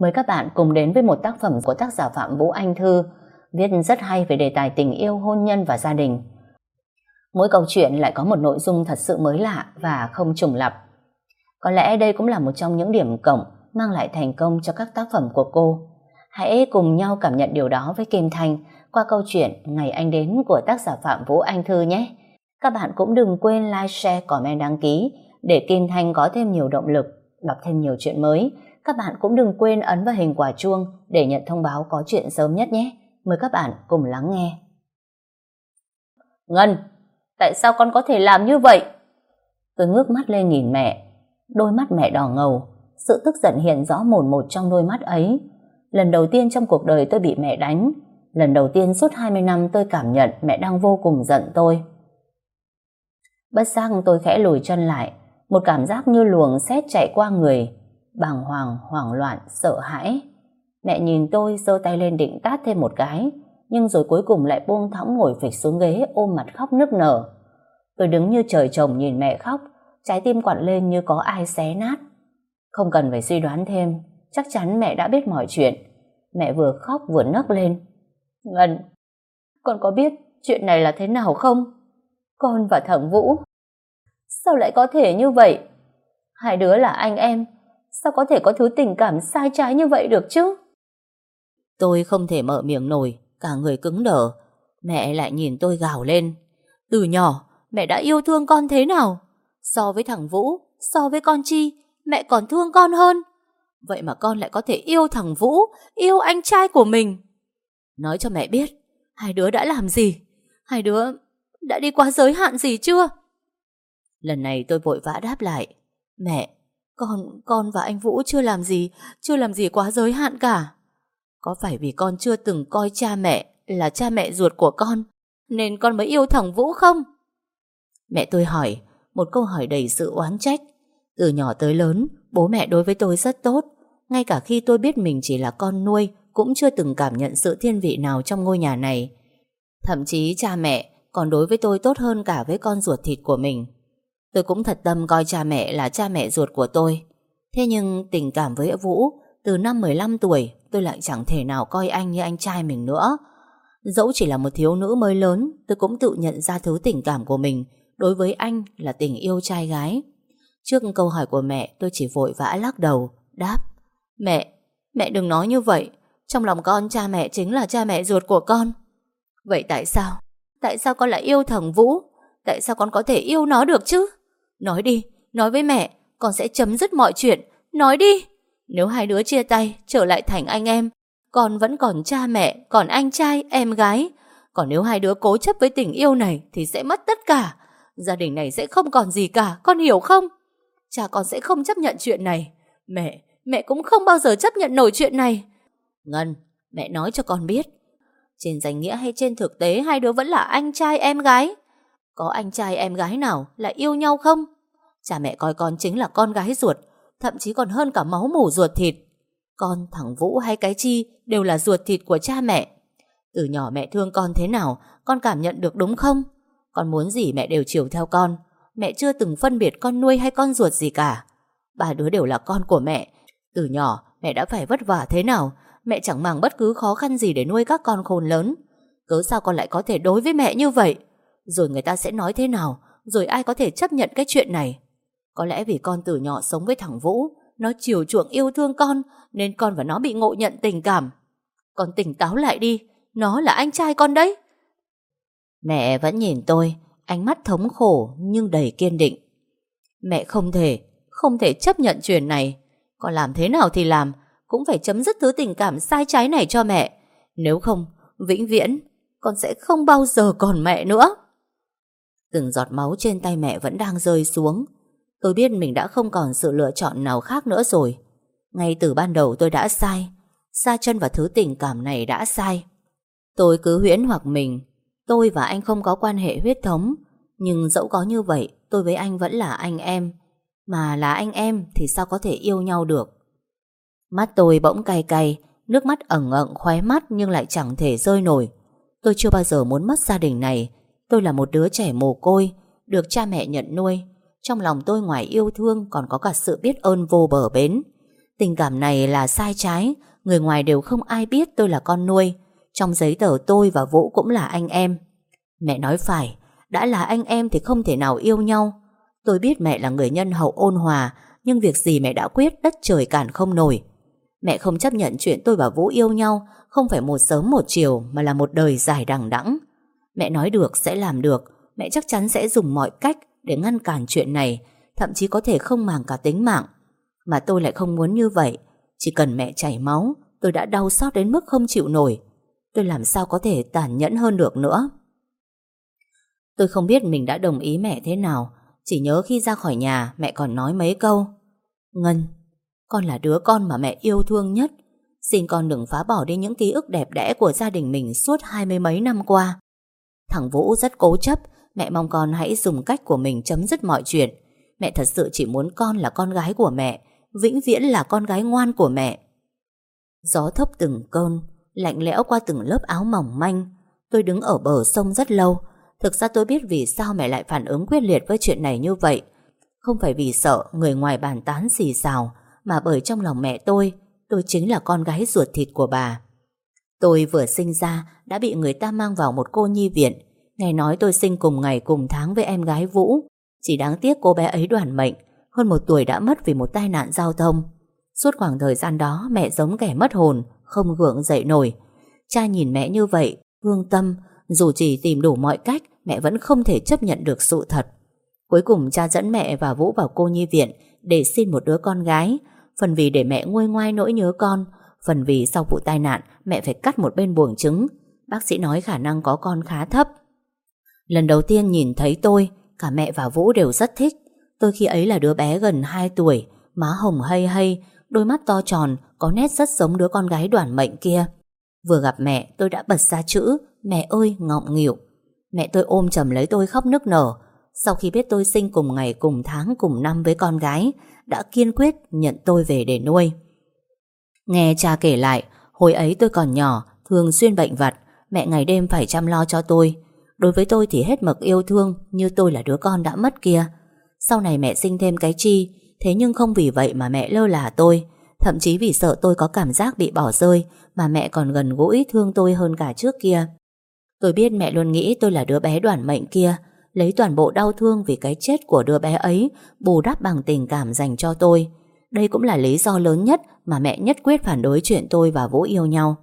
Mời các bạn cùng đến với một tác phẩm của tác giả Phạm Vũ Anh Thư, viết rất hay về đề tài tình yêu, hôn nhân và gia đình. Mỗi câu chuyện lại có một nội dung thật sự mới lạ và không trùng lặp. Có lẽ đây cũng là một trong những điểm cộng mang lại thành công cho các tác phẩm của cô. Hãy cùng nhau cảm nhận điều đó với Kim Thanh qua câu chuyện Ngày Anh Đến của tác giả Phạm Vũ Anh Thư nhé. Các bạn cũng đừng quên like, share, comment, đăng ký để Kim Thanh có thêm nhiều động lực, đọc thêm nhiều chuyện mới. Các bạn cũng đừng quên ấn vào hình quả chuông để nhận thông báo có chuyện sớm nhất nhé. Mời các bạn cùng lắng nghe. Ngân, tại sao con có thể làm như vậy? Tôi ngước mắt lên nhìn mẹ. Đôi mắt mẹ đỏ ngầu, sự tức giận hiện rõ mồn một trong đôi mắt ấy. Lần đầu tiên trong cuộc đời tôi bị mẹ đánh. Lần đầu tiên suốt 20 năm tôi cảm nhận mẹ đang vô cùng giận tôi. Bất giác tôi khẽ lùi chân lại, một cảm giác như luồng xét chạy qua người, bàng hoàng, hoảng loạn, sợ hãi. Mẹ nhìn tôi giơ tay lên định tát thêm một cái, nhưng rồi cuối cùng lại buông thõng ngồi phịch xuống ghế ôm mặt khóc nức nở. Tôi đứng như trời trồng nhìn mẹ khóc, trái tim quặn lên như có ai xé nát. Không cần phải suy đoán thêm, chắc chắn mẹ đã biết mọi chuyện. Mẹ vừa khóc vừa nấc lên. Ngân, con có biết chuyện này là thế nào không? Con và thằng Vũ. Sao lại có thể như vậy? Hai đứa là anh em, sao có thể có thứ tình cảm sai trái như vậy được chứ? Tôi không thể mở miệng nổi, cả người cứng đờ. Mẹ lại nhìn tôi gào lên. Từ nhỏ, mẹ đã yêu thương con thế nào? So với thằng Vũ, so với con Chi, mẹ còn thương con hơn. Vậy mà con lại có thể yêu thằng Vũ, yêu anh trai của mình. Nói cho mẹ biết, hai đứa đã làm gì? Hai đứa đã đi qua giới hạn gì chưa? Lần này tôi vội vã đáp lại. Mẹ, con, con và anh Vũ chưa làm gì, chưa làm gì quá giới hạn cả. Có phải vì con chưa từng coi cha mẹ là cha mẹ ruột của con, nên con mới yêu thằng Vũ không? Mẹ tôi hỏi, một câu hỏi đầy sự oán trách. Từ nhỏ tới lớn, bố mẹ đối với tôi rất tốt. Ngay cả khi tôi biết mình chỉ là con nuôi, cũng chưa từng cảm nhận sự thiên vị nào trong ngôi nhà này. Thậm chí cha mẹ còn đối với tôi tốt hơn cả với con ruột thịt của mình. Tôi cũng thật tâm coi cha mẹ là cha mẹ ruột của tôi. Thế nhưng tình cảm với Vũ, từ năm 15 tuổi, tôi lại chẳng thể nào coi anh như anh trai mình nữa. Dẫu chỉ là một thiếu nữ mới lớn, tôi cũng tự nhận ra thứ tình cảm của mình đối với anh là tình yêu trai gái. Trước câu hỏi của mẹ, tôi chỉ vội vã lắc đầu, đáp. Mẹ, mẹ đừng nói như vậy. Trong lòng con, cha mẹ chính là cha mẹ ruột của con. Vậy tại sao? Tại sao con lại yêu thằng Vũ? Tại sao con có thể yêu nó được chứ? Nói đi, nói với mẹ, con sẽ chấm dứt mọi chuyện. Nói đi. Nếu hai đứa chia tay, trở lại thành anh em, con vẫn còn cha mẹ, còn anh trai, em gái. Còn nếu hai đứa cố chấp với tình yêu này thì sẽ mất tất cả. Gia đình này sẽ không còn gì cả, con hiểu không? Cha con sẽ không chấp nhận chuyện này. Mẹ, mẹ cũng không bao giờ chấp nhận nổi chuyện này. Ngân, mẹ nói cho con biết. Trên danh nghĩa hay trên thực tế hai đứa vẫn là anh trai em gái. Có anh trai em gái nào lại yêu nhau không? Cha mẹ coi con chính là con gái ruột, thậm chí còn hơn cả máu mủ ruột thịt. Con, thằng Vũ hay cái Chi đều là ruột thịt của cha mẹ. Từ nhỏ mẹ thương con thế nào, con cảm nhận được đúng không? Con muốn gì mẹ đều chiều theo con. Mẹ chưa từng phân biệt con nuôi hay con ruột gì cả. Ba đứa đều là con của mẹ. Từ nhỏ mẹ đã phải vất vả thế nào, mẹ chẳng màng bất cứ khó khăn gì để nuôi các con khôn lớn. Cớ sao con lại có thể đối với mẹ như vậy? Rồi người ta sẽ nói thế nào? Rồi ai có thể chấp nhận cái chuyện này? Có lẽ vì con từ nhỏ sống với thằng Vũ, nó chiều chuộng yêu thương con, nên con và nó bị ngộ nhận tình cảm. Con tỉnh táo lại đi, nó là anh trai con đấy. Mẹ vẫn nhìn tôi, ánh mắt thống khổ nhưng đầy kiên định. Mẹ không thể, không thể chấp nhận chuyện này. Con làm thế nào thì làm, cũng phải chấm dứt thứ tình cảm sai trái này cho mẹ. Nếu không, vĩnh viễn, con sẽ không bao giờ còn mẹ nữa. Từng giọt máu trên tay mẹ vẫn đang rơi xuống. Tôi biết mình đã không còn sự lựa chọn nào khác nữa rồi. Ngay từ ban đầu tôi đã sai. Sa chân và thứ tình cảm này đã sai. Tôi cứ huyễn hoặc mình. Tôi và anh không có quan hệ huyết thống. Nhưng dẫu có như vậy, tôi với anh vẫn là anh em. Mà là anh em thì sao có thể yêu nhau được. Mắt tôi bỗng cay cay, nước mắt ẩn ẩn khóe mắt nhưng lại chẳng thể rơi nổi. Tôi chưa bao giờ muốn mất gia đình này. Tôi là một đứa trẻ mồ côi, được cha mẹ nhận nuôi. Trong lòng tôi ngoài yêu thương còn có cả sự biết ơn vô bờ bến. Tình cảm này là sai trái, người ngoài đều không ai biết tôi là con nuôi. Trong giấy tờ tôi và Vũ cũng là anh em. Mẹ nói phải, đã là anh em thì không thể nào yêu nhau. Tôi biết mẹ là người nhân hậu ôn hòa, nhưng việc gì mẹ đã quyết đất trời cản không nổi. Mẹ không chấp nhận chuyện tôi và Vũ yêu nhau, không phải một sớm một chiều mà là một đời dài đằng đẵng. Mẹ nói được sẽ làm được, mẹ chắc chắn sẽ dùng mọi cách để ngăn cản chuyện này, thậm chí có thể không màng cả tính mạng. Mà tôi lại không muốn như vậy, chỉ cần mẹ chảy máu, tôi đã đau xót đến mức không chịu nổi. Tôi làm sao có thể tàn nhẫn hơn được nữa. Tôi không biết mình đã đồng ý mẹ thế nào, chỉ nhớ khi ra khỏi nhà mẹ còn nói mấy câu. Ngân, con là đứa con mà mẹ yêu thương nhất. Xin con đừng phá bỏ đi những ký ức đẹp đẽ của gia đình mình suốt hai mươi mấy năm qua. Thằng Vũ rất cố chấp, mẹ mong con hãy dùng cách của mình chấm dứt mọi chuyện. Mẹ thật sự chỉ muốn con là con gái của mẹ, vĩnh viễn là con gái ngoan của mẹ. Gió thốc từng cơn, lạnh lẽo qua từng lớp áo mỏng manh. Tôi đứng ở bờ sông rất lâu. Thực ra tôi biết vì sao mẹ lại phản ứng quyết liệt với chuyện này như vậy. Không phải vì sợ người ngoài bàn tán xì xào, mà bởi trong lòng mẹ tôi, tôi chính là con gái ruột thịt của bà. Tôi vừa sinh ra đã bị người ta mang vào một cô nhi viện. Nghe nói tôi sinh cùng ngày cùng tháng với em gái Vũ. Chỉ đáng tiếc cô bé ấy đoàn mệnh, hơn một tuổi đã mất vì một tai nạn giao thông. Suốt khoảng thời gian đó mẹ giống kẻ mất hồn, không gượng dậy nổi. Cha nhìn mẹ như vậy, thương tâm, dù chỉ tìm đủ mọi cách, mẹ vẫn không thể chấp nhận được sự thật. Cuối cùng cha dẫn mẹ và Vũ vào cô nhi viện để xin một đứa con gái, phần vì để mẹ nguôi ngoai nỗi nhớ con, phần vì sau vụ tai nạn mẹ phải cắt một bên buồng trứng. Bác sĩ nói khả năng có con khá thấp. Lần đầu tiên nhìn thấy tôi, cả mẹ và Vũ đều rất thích. Tôi khi ấy là đứa bé gần 2 tuổi, má hồng hay hay, đôi mắt to tròn, có nét rất giống đứa con gái đoàn mệnh kia. Vừa gặp mẹ, tôi đã bật ra chữ, mẹ ơi, ngọng nghịu. Mẹ tôi ôm chầm lấy tôi khóc nức nở. Sau khi biết tôi sinh cùng ngày, cùng tháng, cùng năm với con gái, đã kiên quyết nhận tôi về để nuôi. Nghe cha kể lại, hồi ấy tôi còn nhỏ, thường xuyên bệnh vặt, mẹ ngày đêm phải chăm lo cho tôi. Đối với tôi thì hết mực yêu thương như tôi là đứa con đã mất kia. Sau này mẹ sinh thêm cái chi, thế nhưng không vì vậy mà mẹ lơ là tôi. Thậm chí vì sợ tôi có cảm giác bị bỏ rơi mà mẹ còn gần gũi thương tôi hơn cả trước kia. Tôi biết mẹ luôn nghĩ tôi là đứa bé đoàn mệnh kia, lấy toàn bộ đau thương vì cái chết của đứa bé ấy bù đắp bằng tình cảm dành cho tôi. Đây cũng là lý do lớn nhất mà mẹ nhất quyết phản đối chuyện tôi và Vũ yêu nhau.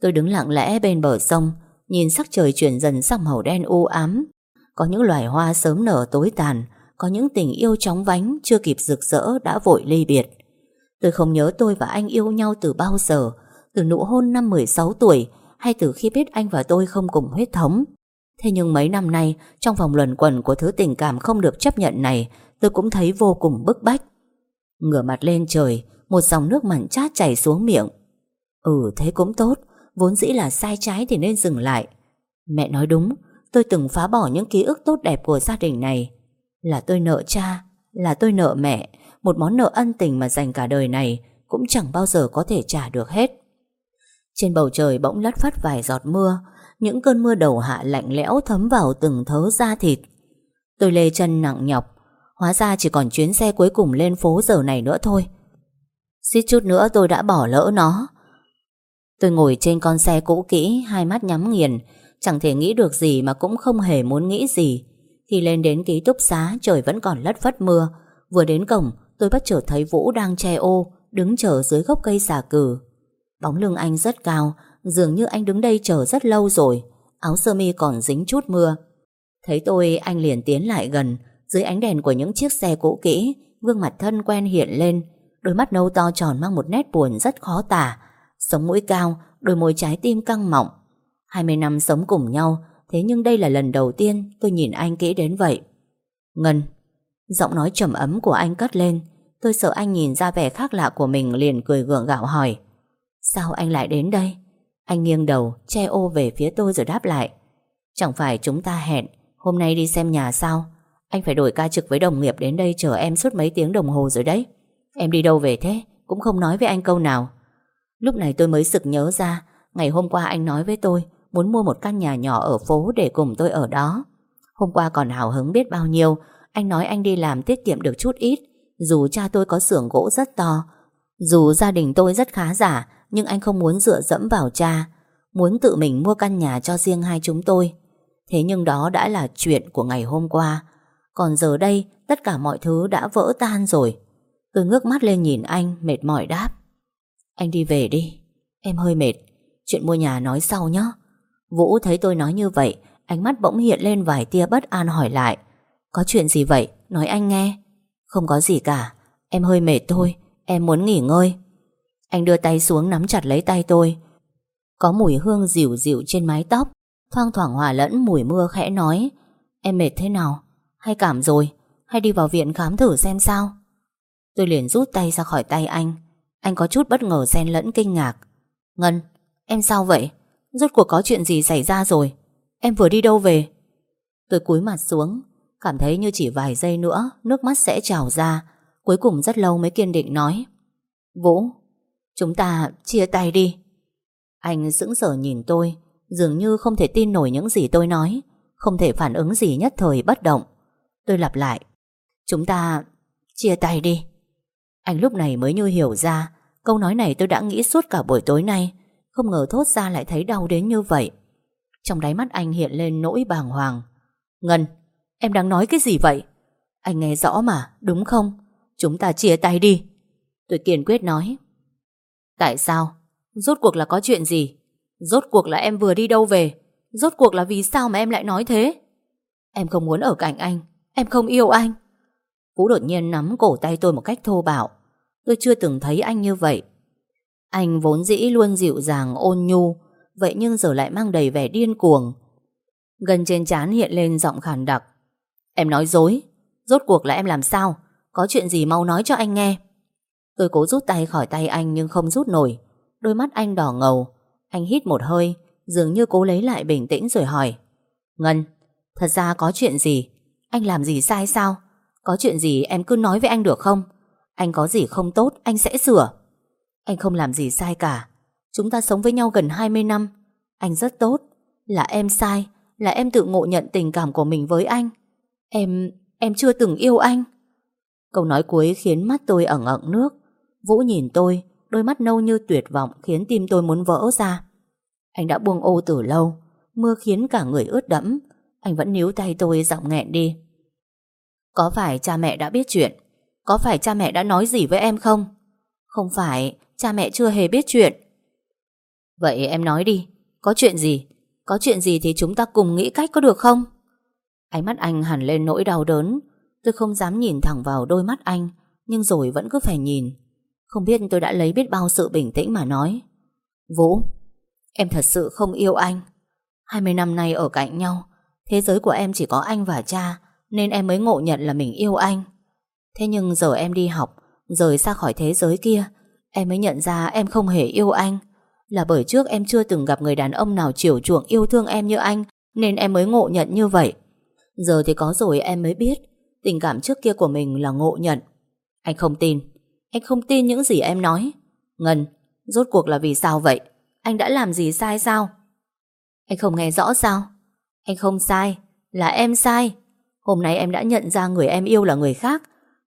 Tôi đứng lặng lẽ bên bờ sông, nhìn sắc trời chuyển dần sang màu đen u ám. Có những loài hoa sớm nở tối tàn, có những tình yêu chóng vánh chưa kịp rực rỡ đã vội ly biệt. Tôi không nhớ tôi và anh yêu nhau từ bao giờ, từ nụ hôn năm 16 tuổi hay từ khi biết anh và tôi không cùng huyết thống. Thế nhưng mấy năm nay, trong vòng luẩn quẩn của thứ tình cảm không được chấp nhận này, tôi cũng thấy vô cùng bức bách. Ngửa mặt lên trời, một dòng nước mặn chát chảy xuống miệng. Ừ, thế cũng tốt, vốn dĩ là sai trái thì nên dừng lại. Mẹ nói đúng, tôi từng phá bỏ những ký ức tốt đẹp của gia đình này. Là tôi nợ cha, là tôi nợ mẹ, một món nợ ân tình mà dành cả đời này cũng chẳng bao giờ có thể trả được hết. Trên bầu trời bỗng lất phất vài giọt mưa, những cơn mưa đầu hạ lạnh lẽo thấm vào từng thớ da thịt. Tôi lê chân nặng nhọc, hóa ra chỉ còn chuyến xe cuối cùng lên phố giờ này nữa thôi. Suýt chút nữa tôi đã bỏ lỡ nó. Tôi ngồi trên con xe cũ kỹ, hai mắt nhắm nghiền, chẳng thể nghĩ được gì mà cũng không hề muốn nghĩ gì. Khi lên đến ký túc xá, trời vẫn còn lất phất mưa. Vừa đến cổng, tôi bất chợt thấy Vũ đang che ô, đứng chờ dưới gốc cây xà cừ. Bóng lưng anh rất cao, dường như anh đứng đây chờ rất lâu rồi. Áo sơ mi còn dính chút mưa. Thấy tôi, anh liền tiến lại gần, dưới ánh đèn của những chiếc xe cũ kỹ, gương mặt thân quen hiện lên, đôi mắt nâu to tròn mang một nét buồn rất khó tả. Sống mũi cao, đôi môi trái tim căng mọng. 20 năm sống cùng nhau, thế nhưng đây là lần đầu tiên tôi nhìn anh kỹ đến vậy. Ngân, giọng nói trầm ấm của anh cất lên, tôi sợ anh nhìn ra vẻ khác lạ của mình liền cười gượng gạo hỏi. Sao anh lại đến đây? Anh nghiêng đầu, che ô về phía tôi rồi đáp lại. Chẳng phải chúng ta hẹn, hôm nay đi xem nhà sao? Anh phải đổi ca trực với đồng nghiệp đến đây chờ em suốt mấy tiếng đồng hồ rồi đấy. Em đi đâu về thế? Cũng không nói với anh câu nào. Lúc này tôi mới sực nhớ ra, ngày hôm qua anh nói với tôi muốn mua một căn nhà nhỏ ở phố để cùng tôi ở đó. Hôm qua còn hào hứng biết bao nhiêu, anh nói anh đi làm tiết kiệm được chút ít, dù cha tôi có xưởng gỗ rất to, Dù gia đình tôi rất khá giả, nhưng anh không muốn dựa dẫm vào cha, muốn tự mình mua căn nhà cho riêng hai chúng tôi. Thế nhưng đó đã là chuyện của ngày hôm qua. Còn giờ đây, tất cả mọi thứ đã vỡ tan rồi. Tôi ngước mắt lên nhìn anh, mệt mỏi đáp. Anh đi về đi, em hơi mệt. Chuyện mua nhà nói sau nhé. Vũ thấy tôi nói như vậy, ánh mắt bỗng hiện lên vài tia bất an hỏi lại. Có chuyện gì vậy? Nói anh nghe. Không có gì cả, em hơi mệt thôi, em muốn nghỉ ngơi. Anh đưa tay xuống nắm chặt lấy tay tôi. Có mùi hương dịu dịu trên mái tóc, thoang thoảng hòa lẫn mùi mưa khẽ nói. Em mệt thế nào? Hay cảm rồi? Hay đi vào viện khám thử xem sao? Tôi liền rút tay ra khỏi tay anh. Anh có chút bất ngờ xen lẫn kinh ngạc. Ngân, em sao vậy? Rốt cuộc có chuyện gì xảy ra rồi? Em vừa đi đâu về? Tôi cúi mặt xuống, cảm thấy như chỉ vài giây nữa nước mắt sẽ trào ra. Cuối cùng rất lâu mới kiên định nói. Vũ, chúng ta chia tay đi. Anh sững sờ nhìn tôi, dường như không thể tin nổi những gì tôi nói, không thể phản ứng gì nhất thời bất động. Tôi lặp lại. Chúng ta chia tay đi. Anh lúc này mới như hiểu ra, Câu nói này tôi đã nghĩ suốt cả buổi tối nay. Không ngờ thốt ra lại thấy đau đến như vậy. Trong đáy mắt anh hiện lên nỗi bàng hoàng. Ngân, Em đang nói cái gì vậy? Anh nghe rõ mà, đúng không? Chúng ta chia tay đi. Tôi kiên quyết nói. Tại sao? Rốt cuộc là có chuyện gì? Rốt cuộc là em vừa đi đâu về? Rốt cuộc là vì sao mà em lại nói thế? Em không muốn ở cạnh anh. Em không yêu anh. Vũ đột nhiên nắm cổ tay tôi một cách thô bạo. Tôi chưa từng thấy anh như vậy. Anh vốn dĩ luôn dịu dàng, ôn nhu, Vậy nhưng giờ lại mang đầy vẻ điên cuồng. Gần trên trán hiện lên giọng khàn đặc. Em nói dối, Rốt cuộc là em làm sao? Có chuyện gì mau nói cho anh nghe. Tôi cố rút tay khỏi tay anh nhưng không rút nổi. Đôi mắt anh đỏ ngầu. Anh hít một hơi, Dường như cố lấy lại bình tĩnh rồi hỏi. Ngân, Thật ra có chuyện gì? Anh làm gì sai sao có chuyện gì em cứ nói với anh được không? Anh có gì không tốt anh sẽ sửa. Anh không làm gì sai cả. Chúng ta sống với nhau gần 20 năm. Anh rất tốt. Là em sai. Là em tự ngộ nhận tình cảm của mình với anh. Em... em chưa từng yêu anh. Câu nói cuối khiến mắt tôi ẩn ẩn nước. Vũ nhìn tôi, đôi mắt nâu như tuyệt vọng khiến tim tôi muốn vỡ ra. Anh đã buông ô từ lâu. Mưa khiến cả người ướt đẫm. Anh vẫn níu tay tôi giọng nghẹn đi. Có phải cha mẹ đã biết chuyện? Có phải cha mẹ đã nói gì với em không? Không phải, cha mẹ chưa hề biết chuyện. Vậy em nói đi, có chuyện gì? Có chuyện gì thì chúng ta cùng nghĩ cách có được không? Ánh mắt anh hẳn lên nỗi đau đớn. Tôi không dám nhìn thẳng vào đôi mắt anh, nhưng rồi vẫn cứ phải nhìn. Không biết tôi đã lấy biết bao sự bình tĩnh mà nói. Vũ, em thật sự không yêu anh. 20 năm nay ở cạnh nhau, thế giới của em chỉ có anh và cha, nên em mới ngộ nhận là mình yêu anh. Thế nhưng giờ em đi học Rời xa khỏi thế giới kia Em mới nhận ra em không hề yêu anh. Là bởi trước em chưa từng gặp người đàn ông nào chiều chuộng yêu thương em như anh Nên em mới ngộ nhận như vậy. Giờ thì có rồi em mới biết Tình cảm trước kia của mình là ngộ nhận. Anh không tin Anh không tin những gì em nói. Ngân, rốt cuộc là vì sao vậy? Anh đã làm gì sai sao? Anh không nghe rõ sao? Anh không sai, là em sai. Hôm nay em đã nhận ra người em yêu là người khác.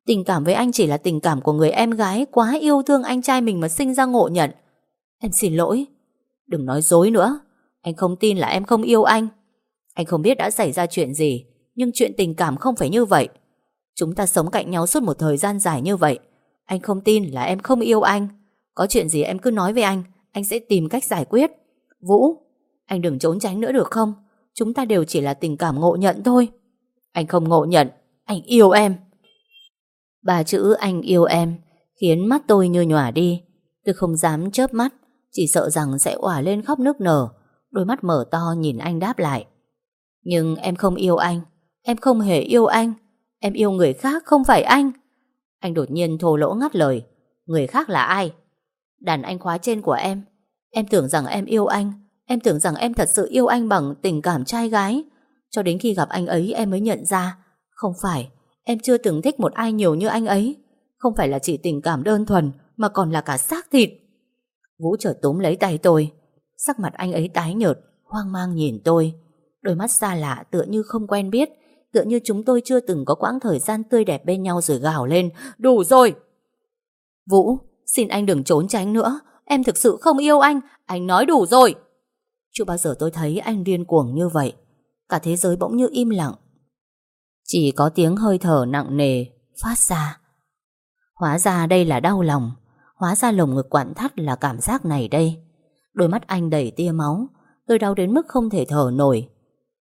Tình cảm với anh chỉ là tình cảm của người em gái Quá yêu thương anh trai mình mà sinh ra ngộ nhận. Em xin lỗi. Đừng nói dối nữa. Anh không tin là em không yêu anh. Anh không biết đã xảy ra chuyện gì Nhưng chuyện tình cảm không phải như vậy. Chúng ta sống cạnh nhau suốt một thời gian dài như vậy. Anh không tin là em không yêu anh. Có chuyện gì em cứ nói với anh Anh sẽ tìm cách giải quyết. Vũ, anh đừng trốn tránh nữa được không? Chúng ta đều chỉ là tình cảm ngộ nhận thôi. Anh không ngộ nhận, Anh yêu em. Ba chữ anh yêu em Khiến mắt tôi như nhòa đi. Tôi không dám chớp mắt, Chỉ sợ rằng sẽ òa lên khóc nước nở. Đôi mắt mở to nhìn anh đáp lại. Nhưng em không yêu anh, Em không hề yêu anh. Em yêu người khác không phải anh. Anh đột nhiên thô lỗ ngắt lời. Người khác là ai? Đàn anh khóa trên của em. Em tưởng rằng em yêu anh. Em tưởng rằng em thật sự yêu anh bằng tình cảm trai gái. Cho đến khi gặp anh ấy em mới nhận ra Không phải Em chưa từng thích một ai nhiều như anh ấy. Không phải là chỉ tình cảm đơn thuần Mà còn là cả xác thịt. Vũ chợt túm lấy tay tôi. Sắc mặt anh ấy tái nhợt Hoang mang nhìn tôi. Đôi mắt xa lạ tựa như không quen biết Tựa như chúng tôi chưa từng có quãng thời gian tươi đẹp bên nhau rồi gào lên Đủ rồi! Vũ, Xin anh đừng trốn tránh nữa. Em thực sự không yêu anh. Anh nói đủ rồi. Chưa bao giờ tôi thấy anh điên cuồng như vậy. Cả thế giới bỗng như im lặng. Chỉ có tiếng hơi thở nặng nề Phát ra. Hóa ra đây là đau lòng. Hóa ra lồng ngực quặn thắt là cảm giác này đây. Đôi mắt anh đầy tia máu. Tôi đau đến mức không thể thở nổi.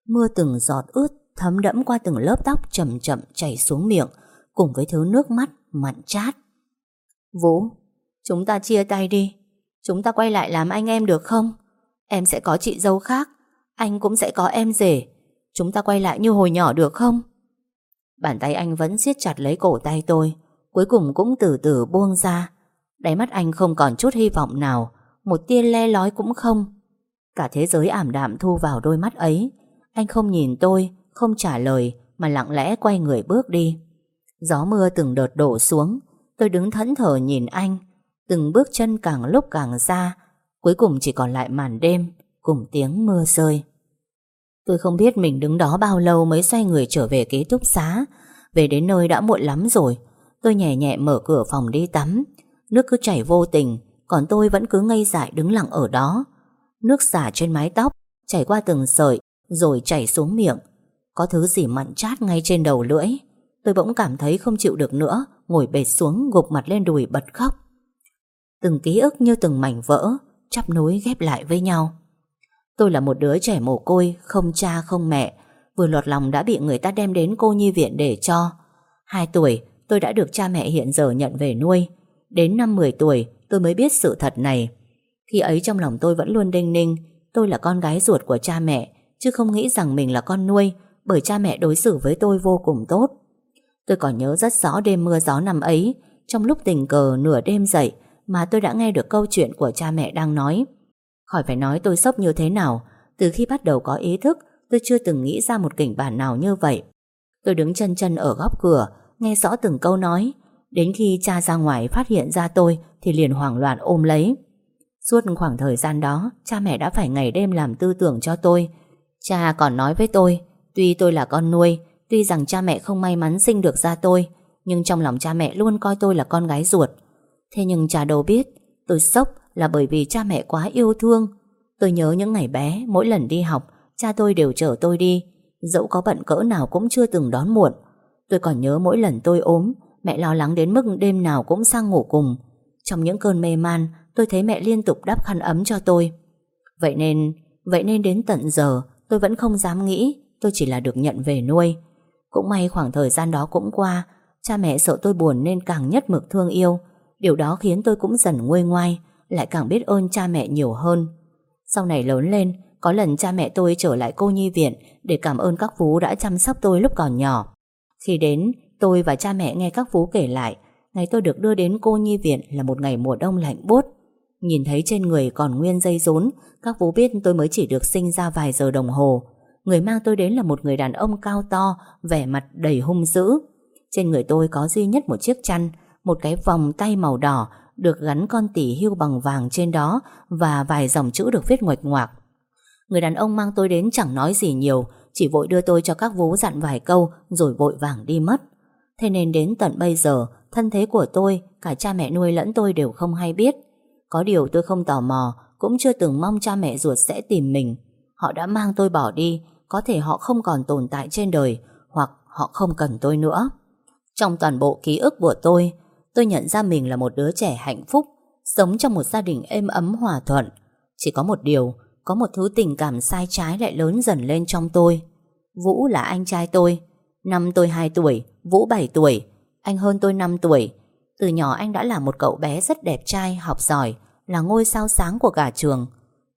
Mưa từng giọt ướt Thấm đẫm qua từng lớp tóc chậm chậm chảy xuống miệng, Cùng với thứ nước mắt mặn chát. Vũ, Chúng ta chia tay đi. Chúng ta quay lại làm anh em được không? Em sẽ có chị dâu khác. Anh cũng sẽ có em rể. Chúng ta quay lại như hồi nhỏ được không? Bàn tay anh vẫn siết chặt lấy cổ tay tôi, Cuối cùng cũng từ từ buông ra. Đáy mắt anh không còn chút hy vọng nào, Một tia le lói cũng không. Cả thế giới ảm đạm thu vào đôi mắt ấy. Anh không nhìn tôi, Không trả lời, Mà lặng lẽ quay người bước đi. Gió mưa từng đợt đổ xuống, Tôi đứng thẫn thờ nhìn anh. Từng bước chân càng lúc càng xa Cuối cùng chỉ còn lại màn đêm Cùng tiếng mưa rơi. Tôi không biết mình đứng đó bao lâu Mới xoay người trở về ký túc xá. Về đến nơi đã muộn lắm rồi. Tôi nhẹ nhẹ mở cửa phòng đi tắm. Nước cứ chảy vô tình, Còn tôi vẫn cứ ngây dại đứng lặng ở đó. Nước xả trên mái tóc, Chảy qua từng sợi, Rồi chảy xuống miệng. Có thứ gì mặn chát ngay trên đầu lưỡi. Tôi bỗng cảm thấy không chịu được nữa, Ngồi bệt xuống gục mặt lên đùi bật khóc. Từng ký ức như từng mảnh vỡ Chắp nối ghép lại với nhau. Tôi là một đứa trẻ mồ côi, Không cha, không mẹ. Vừa lọt lòng đã bị người ta đem đến cô nhi viện để cho. Hai tuổi, tôi đã được cha mẹ hiện giờ nhận về nuôi. Đến năm 10 tuổi, tôi mới biết sự thật này. Khi ấy trong lòng tôi vẫn luôn đinh ninh, Tôi là con gái ruột của cha mẹ, Chứ không nghĩ rằng mình là con nuôi, Bởi cha mẹ đối xử với tôi vô cùng tốt. Tôi còn nhớ rất rõ đêm mưa gió năm ấy, Trong lúc tình cờ nửa đêm dậy mà tôi đã nghe được câu chuyện của cha mẹ đang nói. Khỏi phải nói tôi sốc như thế nào, Từ khi bắt đầu có ý thức, Tôi chưa từng nghĩ ra một kịch bản nào như vậy. Tôi đứng chân chân ở góc cửa, Nghe rõ từng câu nói. Đến khi cha ra ngoài phát hiện ra tôi Thì liền hoảng loạn ôm lấy. Suốt khoảng thời gian đó, Cha mẹ đã phải ngày đêm làm tư tưởng cho tôi. Cha còn nói với tôi, Tuy tôi là con nuôi, Tuy rằng cha mẹ không may mắn sinh được ra tôi, Nhưng trong lòng cha mẹ luôn coi tôi là con gái ruột. Thế nhưng chả đâu biết, Tôi sốc là bởi vì cha mẹ quá yêu thương. Tôi nhớ những ngày bé, Mỗi lần đi học, Cha tôi đều chở tôi đi. Dẫu có bận cỡ nào cũng chưa từng đón muộn. Tôi còn nhớ mỗi lần tôi ốm, Mẹ lo lắng đến mức đêm nào cũng sang ngủ cùng. Trong những cơn mê man, Tôi thấy mẹ liên tục đắp khăn ấm cho tôi. Vậy nên Vậy nên đến tận giờ, Tôi vẫn không dám nghĩ Tôi chỉ là được nhận về nuôi. Cũng may khoảng thời gian đó cũng qua, Cha mẹ sợ tôi buồn nên càng nhất mực thương yêu. Điều đó khiến tôi cũng dần nguôi ngoai, Lại càng biết ơn cha mẹ nhiều hơn. Sau này lớn lên, Có lần cha mẹ tôi trở lại cô nhi viện Để cảm ơn các Phú đã chăm sóc tôi lúc còn nhỏ. Khi đến, Tôi và cha mẹ nghe các Phú kể lại, Ngày tôi được đưa đến cô nhi viện Là một ngày mùa đông lạnh buốt. Nhìn thấy trên người còn nguyên dây rốn, Các Phú biết tôi mới chỉ được sinh ra vài giờ đồng hồ. Người mang tôi đến là một người đàn ông cao to, Vẻ mặt đầy hung dữ. Trên người tôi có duy nhất một chiếc chăn một cái vòng tay màu đỏ Được gắn con tỉ hưu bằng vàng trên đó Và vài dòng chữ được viết ngoạch ngoạc. Người đàn ông mang tôi đến chẳng nói gì nhiều, Chỉ vội đưa tôi cho các vú dặn vài câu Rồi vội vàng đi mất. Thế nên đến tận bây giờ, Thân thế của tôi, Cả cha mẹ nuôi lẫn tôi đều không hay biết. Có điều tôi không tò mò, Cũng chưa từng mong cha mẹ ruột sẽ tìm mình. Họ đã mang tôi bỏ đi, Có thể họ không còn tồn tại trên đời, Hoặc họ không cần tôi nữa. Trong toàn bộ ký ức của tôi Tôi nhận ra mình là một đứa trẻ hạnh phúc Sống trong một gia đình êm ấm hòa thuận. Chỉ có một điều Có một thứ tình cảm sai trái lại lớn dần lên trong tôi. Vũ là anh trai tôi. Năm tôi 2 tuổi Vũ 7 tuổi. Anh hơn tôi 5 tuổi. Từ nhỏ anh đã là một cậu bé rất đẹp trai, học giỏi Là ngôi sao sáng của cả trường.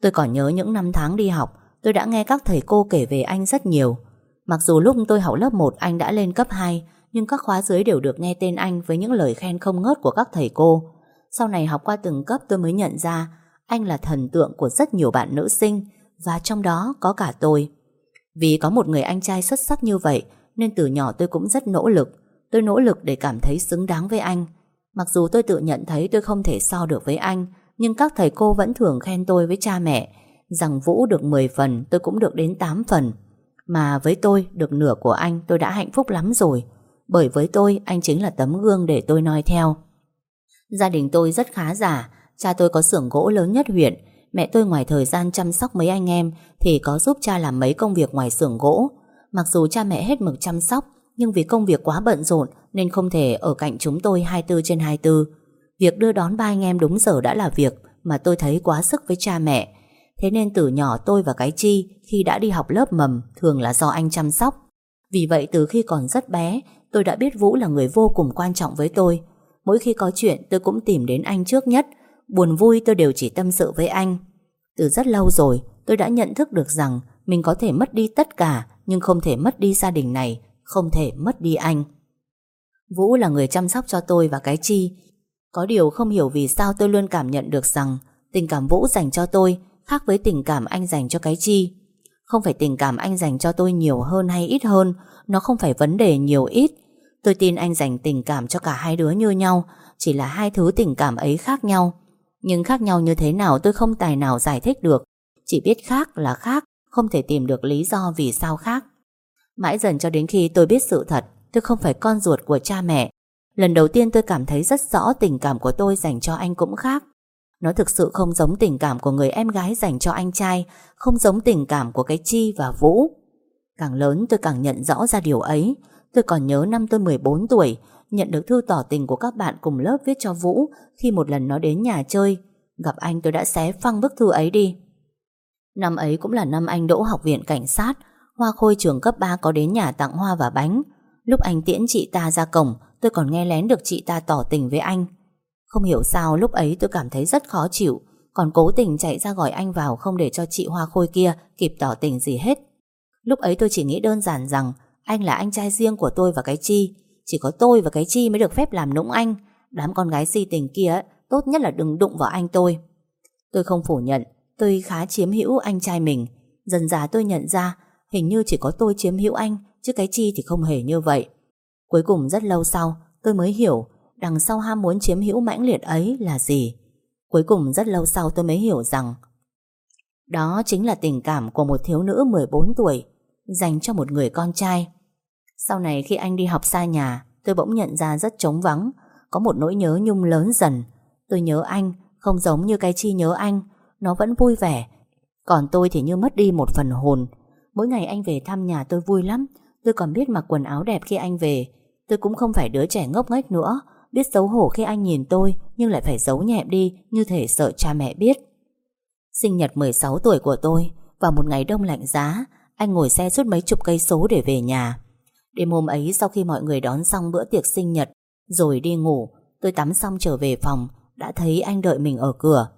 Tôi còn nhớ những năm tháng đi học Tôi đã nghe các thầy cô kể về anh rất nhiều. Mặc dù lúc tôi học lớp 1 anh đã lên cấp 2 nhưng các khóa dưới đều được nghe tên anh Với những lời khen không ngớt của các thầy cô. Sau này học qua từng cấp tôi mới nhận ra, Anh là thần tượng của rất nhiều bạn nữ sinh, Và trong đó có cả tôi. Vì có một người anh trai xuất sắc như vậy, Nên từ nhỏ tôi cũng rất nỗ lực. Tôi nỗ lực để cảm thấy xứng đáng với anh. Mặc dù tôi tự nhận thấy tôi không thể so được với anh, Nhưng các thầy cô vẫn thường khen tôi với cha mẹ, Rằng Vũ được 10 phần, tôi cũng được đến 8 phần. Mà với tôi, được nửa của anh, tôi đã hạnh phúc lắm rồi. Bởi với tôi anh chính là tấm gương để tôi noi theo Gia đình tôi rất khá giả, cha tôi có xưởng gỗ lớn nhất huyện, mẹ tôi ngoài thời gian chăm sóc mấy anh em thì có giúp cha làm mấy công việc ngoài xưởng gỗ. Mặc dù cha mẹ hết mực chăm sóc, nhưng vì công việc quá bận rộn nên không thể ở cạnh chúng tôi 24 trên 24. Việc đưa đón ba anh em đúng giờ đã là việc mà tôi thấy quá sức với cha mẹ. Thế nên từ nhỏ tôi và cái Chi khi đã đi học lớp mầm thường là do anh chăm sóc. Vì vậy từ khi còn rất bé, tôi đã biết Vũ là người vô cùng quan trọng với tôi. Mỗi khi có chuyện tôi cũng tìm đến anh trước nhất, buồn vui tôi đều chỉ tâm sự với anh. Từ rất lâu rồi, tôi đã nhận thức được rằng mình có thể mất đi tất cả nhưng không thể mất đi gia đình này, không thể mất đi anh. Vũ là người chăm sóc cho tôi và cái Chi. Có điều không hiểu vì sao tôi luôn cảm nhận được rằng tình cảm Vũ dành cho tôi khác với tình cảm anh dành cho cái Chi. Không phải tình cảm anh dành cho tôi nhiều hơn hay ít hơn, nó không phải vấn đề nhiều ít. Tôi tin anh dành tình cảm cho cả hai đứa như nhau, chỉ là hai thứ tình cảm ấy khác nhau. Nhưng khác nhau như thế nào tôi không tài nào giải thích được. Chỉ biết khác là khác, không thể tìm được lý do vì sao khác. Mãi dần cho đến khi tôi biết sự thật, tôi không phải con ruột của cha mẹ. Lần đầu tiên tôi cảm thấy rất rõ tình cảm của tôi dành cho anh cũng khác. Nó thực sự không giống tình cảm của người em gái dành cho anh trai, không giống tình cảm của cái Chi và Vũ. Càng lớn tôi càng nhận rõ ra điều ấy. Tôi còn nhớ năm tôi 14 tuổi, nhận được thư tỏ tình của các bạn cùng lớp viết cho Vũ khi một lần nó đến nhà chơi. Gặp anh tôi đã xé phăng bức thư ấy đi. Năm ấy cũng là năm anh đỗ học viện cảnh sát, Hoa Khôi trường cấp 3 có đến nhà tặng hoa và bánh. Lúc anh tiễn chị ta ra cổng, tôi còn nghe lén được chị ta tỏ tình với anh. Không hiểu sao lúc ấy tôi cảm thấy rất khó chịu, còn cố tình chạy ra gọi anh vào không để cho chị Hoa Khôi kia kịp tỏ tình gì hết. Lúc ấy tôi chỉ nghĩ đơn giản rằng anh là anh trai riêng của tôi và cái Chi. Chỉ có tôi và cái Chi mới được phép làm nũng anh. Đám con gái si tình kia tốt nhất là đừng đụng vào anh tôi. Tôi không phủ nhận, tôi khá chiếm hữu anh trai mình. Dần dà tôi nhận ra hình như chỉ có tôi chiếm hữu anh, chứ cái Chi thì không hề như vậy. Cuối cùng rất lâu sau, tôi mới hiểu đằng sau ham muốn chiếm hữu mãnh liệt ấy là gì. Cuối cùng rất lâu sau tôi mới hiểu rằng đó chính là tình cảm của một thiếu nữ 14 tuổi dành cho một người con trai. Sau này khi anh đi học xa nhà, tôi bỗng nhận ra rất trống vắng, có một nỗi nhớ nhung lớn dần. Tôi nhớ anh, không giống như cái chi nhớ anh, nó vẫn vui vẻ. Còn tôi thì như mất đi một phần hồn. Mỗi ngày anh về thăm nhà tôi vui lắm, tôi còn biết mặc quần áo đẹp khi anh về. Tôi cũng không phải đứa trẻ ngốc nghếch nữa, biết xấu hổ khi anh nhìn tôi nhưng lại phải giấu nhẹm đi như thể sợ cha mẹ biết. Sinh nhật 16 tuổi của tôi, vào một ngày đông lạnh giá, anh ngồi xe suốt mấy chục cây số để về nhà. Đêm hôm ấy sau khi mọi người đón xong bữa tiệc sinh nhật, rồi đi ngủ, tôi tắm xong trở về phòng, đã thấy anh đợi mình ở cửa.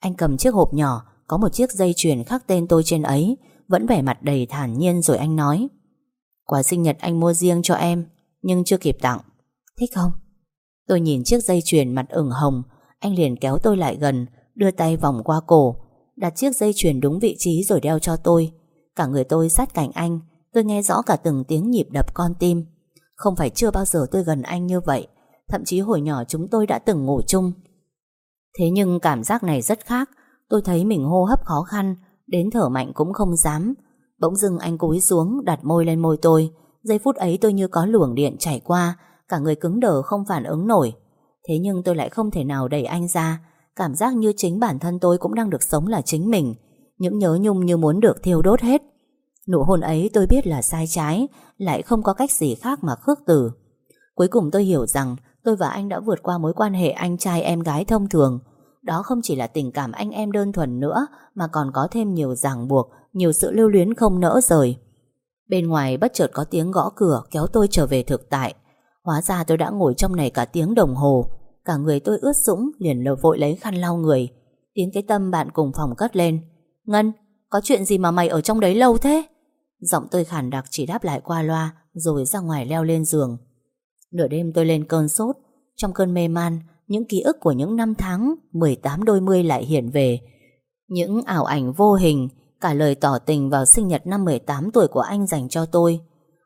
Anh cầm chiếc hộp nhỏ, có một chiếc dây chuyền khắc tên tôi trên ấy, vẫn vẻ mặt đầy thản nhiên rồi anh nói. Quà sinh nhật anh mua riêng cho em, nhưng chưa kịp tặng. Thích không? Tôi nhìn chiếc dây chuyền mặt ửng hồng, anh liền kéo tôi lại gần, đưa tay vòng qua cổ, đặt chiếc dây chuyền đúng vị trí rồi đeo cho tôi. Cả người tôi sát cạnh anh, tôi nghe rõ cả từng tiếng nhịp đập con tim. Không phải chưa bao giờ tôi gần anh như vậy, thậm chí hồi nhỏ chúng tôi đã từng ngủ chung. Thế nhưng cảm giác này rất khác, tôi thấy mình hô hấp khó khăn, đến thở mạnh cũng không dám. Bỗng dưng anh cúi xuống, đặt môi lên môi tôi. Giây phút ấy tôi như có luồng điện chảy qua, cả người cứng đờ không phản ứng nổi. Thế nhưng tôi lại không thể nào đẩy anh ra, cảm giác như chính bản thân tôi cũng đang được sống là chính mình. Những nhớ nhung như muốn được thiêu đốt hết. Nụ hôn ấy tôi biết là sai trái, lại không có cách gì khác mà khước từ. Cuối cùng tôi hiểu rằng tôi và anh đã vượt qua mối quan hệ anh trai em gái thông thường. Đó không chỉ là tình cảm anh em đơn thuần nữa, mà còn có thêm nhiều ràng buộc, nhiều sự lưu luyến không nỡ rời. Bên ngoài bất chợt có tiếng gõ cửa kéo tôi trở về thực tại. Hóa ra tôi đã ngồi trong này cả tiếng đồng hồ Cả người tôi ướt sũng Liền lờ vội lấy khăn lau người Tiếng cái tâm bạn cùng phòng cất lên Ngân, có chuyện gì mà mày ở trong đấy lâu thế? Giọng tôi khản đặc chỉ đáp lại qua loa Rồi ra ngoài leo lên giường. Nửa đêm tôi lên cơn sốt. Trong cơn mê man Những ký ức của những năm tháng 18 đôi mươi lại hiện về. Những ảo ảnh vô hình Cả lời tỏ tình vào sinh nhật năm 18 tuổi của anh dành cho tôi.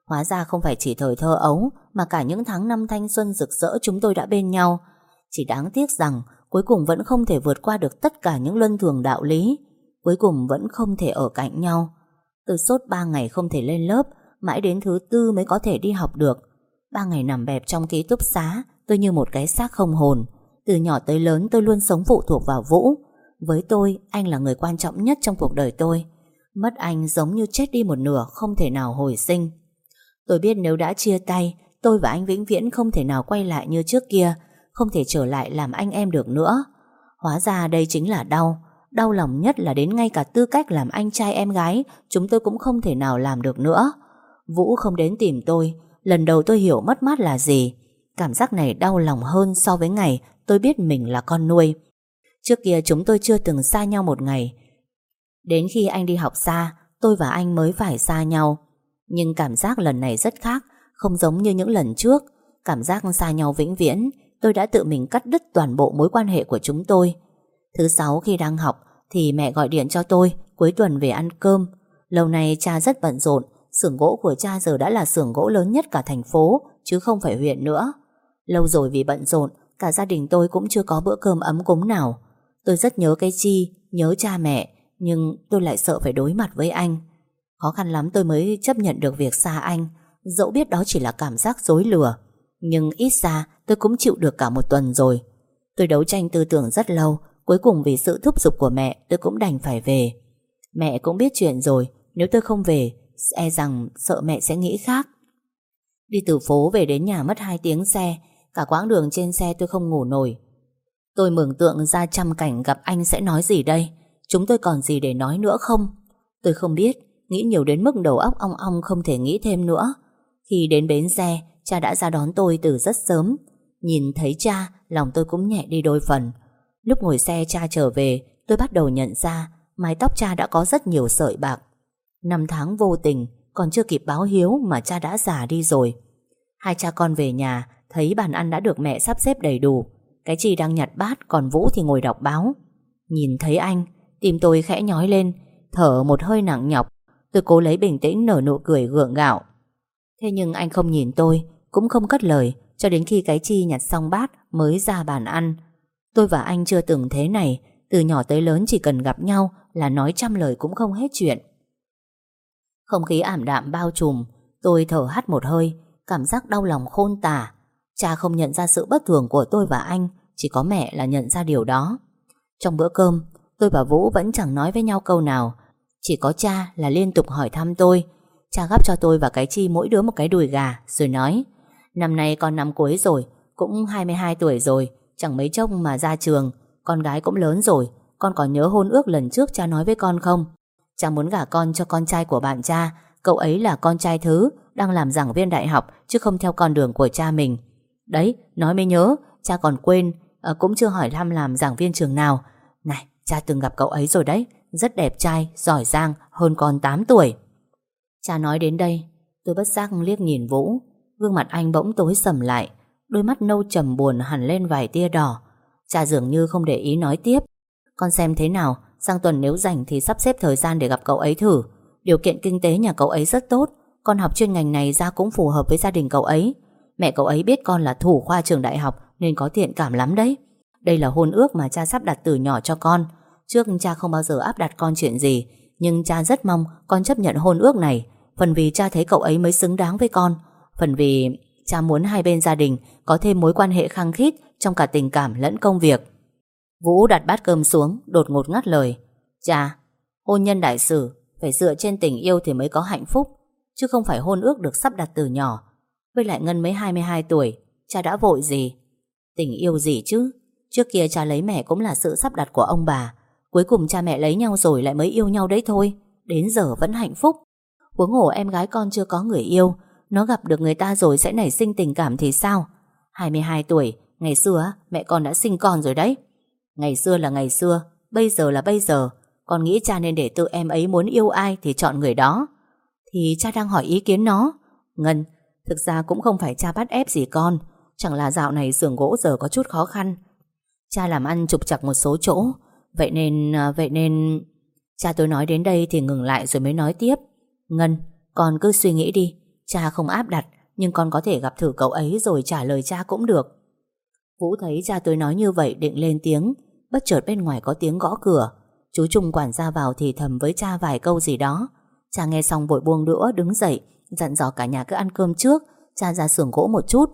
Hóa ra không phải chỉ thời thơ ấu Mà cả những tháng năm thanh xuân rực rỡ Chúng tôi đã bên nhau. Chỉ đáng tiếc rằng Cuối cùng vẫn không thể vượt qua được tất cả những luân thường đạo lý. Cuối cùng vẫn không thể ở cạnh nhau. Tôi sốt ba ngày không thể lên lớp, Mãi đến thứ tư mới có thể đi học được. Ba ngày nằm bẹp trong ký túc xá, Tôi như một cái xác không hồn. Từ nhỏ tới lớn tôi luôn sống phụ thuộc vào Vũ. Với tôi, anh là người quan trọng nhất trong cuộc đời tôi. Mất anh giống như chết đi một nửa, Không thể nào hồi sinh. Tôi biết nếu đã chia tay, Tôi và anh vĩnh viễn không thể nào quay lại như trước kia, Không thể trở lại làm anh em được nữa. Hóa ra đây chính là đau. Đau lòng nhất là đến ngay cả tư cách làm anh trai em gái, Chúng tôi cũng không thể nào làm được nữa. Vũ không đến tìm tôi, Lần đầu tôi hiểu mất mát là gì. Cảm giác này đau lòng hơn so với ngày Tôi biết mình là con nuôi. Trước kia chúng tôi chưa từng xa nhau một ngày. Đến khi anh đi học xa, Tôi và anh mới phải xa nhau. Nhưng cảm giác lần này rất khác, Không giống như những lần trước. Cảm giác xa nhau vĩnh viễn, Tôi đã tự mình cắt đứt toàn bộ mối quan hệ của chúng tôi. Thứ sáu khi đang học Thì mẹ gọi điện cho tôi Cuối tuần về ăn cơm. Lâu nay cha rất bận rộn, xưởng gỗ của cha giờ đã là xưởng gỗ lớn nhất cả thành phố, Chứ không phải huyện nữa. Lâu rồi vì bận rộn, Cả gia đình tôi cũng chưa có bữa cơm ấm cúng nào. Tôi rất nhớ cái chi, Nhớ cha mẹ, Nhưng tôi lại sợ phải đối mặt với anh. Khó khăn lắm tôi mới chấp nhận được việc xa anh. Dẫu biết đó chỉ là cảm giác dối lừa Nhưng ít ra tôi cũng chịu được cả một tuần rồi. Tôi đấu tranh tư tưởng rất lâu Cuối cùng vì sự thúc giục của mẹ, Tôi cũng đành phải về. Mẹ cũng biết chuyện rồi, Nếu tôi không về E rằng sợ mẹ sẽ nghĩ khác. Đi từ phố về đến nhà mất 2 tiếng xe, Cả quãng đường trên xe tôi không ngủ nổi. Tôi mường tượng ra trăm cảnh gặp anh sẽ nói gì đây, Chúng tôi còn gì để nói nữa không? Tôi không biết, Nghĩ nhiều đến mức đầu óc ong ong không thể nghĩ thêm nữa. Khi đến bến xe, Cha đã ra đón tôi từ rất sớm. Nhìn thấy cha, Lòng tôi cũng nhẹ đi đôi phần. Lúc ngồi xe cha trở về, Tôi bắt đầu nhận ra Mái tóc cha đã có rất nhiều sợi bạc. Năm tháng vô tình, Còn chưa kịp báo hiếu mà cha đã già đi rồi. Hai cha con về nhà, Thấy bàn ăn đã được mẹ sắp xếp đầy đủ. Cái chị đang nhặt bát, Còn Vũ thì ngồi đọc báo. Nhìn thấy anh, Tim tôi khẽ nhói lên, Thở một hơi nặng nhọc. Tôi cố lấy bình tĩnh nở nụ cười gượng gạo. Thế nhưng anh không nhìn tôi, Cũng không cất lời, Cho đến khi cái chi nhặt xong bát Mới ra bàn ăn. Tôi và anh chưa từng thế này, Từ nhỏ tới lớn chỉ cần gặp nhau Là nói trăm lời cũng không hết chuyện. Không khí ảm đạm bao trùm, Tôi thở hắt một hơi, Cảm giác đau lòng khôn tả. Cha không nhận ra sự bất thường của tôi và anh, Chỉ có mẹ là nhận ra điều đó. Trong bữa cơm, Tôi và Vũ vẫn chẳng nói với nhau câu nào, Chỉ có cha là liên tục hỏi thăm tôi. Cha gắp cho tôi và cái chi mỗi đứa một cái đùi gà, Rồi nói, Năm nay con năm cuối rồi, Cũng 22 tuổi rồi Chẳng mấy chốc mà ra trường Con gái cũng lớn rồi Con còn nhớ hôn ước lần trước cha nói với con không? Cha muốn gả con cho con trai của bạn cha Cậu ấy là con trai thứ Đang làm giảng viên đại học Chứ không theo con đường của cha mình. Đấy, nói mới nhớ Cha còn quên à, Cũng chưa hỏi thăm làm giảng viên trường nào. Này, cha từng gặp cậu ấy rồi đấy Rất đẹp trai, giỏi giang Hơn con 8 tuổi. Cha nói đến đây Tôi bất giác liếc nhìn Vũ Gương mặt anh bỗng tối sầm lại. Đôi mắt nâu trầm buồn hẳn lên vài tia đỏ. Cha dường như không để ý nói tiếp. Con xem thế nào, Sang tuần nếu rảnh thì sắp xếp thời gian để gặp cậu ấy thử. Điều kiện kinh tế nhà cậu ấy rất tốt, Con học chuyên ngành này ra cũng phù hợp với gia đình cậu ấy. Mẹ cậu ấy biết con là thủ khoa trường đại học Nên có thiện cảm lắm đấy. Đây là hôn ước mà cha sắp đặt từ nhỏ cho con. Trước cha không bao giờ áp đặt con chuyện gì, Nhưng cha rất mong con chấp nhận hôn ước này. Phần vì cha thấy cậu ấy mới xứng đáng với con. Phần vì cha muốn hai bên gia đình có thêm mối quan hệ khăng khít Trong cả tình cảm lẫn công việc. Vũ đặt bát cơm xuống Đột ngột ngắt lời. Cha, hôn nhân đại sử Phải dựa trên tình yêu thì mới có hạnh phúc Chứ không phải hôn ước được sắp đặt từ nhỏ. Với lại Ngân mới 22 tuổi Cha đã vội gì? Tình yêu gì chứ? Trước kia cha lấy mẹ cũng là sự sắp đặt của ông bà Cuối cùng cha mẹ lấy nhau rồi lại mới yêu nhau đấy thôi Đến giờ vẫn hạnh phúc. Huống hồ em gái con chưa có người yêu Nó gặp được người ta rồi sẽ nảy sinh tình cảm thì sao? 22 tuổi. Ngày xưa mẹ con đã sinh con rồi đấy. Ngày xưa là ngày xưa, Bây giờ là bây giờ. Con nghĩ cha nên để tự em ấy muốn yêu ai Thì chọn người đó. Thì cha đang hỏi ý kiến nó. Ngân, Thực ra cũng không phải cha bắt ép gì con. Chẳng là dạo này xưởng gỗ giờ có chút khó khăn. Cha làm ăn trục chặt một số chỗ. Vậy nên à, Vậy nên Cha tôi nói đến đây thì ngừng lại rồi mới nói tiếp. Ngân, Con cứ suy nghĩ đi. Cha không áp đặt nhưng con có thể gặp thử cậu ấy rồi trả lời cha cũng được Vũ thấy cha tôi nói như vậy định lên tiếng Bất chợt bên ngoài có tiếng gõ cửa Chú Trung quản gia vào thì thầm với cha vài câu gì đó Cha nghe xong vội buông đũa đứng dậy Dặn dò cả nhà cứ ăn cơm trước Cha ra xưởng gỗ một chút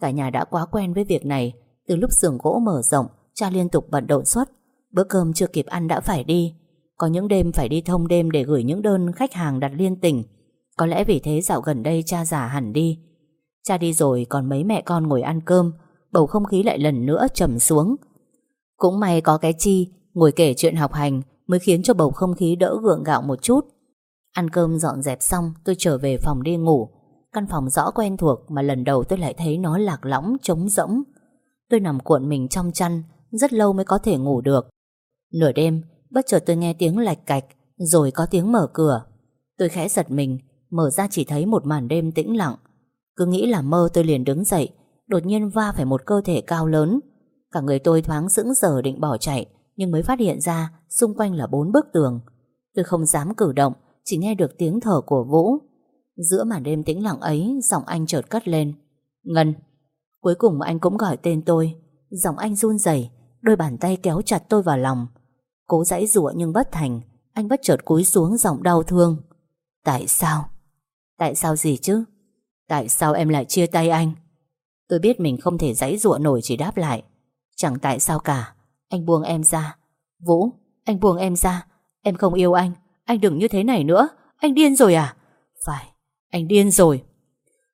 Cả nhà đã quá quen với việc này Từ lúc xưởng gỗ mở rộng, cha liên tục bận đột suất. Bữa cơm chưa kịp ăn đã phải đi. Có những đêm phải đi thông đêm để gửi những đơn khách hàng đặt liên tỉnh. Có lẽ vì thế dạo gần đây cha già hẳn đi. Cha đi rồi còn mấy mẹ con ngồi ăn cơm, bầu không khí lại lần nữa trầm xuống. Cũng may có cái chi, ngồi kể chuyện học hành mới khiến cho bầu không khí đỡ gượng gạo một chút. Ăn cơm dọn dẹp xong, tôi trở về phòng đi ngủ. Căn phòng rõ quen thuộc mà lần đầu tôi lại thấy nó lạc lõng, trống rỗng. Tôi nằm cuộn mình trong chăn, rất lâu mới có thể ngủ được. Nửa đêm, bất chợt tôi nghe tiếng lạch cạch, rồi có tiếng mở cửa. Tôi khẽ giật mình, mở ra chỉ thấy một màn đêm tĩnh lặng. Cứ nghĩ là mơ tôi liền đứng dậy, đột nhiên va phải một cơ thể cao lớn. Cả người tôi thoáng sững sờ định bỏ chạy, nhưng mới phát hiện ra xung quanh là bốn bức tường. Tôi không dám cử động, chỉ nghe được tiếng thở của Vũ. Giữa màn đêm tĩnh lặng ấy, giọng anh chợt cất lên. Ngân. Cuối cùng anh cũng gọi tên tôi. Giọng anh run rẩy, đôi bàn tay kéo chặt tôi vào lòng. Cố giãy giụa nhưng bất thành, anh bất chợt cúi xuống giọng đau thương. Tại sao? Tại sao gì chứ? Tại sao em lại chia tay anh? Tôi biết mình không thể giãy giụa nổi chỉ đáp lại. Chẳng tại sao cả. Anh buông em ra. Vũ, anh buông em ra. Em không yêu anh. Anh đừng như thế này nữa. Anh điên rồi à? Phải, anh điên rồi.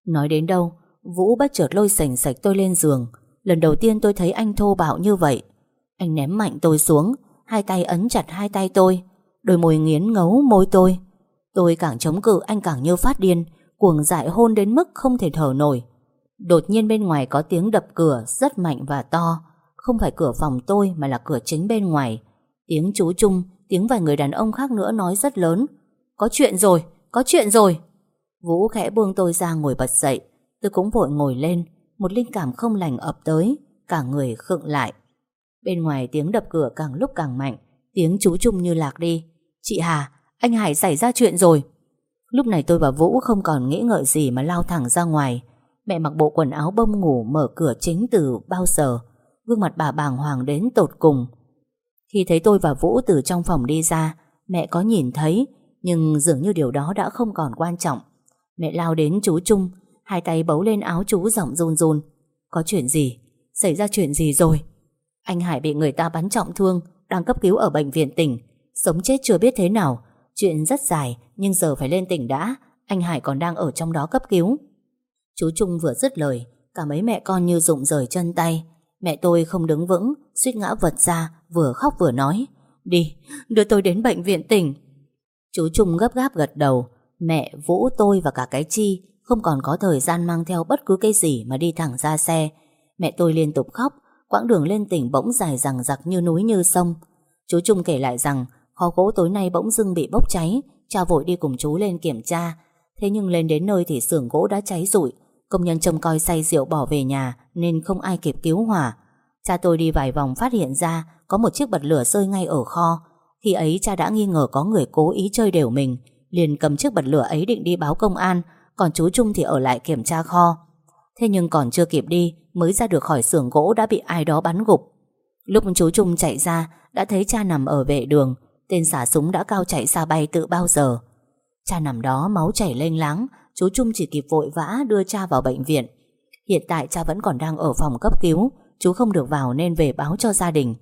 Nói đến đâu, Vũ bất chợt lôi sành sạch tôi lên giường. Lần đầu tiên tôi thấy anh thô bạo như vậy. Anh ném mạnh tôi xuống, hai tay ấn chặt hai tay tôi. Đôi môi nghiến ngấu môi tôi. Tôi càng chống cự anh càng như phát điên, cuồng dại hôn đến mức không thể thở nổi. Đột nhiên bên ngoài có tiếng đập cửa rất mạnh và to. Không phải cửa phòng tôi mà là cửa chính bên ngoài. Tiếng chú Trung, tiếng vài người đàn ông khác nữa nói rất lớn. Có chuyện rồi, có chuyện rồi. Vũ khẽ buông tôi ra ngồi bật dậy. Tôi cũng vội ngồi lên, một linh cảm không lành ập tới, cả người khựng lại. Bên ngoài tiếng đập cửa càng lúc càng mạnh, tiếng chú Trung như lạc đi. Chị Hà, anh Hải xảy ra chuyện rồi. Lúc này tôi và Vũ không còn nghĩ ngợi gì mà lao thẳng ra ngoài. Mẹ mặc bộ quần áo bông ngủ mở cửa chính từ bao giờ. Gương mặt bà bàng hoàng đến tột cùng. Khi thấy tôi và Vũ từ trong phòng đi ra, mẹ có nhìn thấy, nhưng dường như điều đó đã không còn quan trọng. Mẹ lao đến chú Trung, hai tay bấu lên áo chú giọng run run. Có chuyện gì? Xảy ra chuyện gì rồi? Anh Hải bị người ta bắn trọng thương, đang cấp cứu ở bệnh viện tỉnh. Sống chết chưa biết thế nào. Chuyện rất dài, nhưng giờ phải lên tỉnh đã. Anh Hải còn đang ở trong đó cấp cứu. Chú Trung vừa dứt lời, cả mấy mẹ con như rụng rời chân tay. Mẹ tôi không đứng vững, suýt ngã vật ra, vừa khóc vừa nói. Đi, đưa tôi đến bệnh viện tỉnh. Chú Trung gấp gáp gật đầu. Mẹ, Vũ, tôi và cả cái Chi không còn có thời gian mang theo bất cứ cái gì mà đi thẳng ra xe. Mẹ tôi liên tục khóc, quãng đường lên tỉnh bỗng dài rằng giặc như núi như sông. Chú Trung kể lại rằng kho gỗ tối nay bỗng dưng bị bốc cháy, cha vội đi cùng chú lên kiểm tra. Thế nhưng lên đến nơi thì xưởng gỗ đã cháy rụi, công nhân trông coi say rượu bỏ về nhà nên không ai kịp cứu hỏa. Cha tôi đi vài vòng phát hiện ra có một chiếc bật lửa rơi ngay ở kho. Khi ấy cha đã nghi ngờ có người cố ý chơi đều mình, liền cầm chiếc bật lửa ấy định đi báo công an, còn chú Trung thì ở lại kiểm tra kho. Thế nhưng còn chưa kịp đi, mới ra được khỏi xưởng gỗ đã bị ai đó bắn gục. Lúc chú Trung chạy ra, đã thấy cha nằm ở vệ đường, tên xả súng đã cao chạy xa bay tự bao giờ. Cha nằm đó máu chảy lênh láng, chú Trung chỉ kịp vội vã đưa cha vào bệnh viện. Hiện tại cha vẫn còn đang ở phòng cấp cứu, chú không được vào nên về báo cho gia đình.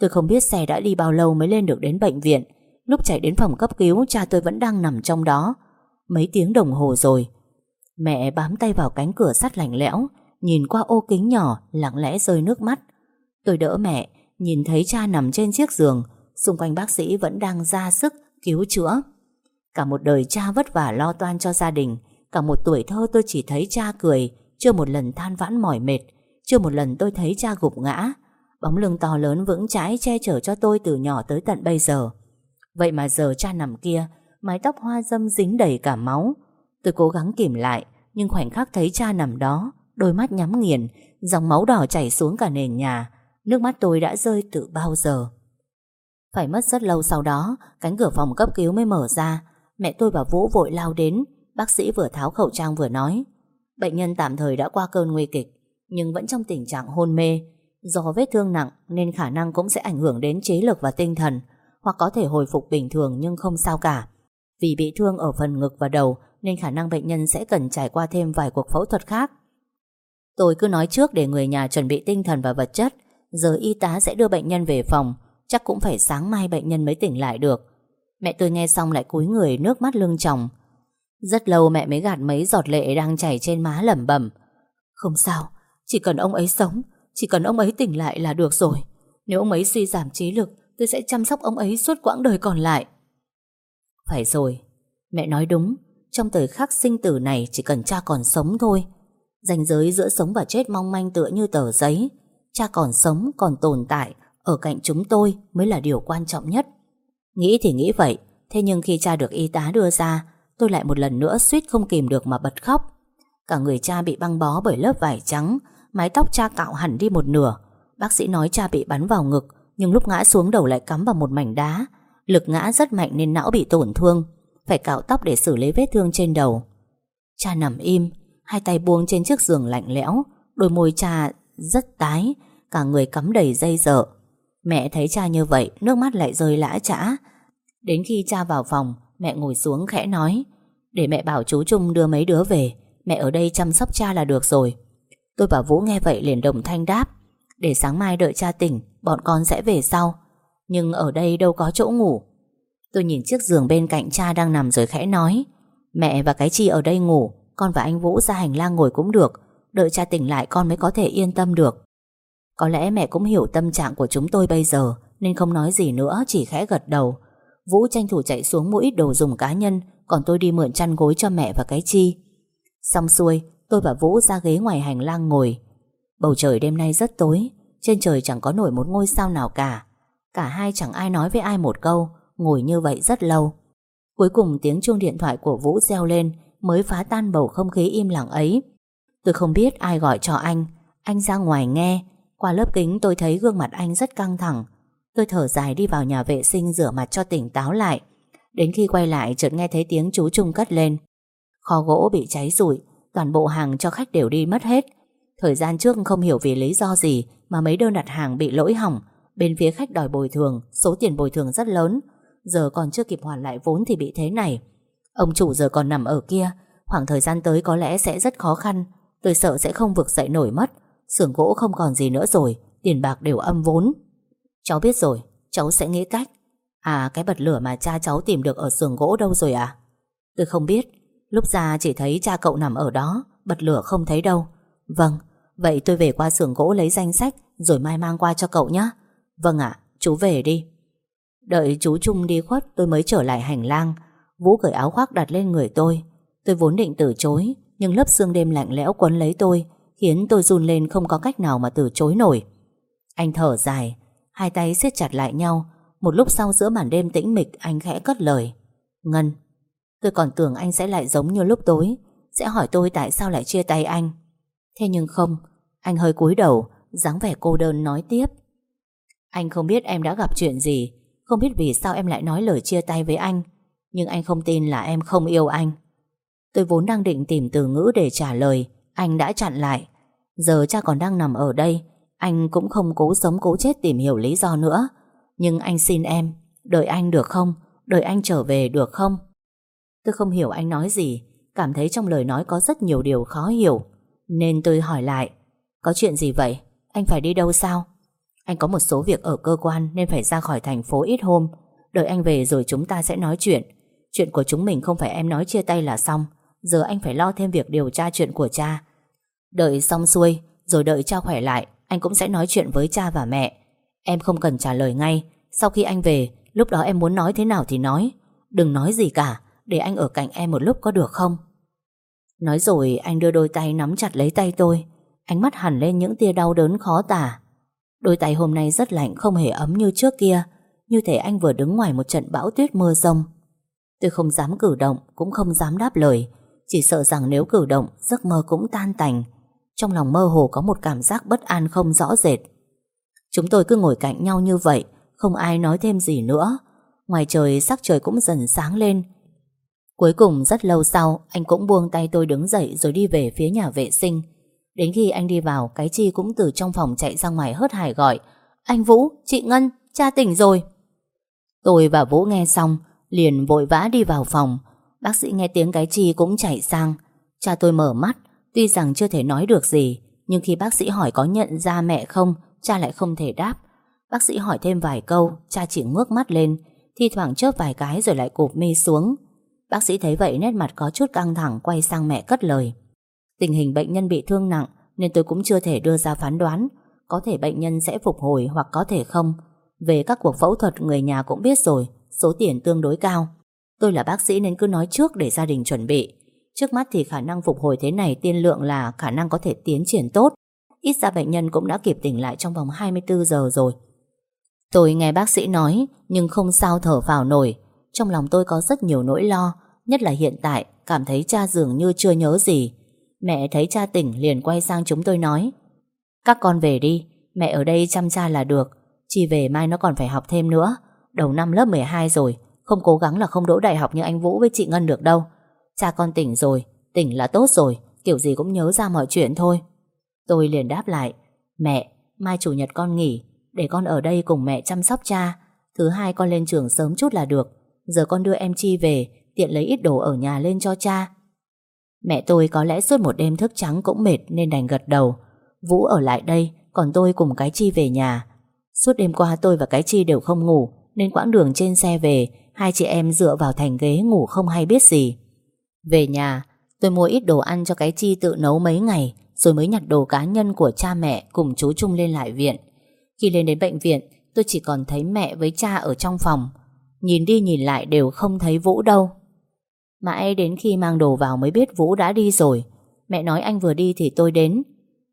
Tôi không biết xe đã đi bao lâu mới lên được đến bệnh viện. Lúc chạy đến phòng cấp cứu, cha tôi vẫn đang nằm trong đó. Mấy tiếng đồng hồ rồi. Mẹ bám tay vào cánh cửa sắt lạnh lẽo, nhìn qua ô kính nhỏ, lặng lẽ rơi nước mắt. Tôi đỡ mẹ, nhìn thấy cha nằm trên chiếc giường, xung quanh bác sĩ vẫn đang ra sức cứu chữa. Cả một đời cha vất vả lo toan cho gia đình, cả một tuổi thơ tôi chỉ thấy cha cười, chưa một lần than vãn mỏi mệt, chưa một lần tôi thấy cha gục ngã. Bóng lưng to lớn vững chãi che chở cho tôi từ nhỏ tới tận bây giờ. Vậy mà giờ cha nằm kia, mái tóc hoa dâm dính đầy cả máu. Tôi cố gắng kìm lại, nhưng khoảnh khắc thấy cha nằm đó, đôi mắt nhắm nghiền, dòng máu đỏ chảy xuống cả nền nhà. Nước mắt tôi đã rơi từ bao giờ. Phải mất rất lâu sau đó, cánh cửa phòng cấp cứu mới mở ra. Mẹ tôi và Vũ vội lao đến, bác sĩ vừa tháo khẩu trang vừa nói. Bệnh nhân tạm thời đã qua cơn nguy kịch, nhưng vẫn trong tình trạng hôn mê. Do vết thương nặng nên khả năng cũng sẽ ảnh hưởng đến trí lực và tinh thần, hoặc có thể hồi phục bình thường nhưng không sao cả. Vì bị thương ở phần ngực và đầu nên khả năng bệnh nhân sẽ cần trải qua thêm vài cuộc phẫu thuật khác. Tôi cứ nói trước để người nhà chuẩn bị tinh thần và vật chất Giờ y tá sẽ đưa bệnh nhân về phòng Chắc cũng phải sáng mai bệnh nhân mới tỉnh lại được. Mẹ tôi nghe xong lại cúi người nước mắt lưng tròng. Rất lâu mẹ mới gạt mấy giọt lệ đang chảy trên má lẩm bẩm. Không sao Chỉ cần ông ấy sống Chỉ cần ông ấy tỉnh lại là được rồi. Nếu ông ấy suy giảm trí lực Tôi sẽ chăm sóc ông ấy suốt quãng đời còn lại. Phải rồi Mẹ nói đúng. Trong thời khắc sinh tử này Chỉ cần cha còn sống thôi. Ranh giới giữa sống và chết mong manh tựa như tờ giấy. Cha còn sống, còn tồn tại. Ở cạnh chúng tôi mới là điều quan trọng nhất. Nghĩ thì nghĩ vậy, Thế nhưng khi cha được y tá đưa ra, Tôi lại một lần nữa suýt không kìm được mà bật khóc. Cả người cha bị băng bó bởi lớp vải trắng, Mái tóc cha cạo hẳn đi một nửa. Bác sĩ nói cha bị bắn vào ngực, Nhưng lúc ngã xuống đầu lại cắm vào một mảnh đá. Lực ngã rất mạnh nên não bị tổn thương, Phải cạo tóc để xử lý vết thương trên đầu. Cha nằm im, Hai tay buông trên chiếc giường lạnh lẽo, Đôi môi cha rất tái, Cả người cắm đầy dây dợ. Mẹ thấy cha như vậy, Nước mắt lại rơi lã chã. Đến khi cha vào phòng, Mẹ ngồi xuống khẽ nói, Để mẹ bảo chú Trung đưa mấy đứa về, Mẹ ở đây chăm sóc cha là được rồi. Tôi và Vũ nghe vậy liền đồng thanh đáp, Để sáng mai đợi cha tỉnh, Bọn con sẽ về sau. Nhưng ở đây đâu có chỗ ngủ. Tôi nhìn chiếc giường bên cạnh cha đang nằm rồi khẽ nói, Mẹ và cái chi ở đây ngủ, Con và anh Vũ ra hành lang ngồi cũng được, Đợi cha tỉnh lại con mới có thể yên tâm được. Có lẽ mẹ cũng hiểu tâm trạng của chúng tôi bây giờ, Nên không nói gì nữa, Chỉ khẽ gật đầu. Vũ tranh thủ chạy xuống mua ít đồ dùng cá nhân, Còn tôi đi mượn chăn gối cho mẹ và cái chi. Xong xuôi, Tôi và Vũ ra ghế ngoài hành lang ngồi. Bầu trời đêm nay rất tối, Trên trời chẳng có nổi một ngôi sao nào cả. Cả hai chẳng ai nói với ai một câu, Ngồi như vậy rất lâu. Cuối cùng tiếng chuông điện thoại của Vũ reo lên, Mới phá tan bầu không khí im lặng ấy. Tôi không biết ai gọi cho anh. Anh ra ngoài nghe qua lớp kính tôi thấy gương mặt anh rất căng thẳng. Tôi thở dài đi vào nhà vệ sinh rửa mặt cho tỉnh táo lại. Đến khi quay lại, chợt nghe thấy tiếng chú Trung cất lên. Kho gỗ bị cháy rụi, Toàn bộ hàng cho khách đều đi mất hết. Thời gian trước không hiểu vì lý do gì Mà mấy đơn đặt hàng bị lỗi hỏng. Bên phía khách đòi bồi thường, Số tiền bồi thường rất lớn. Giờ còn chưa kịp hoàn lại vốn thì bị thế này. Ông chủ giờ còn nằm ở kia, Khoảng thời gian tới có lẽ sẽ rất khó khăn. Tôi sợ sẽ không vực dậy nổi mất xưởng gỗ không còn gì nữa rồi Tiền bạc đều âm vốn. Cháu biết rồi, cháu sẽ nghĩ cách. À cái bật lửa mà cha cháu tìm được ở xưởng gỗ đâu rồi à Tôi không biết. Lúc ra chỉ thấy cha cậu nằm ở đó Bật lửa không thấy đâu. Vâng, vậy tôi về qua xưởng gỗ lấy danh sách Rồi mai mang qua cho cậu nhé Vâng ạ, chú về đi. Đợi chú Trung đi khuất tôi mới trở lại hành lang. Vũ cởi áo khoác đặt lên người tôi. Tôi vốn định từ chối Nhưng lớp xương đêm lạnh lẽo quấn lấy tôi. Khiến tôi run lên không có cách nào mà từ chối nổi. Anh thở dài, Hai tay siết chặt lại nhau. Một lúc sau giữa màn đêm tĩnh mịch, Anh khẽ cất lời. Ngân, Tôi còn tưởng anh sẽ lại giống như lúc tối, Sẽ hỏi tôi tại sao lại chia tay anh. Thế nhưng không, Anh hơi cúi đầu, dáng vẻ cô đơn nói tiếp. Anh không biết em đã gặp chuyện gì, Không biết vì sao em lại nói lời chia tay với anh, Nhưng anh không tin là em không yêu anh. Tôi vốn đang định tìm từ ngữ để trả lời, Anh đã chặn lại. Giờ cha còn đang nằm ở đây, Anh cũng không cố sống cố chết tìm hiểu lý do nữa. Nhưng anh xin em, Đợi anh được không? Đợi anh trở về được không? Tôi không hiểu anh nói gì, Cảm thấy trong lời nói có rất nhiều điều khó hiểu. Nên tôi hỏi lại, Có chuyện gì vậy? Anh phải đi đâu sao? Anh có một số việc ở cơ quan Nên phải ra khỏi thành phố ít hôm. Đợi anh về rồi chúng ta sẽ nói chuyện. Chuyện của chúng mình không phải em nói chia tay là xong. Giờ anh phải lo thêm việc điều tra chuyện của cha. Đợi xong xuôi, Rồi đợi cha khỏe lại, Anh cũng sẽ nói chuyện với cha và mẹ. Em không cần trả lời ngay. Sau khi anh về, Lúc đó em muốn nói thế nào thì nói. Đừng nói gì cả, Để anh ở cạnh em một lúc có được không? Nói rồi, anh đưa đôi tay nắm chặt lấy tay tôi. Ánh mắt hẳn lên những tia đau đớn khó tả. Đôi tay hôm nay rất lạnh, Không hề ấm như trước kia. Như thể anh vừa đứng ngoài một trận bão tuyết mưa rông. Tôi không dám cử động, Cũng không dám đáp lời. Chỉ sợ rằng nếu cử động, Giấc mơ cũng tan tành. Trong lòng mơ hồ có một cảm giác bất an không rõ rệt. Chúng tôi cứ ngồi cạnh nhau như vậy Không ai nói thêm gì nữa. Ngoài trời sắc trời cũng dần sáng lên. Cuối cùng rất lâu sau Anh cũng buông tay tôi đứng dậy Rồi đi về phía nhà vệ sinh. Đến khi anh đi vào Cái chi cũng từ trong phòng chạy ra ngoài hớt hải gọi Anh Vũ, chị Ngân, cha tỉnh rồi. Tôi và Vũ nghe xong Liền vội vã đi vào phòng. Bác sĩ nghe tiếng cái chi cũng chạy sang. Cha tôi mở mắt Tuy rằng chưa thể nói được gì, Nhưng khi bác sĩ hỏi có nhận ra mẹ không, Cha lại không thể đáp. Bác sĩ hỏi thêm vài câu, Cha chỉ ngước mắt lên, Thi thoảng chớp vài cái rồi lại cụp mi xuống. Bác sĩ thấy vậy nét mặt có chút căng thẳng Quay sang mẹ cất lời. Tình hình bệnh nhân bị thương nặng Nên tôi cũng chưa thể đưa ra phán đoán, Có thể bệnh nhân sẽ phục hồi hoặc có thể không. Về các cuộc phẫu thuật, người nhà cũng biết rồi, Số tiền tương đối cao. Tôi là bác sĩ nên cứ nói trước để gia đình chuẩn bị. Trước mắt thì khả năng phục hồi thế này tiên lượng là khả năng có thể tiến triển tốt. Ít ra bệnh nhân cũng đã kịp tỉnh lại trong vòng 24 giờ rồi. Tôi nghe bác sĩ nói nhưng không sao thở vào nổi. Trong lòng tôi có rất nhiều nỗi lo, nhất là hiện tại cảm thấy cha dường như chưa nhớ gì. Mẹ thấy cha tỉnh liền quay sang chúng tôi nói Các con về đi, mẹ ở đây chăm cha là được. Chỉ về mai nó còn phải học thêm nữa. Đầu năm lớp 12 rồi, không cố gắng là không đỗ đại học như anh Vũ với chị Ngân được đâu. Cha con tỉnh rồi, tỉnh là tốt rồi, kiểu gì cũng nhớ ra mọi chuyện thôi. Tôi liền đáp lại, mẹ, mai chủ nhật con nghỉ, để con ở đây cùng mẹ chăm sóc cha. Thứ hai con lên trường sớm chút là được, giờ con đưa em Chi về, tiện lấy ít đồ ở nhà lên cho cha. Mẹ tôi có lẽ suốt một đêm thức trắng cũng mệt nên đành gật đầu. Vũ ở lại đây, còn tôi cùng cái Chi về nhà. Suốt đêm qua tôi và cái Chi đều không ngủ, nên quãng đường trên xe về, hai chị em dựa vào thành ghế ngủ không hay biết gì. Về nhà, tôi mua ít đồ ăn cho cái chi tự nấu mấy ngày, rồi mới nhặt đồ cá nhân của cha mẹ cùng chú Trung lên lại viện. Khi lên đến bệnh viện, tôi chỉ còn thấy mẹ với cha ở trong phòng. Nhìn đi nhìn lại đều không thấy Vũ đâu. Mãi đến khi mang đồ vào mới biết Vũ đã đi rồi. Mẹ nói anh vừa đi thì tôi đến.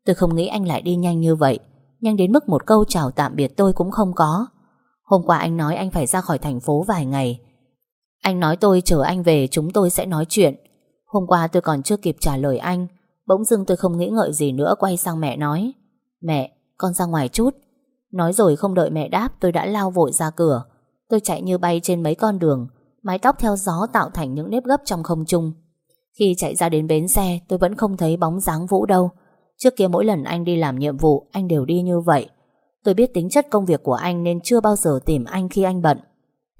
Tôi không nghĩ anh lại đi nhanh như vậy. Nhanh đến mức một câu chào tạm biệt tôi cũng không có. Hôm qua anh nói anh phải ra khỏi thành phố vài ngày. Anh nói tôi chờ anh về chúng tôi sẽ nói chuyện. Hôm qua tôi còn chưa kịp trả lời anh. Bỗng dưng tôi không nghĩ ngợi gì nữa quay sang mẹ nói. Mẹ, con ra ngoài chút. Nói rồi không đợi mẹ đáp tôi đã lao vội ra cửa. Tôi chạy như bay trên mấy con đường. Mái tóc theo gió tạo thành những nếp gấp trong không trung. Khi chạy ra đến bến xe tôi vẫn không thấy bóng dáng Vũ đâu. Trước kia mỗi lần anh đi làm nhiệm vụ anh đều đi như vậy. Tôi biết tính chất công việc của anh nên chưa bao giờ tìm anh khi anh bận.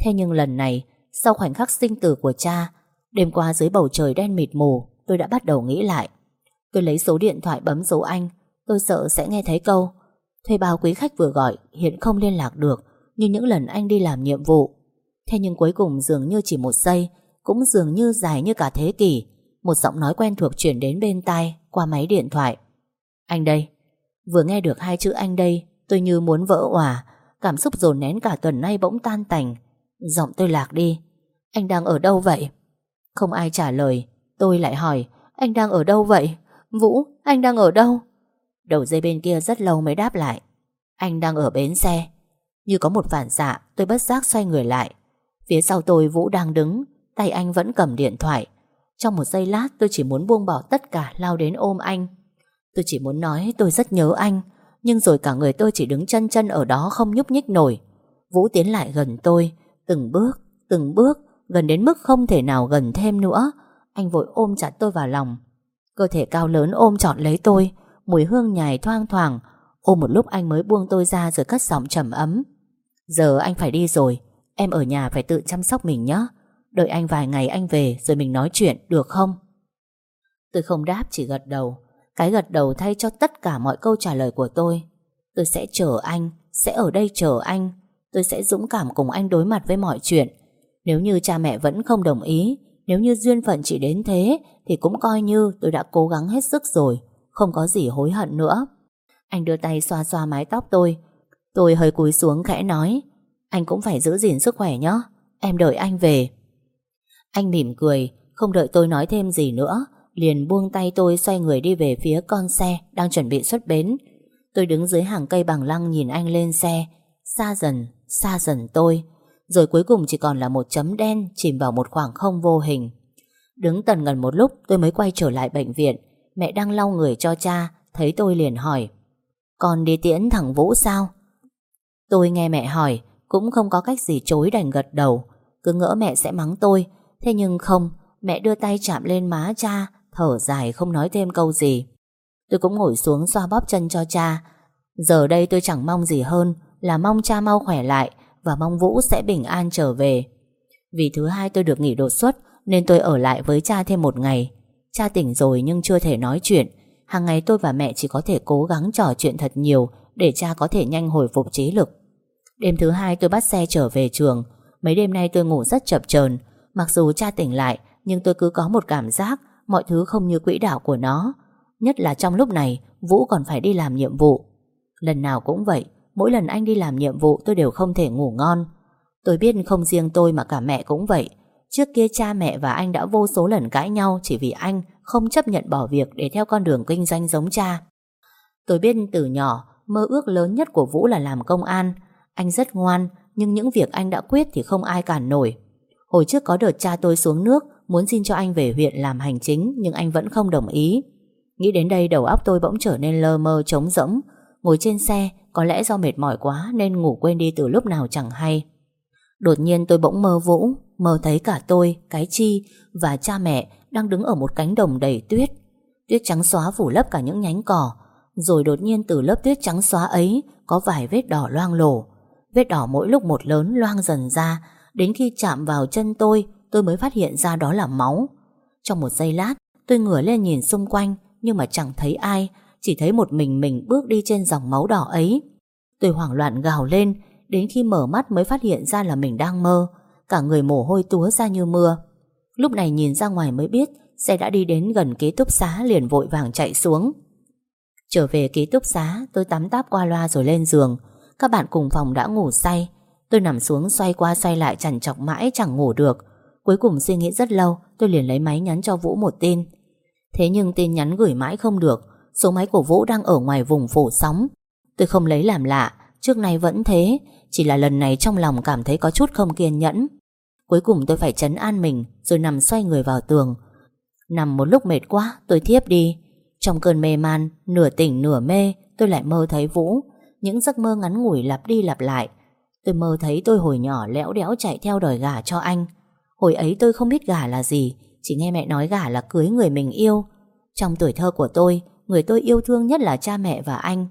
Thế nhưng lần này sau khoảnh khắc sinh tử của cha, Đêm qua dưới bầu trời đen mịt mù, Tôi đã bắt đầu nghĩ lại. Tôi lấy số điện thoại bấm số anh, Tôi sợ sẽ nghe thấy câu, Thuê bao quý khách vừa gọi, hiện không liên lạc được, Như những lần anh đi làm nhiệm vụ. Thế nhưng cuối cùng dường như chỉ một giây, Cũng dường như dài như cả thế kỷ, Một giọng nói quen thuộc chuyển đến bên tai Qua máy điện thoại. Anh đây. Vừa nghe được hai chữ anh đây Tôi như muốn vỡ òa, Cảm xúc dồn nén cả tuần nay bỗng tan tành. Giọng tôi lạc đi. Anh đang ở đâu vậy? Không ai trả lời. Tôi lại hỏi, Anh đang ở đâu vậy? Vũ, anh đang ở đâu? Đầu dây bên kia rất lâu mới đáp lại. Anh đang ở bến xe. Như có một phản xạ, tôi bất giác xoay người lại. Phía sau tôi Vũ đang đứng, Tay anh vẫn cầm điện thoại. Trong một giây lát tôi chỉ muốn buông bỏ tất cả Lao đến ôm anh. Tôi chỉ muốn nói tôi rất nhớ anh, Nhưng rồi cả người tôi chỉ đứng chân chân ở đó Không nhúc nhích nổi. Vũ tiến lại gần tôi Từng bước, từng bước Gần đến mức không thể nào gần thêm nữa. Anh vội ôm chặt tôi vào lòng. Cơ thể cao lớn ôm trọn lấy tôi. Mùi hương nhài thoang thoảng. Ôm một lúc anh mới buông tôi ra rồi cất giọng trầm ấm. Giờ anh phải đi rồi. Em ở nhà phải tự chăm sóc mình nhé. Đợi anh vài ngày anh về Rồi mình nói chuyện được không? Tôi không đáp chỉ gật đầu. Cái gật đầu thay cho tất cả mọi câu trả lời của tôi. Tôi sẽ chờ anh Sẽ ở đây chờ anh. Tôi sẽ dũng cảm cùng anh đối mặt với mọi chuyện. Nếu như cha mẹ vẫn không đồng ý, Nếu như duyên phận chỉ đến thế, Thì cũng coi như tôi đã cố gắng hết sức rồi, Không có gì hối hận nữa. Anh đưa tay xoa xoa mái tóc tôi. Tôi hơi cúi xuống khẽ nói, Anh cũng phải giữ gìn sức khỏe nhé, Em đợi anh về. Anh mỉm cười, Không đợi tôi nói thêm gì nữa, Liền buông tay tôi xoay người đi về phía con xe Đang chuẩn bị xuất bến. Tôi đứng dưới hàng cây bằng lăng nhìn anh lên xe, Xa dần xa dần tôi, rồi cuối cùng chỉ còn là một chấm đen chìm vào một khoảng không vô hình. Đứng tần gần một lúc tôi mới quay trở lại bệnh viện, mẹ đang lau người cho cha, thấy tôi liền hỏi, con đi tiễn thằng Vũ sao? Tôi nghe mẹ hỏi, cũng không có cách gì chối đành gật đầu, cứ ngỡ mẹ sẽ mắng tôi, thế nhưng không, mẹ đưa tay chạm lên má cha, thở dài không nói thêm câu gì. Tôi cũng ngồi xuống xoa bóp chân cho cha, giờ đây tôi chẳng mong gì hơn là mong cha mau khỏe lại và mong Vũ sẽ bình an trở về. Vì thứ hai tôi được nghỉ đột xuất nên tôi ở lại với cha thêm một ngày. Cha tỉnh rồi nhưng chưa thể nói chuyện. hàng ngày tôi và mẹ chỉ có thể cố gắng trò chuyện thật nhiều để cha có thể nhanh hồi phục trí lực. Đêm thứ hai tôi bắt xe trở về trường. Mấy đêm nay tôi ngủ rất chập chờn. Mặc dù cha tỉnh lại, nhưng tôi cứ có một cảm giác mọi thứ không như quỹ đạo của nó. Nhất là trong lúc này, Vũ còn phải đi làm nhiệm vụ. Lần nào cũng vậy, mỗi lần anh đi làm nhiệm vụ tôi đều không thể ngủ ngon. Tôi biết không riêng tôi mà cả mẹ cũng vậy. Trước kia cha mẹ và anh đã vô số lần cãi nhau chỉ vì anh không chấp nhận bỏ việc để theo con đường kinh doanh giống cha. Tôi biết từ nhỏ, mơ ước lớn nhất của Vũ là làm công an. Anh rất ngoan, nhưng những việc anh đã quyết thì không ai cản nổi. Hồi trước có đợt cha tôi xuống nước, muốn xin cho anh về huyện làm hành chính, nhưng anh vẫn không đồng ý. Nghĩ đến đây đầu óc tôi bỗng trở nên lơ mơ trống rỗng. Ngồi trên xe, có lẽ do mệt mỏi quá nên ngủ quên đi từ lúc nào chẳng hay. Đột nhiên tôi bỗng mơ Vũ, mơ thấy cả tôi, cái chi và cha mẹ đang đứng ở một cánh đồng đầy tuyết. Tuyết trắng xóa phủ lấp cả những nhánh cỏ, rồi đột nhiên từ lớp tuyết trắng xóa ấy có vài vết đỏ loang lổ. Vết đỏ mỗi lúc một lớn loang dần ra, đến khi chạm vào chân tôi, tôi mới phát hiện ra đó là máu. Trong một giây lát, tôi ngửa lên nhìn xung quanh, nhưng mà chẳng thấy ai, chỉ thấy một mình mình bước đi trên dòng máu đỏ ấy. Tôi hoảng loạn gào lên, đến khi mở mắt mới phát hiện ra là mình đang mơ, cả người mồ hôi túa ra như mưa. Lúc này nhìn ra ngoài mới biết xe đã đi đến gần ký túc xá liền vội vàng chạy xuống. Trở về ký túc xá, tôi tắm táp qua loa rồi lên giường. Các bạn cùng phòng đã ngủ say. Tôi nằm xuống xoay qua xoay lại chằn chọc mãi chẳng ngủ được. Cuối cùng suy nghĩ rất lâu, tôi liền lấy máy nhắn cho Vũ một tin. Thế nhưng tin nhắn gửi mãi không được, số máy của Vũ đang ở ngoài vùng phủ sóng. Tôi không lấy làm lạ, trước nay vẫn thế, chỉ là lần này trong lòng cảm thấy có chút không kiên nhẫn. Cuối cùng tôi phải chấn an mình rồi nằm xoay người vào tường. Nằm một lúc mệt quá, tôi thiếp đi. Trong cơn mê man, nửa tỉnh nửa mê, tôi lại mơ thấy Vũ. Những giấc mơ ngắn ngủi lặp đi lặp lại. Tôi mơ thấy tôi hồi nhỏ lẽo đẽo chạy theo đòi gà cho anh. Hồi ấy tôi không biết gà là gì, chỉ nghe mẹ nói gà là cưới người mình yêu. Trong tuổi thơ của tôi, người tôi yêu thương nhất là cha mẹ và anh.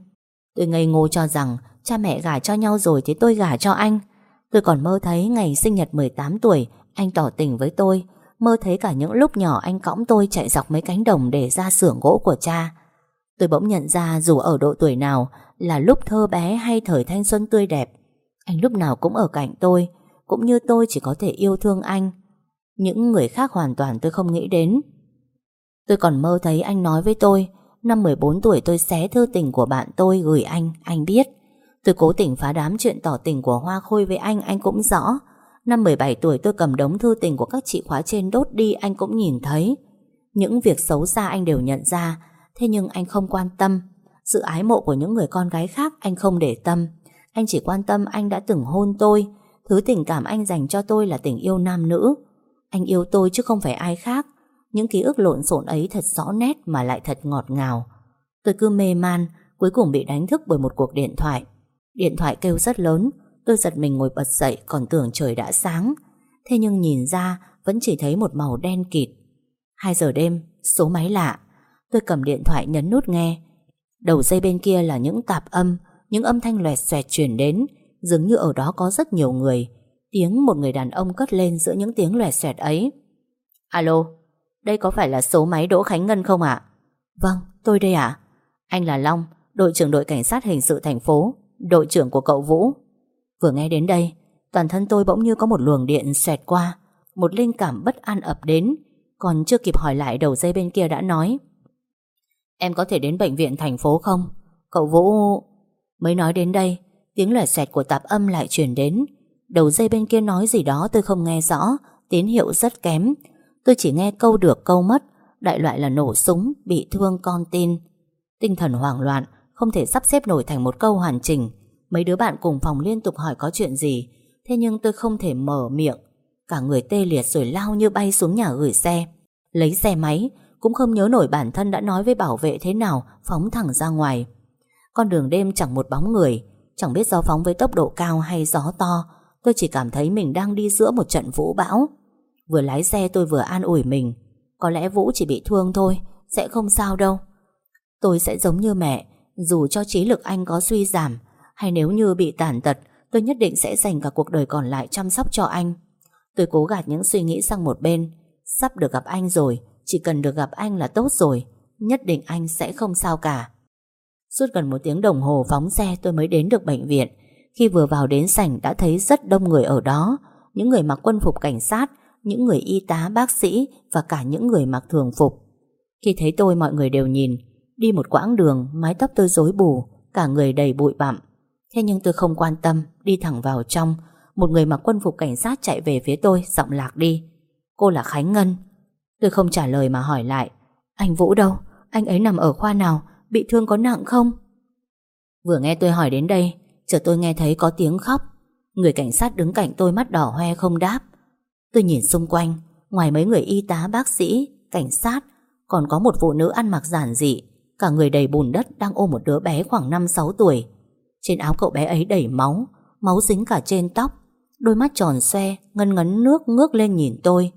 Tôi ngây ngô cho rằng cha mẹ gả cho nhau rồi thì tôi gả cho anh. Tôi còn mơ thấy ngày sinh nhật 18 tuổi, anh tỏ tình với tôi. Mơ thấy cả những lúc nhỏ anh cõng tôi chạy dọc mấy cánh đồng để ra xưởng gỗ của cha. Tôi bỗng nhận ra dù ở độ tuổi nào, là lúc thơ bé hay thời thanh xuân tươi đẹp, anh lúc nào cũng ở cạnh tôi, cũng như tôi chỉ có thể yêu thương anh. Những người khác hoàn toàn tôi không nghĩ đến. Tôi còn mơ thấy anh nói với tôi, năm 14 tuổi tôi xé thư tình của bạn tôi gửi anh, anh biết. Tôi cố tình phá đám chuyện tỏ tình của Hoa Khôi với anh, anh cũng rõ. Năm 17 tuổi tôi cầm đống thư tình của các chị khóa trên đốt đi, anh cũng nhìn thấy. Những việc xấu xa anh đều nhận ra, thế nhưng anh không quan tâm. Sự ái mộ của những người con gái khác anh không để tâm. Anh chỉ quan tâm anh đã từng hôn tôi. Thứ tình cảm anh dành cho tôi là tình yêu nam nữ. Anh yêu tôi chứ không phải ai khác. Những ký ức lộn xộn ấy thật rõ nét mà lại thật ngọt ngào. Tôi cứ mê man, cuối cùng bị đánh thức bởi một cuộc điện thoại. Điện thoại kêu rất lớn, tôi giật mình ngồi bật dậy còn tưởng trời đã sáng. Thế nhưng nhìn ra vẫn chỉ thấy một màu đen kịt. 2 giờ đêm, số máy lạ. Tôi cầm điện thoại nhấn nút nghe. Đầu dây bên kia là những tạp âm, những âm thanh loẹt xoẹt chuyển đến, dường như ở đó có rất nhiều người. Tiếng một người đàn ông cất lên giữa những tiếng loẹt xoẹt ấy. Alo, đây có phải là số máy Đỗ Khánh Ngân không ạ? Vâng, tôi đây ạ. Anh là Long, đội trưởng đội cảnh sát hình sự thành phố đội trưởng của cậu Vũ. Vừa nghe đến đây, toàn thân tôi bỗng như có một luồng điện xẹt qua, một linh cảm bất an ập đến, còn chưa kịp hỏi lại đầu dây bên kia đã nói. Em có thể đến bệnh viện thành phố không? Cậu Vũ... Mới nói đến đây, tiếng lẻ xẹt của tạp âm lại truyền đến. Đầu dây bên kia nói gì đó tôi không nghe rõ, tín hiệu rất kém. Tôi chỉ nghe câu được câu mất, đại loại là nổ súng, bị thương con tin. Tinh thần hoảng loạn, không thể sắp xếp nổi thành một câu hoàn chỉnh. Mấy đứa bạn cùng phòng liên tục hỏi có chuyện gì, thế nhưng tôi không thể mở miệng. Cả người tê liệt rồi lao như bay xuống nhà gửi xe. Lấy xe máy, cũng không nhớ nổi bản thân đã nói với bảo vệ thế nào, phóng thẳng ra ngoài. Con đường đêm chẳng một bóng người, chẳng biết do phóng với tốc độ cao hay gió to, tôi chỉ cảm thấy mình đang đi giữa một trận vũ bão. Vừa lái xe tôi vừa an ủi mình, có lẽ Vũ chỉ bị thương thôi, sẽ không sao đâu. Tôi sẽ giống như mẹ, dù cho trí lực anh có suy giảm Hay nếu như bị tàn tật Tôi nhất định sẽ dành cả cuộc đời còn lại chăm sóc cho anh. Tôi cố gạt những suy nghĩ sang một bên. Sắp được gặp anh rồi Chỉ cần được gặp anh là tốt rồi Nhất định anh sẽ không sao cả. Suốt gần một tiếng đồng hồ phóng xe tôi mới đến được bệnh viện. Khi vừa vào đến sảnh đã thấy rất đông người ở đó. Những người mặc quân phục cảnh sát những người y tá, bác sĩ Và cả những người mặc thường phục. Khi thấy tôi mọi người đều nhìn Đi một quãng đường Mái tóc tôi rối bù Cả người đầy bụi bặm. Thế nhưng tôi không quan tâm Đi thẳng vào trong. Một người mặc quân phục cảnh sát chạy về phía tôi Giọng lạc đi. Cô là Khánh Ngân. Tôi không trả lời mà hỏi lại Anh Vũ đâu? Anh ấy nằm ở khoa nào? Bị thương có nặng không? Vừa nghe tôi hỏi đến đây Chợt tôi nghe thấy có tiếng khóc. Người cảnh sát đứng cạnh tôi mắt đỏ hoe không đáp. Tôi nhìn xung quanh, Ngoài mấy người y tá, bác sĩ, Cảnh sát, Còn có một phụ nữ ăn mặc giản dị, Cả người đầy bùn đất đang ôm một đứa bé khoảng 5-6 tuổi Trên áo cậu bé ấy đầy máu Máu dính cả trên tóc, Đôi mắt tròn xoe, Ngân ngấn nước ngước lên nhìn tôi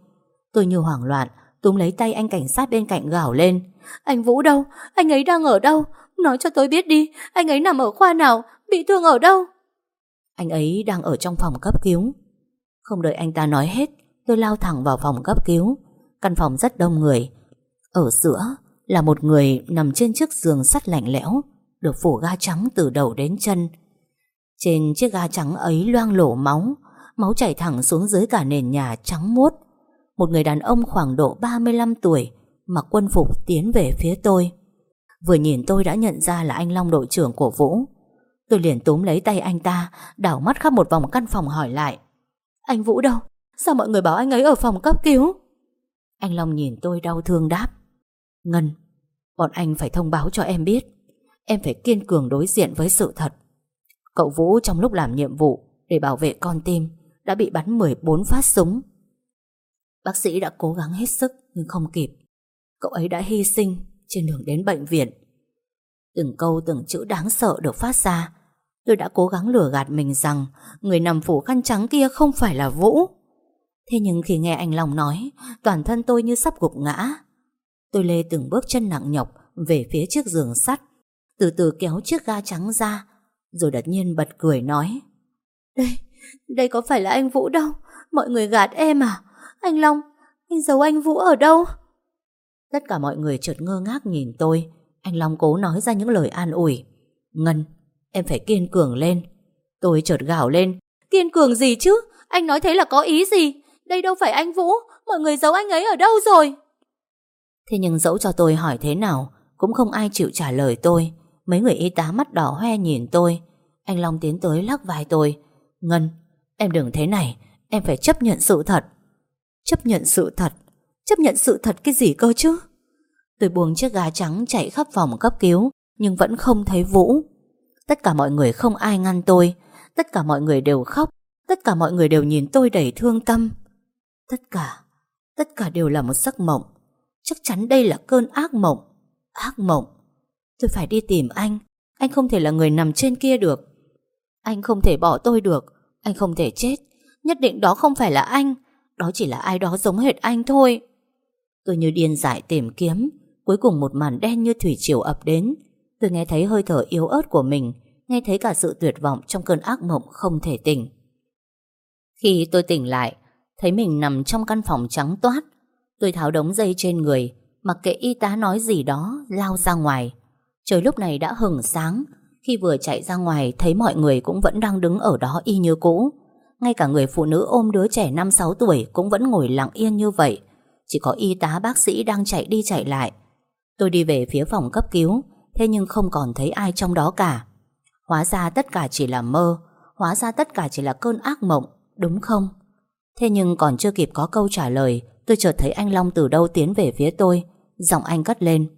Tôi như hoảng loạn, Túm lấy tay anh cảnh sát bên cạnh gào lên, Anh Vũ đâu? Anh ấy đang ở đâu? Nói cho tôi biết đi, Anh ấy nằm ở khoa nào? Bị thương ở đâu? Anh ấy đang ở trong phòng cấp cứu Không đợi anh ta nói hết Tôi lao thẳng vào phòng cấp cứu. Căn phòng rất đông người. Ở giữa là một người nằm trên chiếc giường sắt lạnh lẽo, Được phủ ga trắng từ đầu đến chân. Trên chiếc ga trắng ấy loang lổ máu Máu chảy thẳng xuống dưới cả nền nhà trắng muốt. Một người đàn ông khoảng độ 35 tuổi Mặc quân phục tiến về phía tôi. Vừa nhìn tôi đã nhận ra là anh Long đội trưởng của Vũ. Tôi liền túm lấy tay anh ta, Đảo mắt khắp một vòng căn phòng hỏi lại, Anh Vũ đâu? Sao mọi người bảo anh ấy ở phòng cấp cứu? Anh Long nhìn tôi đau thương đáp. Ngân, Bọn anh phải thông báo cho em biết. Em phải kiên cường đối diện với sự thật. Cậu Vũ trong lúc làm nhiệm vụ Để bảo vệ con tim Đã bị bắn 14 phát súng. Bác sĩ đã cố gắng hết sức Nhưng không kịp. Cậu ấy đã hy sinh trên đường đến bệnh viện. Từng câu từng chữ đáng sợ được phát ra. Tôi đã cố gắng lừa gạt mình rằng Người nằm phủ khăn trắng kia không phải là Vũ. Thế nhưng khi nghe anh Long nói Toàn thân tôi như sắp gục ngã. Tôi lê từng bước chân nặng nhọc Về phía chiếc giường sắt Từ từ kéo chiếc ga trắng ra Rồi đột nhiên bật cười nói Đây, đây có phải là anh Vũ đâu Mọi người gạt em à? Anh Long, anh giấu anh Vũ ở đâu? Tất cả mọi người chợt ngơ ngác nhìn tôi Anh Long cố nói ra những lời an ủi Ngân, em phải kiên cường lên. Tôi chợt gào lên Kiên cường gì chứ? Anh nói thế là có ý gì? Đây đâu phải anh Vũ Mọi người giấu anh ấy ở đâu rồi? Thế nhưng dẫu cho tôi hỏi thế nào Cũng không ai chịu trả lời tôi. Mấy người y tá mắt đỏ hoe nhìn tôi. Anh Long tiến tới lắc vai tôi. Ngân, em đừng thế này Em phải chấp nhận sự thật. Chấp nhận sự thật? Chấp nhận sự thật cái gì cơ chứ? Tôi buông chiếc gà trắng chạy khắp phòng cấp cứu Nhưng vẫn không thấy Vũ. Tất cả mọi người không ai ngăn tôi. Tất cả mọi người đều khóc. Tất cả mọi người đều nhìn tôi đầy thương tâm. Tất cả Tất cả đều là một giấc mộng. Chắc chắn đây là cơn ác mộng. Ác mộng? Tôi phải đi tìm anh. Anh không thể là người nằm trên kia được. Anh không thể bỏ tôi được. Anh không thể chết. Nhất định đó không phải là anh. Đó chỉ là ai đó giống hệt anh thôi. Tôi như điên dại tìm kiếm. Cuối cùng một màn đen như thủy triều ập đến. Tôi nghe thấy hơi thở yếu ớt của mình, Nghe thấy cả sự tuyệt vọng trong cơn ác mộng không thể tỉnh. Khi tôi tỉnh lại Thấy mình nằm trong căn phòng trắng toát. Tôi tháo đống dây trên người, Mặc kệ y tá nói gì đó, Lao ra ngoài. Trời lúc này đã hừng sáng. Khi vừa chạy ra ngoài, Thấy mọi người cũng vẫn đang đứng ở đó y như cũ. Ngay cả người phụ nữ ôm đứa trẻ 5-6 tuổi Cũng vẫn ngồi lặng yên như vậy. Chỉ có y tá bác sĩ đang chạy đi chạy lại. Tôi đi về phía phòng cấp cứu, Thế nhưng không còn thấy ai trong đó cả. Hóa ra tất cả chỉ là mơ, Hóa ra tất cả chỉ là cơn ác mộng, Đúng không? Thế nhưng còn chưa kịp có câu trả lời, Tôi chợt thấy anh Long từ đâu tiến về phía tôi. Giọng anh cất lên.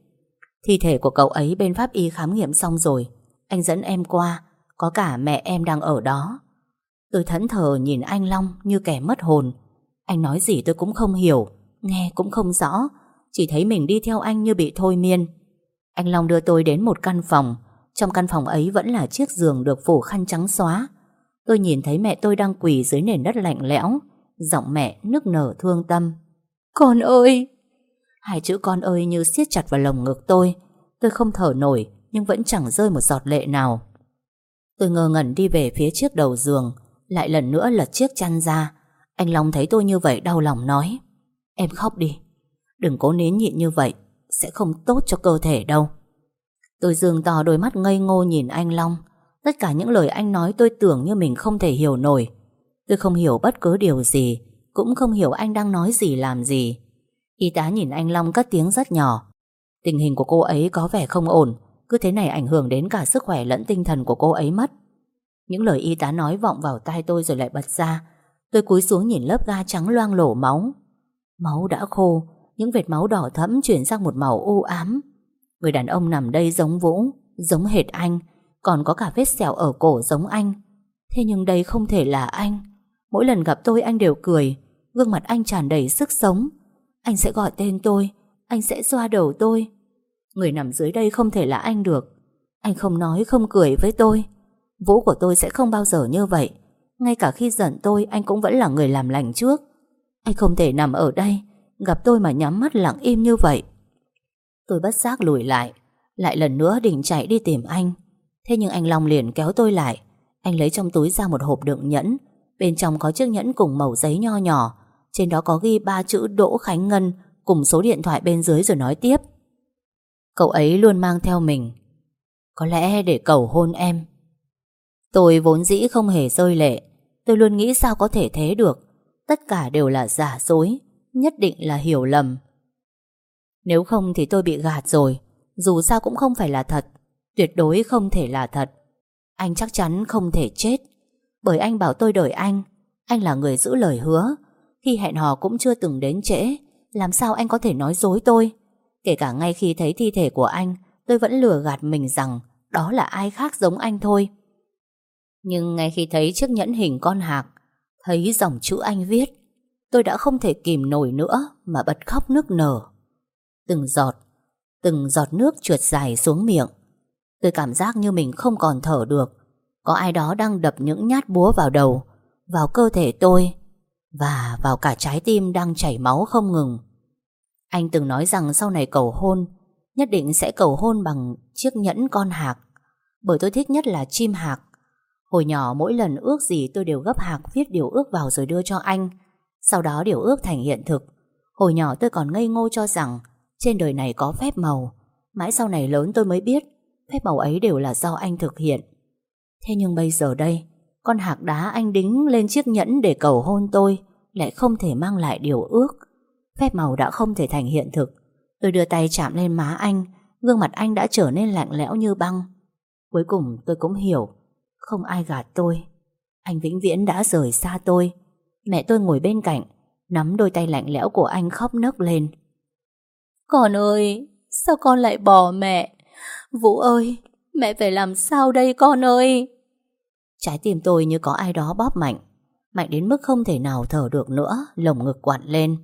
Thi thể của cậu ấy bên pháp y khám nghiệm xong rồi. Anh dẫn em qua, Có cả mẹ em đang ở đó. Tôi thẫn thờ nhìn anh Long như kẻ mất hồn. Anh nói gì tôi cũng không hiểu, Nghe cũng không rõ. Chỉ thấy mình đi theo anh như bị thôi miên. Anh Long đưa tôi đến một căn phòng. Trong căn phòng ấy vẫn là chiếc giường Được phủ khăn trắng xóa. Tôi nhìn thấy mẹ tôi đang quỳ dưới nền đất lạnh lẽo. Giọng mẹ nức nở thương tâm Con ơi Hai chữ con ơi như siết chặt vào lồng ngực tôi Tôi không thở nổi Nhưng vẫn chẳng rơi một giọt lệ nào Tôi ngơ ngẩn đi về phía chiếc đầu giường Lại lần nữa lật chiếc chăn ra Anh Long thấy tôi như vậy đau lòng nói Em khóc đi Đừng cố nín nhịn như vậy sẽ không tốt cho cơ thể đâu. Tôi dương to đôi mắt ngây ngô nhìn anh Long. Tất cả những lời anh nói tôi tưởng như mình không thể hiểu nổi. Tôi không hiểu bất cứ điều gì, cũng không hiểu anh đang nói gì làm gì. Y tá nhìn anh Long cất tiếng rất nhỏ. Tình hình của cô ấy có vẻ không ổn, cứ thế này ảnh hưởng đến cả sức khỏe lẫn tinh thần của cô ấy mất. Những lời y tá nói vọng vào tai tôi rồi lại bật ra. Tôi cúi xuống nhìn lớp ga trắng loang lổ máu. Máu đã khô, những vệt máu đỏ thẫm chuyển sang một màu u ám. Người đàn ông nằm đây giống Vũ, giống hệt anh, còn có cả vết sẹo ở cổ giống anh. Thế nhưng đây không thể là anh. Mỗi lần gặp tôi anh đều cười, gương mặt anh tràn đầy sức sống. Anh sẽ gọi tên tôi, anh sẽ xoa đầu tôi. Người nằm dưới đây không thể là anh được. Anh không nói, không cười với tôi. Vũ của tôi sẽ không bao giờ như vậy. Ngay cả khi giận tôi, anh cũng vẫn là người làm lành trước. Anh không thể nằm ở đây, gặp tôi mà nhắm mắt lặng im như vậy. Tôi bất giác lùi lại, lại lần nữa định chạy đi tìm anh. Thế nhưng anh Long liền kéo tôi lại. Anh lấy trong túi ra một hộp đựng nhẫn. Bên trong có chiếc nhẫn cùng mẩu giấy nho nhỏ. Trên đó có ghi ba chữ Đỗ Khánh Ngân cùng số điện thoại bên dưới rồi nói tiếp. Cậu ấy luôn mang theo mình. Có lẽ để cầu hôn em. Tôi vốn dĩ không hề rơi lệ. Tôi luôn nghĩ sao có thể thế được. Tất cả đều là giả dối. Nhất định là hiểu lầm. Nếu không thì tôi bị gạt rồi. Dù sao cũng không phải là thật. Tuyệt đối không thể là thật. Anh chắc chắn không thể chết. Bởi anh bảo tôi đợi anh. Anh là người giữ lời hứa. Khi hẹn hò cũng chưa từng đến trễ. Làm sao anh có thể nói dối tôi? Kể cả ngay khi thấy thi thể của anh, tôi vẫn lừa gạt mình rằng đó là ai khác giống anh thôi. Nhưng ngay khi thấy chiếc nhẫn hình con hạc, thấy dòng chữ anh viết, tôi đã không thể kìm nổi nữa mà bật khóc nước nở. Từng giọt, từng giọt nước trượt dài xuống miệng. Tôi cảm giác như mình không còn thở được. Có ai đó đang đập những nhát búa vào đầu, vào cơ thể tôi và vào cả trái tim đang chảy máu không ngừng. Anh từng nói rằng sau này cầu hôn, nhất định sẽ cầu hôn bằng chiếc nhẫn con hạc, bởi tôi thích nhất là chim hạc. Hồi nhỏ mỗi lần ước gì tôi đều gấp hạc viết điều ước vào rồi đưa cho anh. Sau đó điều ước thành hiện thực. Hồi nhỏ tôi còn ngây ngô cho rằng trên đời này có phép màu. Mãi sau này lớn tôi mới biết phép màu ấy đều là do anh thực hiện. Thế nhưng bây giờ đây, con hạc đá anh đính lên chiếc nhẫn để cầu hôn tôi lại không thể mang lại điều ước. Phép màu đã không thể thành hiện thực. Tôi đưa tay chạm lên má anh, gương mặt anh đã trở nên lạnh lẽo như băng. Cuối cùng tôi cũng hiểu, không ai gạt tôi. Anh vĩnh viễn đã rời xa tôi. Mẹ tôi ngồi bên cạnh, nắm đôi tay lạnh lẽo của anh khóc nấc lên. Con ơi, sao con lại bỏ mẹ? Vũ ơi, mẹ phải làm sao đây con ơi? Trái tim tôi như có ai đó bóp mạnh. Mạnh đến mức không thể nào thở được nữa, lồng ngực quặn lên.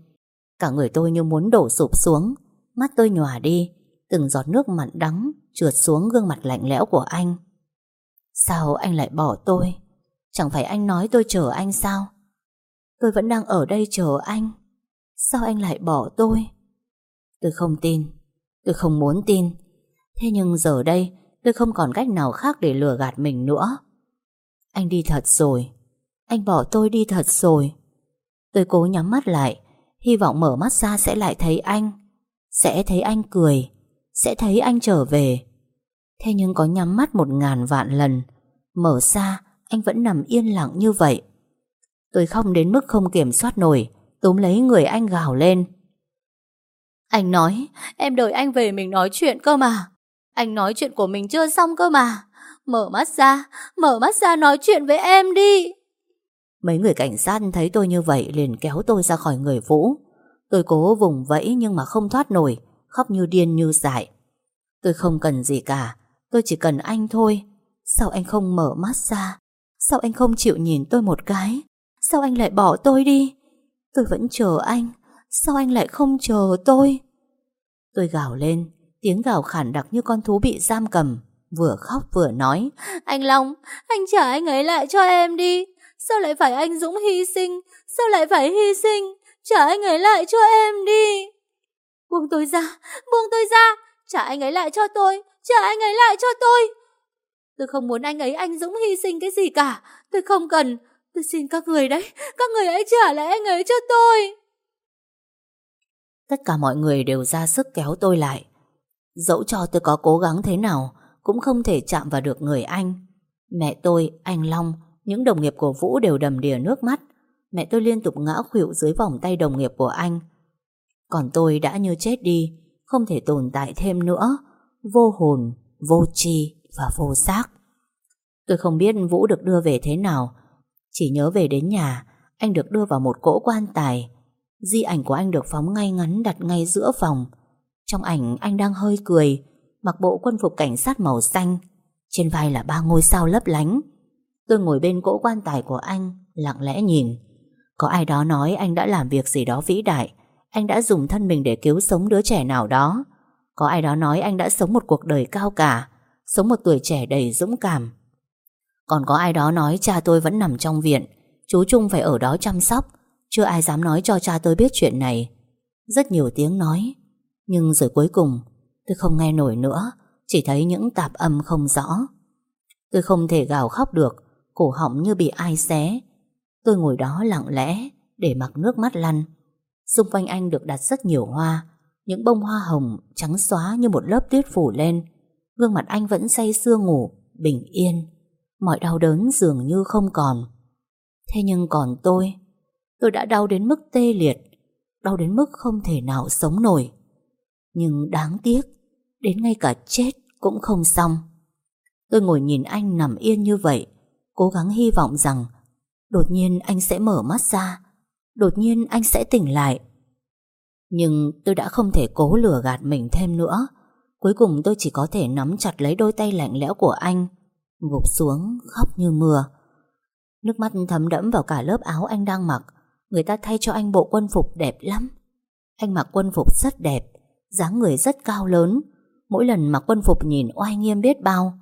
Cả người tôi như muốn đổ sụp xuống, mắt tôi nhòa đi, từng giọt nước mặn đắng trượt xuống gương mặt lạnh lẽo của anh. Sao anh lại bỏ tôi? Chẳng phải anh nói tôi chờ anh sao? Tôi vẫn đang ở đây chờ anh. Sao anh lại bỏ tôi? Tôi không tin. Tôi không muốn tin. Thế nhưng giờ đây tôi không còn cách nào khác để lừa gạt mình nữa. Anh đi thật rồi. Anh bỏ tôi đi thật rồi. Tôi cố nhắm mắt lại, hy vọng mở mắt ra sẽ lại thấy anh. Sẽ thấy anh cười, sẽ thấy anh trở về. Thế nhưng có nhắm mắt một ngàn vạn lần, mở ra anh vẫn nằm yên lặng như vậy. Tôi không đến mức không kiểm soát nổi, túm lấy người anh gào lên. Anh nói, em đợi anh về mình nói chuyện cơ mà. Anh nói chuyện của mình chưa xong cơ mà. Mở mắt ra, mở mắt ra nói chuyện với em đi. Mấy người cảnh sát thấy tôi như vậy liền kéo tôi ra khỏi người Vũ. Tôi cố vùng vẫy nhưng mà không thoát nổi, khóc như điên như dại. Tôi không cần gì cả, tôi chỉ cần anh thôi. Sao anh không mở mắt ra? Sao anh không chịu nhìn tôi một cái? Sao anh lại bỏ tôi đi? Tôi vẫn chờ anh, sao anh lại không chờ tôi? Tôi gào lên, tiếng gào khản đặc như con thú bị giam cầm, vừa khóc vừa nói. Anh Long, anh trả anh ấy lại cho em đi. Sao lại phải anh Dũng hy sinh? Sao lại phải hy sinh? Trả anh ấy lại cho em đi. Buông tôi ra, buông tôi ra. Trả anh ấy lại cho tôi, trả anh ấy lại cho tôi. Tôi không muốn anh ấy anh Dũng hy sinh cái gì cả. Tôi không cần. Tôi xin các người đấy, các người hãy trả lại anh ấy cho tôi. Tất cả mọi người đều ra sức kéo tôi lại. Dẫu cho tôi có cố gắng thế nào cũng không thể chạm vào được người anh. Mẹ tôi, anh Long Những đồng nghiệp của Vũ đều đầm đìa nước mắt. Mẹ tôi liên tục ngã khuỵu dưới vòng tay đồng nghiệp của anh. Còn tôi đã như chết đi Không thể tồn tại thêm nữa. Vô hồn, vô tri và vô xác Tôi không biết Vũ được đưa về thế nào. Chỉ nhớ về đến nhà Anh được đưa vào một cỗ quan tài. Di ảnh của anh được phóng ngay ngắn đặt ngay giữa phòng. Trong ảnh anh đang hơi cười. Mặc bộ quân phục cảnh sát màu xanh. Trên vai là ba ngôi sao lấp lánh. Tôi ngồi bên cỗ quan tài của anh, Lặng lẽ nhìn. Có ai đó nói anh đã làm việc gì đó vĩ đại, Anh đã dùng thân mình để cứu sống đứa trẻ nào đó. Có ai đó nói anh đã sống một cuộc đời cao cả, Sống một tuổi trẻ đầy dũng cảm. Còn có ai đó nói cha tôi vẫn nằm trong viện, Chú Trung phải ở đó chăm sóc, chưa ai dám nói cho cha tôi biết chuyện này. Rất nhiều tiếng nói, Nhưng rồi cuối cùng Tôi không nghe nổi nữa, Chỉ thấy những tạp âm không rõ. Tôi không thể gào khóc được, Cổ họng như bị ai xé. Tôi ngồi đó lặng lẽ, Để mặc nước mắt lăn. Xung quanh anh được đặt rất nhiều hoa, Những bông hoa hồng trắng xóa như một lớp tuyết phủ lên. Gương mặt anh vẫn say sưa ngủ, Bình yên. Mọi đau đớn dường như không còn. Thế nhưng còn tôi Tôi đã đau đến mức tê liệt, Đau đến mức không thể nào sống nổi. Nhưng đáng tiếc Đến ngay cả chết cũng không xong. Tôi ngồi nhìn anh nằm yên như vậy, Cố gắng hy vọng rằng Đột nhiên anh sẽ mở mắt ra, Đột nhiên anh sẽ tỉnh lại. Nhưng tôi đã không thể cố lừa gạt mình thêm nữa. Cuối cùng tôi chỉ có thể nắm chặt lấy đôi tay lạnh lẽo của anh, Gục xuống khóc như mưa. Nước mắt thấm đẫm vào cả lớp áo anh đang mặc, Người ta thay cho anh bộ quân phục đẹp lắm. Anh mặc quân phục rất đẹp, dáng người rất cao lớn Mỗi lần mặc quân phục nhìn oai nghiêm biết bao,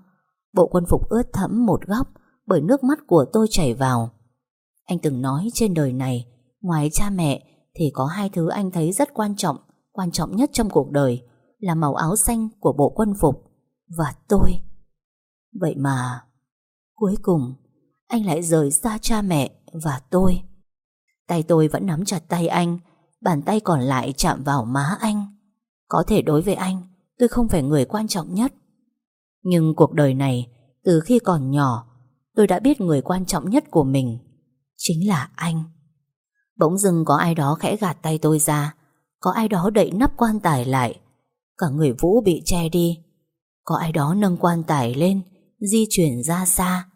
Bộ quân phục ướt thẫm một góc Bởi nước mắt của tôi chảy vào. Anh từng nói trên đời này, Ngoài cha mẹ Thì có hai thứ anh thấy rất quan trọng Quan trọng nhất trong cuộc đời Là màu áo xanh của bộ quân phục Và tôi. Vậy mà Cuối cùng Anh lại rời xa cha mẹ và tôi. Tay tôi vẫn nắm chặt tay anh, Bàn tay còn lại chạm vào má anh. Có thể đối với anh Tôi không phải người quan trọng nhất. Nhưng cuộc đời này Từ khi còn nhỏ Tôi đã biết người quan trọng nhất của mình Chính là anh. Bỗng dưng có ai đó khẽ gạt tay tôi ra Có ai đó đậy nắp quan tài lại Cả người Vũ bị che đi Có ai đó nâng quan tài lên Di chuyển ra xa.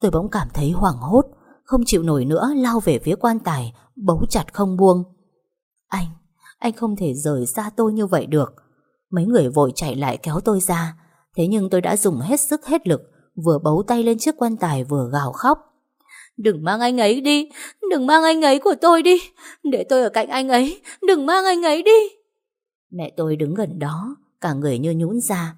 Tôi bỗng cảm thấy hoảng hốt không chịu nổi nữa lao về phía quan tài Bấu chặt không buông. Anh, anh không thể rời xa tôi như vậy được. Mấy người vội chạy lại kéo tôi ra. Thế nhưng tôi đã dùng hết sức hết lực Vừa bấu tay lên chiếc quan tài vừa gào khóc. Đừng mang anh ấy đi Đừng mang anh ấy của tôi đi Để tôi ở cạnh anh ấy Đừng mang anh ấy đi. Mẹ tôi đứng gần đó Cả người như nhũn ra.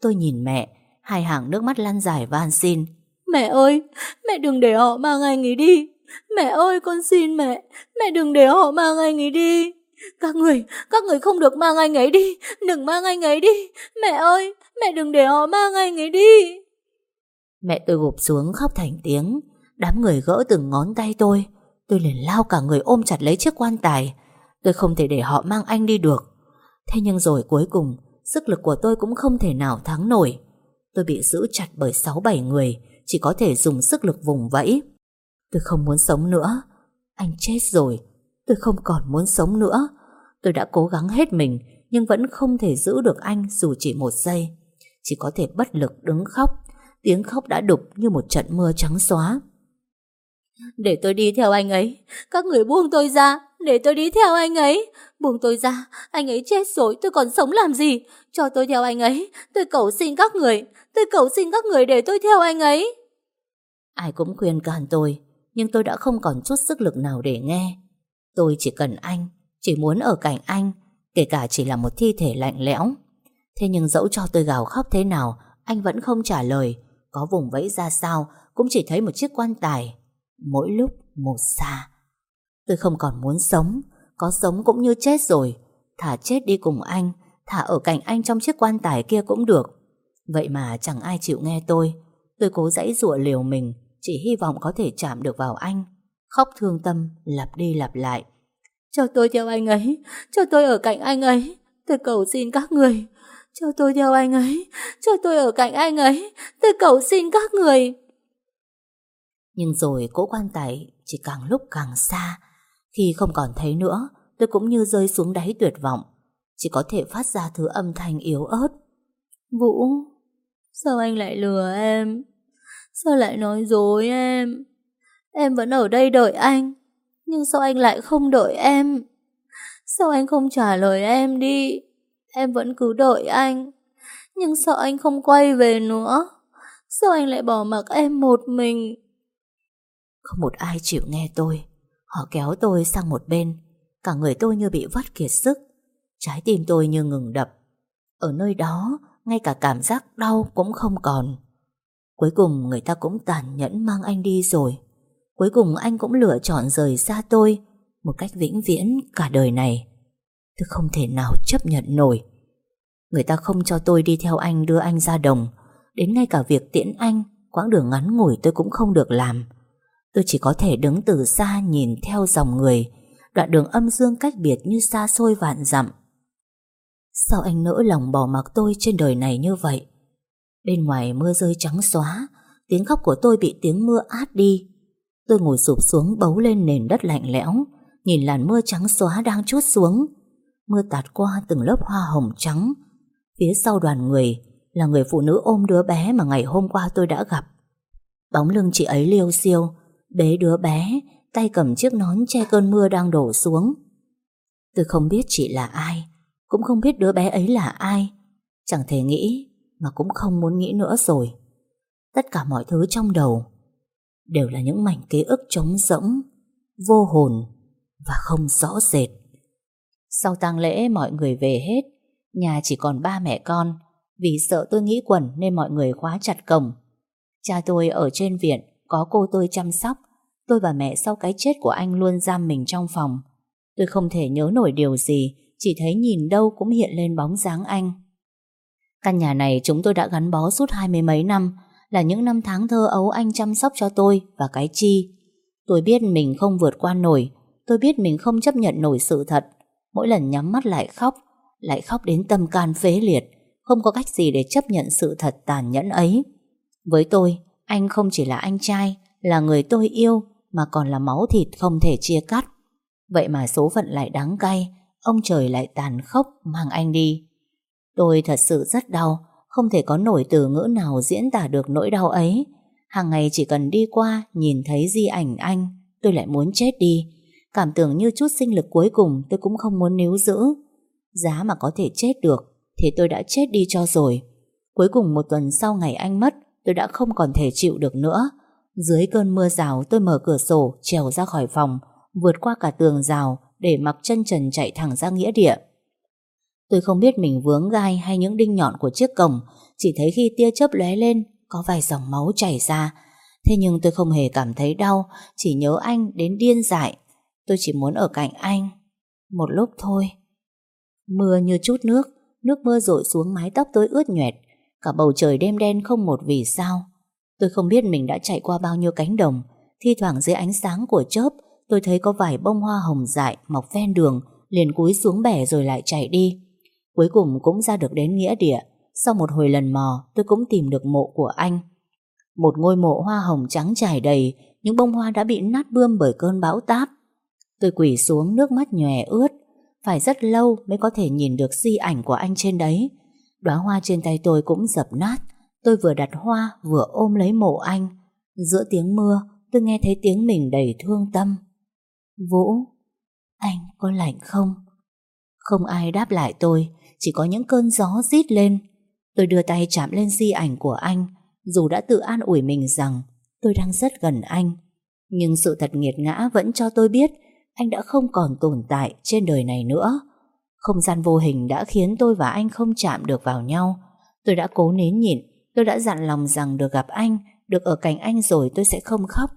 Tôi nhìn mẹ Hai hàng nước mắt lăn dài van xin. Mẹ ơi, mẹ đừng để họ mang anh ấy đi. Mẹ ơi, con xin mẹ, mẹ đừng để họ mang anh ấy đi. Các người, các người không được mang anh ấy đi, đừng mang anh ấy đi. Mẹ ơi, mẹ đừng để họ mang anh ấy đi. Mẹ tôi gục xuống khóc thành tiếng, đám người gỡ từng ngón tay tôi. Tôi liền lao cả người ôm chặt lấy chiếc quan tài. Tôi không thể để họ mang anh đi được. Thế nhưng rồi cuối cùng, sức lực của tôi cũng không thể nào thắng nổi. Tôi bị giữ chặt bởi 6-7 người, chỉ có thể dùng sức lực vùng vẫy. Tôi không muốn sống nữa. Anh chết rồi. Tôi không còn muốn sống nữa. Tôi đã cố gắng hết mình nhưng vẫn không thể giữ được anh dù chỉ một giây. Chỉ có thể bất lực đứng khóc. Tiếng khóc đã đục như một trận mưa trắng xóa. Để tôi đi theo anh ấy. Các người buông tôi ra. Để tôi đi theo anh ấy. Buông tôi ra. Anh ấy chết rồi. Tôi còn sống làm gì? Cho tôi theo anh ấy. Tôi cầu xin các người. Tôi cầu xin các người để tôi theo anh ấy. Ai cũng khuyên can tôi, nhưng tôi đã không còn chút sức lực nào để nghe. Tôi chỉ cần anh, chỉ muốn ở cạnh anh, kể cả chỉ là một thi thể lạnh lẽo. Thế nhưng dẫu cho tôi gào khóc thế nào, anh vẫn không trả lời. Có vùng vẫy ra sao, cũng chỉ thấy một chiếc quan tài. Mỗi lúc một xa. Tôi không còn muốn sống, có sống cũng như chết rồi. Thả chết đi cùng anh, thả ở cạnh anh trong chiếc quan tài kia cũng được. Vậy mà chẳng ai chịu nghe tôi. Tôi cố dãy dụa liều mình, chỉ hy vọng có thể chạm được vào anh. Khóc thương tâm, lặp đi lặp lại. Cho tôi theo anh ấy, cho tôi ở cạnh anh ấy. Tôi cầu xin các người, cho tôi theo anh ấy, cho tôi ở cạnh anh ấy, tôi cầu xin các người. Nhưng rồi cỗ quan tài chỉ càng lúc càng xa, khi không còn thấy nữa, tôi cũng như rơi xuống đáy tuyệt vọng, chỉ có thể phát ra thứ âm thanh yếu ớt. Vũ, sao anh lại lừa em? Sao lại nói dối em? Em vẫn ở đây đợi anh, nhưng sao anh lại không đợi em? Sao anh không trả lời em đi? Em vẫn cứ đợi anh. Nhưng sao anh không quay về nữa? Sao anh lại bỏ mặc em một mình? Không một ai chịu nghe tôi. Họ kéo tôi sang một bên. Cả người tôi như bị vắt kiệt sức. Trái tim tôi như ngừng đập. Ở nơi đó, ngay cả cảm giác đau cũng không còn. Cuối cùng người ta cũng tàn nhẫn mang anh đi rồi. Cuối cùng anh cũng lựa chọn rời xa tôi một cách vĩnh viễn cả đời này. Tôi không thể nào chấp nhận nổi. Người ta không cho tôi đi theo anh đưa anh ra đồng. Đến ngay cả việc tiễn anh, quãng đường ngắn ngủi tôi cũng không được làm. Tôi chỉ có thể đứng từ xa nhìn theo dòng người, đoạn đường âm dương cách biệt như xa xôi vạn dặm. Sao anh nỡ lòng bỏ mặc tôi trên đời này như vậy? Bên ngoài mưa rơi trắng xóa, tiếng khóc của tôi bị tiếng mưa át đi. Tôi ngồi sụp xuống bấu lên nền đất lạnh lẽo, nhìn làn mưa trắng xóa đang chút xuống. Mưa tạt qua từng lớp hoa hồng trắng. Phía sau đoàn người là người phụ nữ ôm đứa bé mà ngày hôm qua tôi đã gặp. Bóng lưng chị ấy liêu siêu, bế đứa bé, tay cầm chiếc nón che cơn mưa đang đổ xuống. Tôi không biết chị là ai, cũng không biết đứa bé ấy là ai. Chẳng thể nghĩ, mà cũng không muốn nghĩ nữa rồi. Tất cả mọi thứ trong đầu đều là những mảnh ký ức trống rỗng, vô hồn và không rõ rệt. Sau tang lễ mọi người về hết, nhà chỉ còn ba mẹ con, vì sợ tôi nghĩ quẩn nên mọi người khóa chặt cổng. Cha tôi ở trên viện, có cô tôi chăm sóc, tôi và mẹ sau cái chết của anh luôn giam mình trong phòng. Tôi không thể nhớ nổi điều gì, chỉ thấy nhìn đâu cũng hiện lên bóng dáng anh. Căn nhà này chúng tôi đã gắn bó suốt hai mươi mấy năm, là những năm tháng thơ ấu anh chăm sóc cho tôi và cái chi. Tôi biết mình không vượt qua nổi, tôi biết mình không chấp nhận nổi sự thật. Mỗi lần nhắm mắt lại khóc, lại khóc đến tâm can phế liệt, không có cách gì để chấp nhận sự thật tàn nhẫn ấy. Với tôi, anh không chỉ là anh trai, là người tôi yêu, mà còn là máu thịt không thể chia cắt. Vậy mà số phận lại đáng cay, ông trời lại tàn khốc mang anh đi. Tôi thật sự rất đau, không thể có nổi từ ngữ nào diễn tả được nỗi đau ấy. Hàng ngày chỉ cần đi qua, nhìn thấy di ảnh anh, tôi lại muốn chết đi. Cảm tưởng như chút sinh lực cuối cùng tôi cũng không muốn níu giữ. Giá mà có thể chết được, thì tôi đã chết đi cho rồi. Cuối cùng một tuần sau ngày anh mất, tôi đã không còn thể chịu được nữa. Dưới cơn mưa rào tôi mở cửa sổ, trèo ra khỏi phòng, vượt qua cả tường rào để mặc chân trần chạy thẳng ra nghĩa địa. Tôi không biết mình vướng gai hay những đinh nhọn của chiếc cổng, chỉ thấy khi tia chớp lóe lên, có vài dòng máu chảy ra. Thế nhưng tôi không hề cảm thấy đau, chỉ nhớ anh đến điên dại. Tôi chỉ muốn ở cạnh anh. Một lúc thôi. Mưa như chút nước, nước mưa rội xuống mái tóc tôi ướt nhoẹt. Cả bầu trời đêm đen không một vì sao. Tôi không biết mình đã chạy qua bao nhiêu cánh đồng. Thi thoảng dưới ánh sáng của chớp, tôi thấy có vài bông hoa hồng dại mọc ven đường, liền cúi xuống bẻ rồi lại chạy đi. Cuối cùng cũng ra được đến nghĩa địa. Sau một hồi lần mò, tôi cũng tìm được mộ của anh. Một ngôi mộ hoa hồng trắng trải đầy, Những bông hoa đã bị nát bươm bởi cơn bão táp. Tôi quỳ xuống, nước mắt nhòe ướt. Phải rất lâu mới có thể nhìn được di ảnh của anh trên đấy. Đóa hoa trên tay tôi cũng dập nát. Tôi vừa đặt hoa, vừa ôm lấy mộ anh. Giữa tiếng mưa, tôi nghe thấy tiếng mình đầy thương tâm. Vũ, Anh có lạnh không? Không ai đáp lại tôi chỉ có những cơn gió rít lên. Tôi đưa tay chạm lên di ảnh của anh, dù đã tự an ủi mình rằng tôi đang rất gần anh. Nhưng sự thật nghiệt ngã vẫn cho tôi biết anh đã không còn tồn tại trên đời này nữa. Không gian vô hình đã khiến tôi và anh không chạm được vào nhau. Tôi đã cố nến nhịn, tôi đã dặn lòng rằng được gặp anh, được ở cạnh anh rồi tôi sẽ không khóc.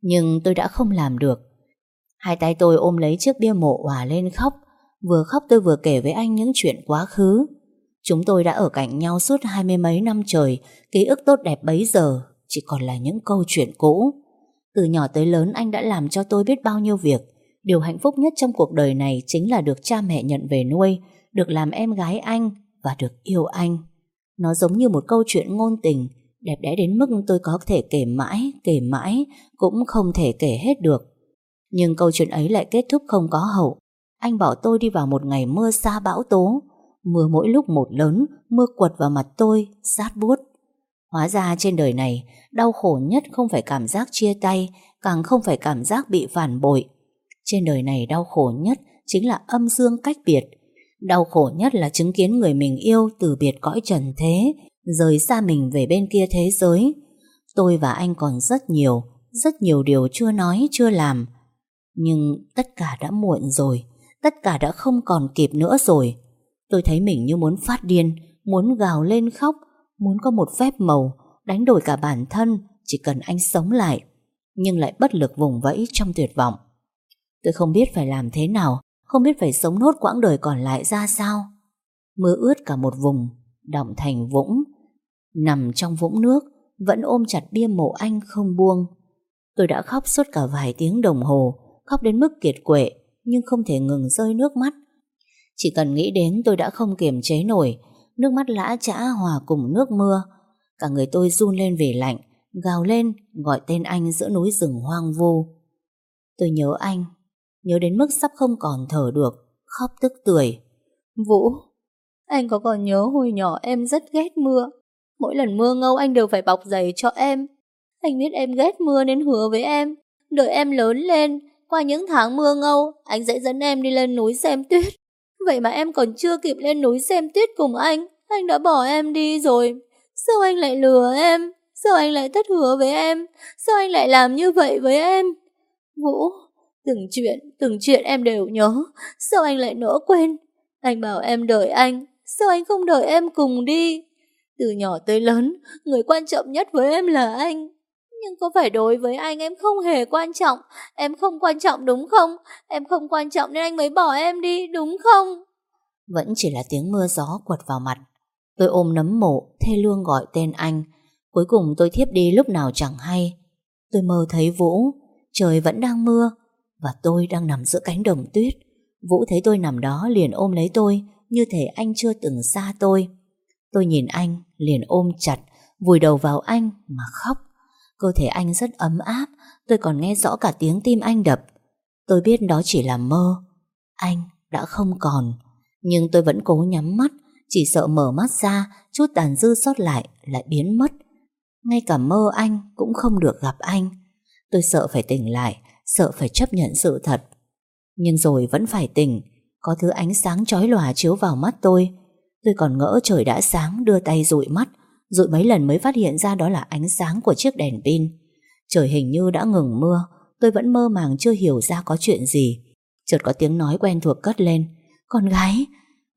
Nhưng tôi đã không làm được. Hai tay tôi ôm lấy chiếc bia mộ hòa lên khóc, Vừa khóc tôi vừa kể với anh những chuyện quá khứ Chúng tôi đã ở cạnh nhau suốt hai mươi mấy năm trời Ký ức tốt đẹp bấy giờ Chỉ còn là những câu chuyện cũ Từ nhỏ tới lớn anh đã làm cho tôi biết bao nhiêu việc Điều hạnh phúc nhất trong cuộc đời này Chính là được cha mẹ nhận về nuôi Được làm em gái anh và được yêu anh. Nó giống như một câu chuyện ngôn tình, đẹp đẽ đến mức tôi có thể kể mãi, kể mãi, cũng không thể kể hết được. Nhưng câu chuyện ấy lại kết thúc không có hậu. Anh bảo tôi đi vào một ngày mưa xa bão tố. Mưa mỗi lúc một lớn, mưa quật vào mặt tôi, sát buốt. Hóa ra trên đời này, đau khổ nhất không phải cảm giác chia tay, càng không phải cảm giác bị phản bội. Trên đời này đau khổ nhất chính là âm dương cách biệt. Đau khổ nhất là chứng kiến người mình yêu từ biệt cõi trần thế, rời xa mình về bên kia thế giới. Tôi và anh còn rất nhiều, rất nhiều điều chưa nói, chưa làm. Nhưng tất cả đã muộn rồi, tất cả đã không còn kịp nữa rồi. Tôi thấy mình như muốn phát điên, muốn gào lên khóc, muốn có một phép màu, đánh đổi cả bản thân, chỉ cần anh sống lại, nhưng lại bất lực vùng vẫy trong tuyệt vọng. Tôi không biết phải làm thế nào, không biết phải sống nốt quãng đời còn lại ra sao. Mưa ướt cả một vùng, động thành vũng. Nằm trong vũng nước, vẫn ôm chặt bia mộ anh không buông. Tôi đã khóc suốt cả vài tiếng đồng hồ, khóc đến mức kiệt quệ, nhưng không thể ngừng rơi nước mắt. Chỉ cần nghĩ đến tôi đã không kiềm chế nổi, nước mắt lã chã hòa cùng nước mưa. Cả người tôi run lên vì lạnh, gào lên gọi tên anh giữa núi rừng hoang vu. Tôi nhớ anh, nhớ đến mức sắp không còn thở được, khóc tức tưởi. Vũ, anh có còn nhớ hồi nhỏ em rất ghét mưa. Mỗi lần mưa ngâu anh đều phải bọc giày cho em. Anh biết em ghét mưa nên hứa với em. Đợi em lớn lên, qua những tháng mưa ngâu, anh sẽ dẫn em đi lên núi xem tuyết. Vậy mà em còn chưa kịp lên núi xem tuyết cùng anh, anh đã bỏ em đi rồi. Sao anh lại lừa em? Sao anh lại thất hứa với em? Sao anh lại làm như vậy với em? Vũ, từng chuyện, từng chuyện em đều nhớ. Sao anh lại nỡ quên? Anh bảo em đợi anh. Sao anh không đợi em cùng đi? Từ nhỏ tới lớn, người quan trọng nhất với em là anh. Nhưng có phải đối với anh em không hề quan trọng? Em không quan trọng đúng không? Em không quan trọng nên anh mới bỏ em đi, đúng không? Vẫn chỉ là tiếng mưa gió quật vào mặt. Tôi ôm nấm mộ, thê lương gọi tên anh. Cuối cùng tôi thiếp đi lúc nào chẳng hay. Tôi mơ thấy Vũ, trời vẫn đang mưa, và tôi đang nằm giữa cánh đồng tuyết. Vũ thấy tôi nằm đó liền ôm lấy tôi, như thể anh chưa từng xa tôi. Tôi nhìn anh, liền ôm chặt, vùi đầu vào anh mà khóc. Cơ thể anh rất ấm áp, tôi còn nghe rõ cả tiếng tim anh đập. Tôi biết đó chỉ là mơ. Anh đã không còn, nhưng tôi vẫn cố nhắm mắt, chỉ sợ mở mắt ra, chút tàn dư sót lại lại biến mất. Ngay cả mơ anh cũng không được gặp anh. Tôi sợ phải tỉnh lại, sợ phải chấp nhận sự thật. Nhưng rồi vẫn phải tỉnh, có thứ ánh sáng chói lòa chiếu vào mắt tôi. Tôi còn ngỡ trời đã sáng đưa tay dụi mắt, rồi mấy lần mới phát hiện ra đó là ánh sáng của chiếc đèn pin. Trời hình như đã ngừng mưa, tôi vẫn mơ màng chưa hiểu ra có chuyện gì. Chợt có tiếng nói quen thuộc cất lên. Con gái!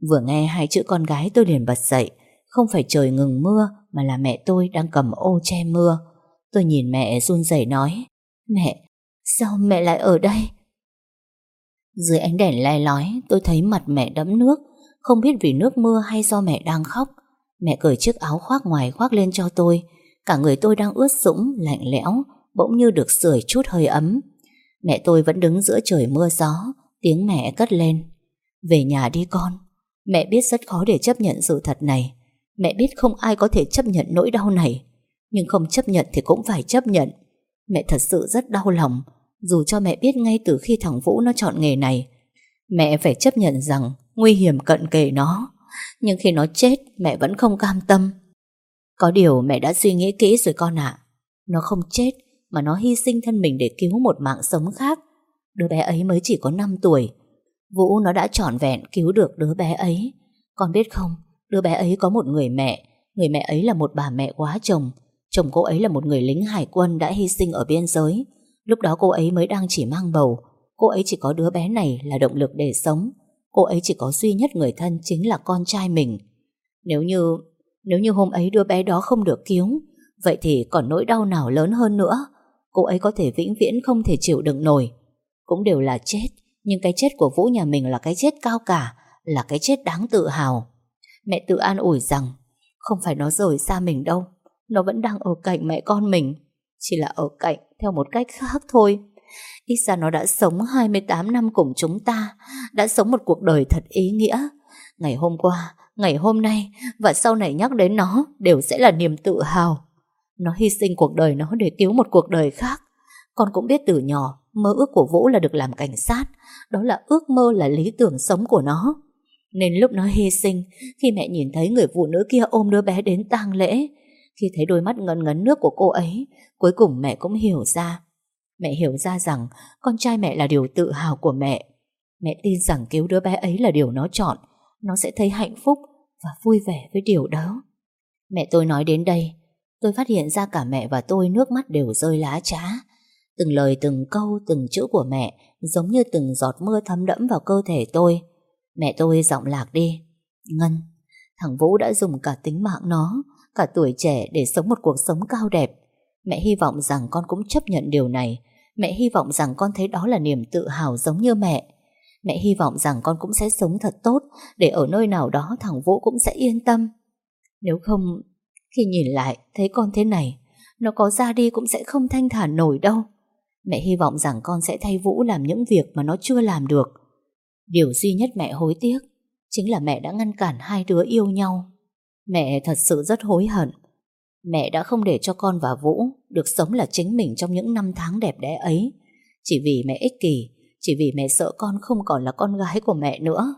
Vừa nghe hai chữ con gái tôi liền bật dậy. Không phải trời ngừng mưa, mà là mẹ tôi đang cầm ô che mưa. Tôi nhìn mẹ run rẩy nói. Mẹ, sao mẹ lại ở đây? Dưới ánh đèn le lói, tôi thấy mặt mẹ đẫm nước. Không biết vì nước mưa hay do mẹ đang khóc. Mẹ cởi chiếc áo khoác ngoài khoác lên cho tôi. Cả người tôi đang ướt sũng, lạnh lẽo, bỗng như được sưởi chút hơi ấm. Mẹ tôi vẫn đứng giữa trời mưa gió, tiếng mẹ cất lên. Về nhà đi con. Mẹ biết rất khó để chấp nhận sự thật này. Mẹ biết không ai có thể chấp nhận nỗi đau này. Nhưng không chấp nhận thì cũng phải chấp nhận. Mẹ thật sự rất đau lòng. Dù cho mẹ biết ngay từ khi thằng Vũ nó chọn nghề này, mẹ phải chấp nhận rằng nguy hiểm cận kề nó. Nhưng khi nó chết, mẹ vẫn không cam tâm. Có điều mẹ đã suy nghĩ kỹ rồi con ạ. Nó không chết, Mà nó hy sinh thân mình để cứu một mạng sống khác. Đứa bé ấy mới chỉ có 5 tuổi. Vũ, nó đã trọn vẹn cứu được đứa bé ấy. Con biết không, Đứa bé ấy có một người mẹ. Người mẹ ấy là một bà mẹ quá chồng. Chồng cô ấy là một người lính hải quân đã hy sinh ở biên giới. Lúc đó cô ấy mới đang chỉ mang bầu. Cô ấy chỉ có đứa bé này là động lực để sống. Cô ấy chỉ có duy nhất người thân chính là con trai mình. Nếu như nếu như hôm ấy đứa bé đó không được cứu, vậy thì còn nỗi đau nào lớn hơn nữa. Cô ấy có thể vĩnh viễn không thể chịu đựng nổi. Cũng đều là chết, nhưng cái chết của Vũ nhà mình là cái chết cao cả, là cái chết đáng tự hào. Mẹ tự an ủi rằng không phải nó rời xa mình đâu, nó vẫn đang ở cạnh mẹ con mình, chỉ là ở cạnh theo một cách khác thôi. Ít ra nó đã sống 28 năm cùng chúng ta Đã sống một cuộc đời thật ý nghĩa Ngày hôm qua, ngày hôm nay và sau này nhắc đến nó đều sẽ là niềm tự hào. Nó hy sinh cuộc đời nó để cứu một cuộc đời khác. Con cũng biết từ nhỏ, mơ ước của Vũ là được làm cảnh sát. Đó là ước mơ là lý tưởng sống của nó. Nên lúc nó hy sinh, khi mẹ nhìn thấy người phụ nữ kia ôm đứa bé đến tang lễ, khi thấy đôi mắt ngấn ngấn nước của cô ấy, cuối cùng mẹ cũng hiểu ra. Mẹ hiểu ra rằng con trai mẹ là điều tự hào của mẹ. Mẹ tin rằng cứu đứa bé ấy là điều nó chọn, nó sẽ thấy hạnh phúc và vui vẻ với điều đó. Mẹ tôi nói đến đây, tôi phát hiện ra cả mẹ và tôi nước mắt đều rơi lá trá. Từng lời từng câu từng chữ của mẹ giống như từng giọt mưa thấm đẫm vào cơ thể tôi. Mẹ tôi giọng lạc đi. Ngân, thằng Vũ đã dùng cả tính mạng nó, cả tuổi trẻ để sống một cuộc sống cao đẹp. Mẹ hy vọng rằng con cũng chấp nhận điều này. Mẹ hy vọng rằng con thấy đó là niềm tự hào giống như mẹ. Mẹ hy vọng rằng con cũng sẽ sống thật tốt để ở nơi nào đó thằng Vũ cũng sẽ yên tâm. Nếu không, khi nhìn lại thấy con thế này, nó có ra đi cũng sẽ không thanh thản nổi đâu. Mẹ hy vọng rằng con sẽ thay Vũ làm những việc mà nó chưa làm được. Điều duy nhất mẹ hối tiếc chính là mẹ đã ngăn cản hai đứa yêu nhau. Mẹ thật sự rất hối hận. Mẹ đã không để cho con và Vũ được sống là chính mình trong những năm tháng đẹp đẽ ấy. Chỉ vì mẹ ích kỷ, chỉ vì mẹ sợ con không còn là con gái của mẹ nữa.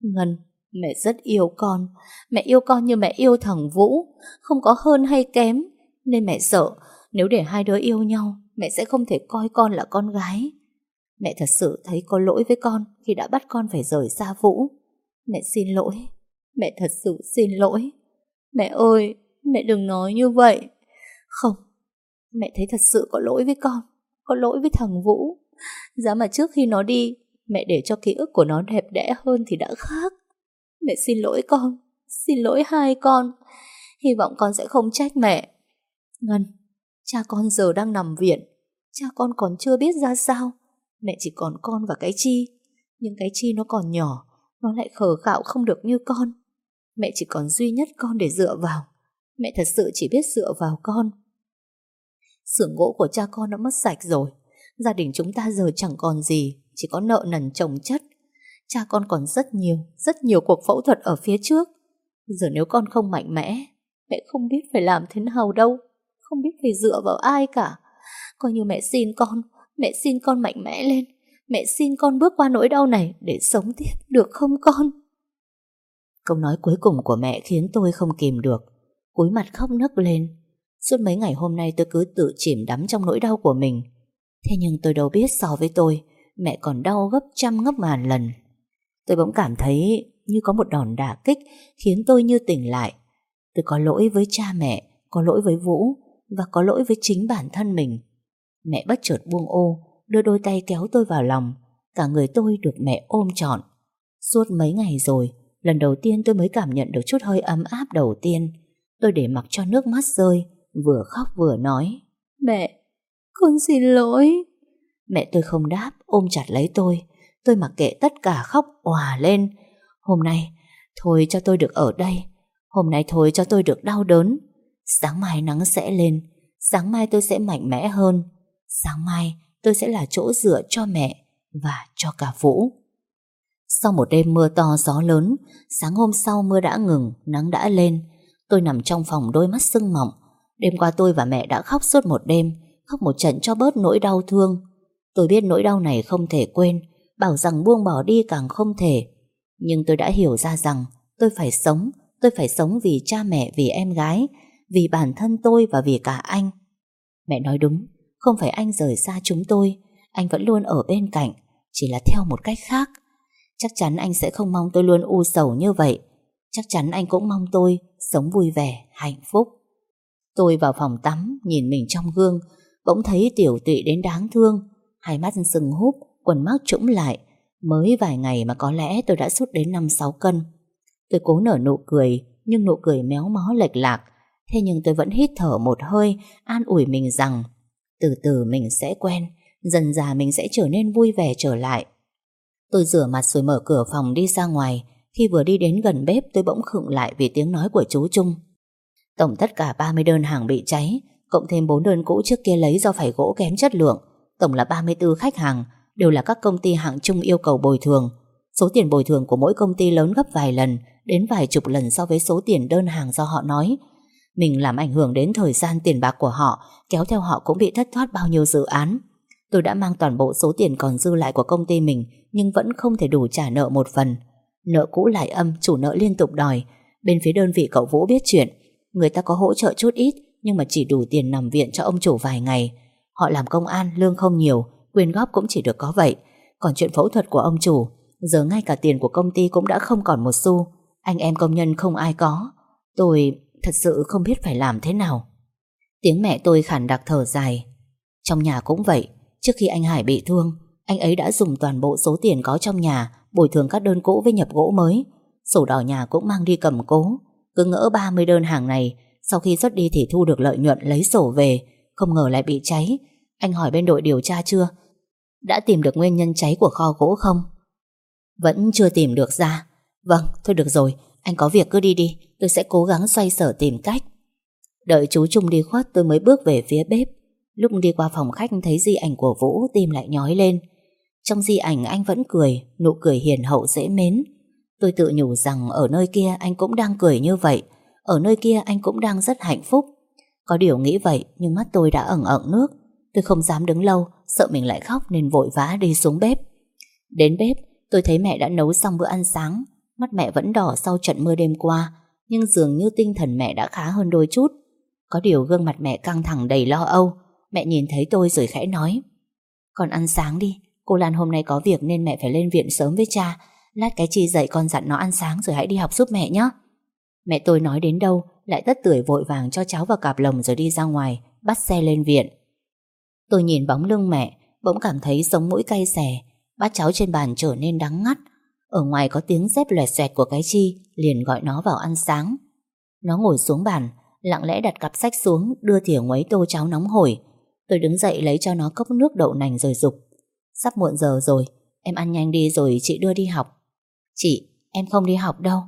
Ngân, mẹ rất yêu con. Mẹ yêu con như mẹ yêu thằng Vũ, không có hơn hay kém. Nên mẹ sợ nếu để hai đứa yêu nhau, mẹ sẽ không thể coi con là con gái. Mẹ thật sự thấy có lỗi với con khi đã bắt con phải rời xa Vũ. Mẹ xin lỗi. Mẹ thật sự xin lỗi. Mẹ ơi, mẹ đừng nói như vậy. Không, mẹ thấy thật sự có lỗi với con. Có lỗi với thằng Vũ. Giá mà trước khi nó đi, mẹ để cho ký ức của nó đẹp đẽ hơn thì đã khác. Mẹ xin lỗi con. Xin lỗi hai con. Hy vọng con sẽ không trách mẹ. Ngân, cha con giờ đang nằm viện. Cha con còn chưa biết ra sao. Mẹ chỉ còn con và cái chi. Nhưng cái chi nó còn nhỏ. Nó lại khờ khạo không được như con. Mẹ chỉ còn duy nhất con để dựa vào. Mẹ thật sự chỉ biết dựa vào con. Xưởng gỗ của cha con đã mất sạch rồi. Gia đình chúng ta giờ chẳng còn gì, chỉ có nợ nần chồng chất. Cha con còn rất nhiều, rất nhiều cuộc phẫu thuật ở phía trước. Giờ nếu con không mạnh mẽ, mẹ không biết phải làm thế nào đâu. Không biết phải dựa vào ai cả. Coi như mẹ xin con, mẹ xin con mạnh mẽ lên. Mẹ xin con bước qua nỗi đau này để sống tiếp được không con? Câu nói cuối cùng của mẹ khiến tôi không kìm được. Cúi mặt khóc nức lên. Suốt mấy ngày hôm nay tôi cứ tự chìm đắm trong nỗi đau của mình. Thế nhưng tôi đâu biết so với tôi, mẹ còn đau gấp trăm gấp ngàn lần. Tôi bỗng cảm thấy như có một đòn đả kích khiến tôi như tỉnh lại. Tôi có lỗi với cha mẹ, có lỗi với Vũ và có lỗi với chính bản thân mình. Mẹ bất chợt buông ô, đưa đôi tay kéo tôi vào lòng. Cả người tôi được mẹ ôm trọn. Suốt mấy ngày rồi, lần đầu tiên tôi mới cảm nhận được chút hơi ấm áp đầu tiên. Tôi để mặc cho nước mắt rơi, vừa khóc vừa nói. Mẹ, con xin lỗi. Mẹ tôi không đáp, ôm chặt lấy tôi. Tôi mặc kệ tất cả khóc òa lên. Hôm nay, thôi cho tôi được ở đây. Hôm nay thôi cho tôi được đau đớn. Sáng mai nắng sẽ lên. Sáng mai tôi sẽ mạnh mẽ hơn. Sáng mai tôi sẽ là chỗ dựa cho mẹ và cho cả Vũ. Sau một đêm mưa to gió lớn, sáng hôm sau mưa đã ngừng, nắng đã lên. Tôi nằm trong phòng đôi mắt sưng mọng. Đêm qua tôi và mẹ đã khóc suốt một đêm, khóc một trận cho bớt nỗi đau thương. Tôi biết nỗi đau này không thể quên, bảo rằng buông bỏ đi càng không thể. Nhưng tôi đã hiểu ra rằng tôi phải sống, tôi phải sống vì cha mẹ, vì em gái, vì bản thân tôi và vì cả anh. Mẹ nói đúng, không phải anh rời xa chúng tôi, anh vẫn luôn ở bên cạnh, chỉ là theo một cách khác. Chắc chắn anh sẽ không mong tôi luôn u sầu như vậy. Chắc chắn anh cũng mong tôi sống vui vẻ, hạnh phúc. Tôi vào phòng tắm, nhìn mình trong gương, bỗng thấy tiểu tụy đến đáng thương. Hai mắt sừng húp, quần mắc trũng lại. Mới vài ngày mà có lẽ tôi đã sút đến 5-6 cân. Tôi cố nở nụ cười, nhưng nụ cười méo mó lệch lạc. Thế nhưng tôi vẫn hít thở một hơi, an ủi mình rằng từ từ mình sẽ quen, dần dà mình sẽ trở nên vui vẻ trở lại. Tôi rửa mặt rồi mở cửa phòng đi ra ngoài. Khi vừa đi đến gần bếp tôi bỗng khựng lại vì tiếng nói của chú Trung. Tổng tất cả 30 đơn hàng bị cháy, cộng thêm 4 đơn cũ trước kia lấy do phải gỗ kém chất lượng. Tổng là 34 khách hàng, đều là các công ty hạng chung yêu cầu bồi thường. Số tiền bồi thường của mỗi công ty lớn gấp vài lần Đến vài chục lần so với số tiền đơn hàng do họ nói Mình làm ảnh hưởng đến thời gian tiền bạc của họ Kéo theo họ cũng bị thất thoát bao nhiêu dự án Tôi đã mang toàn bộ số tiền còn dư lại của công ty mình Nhưng vẫn không thể đủ trả nợ một phần Nợ cũ lại âm Chủ nợ liên tục đòi Bên phía đơn vị cậu Vũ biết chuyện Người ta có hỗ trợ chút ít, Nhưng mà chỉ đủ tiền nằm viện cho ông chủ vài ngày. Họ làm công an, lương không nhiều, Quyên góp cũng chỉ được có vậy. Còn chuyện phẫu thuật của ông chủ, Giờ ngay cả tiền của công ty cũng đã không còn một xu. Anh em công nhân không ai có. Tôi thật sự không biết phải làm thế nào. Tiếng mẹ tôi khản đặc thở dài. Trong nhà cũng vậy, Trước khi anh Hải bị thương, Anh ấy đã dùng toàn bộ số tiền có trong nhà, Bồi thường các đơn cũ với nhập gỗ mới. Sổ đỏ nhà cũng mang đi cầm cố. Cứ ngỡ 30 đơn hàng này, Sau khi xuất đi thì thu được lợi nhuận lấy sổ về, Không ngờ lại bị cháy. Anh hỏi bên đội điều tra chưa? Đã tìm được nguyên nhân cháy của kho gỗ không? Vẫn chưa tìm được ra. Vâng thôi được rồi, Anh có việc cứ đi đi, Tôi sẽ cố gắng xoay sở tìm cách. Đợi chú Trung đi khuất, tôi mới bước về phía bếp. Lúc đi qua phòng khách, thấy di ảnh của Vũ Tim lại nhói lên. Trong di ảnh, anh vẫn cười, Nụ cười hiền hậu dễ mến. Tôi tự nhủ rằng ở nơi kia anh cũng đang cười như vậy. Ở nơi kia anh cũng đang rất hạnh phúc. Có điều nghĩ vậy, Nhưng mắt tôi đã ẩn ẩn nước. Tôi không dám đứng lâu, Sợ mình lại khóc nên vội vã đi xuống bếp. Đến bếp, tôi thấy mẹ đã nấu xong bữa ăn sáng. Mắt mẹ vẫn đỏ sau trận mưa đêm qua, Nhưng dường như tinh thần mẹ đã khá hơn đôi chút. Có điều gương mặt mẹ căng thẳng đầy lo âu. Mẹ nhìn thấy tôi rồi khẽ nói, Con ăn sáng đi. Cô Lan hôm nay có việc nên mẹ phải lên viện sớm với cha. Lát cái chi dậy con dặn nó ăn sáng Rồi hãy đi học giúp mẹ nhé. Mẹ tôi nói đến đâu, Lại tất tưởi vội vàng cho cháu vào cạp lồng rồi đi ra ngoài, Bắt xe lên viện. Tôi nhìn bóng lưng mẹ, Bỗng cảm thấy sống mũi cay xè Bát cháu trên bàn trở nên đắng ngắt. Ở ngoài có tiếng dép loẹt xoẹt của cái chi, Liền gọi nó vào ăn sáng. Nó ngồi xuống bàn, Lặng lẽ đặt cặp sách xuống, Đưa thìa nguấy tô cháo nóng hổi. Tôi đứng dậy lấy cho nó cốc nước đậu nành rồi dục. Sắp muộn giờ rồi, Em ăn nhanh đi rồi chị đưa đi học. Chị, em không đi học đâu.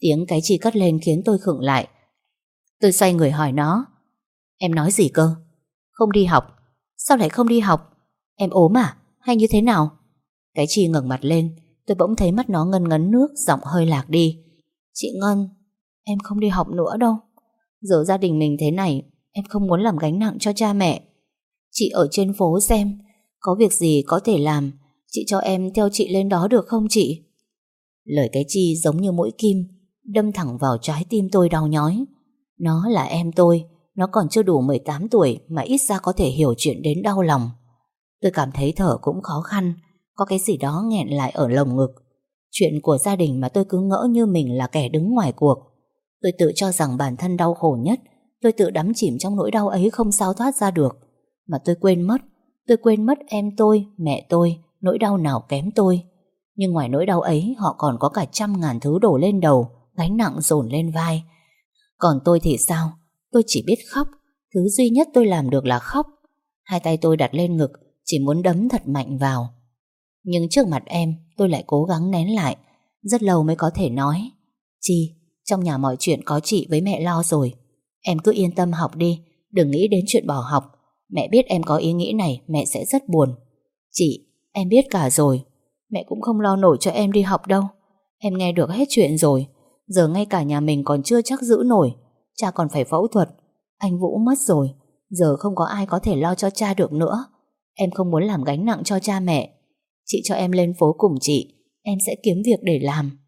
Tiếng cái chị cất lên khiến tôi khựng lại. Tôi xoay người hỏi nó. Em nói gì cơ? Không đi học. Sao lại không đi học? Em ốm à? Hay như thế nào? Cái chị ngẩng mặt lên. Tôi bỗng thấy mắt nó ngân ngấn nước Giọng hơi lạc đi. Chị Ngân Em không đi học nữa đâu. Giờ gia đình mình thế này Em không muốn làm gánh nặng cho cha mẹ. Chị ở trên phố xem Có việc gì có thể làm. Chị cho em theo chị lên đó được không chị? Lời cái chi giống như mũi kim Đâm thẳng vào trái tim tôi đau nhói. Nó là em tôi Nó còn chưa đủ 18 tuổi Mà ít ra có thể hiểu chuyện đến đau lòng. Tôi cảm thấy thở cũng khó khăn Có cái gì đó nghẹn lại ở lồng ngực. Chuyện của gia đình mà tôi cứ ngỡ như mình là kẻ đứng ngoài cuộc. Tôi tự cho rằng bản thân đau khổ nhất Tôi tự đắm chìm trong nỗi đau ấy không sao thoát ra được. Mà tôi quên mất Tôi quên mất em tôi, mẹ tôi Nỗi đau nào kém tôi. Nhưng ngoài nỗi đau ấy Họ còn có cả trăm ngàn thứ đổ lên đầu Gánh nặng dồn lên vai. Còn tôi thì sao? Tôi chỉ biết khóc. Thứ duy nhất tôi làm được là khóc. Hai tay tôi đặt lên ngực Chỉ muốn đấm thật mạnh vào. Nhưng trước mặt em tôi lại cố gắng nén lại. Rất lâu mới có thể nói Chi, trong nhà mọi chuyện có chị với mẹ lo rồi. Em cứ yên tâm học đi Đừng nghĩ đến chuyện bỏ học. Mẹ biết em có ý nghĩ này Mẹ sẽ rất buồn. Chị, em biết cả rồi. Mẹ cũng không lo nổi cho em đi học đâu. Em nghe được hết chuyện rồi. Giờ ngay cả nhà mình còn chưa chắc giữ nổi. Cha còn phải phẫu thuật. Anh Vũ mất rồi. Giờ không có ai có thể lo cho cha được nữa. Em không muốn làm gánh nặng cho cha mẹ. Chị cho em lên phố cùng chị. Em sẽ kiếm việc để làm.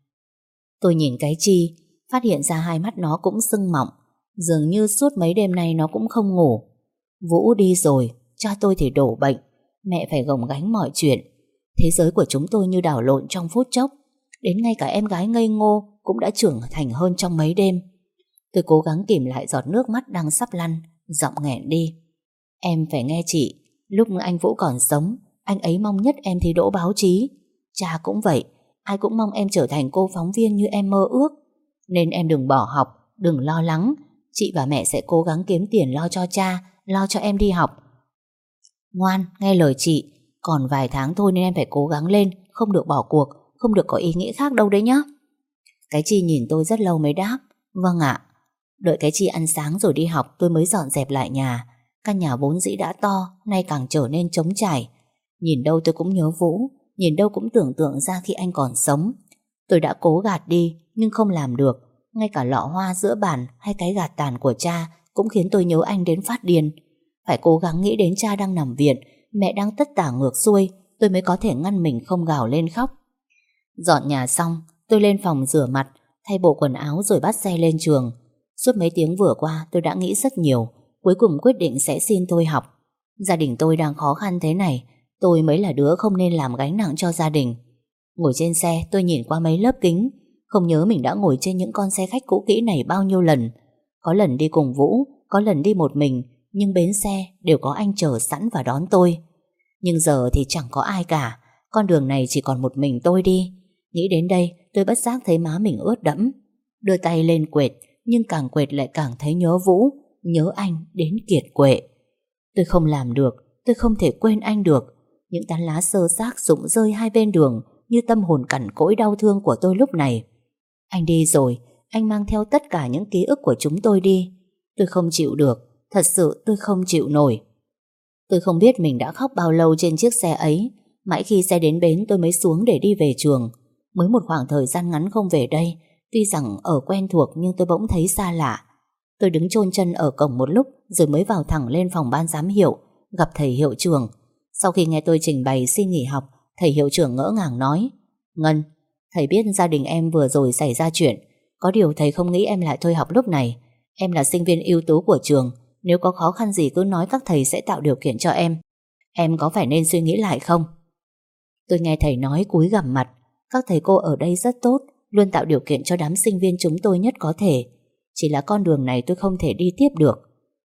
Tôi nhìn cái chi, Phát hiện ra hai mắt nó cũng sưng mọng. Dường như suốt mấy đêm nay nó cũng không ngủ. Vũ đi rồi. Cha tôi thì đổ bệnh. Mẹ phải gồng gánh mọi chuyện. Thế giới của chúng tôi như đảo lộn trong phút chốc. Đến ngay cả em gái ngây ngô Cũng đã trưởng thành hơn trong mấy đêm. Tôi cố gắng kìm lại giọt nước mắt đang sắp lăn Giọng nghẹn đi. Em phải nghe chị Lúc anh Vũ còn sống Anh ấy mong nhất em thi đỗ báo chí. Cha cũng vậy Ai cũng mong em trở thành cô phóng viên như em mơ ước. Nên em đừng bỏ học Đừng lo lắng. Chị và mẹ sẽ cố gắng kiếm tiền lo cho cha Lo cho em đi học. Ngoan, nghe lời chị. Còn vài tháng thôi nên em phải cố gắng lên Không được bỏ cuộc, không được có ý nghĩ khác đâu đấy nhá. Cái chi nhìn tôi rất lâu mới đáp Vâng ạ Đợi cái chi ăn sáng rồi đi học tôi mới dọn dẹp lại nhà. Căn nhà vốn dĩ đã to Nay càng trở nên trống trải. Nhìn đâu tôi cũng nhớ Vũ Nhìn đâu cũng tưởng tượng ra khi anh còn sống. Tôi đã cố gạt đi Nhưng không làm được. Ngay cả lọ hoa giữa bàn hay cái gạt tàn của cha Cũng khiến tôi nhớ anh đến phát điên. Phải cố gắng nghĩ đến cha đang nằm viện Mẹ đang tất tả ngược xuôi, Tôi mới có thể ngăn mình không gào lên khóc. Dọn nhà xong, Tôi lên phòng rửa mặt, Thay bộ quần áo rồi bắt xe lên trường. Suốt mấy tiếng vừa qua, tôi đã nghĩ rất nhiều, Cuối cùng quyết định sẽ xin tôi học. Gia đình tôi đang khó khăn thế này, Tôi mới là đứa không nên làm gánh nặng cho gia đình. Ngồi trên xe, tôi nhìn qua mấy lớp kính, Không nhớ mình đã ngồi trên những con xe khách cũ kỹ này bao nhiêu lần. Có lần đi cùng Vũ, Có lần đi một mình nhưng bến xe đều có anh chờ sẵn và đón tôi. Nhưng giờ thì chẳng có ai cả. Con đường này chỉ còn một mình tôi đi. Nghĩ đến đây, tôi bất giác thấy má mình ướt đẫm. Đưa tay lên quệt, Nhưng càng quệt lại càng thấy nhớ Vũ, Nhớ anh đến kiệt quệ. Tôi không làm được, Tôi không thể quên anh được. Những tán lá sơ xác rụng rơi hai bên đường, Như tâm hồn cằn cỗi đau thương của tôi lúc này. Anh đi rồi, Anh mang theo tất cả những ký ức của chúng tôi đi. Tôi không chịu được. Thật sự tôi không chịu nổi. Tôi không biết mình đã khóc bao lâu trên chiếc xe ấy. Mãi khi xe đến bến tôi mới xuống để đi về trường. Mới một khoảng thời gian ngắn không về đây Tuy rằng ở quen thuộc nhưng tôi bỗng thấy xa lạ. Tôi đứng chôn chân ở cổng một lúc Rồi mới vào thẳng lên phòng ban giám hiệu Gặp thầy hiệu trưởng. Sau khi nghe tôi trình bày xin nghỉ học Thầy hiệu trưởng ngỡ ngàng nói Ngân, thầy biết gia đình em vừa rồi xảy ra chuyện. Có điều thầy không nghĩ em lại thôi học lúc này. Em là sinh viên ưu tú của trường. Nếu có khó khăn gì cứ nói các thầy sẽ tạo điều kiện cho em. Em có phải nên suy nghĩ lại không? Tôi nghe thầy nói cúi gằm mặt. Các thầy cô ở đây rất tốt, Luôn tạo điều kiện cho đám sinh viên chúng tôi nhất có thể. Chỉ là con đường này tôi không thể đi tiếp được.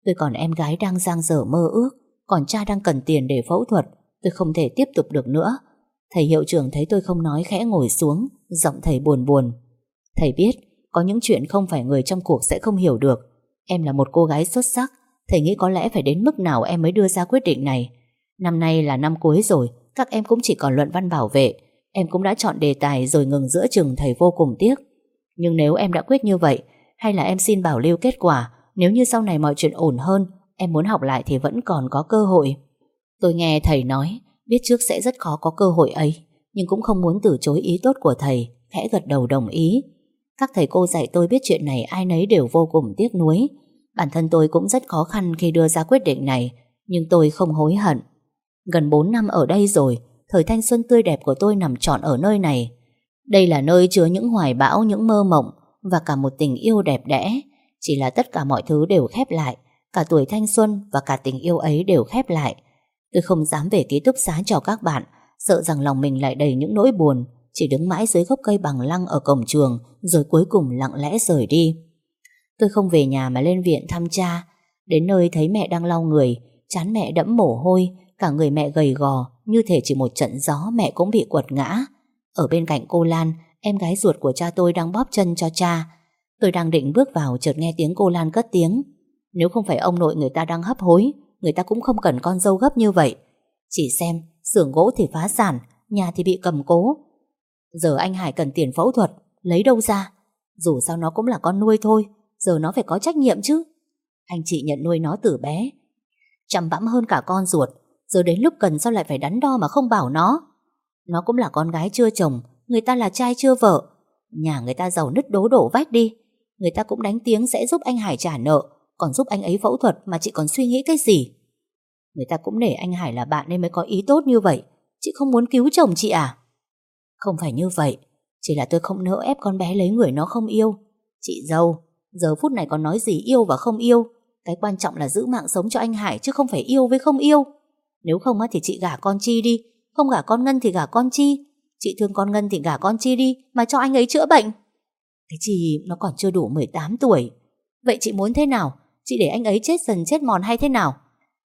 Tôi còn em gái đang giang dở mơ ước, Còn cha đang cần tiền để phẫu thuật, Tôi không thể tiếp tục được nữa. Thầy hiệu trưởng thấy tôi không nói khẽ ngồi xuống, Giọng thầy buồn buồn. Thầy biết, có những chuyện không phải người trong cuộc sẽ không hiểu được. Em là một cô gái xuất sắc Thầy nghĩ có lẽ phải đến mức nào em mới đưa ra quyết định này. Năm nay là năm cuối rồi, Các em cũng chỉ còn luận văn bảo vệ. Em cũng đã chọn đề tài rồi ngừng giữa chừng, thầy vô cùng tiếc. Nhưng nếu em đã quyết như vậy, Hay là em xin bảo lưu kết quả, Nếu như sau này mọi chuyện ổn hơn, Em muốn học lại thì vẫn còn có cơ hội. Tôi nghe thầy nói, Biết trước sẽ rất khó có cơ hội ấy, Nhưng cũng không muốn từ chối ý tốt của thầy, Khẽ gật đầu đồng ý. Các thầy cô dạy tôi biết chuyện này, Ai nấy đều vô cùng tiếc nuối. Bản thân tôi cũng rất khó khăn khi đưa ra quyết định này, Nhưng tôi không hối hận. Gần 4 năm ở đây rồi, Thời thanh xuân tươi đẹp của tôi nằm trọn ở nơi này. Đây là nơi chứa những hoài bão, Những mơ mộng Và cả một tình yêu đẹp đẽ. Chỉ là tất cả mọi thứ đều khép lại, Cả tuổi thanh xuân và cả tình yêu ấy đều khép lại. Tôi không dám về ký túc xá cho các bạn, Sợ rằng lòng mình lại đầy những nỗi buồn, Chỉ đứng mãi dưới gốc cây bằng lăng ở cổng trường Rồi cuối cùng lặng lẽ rời đi. Tôi không về nhà mà lên viện thăm cha. Đến nơi thấy mẹ đang lau người, Chán mẹ đẫm mồ hôi, Cả người mẹ gầy gò, Như thể chỉ một trận gió mẹ cũng bị quật ngã. Ở bên cạnh cô Lan, Em gái ruột của cha tôi đang bóp chân cho cha. Tôi đang định bước vào chợt nghe tiếng cô Lan cất tiếng. Nếu không phải ông nội người ta đang hấp hối, Người ta cũng không cần con dâu gấp như vậy. Chỉ xem, xưởng gỗ thì phá sản, Nhà thì bị cầm cố. Giờ anh Hải cần tiền phẫu thuật, Lấy đâu ra? Dù sao nó cũng là con nuôi thôi Giờ nó phải có trách nhiệm chứ. Anh chị nhận nuôi nó từ bé. Chăm bẵm hơn cả con ruột, Giờ đến lúc cần sao lại phải đắn đo mà không bảo nó? Nó cũng là con gái chưa chồng, Người ta là trai chưa vợ. Nhà người ta giàu nứt đố đổ vách đi. Người ta cũng đánh tiếng sẽ giúp anh Hải trả nợ, Còn giúp anh ấy phẫu thuật mà chị còn suy nghĩ cái gì? Người ta cũng nể anh Hải là bạn nên mới có ý tốt như vậy. Chị không muốn cứu chồng chị à? Không phải như vậy, Chỉ là tôi không nỡ ép con bé lấy người nó không yêu. Chị dâu Giờ phút này còn nói gì yêu và không yêu? Cái quan trọng là giữ mạng sống cho anh Hải Chứ không phải yêu với không yêu. Nếu không thì chị gả con Chi đi. Không gả con Ngân thì gả con Chi. Chị thương con Ngân thì gả con Chi đi, Mà cho anh ấy chữa bệnh. Cái Chi nó còn chưa đủ 18 tuổi. Vậy chị muốn thế nào? Chị để anh ấy chết dần chết mòn hay thế nào?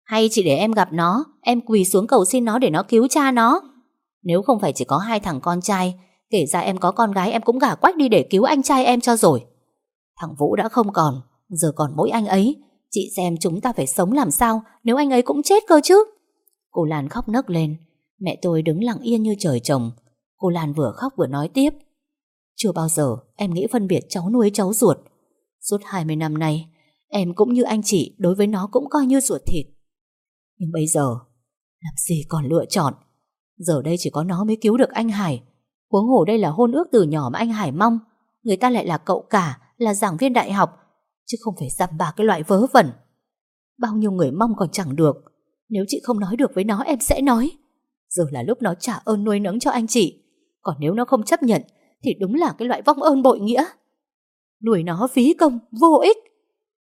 Hay chị để em gặp nó, Em quỳ xuống cầu xin nó để nó cứu cha nó? Nếu không phải chỉ có hai thằng con trai, Kể ra em có con gái em cũng gả quách đi để cứu anh trai em cho rồi. Thằng Vũ đã không còn, Giờ còn mỗi anh ấy. Chị xem chúng ta phải sống làm sao Nếu anh ấy cũng chết cơ chứ? Cô Lan khóc nấc lên. Mẹ tôi đứng lặng yên như trời trồng. Cô Lan vừa khóc vừa nói tiếp. Chưa bao giờ em nghĩ phân biệt cháu nuôi cháu ruột. Suốt 20 năm nay, Em cũng như anh chị Đối với nó cũng coi như ruột thịt. Nhưng bây giờ, Làm gì còn lựa chọn? Giờ đây chỉ có nó mới cứu được anh Hải. Huống hồ đây là hôn ước từ nhỏ mà anh Hải mong, Người ta lại là cậu cả. Là giảng viên đại học Chứ không phải dăm bà cái loại vớ vẩn. Bao nhiêu người mong còn chẳng được Nếu chị không nói được với nó em sẽ nói. Giờ là lúc nó trả ơn nuôi nấng cho anh chị Còn nếu nó không chấp nhận Thì đúng là cái loại vong ơn bội nghĩa. Nuôi nó phí công, vô ích.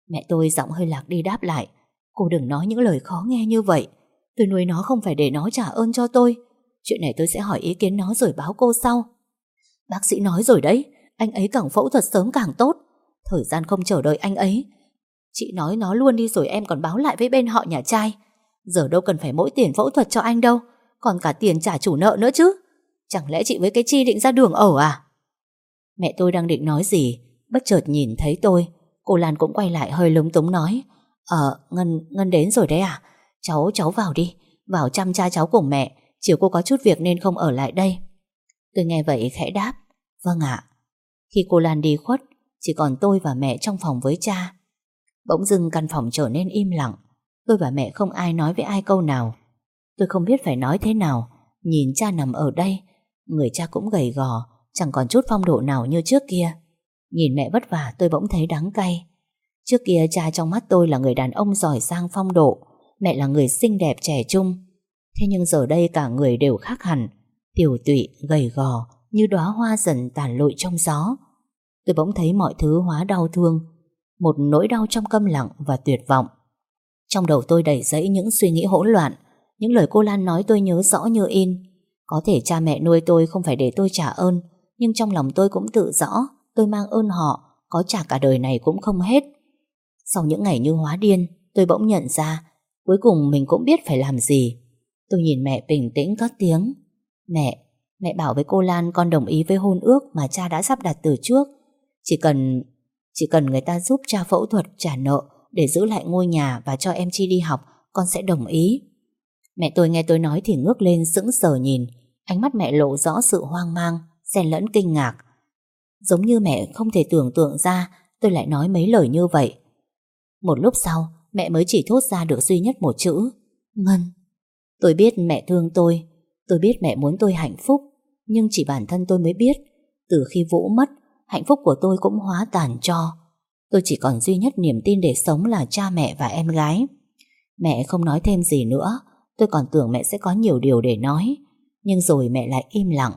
Mẹ tôi giọng hơi lạc đi đáp lại Cô đừng nói những lời khó nghe như vậy. Tôi nuôi nó không phải để nó trả ơn cho tôi. Chuyện này tôi sẽ hỏi ý kiến nó rồi báo cô sau. Bác sĩ nói rồi đấy anh ấy càng phẫu thuật sớm càng tốt. Thời gian không chờ đợi anh ấy. Chị nói nó luôn đi rồi em còn báo lại với bên họ nhà trai. Giờ đâu cần phải mỗi tiền phẫu thuật cho anh đâu, Còn cả tiền trả chủ nợ nữa chứ. Chẳng lẽ chị với cái chi định ra đường ở à? Mẹ tôi đang định nói gì, Bất chợt nhìn thấy tôi. Cô Lan cũng quay lại hơi lúng túng nói Ờ Ngân Ngân đến rồi đấy à? Cháu cháu vào đi, Vào chăm cha cháu cùng mẹ, Chiều cô có chút việc nên không ở lại đây. Tôi nghe vậy khẽ đáp Vâng ạ. Khi cô Lan đi khuất Chỉ còn tôi và mẹ trong phòng với cha. Bỗng dưng căn phòng trở nên im lặng. Tôi và mẹ không ai nói với ai câu nào. Tôi không biết phải nói thế nào. Nhìn cha nằm ở đây Người cha cũng gầy gò Chẳng còn chút phong độ nào như trước kia. Nhìn mẹ vất vả tôi bỗng thấy đắng cay. Trước kia cha trong mắt tôi là người đàn ông giỏi sang phong độ. Mẹ là người xinh đẹp trẻ trung. Thế nhưng giờ đây cả người đều khác hẳn. Tiểu tụy, gầy gò Như đóa hoa dần tàn lụi trong gió. Tôi bỗng thấy mọi thứ hóa đau thương Một nỗi đau trong câm lặng và tuyệt vọng. Trong đầu tôi đầy dẫy những suy nghĩ hỗn loạn Những lời cô Lan nói tôi nhớ rõ như in. Có thể cha mẹ nuôi tôi không phải để tôi trả ơn Nhưng trong lòng tôi cũng tự rõ Tôi mang ơn họ Có trả cả đời này cũng không hết. Sau những ngày như hóa điên Tôi bỗng nhận ra Cuối cùng mình cũng biết phải làm gì. Tôi nhìn mẹ bình tĩnh cất tiếng. Mẹ, mẹ bảo với cô Lan con đồng ý với hôn ước mà cha đã sắp đặt từ trước. Chỉ cần chỉ cần người ta giúp cha phẫu thuật trả nợ để giữ lại ngôi nhà và cho em Chi đi học, con sẽ đồng ý. Mẹ tôi nghe tôi nói thì ngước lên sững sờ nhìn, ánh mắt mẹ lộ rõ sự hoang mang, xen lẫn kinh ngạc. Giống như mẹ không thể tưởng tượng ra tôi lại nói mấy lời như vậy. Một lúc sau, mẹ mới chỉ thốt ra được duy nhất một chữ, Ngân. Tôi biết mẹ thương tôi, tôi biết mẹ muốn tôi hạnh phúc, nhưng chỉ bản thân tôi mới biết, từ khi Vũ mất, hạnh phúc của tôi cũng hóa tàn cho. Tôi chỉ còn duy nhất niềm tin để sống là cha mẹ và em gái. Mẹ không nói thêm gì nữa, tôi còn tưởng mẹ sẽ có nhiều điều để nói. Nhưng rồi mẹ lại im lặng,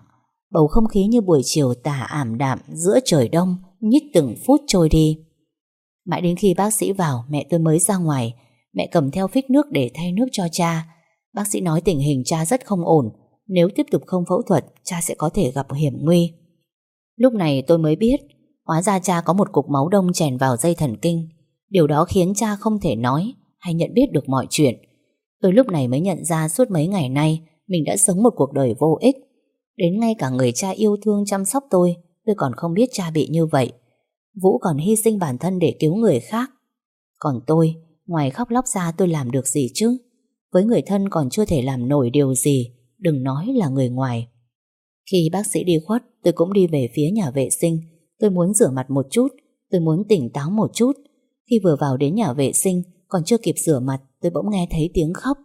bầu không khí như buổi chiều tà ảm đạm giữa trời đông, nhích từng phút trôi đi. Mãi đến khi bác sĩ vào, mẹ tôi mới ra ngoài, mẹ cầm theo phích nước để thay nước cho cha, Bác sĩ nói tình hình cha rất không ổn Nếu tiếp tục không phẫu thuật Cha sẽ có thể gặp hiểm nguy Lúc này tôi mới biết, Hóa ra cha có một cục máu đông chèn vào dây thần kinh. Điều đó khiến cha không thể nói Hay nhận biết được mọi chuyện. Tôi lúc này mới nhận ra suốt mấy ngày nay Mình đã sống một cuộc đời vô ích. Đến ngay cả người cha yêu thương chăm sóc tôi Tôi còn không biết cha bị như vậy. Vũ còn hy sinh bản thân để cứu người khác. Còn tôi, Ngoài khóc lóc ra tôi làm được gì chứ? Với người thân còn chưa thể làm nổi điều gì, Đừng nói là người ngoài. Khi bác sĩ đi khuất Tôi cũng đi về phía nhà vệ sinh. Tôi muốn rửa mặt một chút Tôi muốn tỉnh táo một chút. Khi vừa vào đến nhà vệ sinh Còn chưa kịp rửa mặt Tôi bỗng nghe thấy tiếng khóc.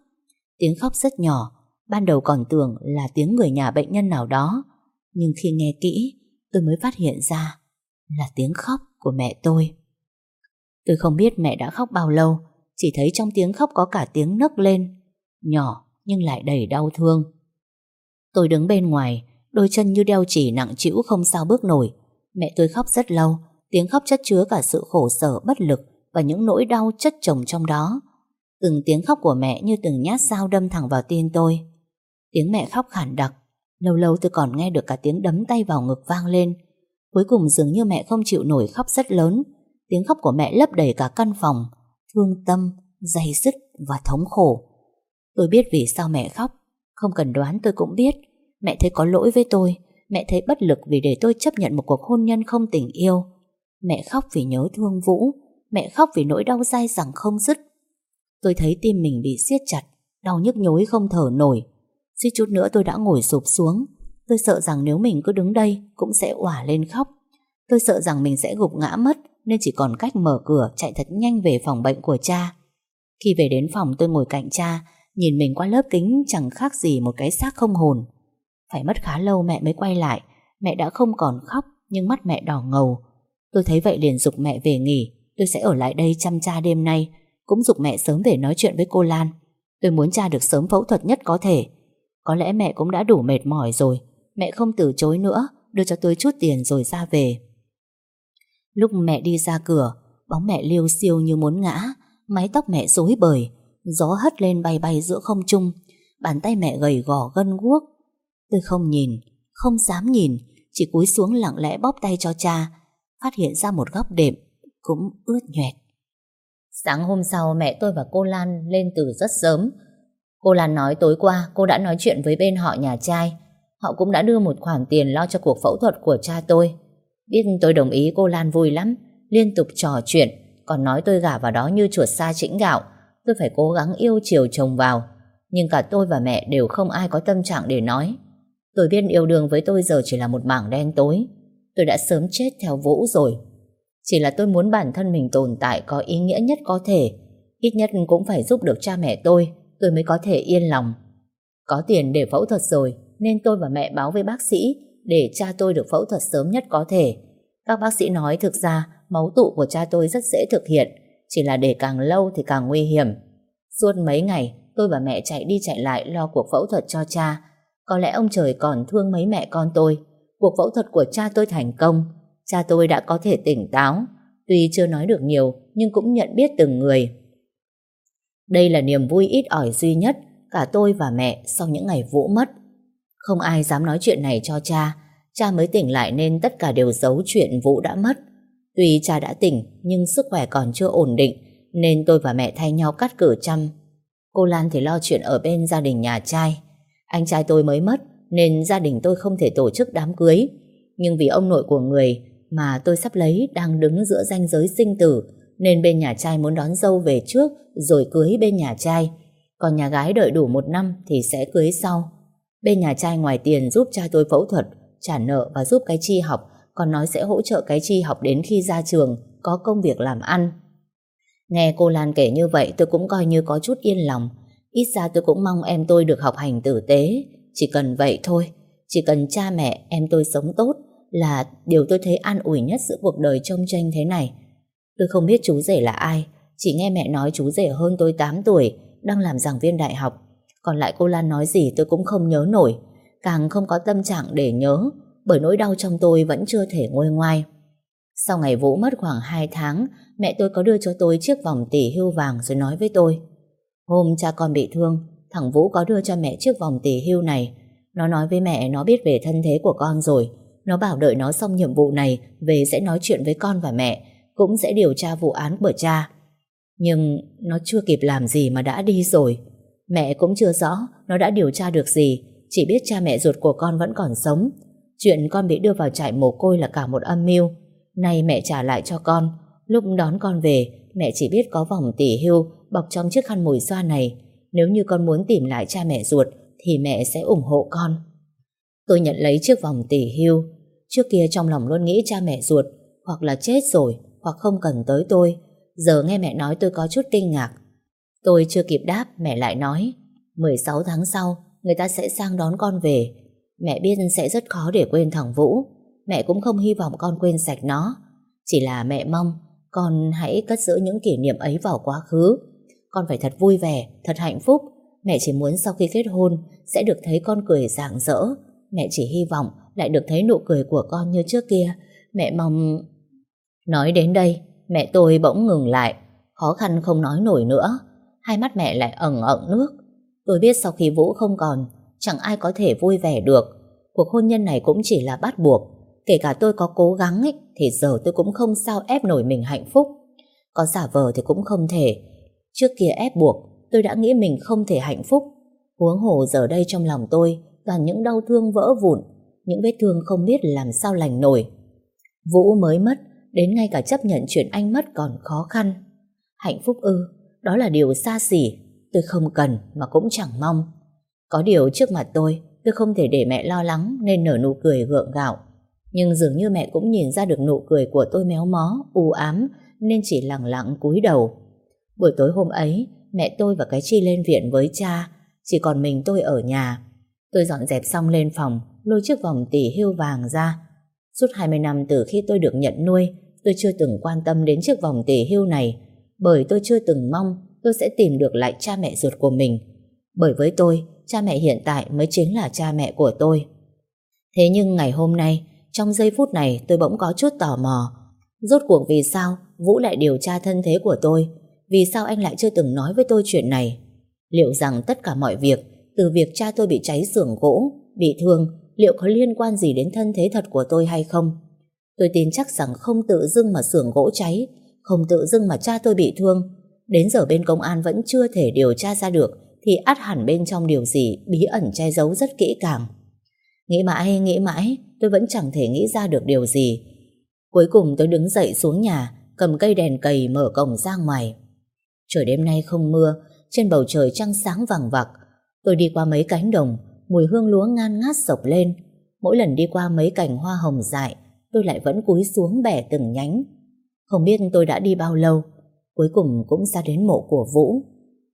Tiếng khóc rất nhỏ Ban đầu còn tưởng là tiếng người nhà bệnh nhân nào đó. Nhưng khi nghe kỹ Tôi mới phát hiện ra Là tiếng khóc của mẹ tôi. Tôi không biết mẹ đã khóc bao lâu Chỉ thấy trong tiếng khóc có cả tiếng nấc lên nhỏ nhưng lại đầy đau thương. Tôi đứng bên ngoài, đôi chân như đeo chỉ nặng chịu không sao bước nổi. Mẹ tôi khóc rất lâu, tiếng khóc chất chứa cả sự khổ sở bất lực và những nỗi đau chất chồng trong đó. Từng tiếng khóc của mẹ như từng nhát dao đâm thẳng vào tim tôi. Tiếng mẹ khóc khản đặc, lâu lâu tôi còn nghe được cả tiếng đấm tay vào ngực vang lên. Cuối cùng dường như mẹ không chịu nổi khóc rất lớn, tiếng khóc của mẹ lấp đầy cả căn phòng, thương tâm, dày dứt và thống khổ. Tôi biết vì sao mẹ khóc Không cần đoán tôi cũng biết Mẹ thấy có lỗi với tôi. Mẹ thấy bất lực vì để tôi chấp nhận một cuộc hôn nhân không tình yêu. Mẹ khóc vì nhớ thương Vũ. Mẹ khóc vì nỗi đau dai dẳng không dứt. Tôi thấy tim mình bị siết chặt, Đau nhức nhối không thở nổi. Suýt chút nữa tôi đã ngồi sụp xuống. Tôi sợ rằng nếu mình cứ đứng đây Cũng sẽ òa lên khóc. Tôi sợ rằng mình sẽ gục ngã mất Nên chỉ còn cách mở cửa chạy thật nhanh về phòng bệnh của cha. Khi về đến phòng tôi ngồi cạnh cha, Nhìn mình qua lớp kính chẳng khác gì một cái xác không hồn. Phải mất khá lâu mẹ mới quay lại. Mẹ đã không còn khóc, nhưng mắt mẹ đỏ ngầu. Tôi thấy vậy liền dục mẹ về nghỉ. Tôi sẽ ở lại đây chăm cha đêm nay. Cũng dục mẹ sớm về nói chuyện với cô Lan. Tôi muốn cha được sớm phẫu thuật nhất có thể. Có lẽ mẹ cũng đã đủ mệt mỏi rồi. Mẹ không từ chối nữa, đưa cho tôi chút tiền rồi ra về. Lúc mẹ đi ra cửa, bóng mẹ liêu siêu như muốn ngã, mái tóc mẹ rối bời, gió hất lên bay bay giữa không trung, bàn tay mẹ gầy gò gân guốc. Tôi không nhìn, không dám nhìn, chỉ cúi xuống lặng lẽ bóp tay cho cha, phát hiện ra một góc đệm, cũng ướt nhoẹt. Sáng hôm sau mẹ tôi và cô Lan lên từ rất sớm. Cô Lan nói tối qua cô đã nói chuyện với bên họ nhà trai. Họ cũng đã đưa một khoản tiền lo cho cuộc phẫu thuật của cha tôi. Biết tôi đồng ý cô Lan vui lắm, liên tục trò chuyện, còn nói tôi gả vào đó như chuột xa chĩnh gạo. Tôi phải cố gắng yêu chiều chồng vào. Nhưng cả tôi và mẹ đều không ai có tâm trạng để nói. Tôi biết yêu đương với tôi giờ chỉ là một mảng đen tối. Tôi đã sớm chết theo Vũ rồi. Chỉ là tôi muốn bản thân mình tồn tại có ý nghĩa nhất có thể. Ít nhất cũng phải giúp được cha mẹ tôi, tôi mới có thể yên lòng. Có tiền để phẫu thuật rồi, nên tôi và mẹ báo với bác sĩ để cha tôi được phẫu thuật sớm nhất có thể. Các bác sĩ nói thực ra máu tụ của cha tôi rất dễ thực hiện, chỉ là để càng lâu thì càng nguy hiểm. Suốt mấy ngày, tôi và mẹ chạy đi chạy lại lo cuộc phẫu thuật cho cha. Có lẽ ông trời còn thương mấy mẹ con tôi. Cuộc phẫu thuật của cha tôi thành công, cha tôi đã có thể tỉnh táo. Tuy chưa nói được nhiều, nhưng cũng nhận biết từng người. Đây là niềm vui ít ỏi duy nhất cả tôi và mẹ sau những ngày Vũ mất. Không ai dám nói chuyện này cho cha. Cha mới tỉnh lại nên tất cả đều giấu chuyện Vũ đã mất. Tuy cha đã tỉnh nhưng sức khỏe còn chưa ổn định nên tôi và mẹ thay nhau cắt cử chăm. Cô Lan thì lo chuyện ở bên gia đình nhà trai. Anh trai tôi mới mất nên gia đình tôi không thể tổ chức đám cưới. Nhưng vì ông nội của người mà tôi sắp lấy đang đứng giữa ranh giới sinh tử nên bên nhà trai muốn đón dâu về trước rồi cưới bên nhà trai. Còn nhà gái đợi đủ một năm thì sẽ cưới sau. Bên nhà trai ngoài tiền giúp cha tôi phẫu thuật, trả nợ và giúp cái chi học, còn nói sẽ hỗ trợ cái chi học đến khi ra trường, có công việc làm ăn. Nghe cô Lan kể như vậy tôi cũng coi như có chút yên lòng. Ít ra tôi cũng mong em tôi được học hành tử tế. Chỉ cần vậy thôi. Chỉ cần cha mẹ em tôi sống tốt là điều tôi thấy an ủi nhất giữa cuộc đời trông tranh thế này. Tôi không biết chú rể là ai. Chỉ nghe mẹ nói chú rể hơn tôi 8 tuổi, đang làm giảng viên đại học. Còn lại cô Lan nói gì tôi cũng không nhớ nổi. Càng không có tâm trạng để nhớ, bởi nỗi đau trong tôi vẫn chưa thể nguôi ngoai. Sau ngày Vũ mất khoảng 2 tháng, mẹ tôi có đưa cho tôi chiếc vòng tỷ hưu vàng rồi nói với tôi. Hôm cha con bị thương, thằng Vũ có đưa cho mẹ chiếc vòng tỷ hưu này. Nó nói với mẹ nó biết về thân thế của con rồi. Nó bảo đợi nó xong nhiệm vụ này về sẽ nói chuyện với con và mẹ, cũng sẽ điều tra vụ án của cha. Nhưng nó chưa kịp làm gì mà đã đi rồi. Mẹ cũng chưa rõ nó đã điều tra được gì, chỉ biết cha mẹ ruột của con vẫn còn sống. Chuyện con bị đưa vào trại mồ côi là cả một âm mưu. Nay mẹ trả lại cho con. Lúc đón con về, mẹ chỉ biết có vòng tỷ hưu bọc trong chiếc khăn mùi xoa này. Nếu như con muốn tìm lại cha mẹ ruột, thì mẹ sẽ ủng hộ con. Tôi nhận lấy chiếc vòng tỷ hưu. Trước kia trong lòng luôn nghĩ cha mẹ ruột hoặc là chết rồi, hoặc không cần tới tôi. Giờ nghe mẹ nói tôi có chút kinh ngạc. Tôi chưa kịp đáp, mẹ lại nói 16 tháng sau, người ta sẽ sang đón con về. Mẹ biết sẽ rất khó để quên thằng Vũ. Mẹ cũng không hy vọng con quên sạch nó. Chỉ là mẹ mong con hãy cất giữ những kỷ niệm ấy vào quá khứ. Con phải thật vui vẻ, thật hạnh phúc. Mẹ chỉ muốn sau khi kết hôn sẽ được thấy con cười rạng rỡ. Mẹ chỉ hy vọng lại được thấy nụ cười của con như trước kia. Mẹ mong... Nói đến đây, mẹ tôi bỗng ngừng lại. Khó khăn không nói nổi nữa. Hai mắt mẹ lại ẩn ẩn nước. Tôi biết sau khi Vũ không còn, chẳng ai có thể vui vẻ được. Cuộc hôn nhân này cũng chỉ là bắt buộc. Kể cả tôi có cố gắng ấy, thì giờ tôi cũng không sao ép nổi mình hạnh phúc. Có giả vờ thì cũng không thể. Trước kia ép buộc, tôi đã nghĩ mình không thể hạnh phúc. Huống hồ giờ đây trong lòng tôi toàn những đau thương vỡ vụn, những vết thương không biết làm sao lành nổi. Vũ mới mất, đến ngay cả chấp nhận chuyện anh mất còn khó khăn. Hạnh phúc ư, đó là điều xa xỉ, tôi không cần mà cũng chẳng mong. Có điều trước mặt tôi, tôi không thể để mẹ lo lắng nên nở nụ cười gượng gạo. Nhưng dường như mẹ cũng nhìn ra được nụ cười của tôi méo mó, u ám nên chỉ lặng lặng cúi đầu. Buổi tối hôm ấy, mẹ tôi và cái chi lên viện với cha, chỉ còn mình tôi ở nhà. Tôi dọn dẹp xong lên phòng, lôi chiếc vòng tỷ hưu vàng ra. Suốt 20 năm từ khi tôi được nhận nuôi, tôi chưa từng quan tâm đến chiếc vòng tỷ hưu này, bởi tôi chưa từng mong tôi sẽ tìm được lại cha mẹ ruột của mình. Bởi với tôi, cha mẹ hiện tại mới chính là cha mẹ của tôi. Thế nhưng ngày hôm nay, trong giây phút này tôi bỗng có chút tò mò. Rốt cuộc vì sao Vũ lại điều tra thân thế của tôi? Vì sao anh lại chưa từng nói với tôi chuyện này? Liệu rằng tất cả mọi việc, từ việc cha tôi bị cháy xưởng gỗ, bị thương, liệu có liên quan gì đến thân thế thật của tôi hay không? Tôi tin chắc rằng không tự dưng mà xưởng gỗ cháy, không tự dưng mà cha tôi bị thương. Đến giờ bên công an vẫn chưa thể điều tra ra được thì át hẳn bên trong điều gì bí ẩn che giấu rất kỹ càng. Nghĩ mãi, nghĩ mãi, tôi vẫn chẳng thể nghĩ ra được điều gì. Cuối cùng tôi đứng dậy xuống nhà, cầm cây đèn cầy mở cổng ra ngoài. Trời đêm nay không mưa, trên bầu trời trăng sáng vàng vặc. Tôi đi qua mấy cánh đồng, mùi hương lúa ngan ngát sộc lên. Mỗi lần đi qua mấy cành hoa hồng dại, tôi lại vẫn cúi xuống bẻ từng nhánh. Không biết tôi đã đi bao lâu, cuối cùng cũng ra đến mộ của Vũ.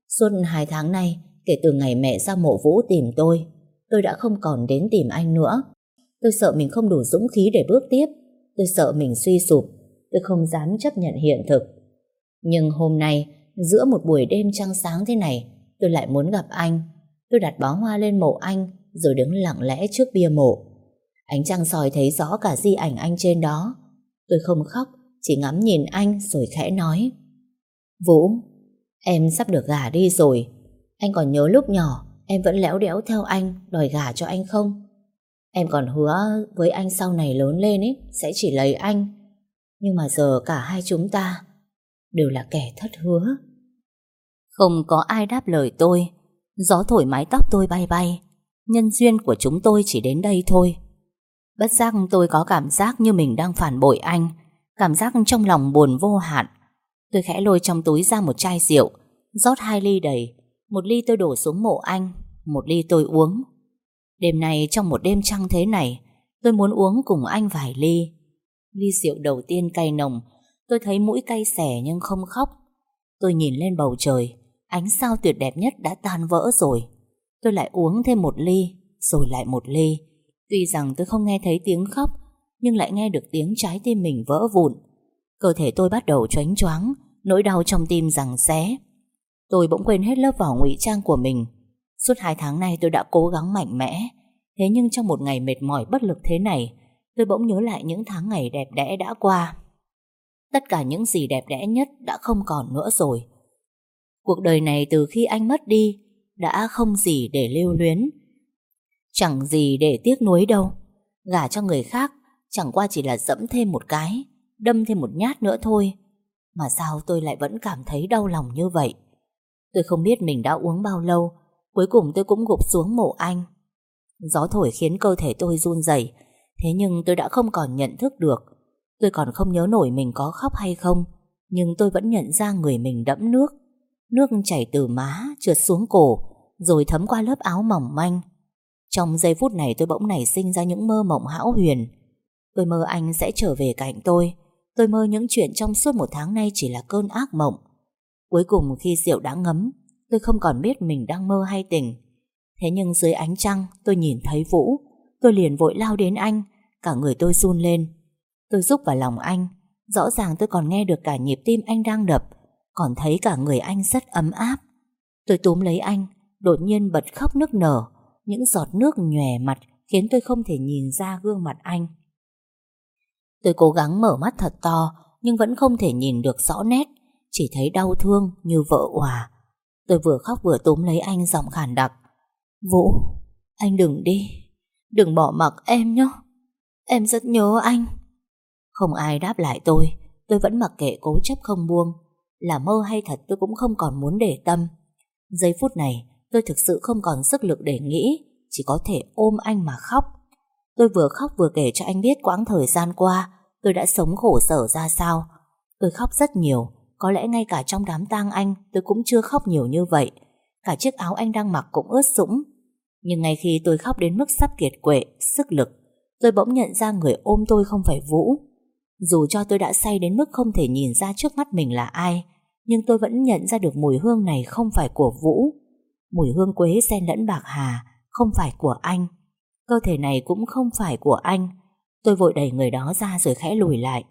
Suốt hai tháng nay, kể từ ngày mẹ ra mộ Vũ tìm tôi, tôi đã không còn đến tìm anh nữa. Tôi sợ mình không đủ dũng khí để bước tiếp. Tôi sợ mình suy sụp. Tôi không dám chấp nhận hiện thực. Nhưng hôm nay, giữa một buổi đêm trăng sáng thế này, tôi lại muốn gặp anh. Tôi đặt bó hoa lên mộ anh, rồi đứng lặng lẽ trước bia mộ. Ánh trăng soi thấy rõ cả di ảnh anh trên đó. Tôi không khóc, chỉ ngắm nhìn anh rồi khẽ nói. Vũ, em sắp được gả đi rồi. Anh còn nhớ lúc nhỏ em vẫn léo đéo theo anh đòi gả cho anh không? Em còn hứa với anh sau này lớn lên ấy sẽ chỉ lấy anh. Nhưng mà giờ cả hai chúng ta đều là kẻ thất hứa. Không có ai đáp lời tôi. Gió thổi mái tóc tôi bay bay. Nhân duyên của chúng tôi chỉ đến đây thôi. Bất giác tôi có cảm giác như mình đang phản bội anh. Cảm giác trong lòng buồn vô hạn. Tôi khẽ lôi trong túi ra một chai rượu, rót hai ly đầy. Một ly tôi đổ xuống mộ anh, một ly tôi uống. Đêm nay trong một đêm trăng thế này, tôi muốn uống cùng anh vài ly. Ly rượu đầu tiên cay nồng, tôi thấy mũi cay xẻ nhưng không khóc. Tôi nhìn lên bầu trời, ánh sao tuyệt đẹp nhất đã tan vỡ rồi. Tôi lại uống thêm một ly, rồi lại một ly. Tuy rằng tôi không nghe thấy tiếng khóc, nhưng lại nghe được tiếng trái tim mình vỡ vụn. Cơ thể tôi bắt đầu choáng choáng, nỗi đau trong tim rằng xé. Tôi bỗng quên hết lớp vỏ ngụy trang của mình. Suốt hai tháng nay tôi đã cố gắng mạnh mẽ. Thế nhưng trong một ngày mệt mỏi bất lực thế này, tôi bỗng nhớ lại những tháng ngày đẹp đẽ đã qua. Tất cả những gì đẹp đẽ nhất đã không còn nữa rồi. Cuộc đời này từ khi anh mất đi, đã không gì để lưu luyến. Chẳng gì để tiếc nuối đâu. Gả cho người khác, chẳng qua chỉ là dẫm thêm một cái, đâm thêm một nhát nữa thôi. Mà sao tôi lại vẫn cảm thấy đau lòng như vậy? Tôi không biết mình đã uống bao lâu, cuối cùng tôi cũng gục xuống mộ anh. Gió thổi khiến cơ thể tôi run rẩy, thế nhưng tôi đã không còn nhận thức được. Tôi còn không nhớ nổi mình có khóc hay không, nhưng tôi vẫn nhận ra người mình đẫm nước. Nước chảy từ má, trượt xuống cổ, rồi thấm qua lớp áo mỏng manh. Trong giây phút này tôi bỗng nảy sinh ra những mơ mộng hão huyền. Tôi mơ anh sẽ trở về cạnh tôi. Tôi mơ những chuyện trong suốt một tháng nay chỉ là cơn ác mộng. Cuối cùng khi rượu đã ngấm, tôi không còn biết mình đang mơ hay tỉnh. Thế nhưng dưới ánh trăng tôi nhìn thấy Vũ, tôi liền vội lao đến anh, cả người tôi run lên. Tôi rúc vào lòng anh, rõ ràng tôi còn nghe được cả nhịp tim anh đang đập, còn thấy cả người anh rất ấm áp. Tôi túm lấy anh, đột nhiên bật khóc nức nở, những giọt nước nhòe mặt khiến tôi không thể nhìn ra gương mặt anh. Tôi cố gắng mở mắt thật to, nhưng vẫn không thể nhìn được rõ nét, chỉ thấy đau thương như vợ hòa. Tôi vừa khóc vừa túm lấy anh giọng khàn đặc. Vũ, anh đừng đi, đừng bỏ mặc em nhé. Em rất nhớ anh. Không ai đáp lại tôi, tôi vẫn mặc kệ cố chấp không buông. Là mơ hay thật tôi cũng không còn muốn để tâm. Giây phút này, tôi thực sự không còn sức lực để nghĩ, chỉ có thể ôm anh mà khóc. Tôi vừa khóc vừa kể cho anh biết quãng thời gian qua tôi đã sống khổ sở ra sao. Tôi khóc rất nhiều, có lẽ ngay cả trong đám tang anh tôi cũng chưa khóc nhiều như vậy. Cả chiếc áo anh đang mặc cũng ướt sũng. Nhưng ngay khi tôi khóc đến mức sắp kiệt quệ, sức lực, tôi bỗng nhận ra người ôm tôi không phải Vũ. Dù cho tôi đã say đến mức không thể nhìn ra trước mắt mình là ai, Nhưng tôi vẫn nhận ra được mùi hương này không phải của Vũ. Mùi hương quế xen lẫn bạc hà, không phải của anh. Cơ thể này cũng không phải của anh. Tôi vội đẩy người đó ra rồi khẽ lùi lại.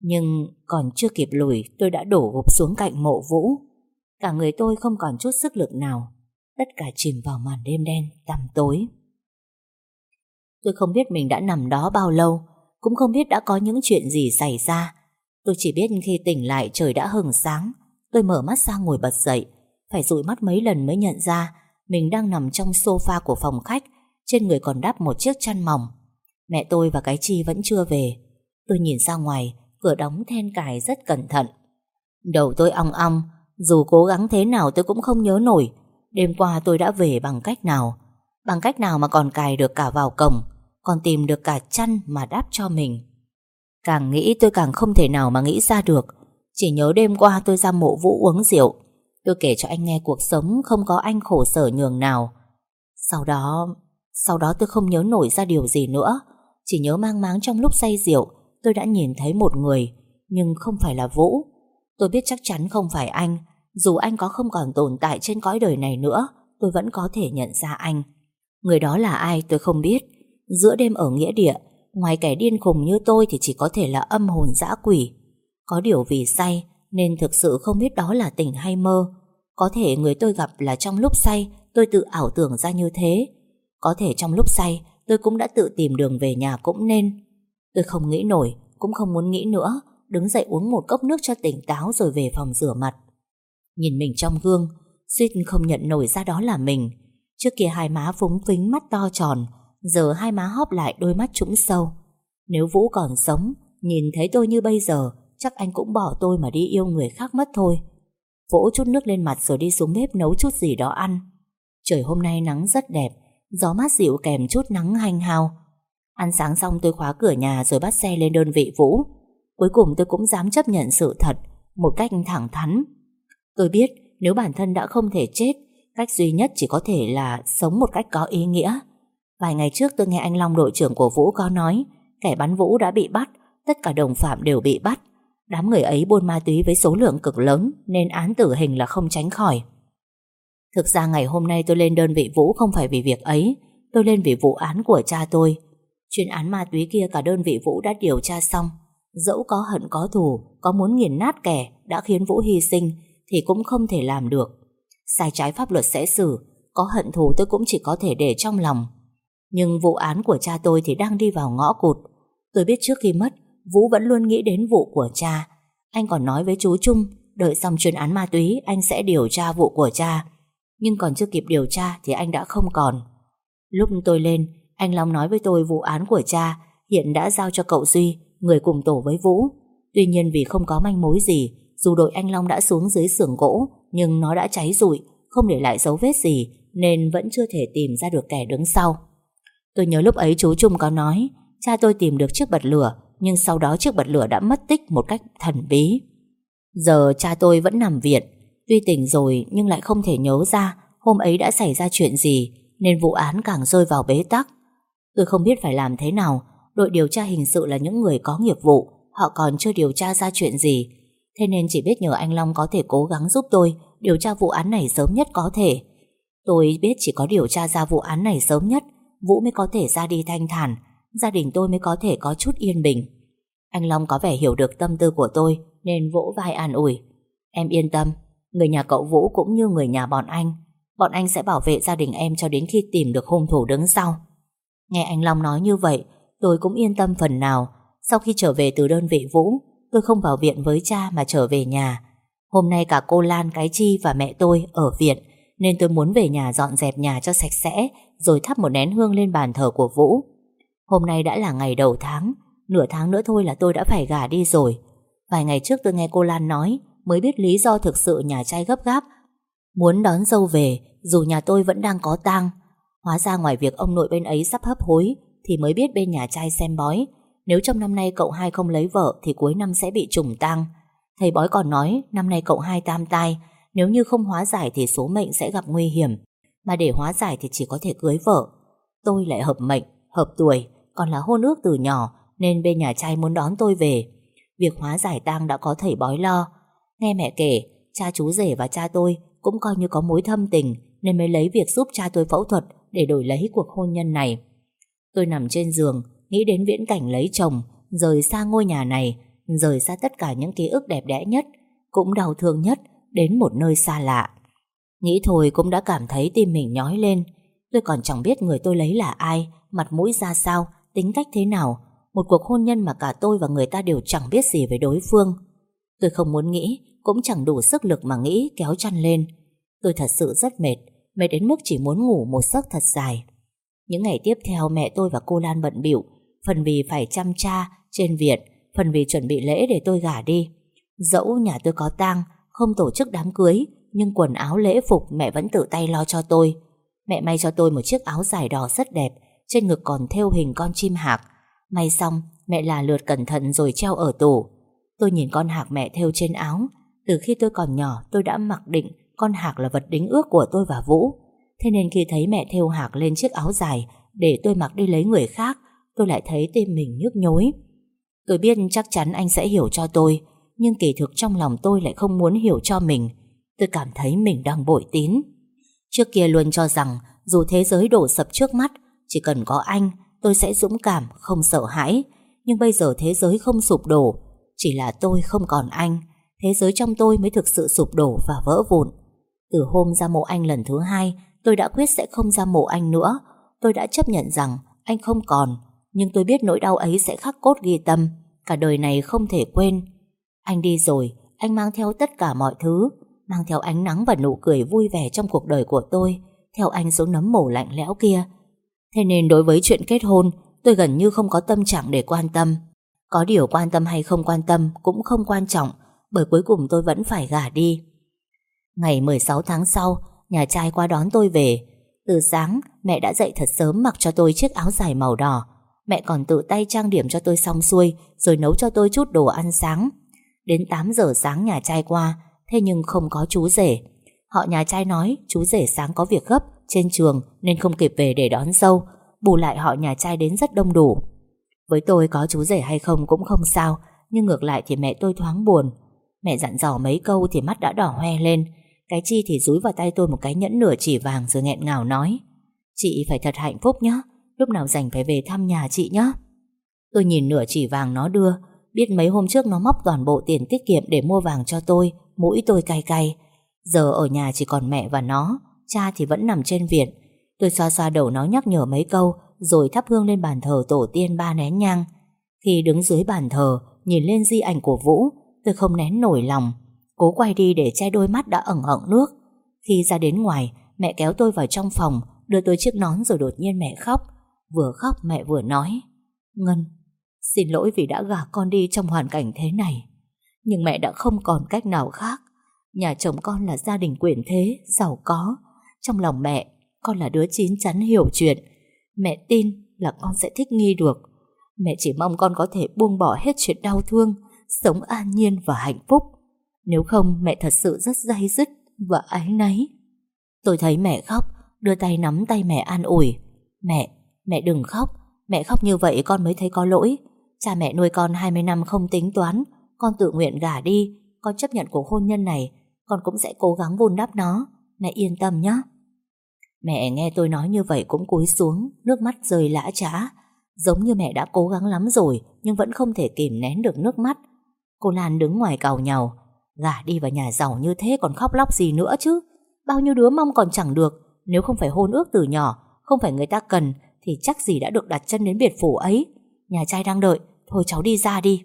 Nhưng còn chưa kịp lùi tôi đã đổ gục xuống cạnh mộ Vũ. Cả người tôi không còn chút sức lực nào. Tất cả chìm vào màn đêm đen, tăm tối. Tôi không biết mình đã nằm đó bao lâu, cũng không biết đã có những chuyện gì xảy ra. Tôi chỉ biết khi tỉnh lại trời đã hừng sáng, tôi mở mắt ra ngồi bật dậy, phải dụi mắt mấy lần mới nhận ra mình đang nằm trong sofa của phòng khách, trên người còn đắp một chiếc chăn mỏng. Mẹ tôi và cái chi vẫn chưa về. Tôi nhìn ra ngoài, cửa đóng then cài rất cẩn thận. Đầu tôi ong ong, dù cố gắng thế nào tôi cũng không nhớ nổi Đêm qua tôi đã về bằng cách nào Bằng cách nào mà còn cài được cả vào cổng còn tìm được cả chăn mà đáp cho mình. Càng nghĩ tôi càng không thể nào mà nghĩ ra được. Chỉ nhớ đêm qua tôi ra mộ vũ uống rượu. Tôi kể cho anh nghe cuộc sống không có anh khổ sở nhường nào. Sau đó Sau đó tôi không nhớ nổi ra điều gì nữa. Chỉ nhớ mang máng trong lúc say rượu, Tôi đã nhìn thấy một người, Nhưng không phải là Vũ. Tôi biết chắc chắn không phải anh. Dù anh có không còn tồn tại trên cõi đời này nữa, Tôi vẫn có thể nhận ra anh. Người đó là ai tôi không biết. Giữa đêm ở nghĩa địa Ngoài kẻ điên khùng như tôi Thì chỉ có thể là âm hồn dã quỷ Có điều vì say Nên thực sự không biết đó là tỉnh hay mơ Có thể người tôi gặp là trong lúc say Tôi tự ảo tưởng ra như thế Có thể trong lúc say Tôi cũng đã tự tìm đường về nhà cũng nên Tôi không nghĩ nổi Cũng không muốn nghĩ nữa đứng dậy uống một cốc nước cho tỉnh táo rồi về phòng rửa mặt. Nhìn mình trong gương, suýt không nhận nổi ra đó là mình. Trước kia hai má phúng phính mắt to tròn, giờ hai má hóp lại đôi mắt trũng sâu. Nếu Vũ còn sống, nhìn thấy tôi như bây giờ, chắc anh cũng bỏ tôi mà đi yêu người khác mất thôi. Vỗ chút nước lên mặt rồi đi xuống bếp nấu chút gì đó ăn. Trời hôm nay nắng rất đẹp, gió mát dịu kèm chút nắng hanh hao. Ăn sáng xong tôi khóa cửa nhà rồi bắt xe lên đơn vị Vũ. Cuối cùng tôi cũng dám chấp nhận sự thật Một cách thẳng thắn Tôi biết nếu bản thân đã không thể chết Cách duy nhất chỉ có thể là Sống một cách có ý nghĩa Vài ngày trước tôi nghe anh Long đội trưởng của Vũ có nói Kẻ bắn Vũ đã bị bắt Tất cả đồng phạm đều bị bắt Đám người ấy buôn ma túy với số lượng cực lớn Nên án tử hình là không tránh khỏi Thực ra ngày hôm nay tôi lên đơn vị Vũ Không phải vì việc ấy Tôi lên vì vụ án của cha tôi Chuyên án ma túy kia cả đơn vị Vũ đã điều tra xong Dẫu có hận có thù, có muốn nghiền nát kẻ đã khiến Vũ hy sinh thì cũng không thể làm được. Sai trái pháp luật sẽ xử, có hận thù tôi cũng chỉ có thể để trong lòng. Nhưng vụ án của cha tôi thì đang đi vào ngõ cụt. Tôi biết trước khi mất, Vũ vẫn luôn nghĩ đến vụ của cha. Anh còn nói với chú Trung, đợi xong chuyên án ma túy anh sẽ điều tra vụ của cha. Nhưng còn chưa kịp điều tra thì anh đã không còn. Lúc tôi lên, anh Long nói với tôi vụ án của cha hiện đã giao cho cậu Duy người cùng tổ với Vũ. Tuy nhiên vì không có manh mối gì, dù đội anh Long đã xuống dưới xưởng gỗ, nhưng nó đã cháy rụi, không để lại dấu vết gì, nên vẫn chưa thể tìm ra được kẻ đứng sau. Tôi nhớ lúc ấy chú Trung có nói, cha tôi tìm được chiếc bật lửa, nhưng sau đó chiếc bật lửa đã mất tích một cách thần bí. Giờ cha tôi vẫn nằm viện, tuy tỉnh rồi nhưng lại không thể nhớ ra hôm ấy đã xảy ra chuyện gì, nên vụ án càng rơi vào bế tắc. Tôi không biết phải làm thế nào đội điều tra hình sự là những người có nghiệp vụ, họ còn chưa điều tra ra chuyện gì. Thế nên chỉ biết nhờ anh Long có thể cố gắng giúp tôi điều tra vụ án này sớm nhất có thể. Tôi biết chỉ có điều tra ra vụ án này sớm nhất, Vũ mới có thể ra đi thanh thản, gia đình tôi mới có thể có chút yên bình. Anh Long có vẻ hiểu được tâm tư của tôi nên vỗ vai an ủi. Em yên tâm, người nhà cậu Vũ cũng như người nhà bọn anh. Bọn anh sẽ bảo vệ gia đình em cho đến khi tìm được hung thủ đứng sau. Nghe anh Long nói như vậy, tôi cũng yên tâm phần nào. Sau khi trở về từ đơn vị Vũ, tôi không vào viện với cha mà trở về nhà. Hôm nay cả cô Lan, cái Chi và mẹ tôi ở viện, nên tôi muốn về nhà dọn dẹp nhà cho sạch sẽ, rồi thắp một nén hương lên bàn thờ của Vũ. Hôm nay đã là ngày đầu tháng, nửa tháng nữa thôi là tôi đã phải gả đi rồi. Vài ngày trước tôi nghe cô Lan nói, mới biết lý do thực sự nhà trai gấp gáp. Muốn đón dâu về, dù nhà tôi vẫn đang có tang. Hóa ra ngoài việc ông nội bên ấy sắp hấp hối, thì mới biết bên nhà trai xem bói. Nếu trong năm nay cậu hai không lấy vợ thì cuối năm sẽ bị trùng tang. Thầy bói còn nói năm nay cậu hai tam tai, nếu như không hóa giải thì số mệnh sẽ gặp nguy hiểm. Mà để hóa giải thì chỉ có thể cưới vợ. Tôi lại hợp mệnh, hợp tuổi, còn là hôn ước từ nhỏ nên bên nhà trai muốn đón tôi về. Việc hóa giải tang đã có thầy bói lo. Nghe mẹ kể, Cha chú rể và cha tôi cũng coi như có mối thâm tình nên mới lấy việc giúp cha tôi phẫu thuật để đổi lấy cuộc hôn nhân này. Tôi nằm trên giường, nghĩ đến viễn cảnh lấy chồng, rời xa ngôi nhà này, rời xa tất cả những ký ức đẹp đẽ nhất, cũng đau thương nhất, đến một nơi xa lạ. Nghĩ thôi cũng đã cảm thấy tim mình nhói lên. Tôi còn chẳng biết người tôi lấy là ai, mặt mũi ra sao, tính cách thế nào. Một cuộc hôn nhân mà cả tôi và người ta đều chẳng biết gì về đối phương. Tôi không muốn nghĩ, cũng chẳng đủ sức lực mà nghĩ kéo chăn lên. Tôi thật sự rất mệt, mệt đến mức chỉ muốn ngủ một giấc thật dài. Những ngày tiếp theo mẹ tôi và cô Lan bận bịu, phần vì phải chăm cha trên viện, phần vì chuẩn bị lễ để tôi gả đi. Dẫu nhà tôi có tang, không tổ chức đám cưới, nhưng quần áo lễ phục mẹ vẫn tự tay lo cho tôi. Mẹ may cho tôi một chiếc áo dài đỏ rất đẹp, trên ngực còn thêu hình con chim hạc. May xong, mẹ là lượt cẩn thận rồi treo ở tủ. Tôi nhìn con hạc mẹ thêu trên áo. Từ khi tôi còn nhỏ, tôi đã mặc định con hạc là vật đính ước của tôi và Vũ. Thế nên khi thấy mẹ thêu hạc lên chiếc áo dài để tôi mặc đi lấy người khác, tôi lại thấy tim mình nhức nhối. Tôi biết chắc chắn anh sẽ hiểu cho tôi, nhưng kỳ thực trong lòng tôi lại không muốn hiểu cho mình. Tôi cảm thấy mình đang bội tín. Trước kia luôn cho rằng dù thế giới đổ sập trước mắt, chỉ cần có anh, tôi sẽ dũng cảm, không sợ hãi. Nhưng bây giờ thế giới không sụp đổ, chỉ là tôi không còn anh. Thế giới trong tôi mới thực sự sụp đổ và vỡ vụn. Từ hôm ra mộ anh lần thứ hai, tôi đã quyết sẽ không ra mộ anh nữa. Tôi đã chấp nhận rằng anh không còn, nhưng tôi biết nỗi đau ấy sẽ khắc cốt ghi tâm. Cả đời này không thể quên. Anh đi rồi, anh mang theo tất cả mọi thứ, mang theo ánh nắng và nụ cười vui vẻ trong cuộc đời của tôi, theo anh xuống nấm mồ lạnh lẽo kia. Thế nên đối với chuyện kết hôn, tôi gần như không có tâm trạng để quan tâm. Có điều quan tâm hay không quan tâm cũng không quan trọng, bởi cuối cùng tôi vẫn phải gả đi. Ngày 16 tháng sau, nhà trai qua đón tôi về. Từ sáng, mẹ đã dậy thật sớm mặc cho tôi chiếc áo dài màu đỏ. Mẹ còn tự tay trang điểm cho tôi xong xuôi, rồi nấu cho tôi chút đồ ăn sáng. Đến 8 giờ sáng nhà trai qua, thế nhưng không có chú rể. Họ nhà trai nói chú rể sáng có việc gấp trên trường nên không kịp về để đón dâu, bù lại họ nhà trai đến rất đông đủ. Với tôi có chú rể hay không cũng không sao, nhưng ngược lại thì mẹ tôi thoáng buồn. Mẹ dặn dò mấy câu thì mắt đã đỏ hoe lên, cái chi thì rúi vào tay tôi một cái nhẫn nửa chỉ vàng rồi nghẹn ngào nói. Chị phải thật hạnh phúc nhé, lúc nào rảnh phải về thăm nhà chị nhé. Tôi nhìn nửa chỉ vàng nó đưa, biết mấy hôm trước nó móc toàn bộ tiền tiết kiệm để mua vàng cho tôi, mũi tôi cay cay. Giờ ở nhà chỉ còn mẹ và nó, cha thì vẫn nằm trên viện. Tôi xoa xoa đầu nó nhắc nhở mấy câu, rồi thắp hương lên bàn thờ tổ tiên ba nén nhang. Khi đứng dưới bàn thờ, nhìn lên di ảnh của Vũ, tôi không nén nổi lòng. Cố quay đi để che đôi mắt đã ẩn ẩn nước. Khi ra đến ngoài, mẹ kéo tôi vào trong phòng, đưa tôi chiếc nón rồi đột nhiên mẹ khóc. Vừa khóc mẹ vừa nói, Ngân, xin lỗi vì đã gả con đi trong hoàn cảnh thế này. Nhưng mẹ đã không còn cách nào khác. Nhà chồng con là gia đình quyền thế, giàu có. Trong lòng mẹ, con là đứa chín chắn hiểu chuyện. Mẹ tin là con sẽ thích nghi được. Mẹ chỉ mong con có thể buông bỏ hết chuyện đau thương, sống an nhiên và hạnh phúc. Nếu không mẹ thật sự rất dây dứt và ái náy. Tôi thấy mẹ khóc, đưa tay nắm tay mẹ an ủi. Mẹ, mẹ đừng khóc, mẹ khóc như vậy con mới thấy có lỗi. Cha mẹ nuôi con 20 năm không tính toán, con tự nguyện gả đi, con chấp nhận cuộc hôn nhân này, con cũng sẽ cố gắng vun đắp nó. Mẹ yên tâm nhé. Mẹ nghe tôi nói như vậy cũng cúi xuống, nước mắt rơi lã trã. Giống như mẹ đã cố gắng lắm rồi, nhưng vẫn không thể kìm nén được nước mắt. Cô Lan đứng ngoài cào nhàu, Gả đi vào nhà giàu như thế còn khóc lóc gì nữa chứ Bao nhiêu đứa mong còn chẳng được Nếu không phải hôn ước từ nhỏ Không phải người ta cần Thì chắc gì đã được đặt chân đến biệt phủ ấy Nhà trai đang đợi. Thôi cháu đi ra đi.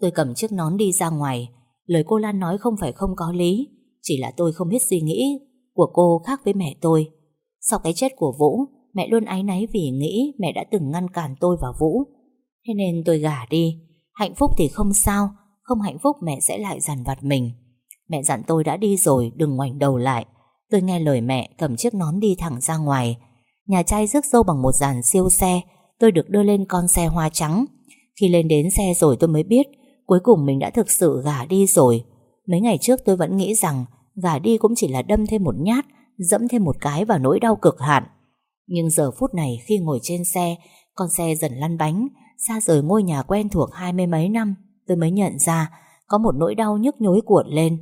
Tôi cầm chiếc nón đi ra ngoài. Lời cô Lan nói không phải không có lý. Chỉ là tôi không biết suy nghĩ Của cô khác với mẹ tôi. Sau cái chết của Vũ, Mẹ luôn áy náy vì nghĩ mẹ đã từng ngăn cản tôi và Vũ. Thế nên tôi gả đi. Hạnh phúc thì không sao. Không hạnh phúc mẹ sẽ lại dằn vặt mình. Mẹ dặn tôi đã đi rồi, Đừng ngoảnh đầu lại. Tôi nghe lời mẹ cầm chiếc nón đi thẳng ra ngoài. Nhà trai rước dâu bằng một dàn siêu xe. Tôi được đưa lên con xe hoa trắng Khi lên đến xe rồi tôi mới biết Cuối cùng mình đã thực sự gả đi rồi Mấy ngày trước tôi vẫn nghĩ rằng Gả đi cũng chỉ là đâm thêm một nhát Dẫm thêm một cái vào nỗi đau cực hạn Nhưng giờ phút này khi ngồi trên xe Con xe dần lăn bánh Xa rời ngôi nhà quen thuộc hai mươi mấy năm tôi mới nhận ra có một nỗi đau nhức nhối cuộn lên.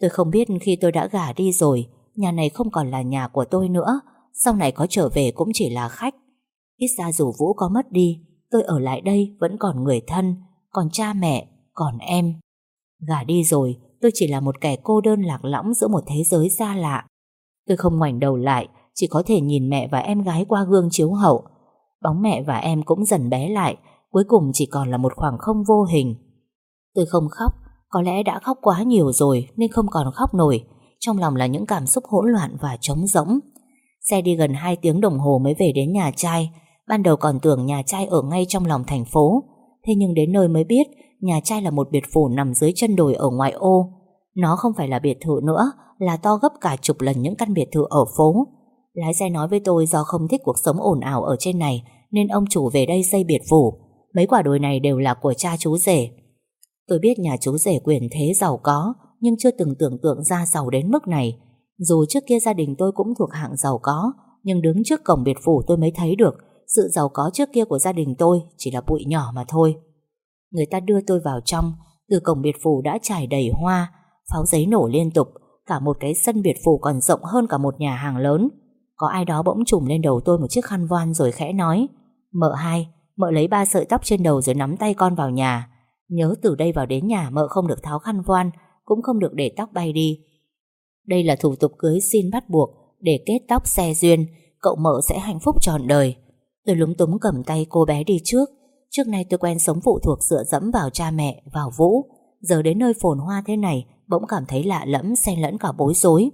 Tôi không biết khi tôi đã gả đi rồi, nhà này không còn là nhà của tôi nữa, sau này có trở về cũng chỉ là khách. Ít ra dù Vũ có mất đi, tôi ở lại đây vẫn còn người thân, còn cha mẹ, còn em. Gả đi rồi, tôi chỉ là một kẻ cô đơn lạc lõng giữa một thế giới xa lạ. Tôi không ngoảnh đầu lại, chỉ có thể nhìn mẹ và em gái qua gương chiếu hậu. Bóng mẹ và em cũng dần bé lại, cuối cùng chỉ còn là một khoảng không vô hình. Tôi không khóc, có lẽ đã khóc quá nhiều rồi nên không còn khóc nổi. Trong lòng là những cảm xúc hỗn loạn và trống rỗng. Xe đi gần 2 tiếng đồng hồ mới về đến nhà trai. Ban đầu còn tưởng nhà trai ở ngay trong lòng thành phố. Thế nhưng đến nơi mới biết nhà trai là một biệt phủ nằm dưới chân đồi ở ngoại ô. Nó không phải là biệt thự nữa, là to gấp cả chục lần những căn biệt thự ở phố. Lái xe nói với tôi do không thích cuộc sống ồn ào ở trên này nên ông chủ về đây xây biệt phủ. Mấy quả đồi này đều là của cha chú rể. Tôi biết nhà chú rể quyền thế giàu có nhưng chưa từng tưởng tượng ra giàu đến mức này. Dù trước kia gia đình tôi cũng thuộc hạng giàu có nhưng đứng trước cổng biệt phủ tôi mới thấy được sự giàu có trước kia của gia đình tôi chỉ là bụi nhỏ mà thôi. Người ta đưa tôi vào trong từ cổng biệt phủ đã trải đầy hoa pháo giấy nổ liên tục cả một cái sân biệt phủ còn rộng hơn cả một nhà hàng lớn. Có ai đó bỗng trùm lên đầu tôi một chiếc khăn voan rồi khẽ nói Mợ hai, mợ lấy ba sợi tóc trên đầu rồi nắm tay con vào nhà Nhớ từ đây vào đến nhà mợ không được tháo khăn voan Cũng không được để tóc bay đi Đây là thủ tục cưới xin bắt buộc Để kết tóc xe duyên Cậu mợ sẽ hạnh phúc trọn đời Tôi lúng túng cầm tay cô bé đi trước. Trước nay tôi quen sống phụ thuộc dựa dẫm vào cha mẹ Vào Vũ. Giờ đến nơi phồn hoa thế này Bỗng cảm thấy lạ lẫm xen lẫn cả bối rối.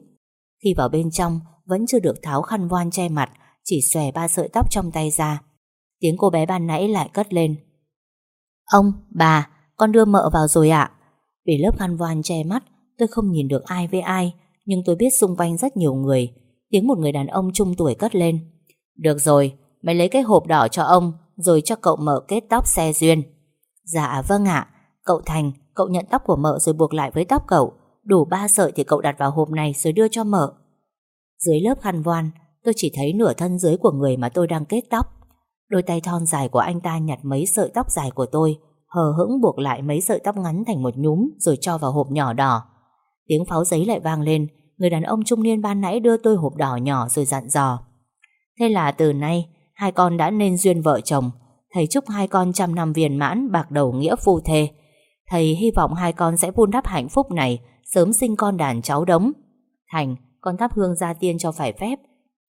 Khi vào bên trong Vẫn chưa được tháo khăn voan che mặt Chỉ xòe ba sợi tóc trong tay ra. Tiếng cô bé ban nãy lại cất lên. Ông, bà Con đưa mợ vào rồi ạ. Vì lớp khăn voan che mắt Tôi không nhìn được ai với ai Nhưng tôi biết xung quanh rất nhiều người. Tiếng một người đàn ông trung tuổi cất lên. Được rồi, Mới lấy cái hộp đỏ cho ông Rồi cho cậu mợ kết tóc xe duyên. Dạ vâng ạ. Cậu Thành, cậu nhận tóc của mợ rồi buộc lại với tóc cậu. Đủ ba sợi thì cậu đặt vào hộp này rồi đưa cho mợ. Dưới lớp khăn voan Tôi chỉ thấy nửa thân dưới của người mà tôi đang kết tóc. Đôi tay thon dài của anh ta nhặt mấy sợi tóc dài của tôi Hờ hững buộc lại mấy sợi tóc ngắn thành một nhúm Rồi cho vào hộp nhỏ đỏ. Tiếng pháo giấy lại vang lên Người đàn ông trung niên ban nãy đưa tôi hộp đỏ nhỏ rồi dặn dò. Thế là từ nay Hai con đã nên duyên vợ chồng. Thầy chúc hai con trăm năm viên mãn Bạc đầu nghĩa phu thê. Thầy hy vọng hai con sẽ vun đắp hạnh phúc này Sớm sinh con đàn cháu đống. Thành, con thắp hương ra tiên cho phải phép.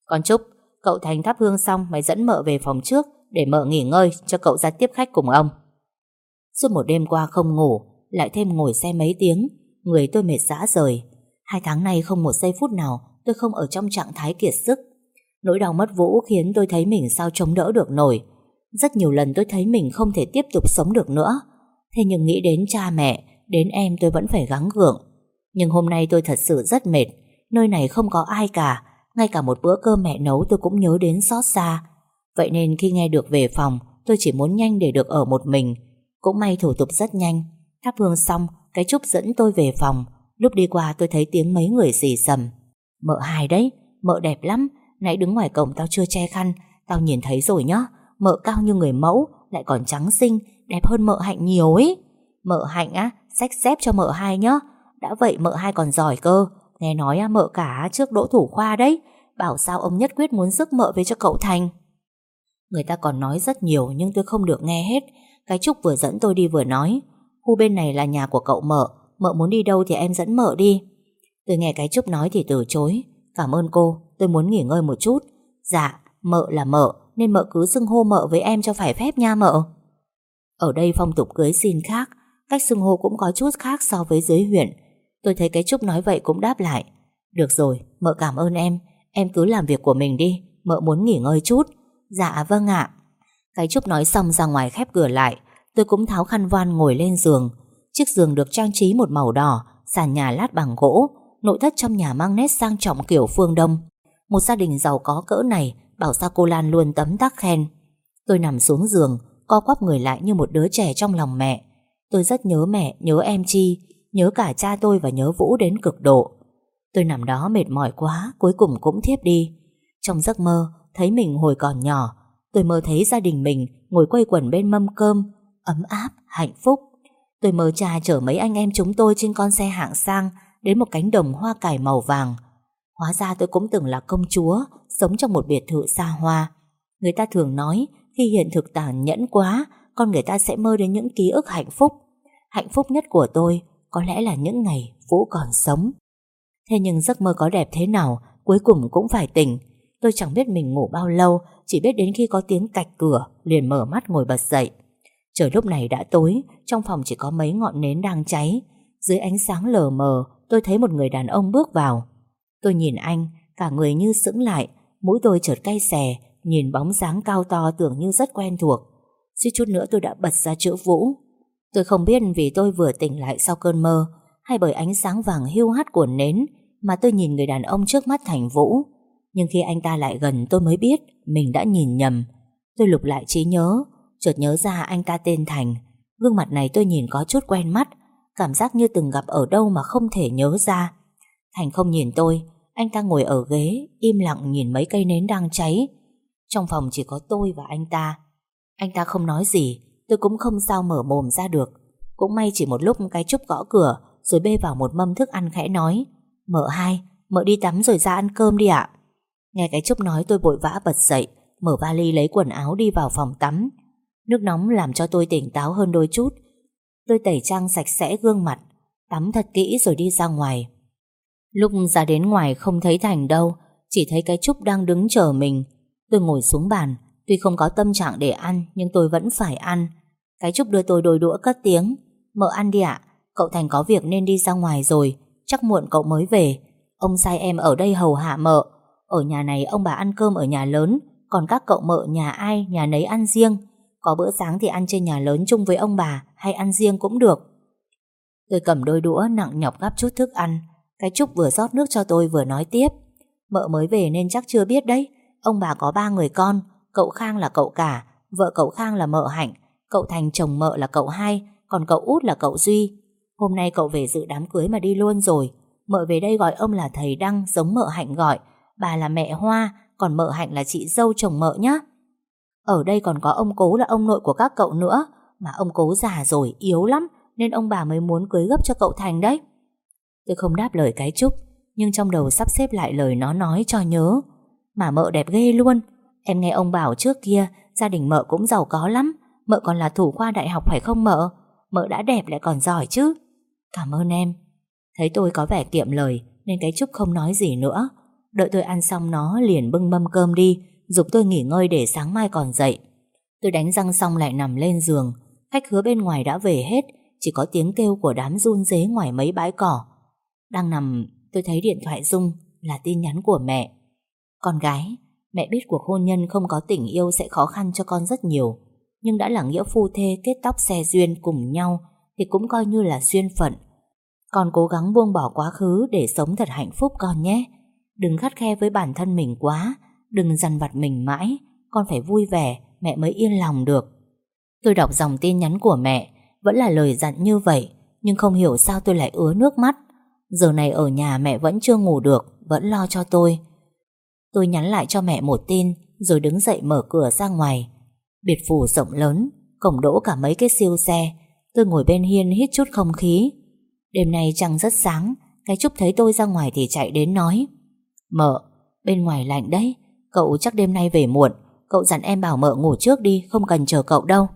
Con chúc Cậu Thành thắp hương xong mày dẫn mợ về phòng trước Để mợ nghỉ ngơi cho cậu ra tiếp khách cùng ông. Suốt một đêm qua không ngủ Lại thêm ngồi xe mấy tiếng Người tôi mệt rã rời. Hai tháng nay không một giây phút nào Tôi không ở trong trạng thái kiệt sức. Nỗi đau mất Vũ khiến tôi thấy mình sao chống đỡ được nổi. Rất nhiều lần tôi thấy mình không thể tiếp tục sống được nữa. Thế nhưng nghĩ đến cha mẹ, Đến em tôi vẫn phải gắng gượng. Nhưng hôm nay tôi thật sự rất mệt. Nơi này không có ai cả. Ngay cả một bữa cơm mẹ nấu tôi cũng nhớ đến xót xa. Vậy nên khi nghe được về phòng, Tôi chỉ muốn nhanh để được ở một mình. Cũng may thủ tục rất nhanh. Thắp hương xong, Cái Trúc dẫn tôi về phòng. Lúc đi qua tôi thấy tiếng mấy người xì xầm Mợ hài đấy, Mợ đẹp lắm. Nãy đứng ngoài cổng tao chưa che khăn Tao nhìn thấy rồi nhá. Mợ cao như người mẫu Lại còn trắng xinh Đẹp hơn mợ hạnh nhiều ấy. Mợ hạnh á Xách xếp cho mợ hai nhá. Đã vậy mợ hai còn giỏi cơ. Nghe nói á, mợ cả trước đỗ thủ khoa đấy. Bảo sao ông nhất quyết muốn rước mợ về cho cậu Thành. Người ta còn nói rất nhiều Nhưng tôi không được nghe hết. Cái Trúc vừa dẫn tôi đi vừa nói Khu bên này là nhà của cậu mợ Mợ muốn đi đâu thì em dẫn mợ đi. Tôi nghe cái Trúc nói thì từ chối. Cảm ơn cô, tôi muốn nghỉ ngơi một chút. Dạ, mợ là mợ Nên mợ cứ xưng hô mợ với em cho phải phép nha mợ. Ở đây phong tục cưới xin khác Cách xưng hô cũng có chút khác so với dưới huyện. Tôi thấy cái Trúc nói vậy cũng đáp lại. Được rồi, mợ cảm ơn em. Em cứ làm việc của mình đi Mợ muốn nghỉ ngơi chút. Dạ vâng ạ. Cái Trúc nói xong ra ngoài khép cửa lại. Tôi cũng tháo khăn voan ngồi lên giường. Chiếc giường được trang trí một màu đỏ Sàn nhà lát bằng gỗ. Nội thất trong nhà mang nét sang trọng kiểu phương Đông. Một gia đình giàu có cỡ này Bảo sao cô Lan luôn tấm tắc khen. Tôi nằm xuống giường Co quắp người lại như một đứa trẻ trong lòng mẹ. Tôi rất nhớ mẹ, nhớ em Chi Nhớ cả cha tôi và nhớ Vũ đến cực độ. Tôi nằm đó mệt mỏi quá Cuối cùng cũng thiếp đi. Trong giấc mơ thấy mình hồi còn nhỏ Tôi mơ thấy gia đình mình Ngồi quây quần bên mâm cơm Ấm áp, hạnh phúc. Tôi mơ cha chở mấy anh em chúng tôi trên con xe hạng sang đến một cánh đồng hoa cải màu vàng. Hóa ra tôi cũng từng là công chúa, sống trong một biệt thự xa hoa. Người ta thường nói, khi hiện thực tàn nhẫn quá, con người ta sẽ mơ đến những ký ức hạnh phúc. Hạnh phúc nhất của tôi có lẽ là những ngày Vũ còn sống. Thế nhưng giấc mơ có đẹp thế nào, cuối cùng cũng phải tỉnh. Tôi chẳng biết mình ngủ bao lâu, chỉ biết đến khi có tiếng cạch cửa, liền mở mắt ngồi bật dậy. Trời lúc này đã tối, trong phòng chỉ có mấy ngọn nến đang cháy. Dưới ánh sáng lờ mờ, tôi thấy một người đàn ông bước vào. Tôi nhìn anh, cả người như sững lại, mũi tôi chợt cay xè, nhìn bóng dáng cao to tưởng như rất quen thuộc. Suýt chút nữa tôi đã bật ra chữ Vũ. Tôi không biết vì tôi vừa tỉnh lại sau cơn mơ, hay bởi ánh sáng vàng hiu hắt của nến mà tôi nhìn người đàn ông trước mắt Thành Vũ. Nhưng khi anh ta lại gần tôi mới biết mình đã nhìn nhầm. Tôi lục lại trí nhớ, chợt nhớ ra anh ta tên Thành. Gương mặt này tôi nhìn có chút quen mắt, cảm giác như từng gặp ở đâu mà không thể nhớ ra. Thành không nhìn tôi, anh ta ngồi ở ghế, im lặng nhìn mấy cây nến đang cháy. Trong phòng chỉ có tôi và anh ta. Anh ta không nói gì, tôi cũng không sao mở mồm ra được. Cũng may chỉ một lúc cái chúc gõ cửa, rồi bê vào một mâm thức ăn khẽ nói. Mợ hai, mợ đi tắm rồi ra ăn cơm đi ạ. Nghe cái chúc nói tôi vội vã bật dậy, mở vali lấy quần áo đi vào phòng tắm. Nước nóng làm cho tôi tỉnh táo hơn đôi chút. Tôi tẩy trang sạch sẽ gương mặt, tắm thật kỹ rồi đi ra ngoài. Lúc ra đến ngoài không thấy Thành đâu, chỉ thấy cái Trúc đang đứng chờ mình. Tôi ngồi xuống bàn, tuy không có tâm trạng để ăn, nhưng tôi vẫn phải ăn. Cái Trúc đưa tôi đôi đũa cất tiếng. Mợ ăn đi ạ, cậu Thành có việc nên đi ra ngoài rồi, chắc muộn cậu mới về. Ông sai em ở đây hầu hạ mợ. Ở nhà này ông bà ăn cơm ở nhà lớn, còn các cậu mợ nhà ai, nhà nấy ăn riêng. Có bữa sáng thì ăn trên nhà lớn chung với ông bà, hay ăn riêng cũng được. Tôi cầm đôi đũa nặng nhọc gắp chút thức ăn. Cái Trúc vừa rót nước cho tôi vừa nói tiếp. Mợ mới về nên chắc chưa biết đấy. Ông bà có ba người con, cậu Khang là cậu cả, vợ cậu Khang là mợ Hạnh, cậu Thành chồng mợ là cậu hai, còn cậu út là cậu Duy. Hôm nay cậu về dự đám cưới mà đi luôn rồi. Mợ về đây gọi ông là thầy Đăng giống mợ Hạnh gọi, bà là mẹ Hoa, còn mợ Hạnh là chị dâu chồng mợ nhá. Ở đây còn có ông cố là ông nội của các cậu nữa, mà ông cố già rồi, yếu lắm, nên ông bà mới muốn cưới gấp cho cậu Thành đấy. Tôi không đáp lời cái chúc, nhưng trong đầu sắp xếp lại lời nó nói cho nhớ. Mà mợ đẹp ghê luôn, em nghe ông bảo trước kia gia đình mợ cũng giàu có lắm, mợ còn là thủ khoa đại học phải không mợ? Mợ đã đẹp lại còn giỏi chứ. Cảm ơn em. Thấy tôi có vẻ kiệm lời nên cái Trúc không nói gì nữa. Đợi tôi ăn xong nó liền bưng mâm cơm đi Dục tôi nghỉ ngơi để sáng mai còn dậy Tôi đánh răng xong lại nằm lên giường Khách hứa bên ngoài đã về hết Chỉ có tiếng kêu của đám run dế ngoài mấy bãi cỏ đang nằm, tôi thấy điện thoại rung, Là tin nhắn của mẹ. Con gái, Mẹ biết cuộc hôn nhân không có tình yêu sẽ khó khăn cho con rất nhiều. Nhưng đã là nghĩa phu thê kết tóc xe duyên cùng nhau Thì cũng coi như là duyên phận. Con cố gắng buông bỏ quá khứ Để sống thật hạnh phúc con nhé. Đừng khắt khe với bản thân mình quá, Đừng dằn vặt mình mãi, Con phải vui vẻ, Mẹ mới yên lòng được. Tôi đọc dòng tin nhắn của mẹ, Vẫn là lời dặn như vậy, Nhưng không hiểu sao tôi lại ứa nước mắt. Giờ này ở nhà mẹ vẫn chưa ngủ được Vẫn lo cho tôi. Tôi nhắn lại cho mẹ một tin Rồi đứng dậy mở cửa ra ngoài. Biệt phủ rộng lớn Cổng đỗ cả mấy cái siêu xe. Tôi ngồi bên hiên hít chút không khí. Đêm nay trăng rất sáng Cái Trúc thấy tôi ra ngoài thì chạy đến nói. Mợ, bên ngoài lạnh đấy Cậu chắc đêm nay về muộn Cậu dặn em bảo mợ ngủ trước đi Không cần chờ cậu đâu.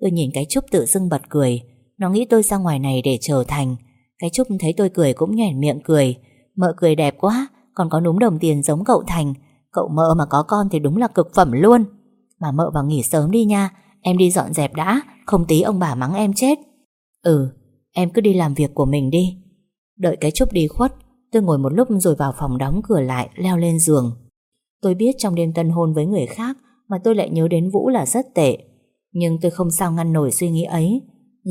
Tôi nhìn cái Trúc tự dưng bật cười Nó nghĩ tôi ra ngoài này để chờ Thành. Cái Trúc thấy tôi cười cũng nhoẻn miệng cười. Mợ cười đẹp quá, Còn có núm đồng tiền giống cậu Thành. Cậu mợ mà có con thì đúng là cực phẩm luôn. Mà mợ vào nghỉ sớm đi nha, Em đi dọn dẹp đã, Không tí ông bà mắng em chết. Ừ em cứ đi làm việc của mình đi. Đợi cái Trúc đi khuất, Tôi ngồi một lúc rồi vào phòng đóng cửa lại, Leo lên giường. Tôi biết trong đêm tân hôn với người khác Mà tôi lại nhớ đến Vũ là rất tệ. Nhưng tôi không sao ngăn nổi suy nghĩ ấy.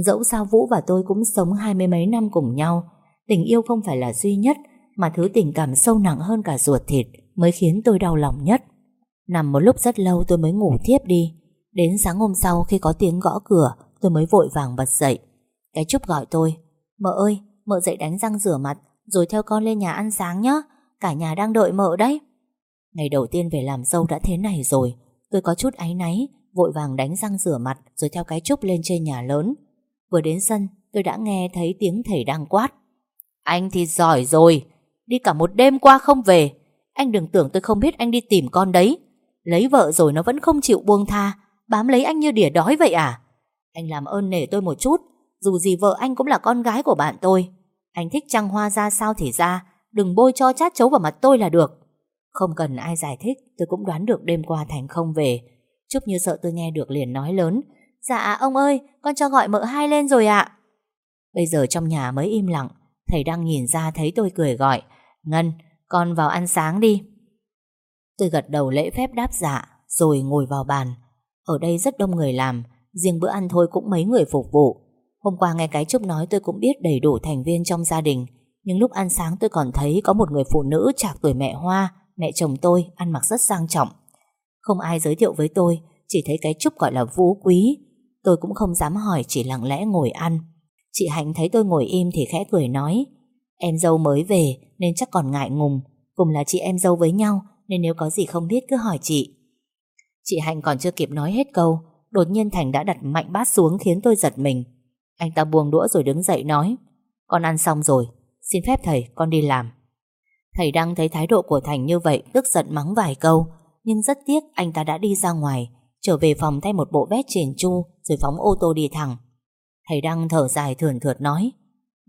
Dẫu sao Vũ và tôi cũng sống hai mươi mấy năm cùng nhau Tình yêu không phải là duy nhất Mà thứ tình cảm sâu nặng hơn cả ruột thịt Mới khiến tôi đau lòng nhất. Nằm một lúc rất lâu tôi mới ngủ thiếp đi. Đến sáng hôm sau khi có tiếng gõ cửa Tôi mới vội vàng bật dậy. Cái Trúc gọi tôi Mợ ơi, mợ dậy đánh răng rửa mặt rồi theo con lên nhà ăn sáng nhé Cả nhà đang đợi mợ đấy. Ngày đầu tiên về làm dâu đã thế này rồi Tôi có chút áy náy Vội vàng đánh răng rửa mặt Rồi theo cái trúc lên trên nhà lớn. Vừa đến sân tôi đã nghe thấy tiếng thầy đang quát Anh thì giỏi rồi, đi cả một đêm qua không về. Anh đừng tưởng tôi không biết anh đi tìm con đấy. Lấy vợ rồi nó vẫn không chịu buông tha, bám lấy anh như đỉa đói vậy à? Anh làm ơn nể tôi một chút, dù gì vợ anh cũng là con gái của bạn tôi. Anh thích trăng hoa ra sao thì ra, đừng bôi cho chát chấu vào mặt tôi là được. Không cần ai giải thích, tôi cũng đoán được đêm qua Thành không về. Trúc như sợ tôi nghe được liền nói lớn. Dạ ông ơi, con cho gọi mợ hai lên rồi ạ. Bây giờ trong nhà mới im lặng, thầy đang nhìn ra thấy tôi cười gọi. Ngân, con vào ăn sáng đi. Tôi gật đầu lễ phép đáp dạ, rồi ngồi vào bàn. Ở đây rất đông người làm, riêng bữa ăn thôi cũng mấy người phục vụ. Hôm qua nghe cái Trúc nói tôi cũng biết đầy đủ thành viên trong gia đình, nhưng lúc ăn sáng tôi còn thấy có một người phụ nữ chạc tuổi mẹ Hoa, mẹ chồng tôi, ăn mặc rất sang trọng. Không ai giới thiệu với tôi, chỉ thấy cái Trúc gọi là Vũ Quý. Tôi cũng không dám hỏi, chỉ lặng lẽ ngồi ăn. Chị Hạnh thấy tôi ngồi im thì khẽ cười nói, em dâu mới về nên chắc còn ngại ngùng, cùng là chị em dâu với nhau nên nếu có gì không biết cứ hỏi chị. Chị Hạnh còn chưa kịp nói hết câu, đột nhiên Thành đã đặt mạnh bát xuống khiến tôi giật mình. Anh ta buông đũa rồi đứng dậy nói, con ăn xong rồi, xin phép thầy, con đi làm. Thầy đang thấy thái độ của Thành như vậy, tức giận mắng vài câu, nhưng rất tiếc anh ta đã đi ra ngoài, trở về phòng thay một bộ vest chỉnh chu, rồi phóng ô tô đi thẳng. Thầy đang thở dài thườn thượt nói,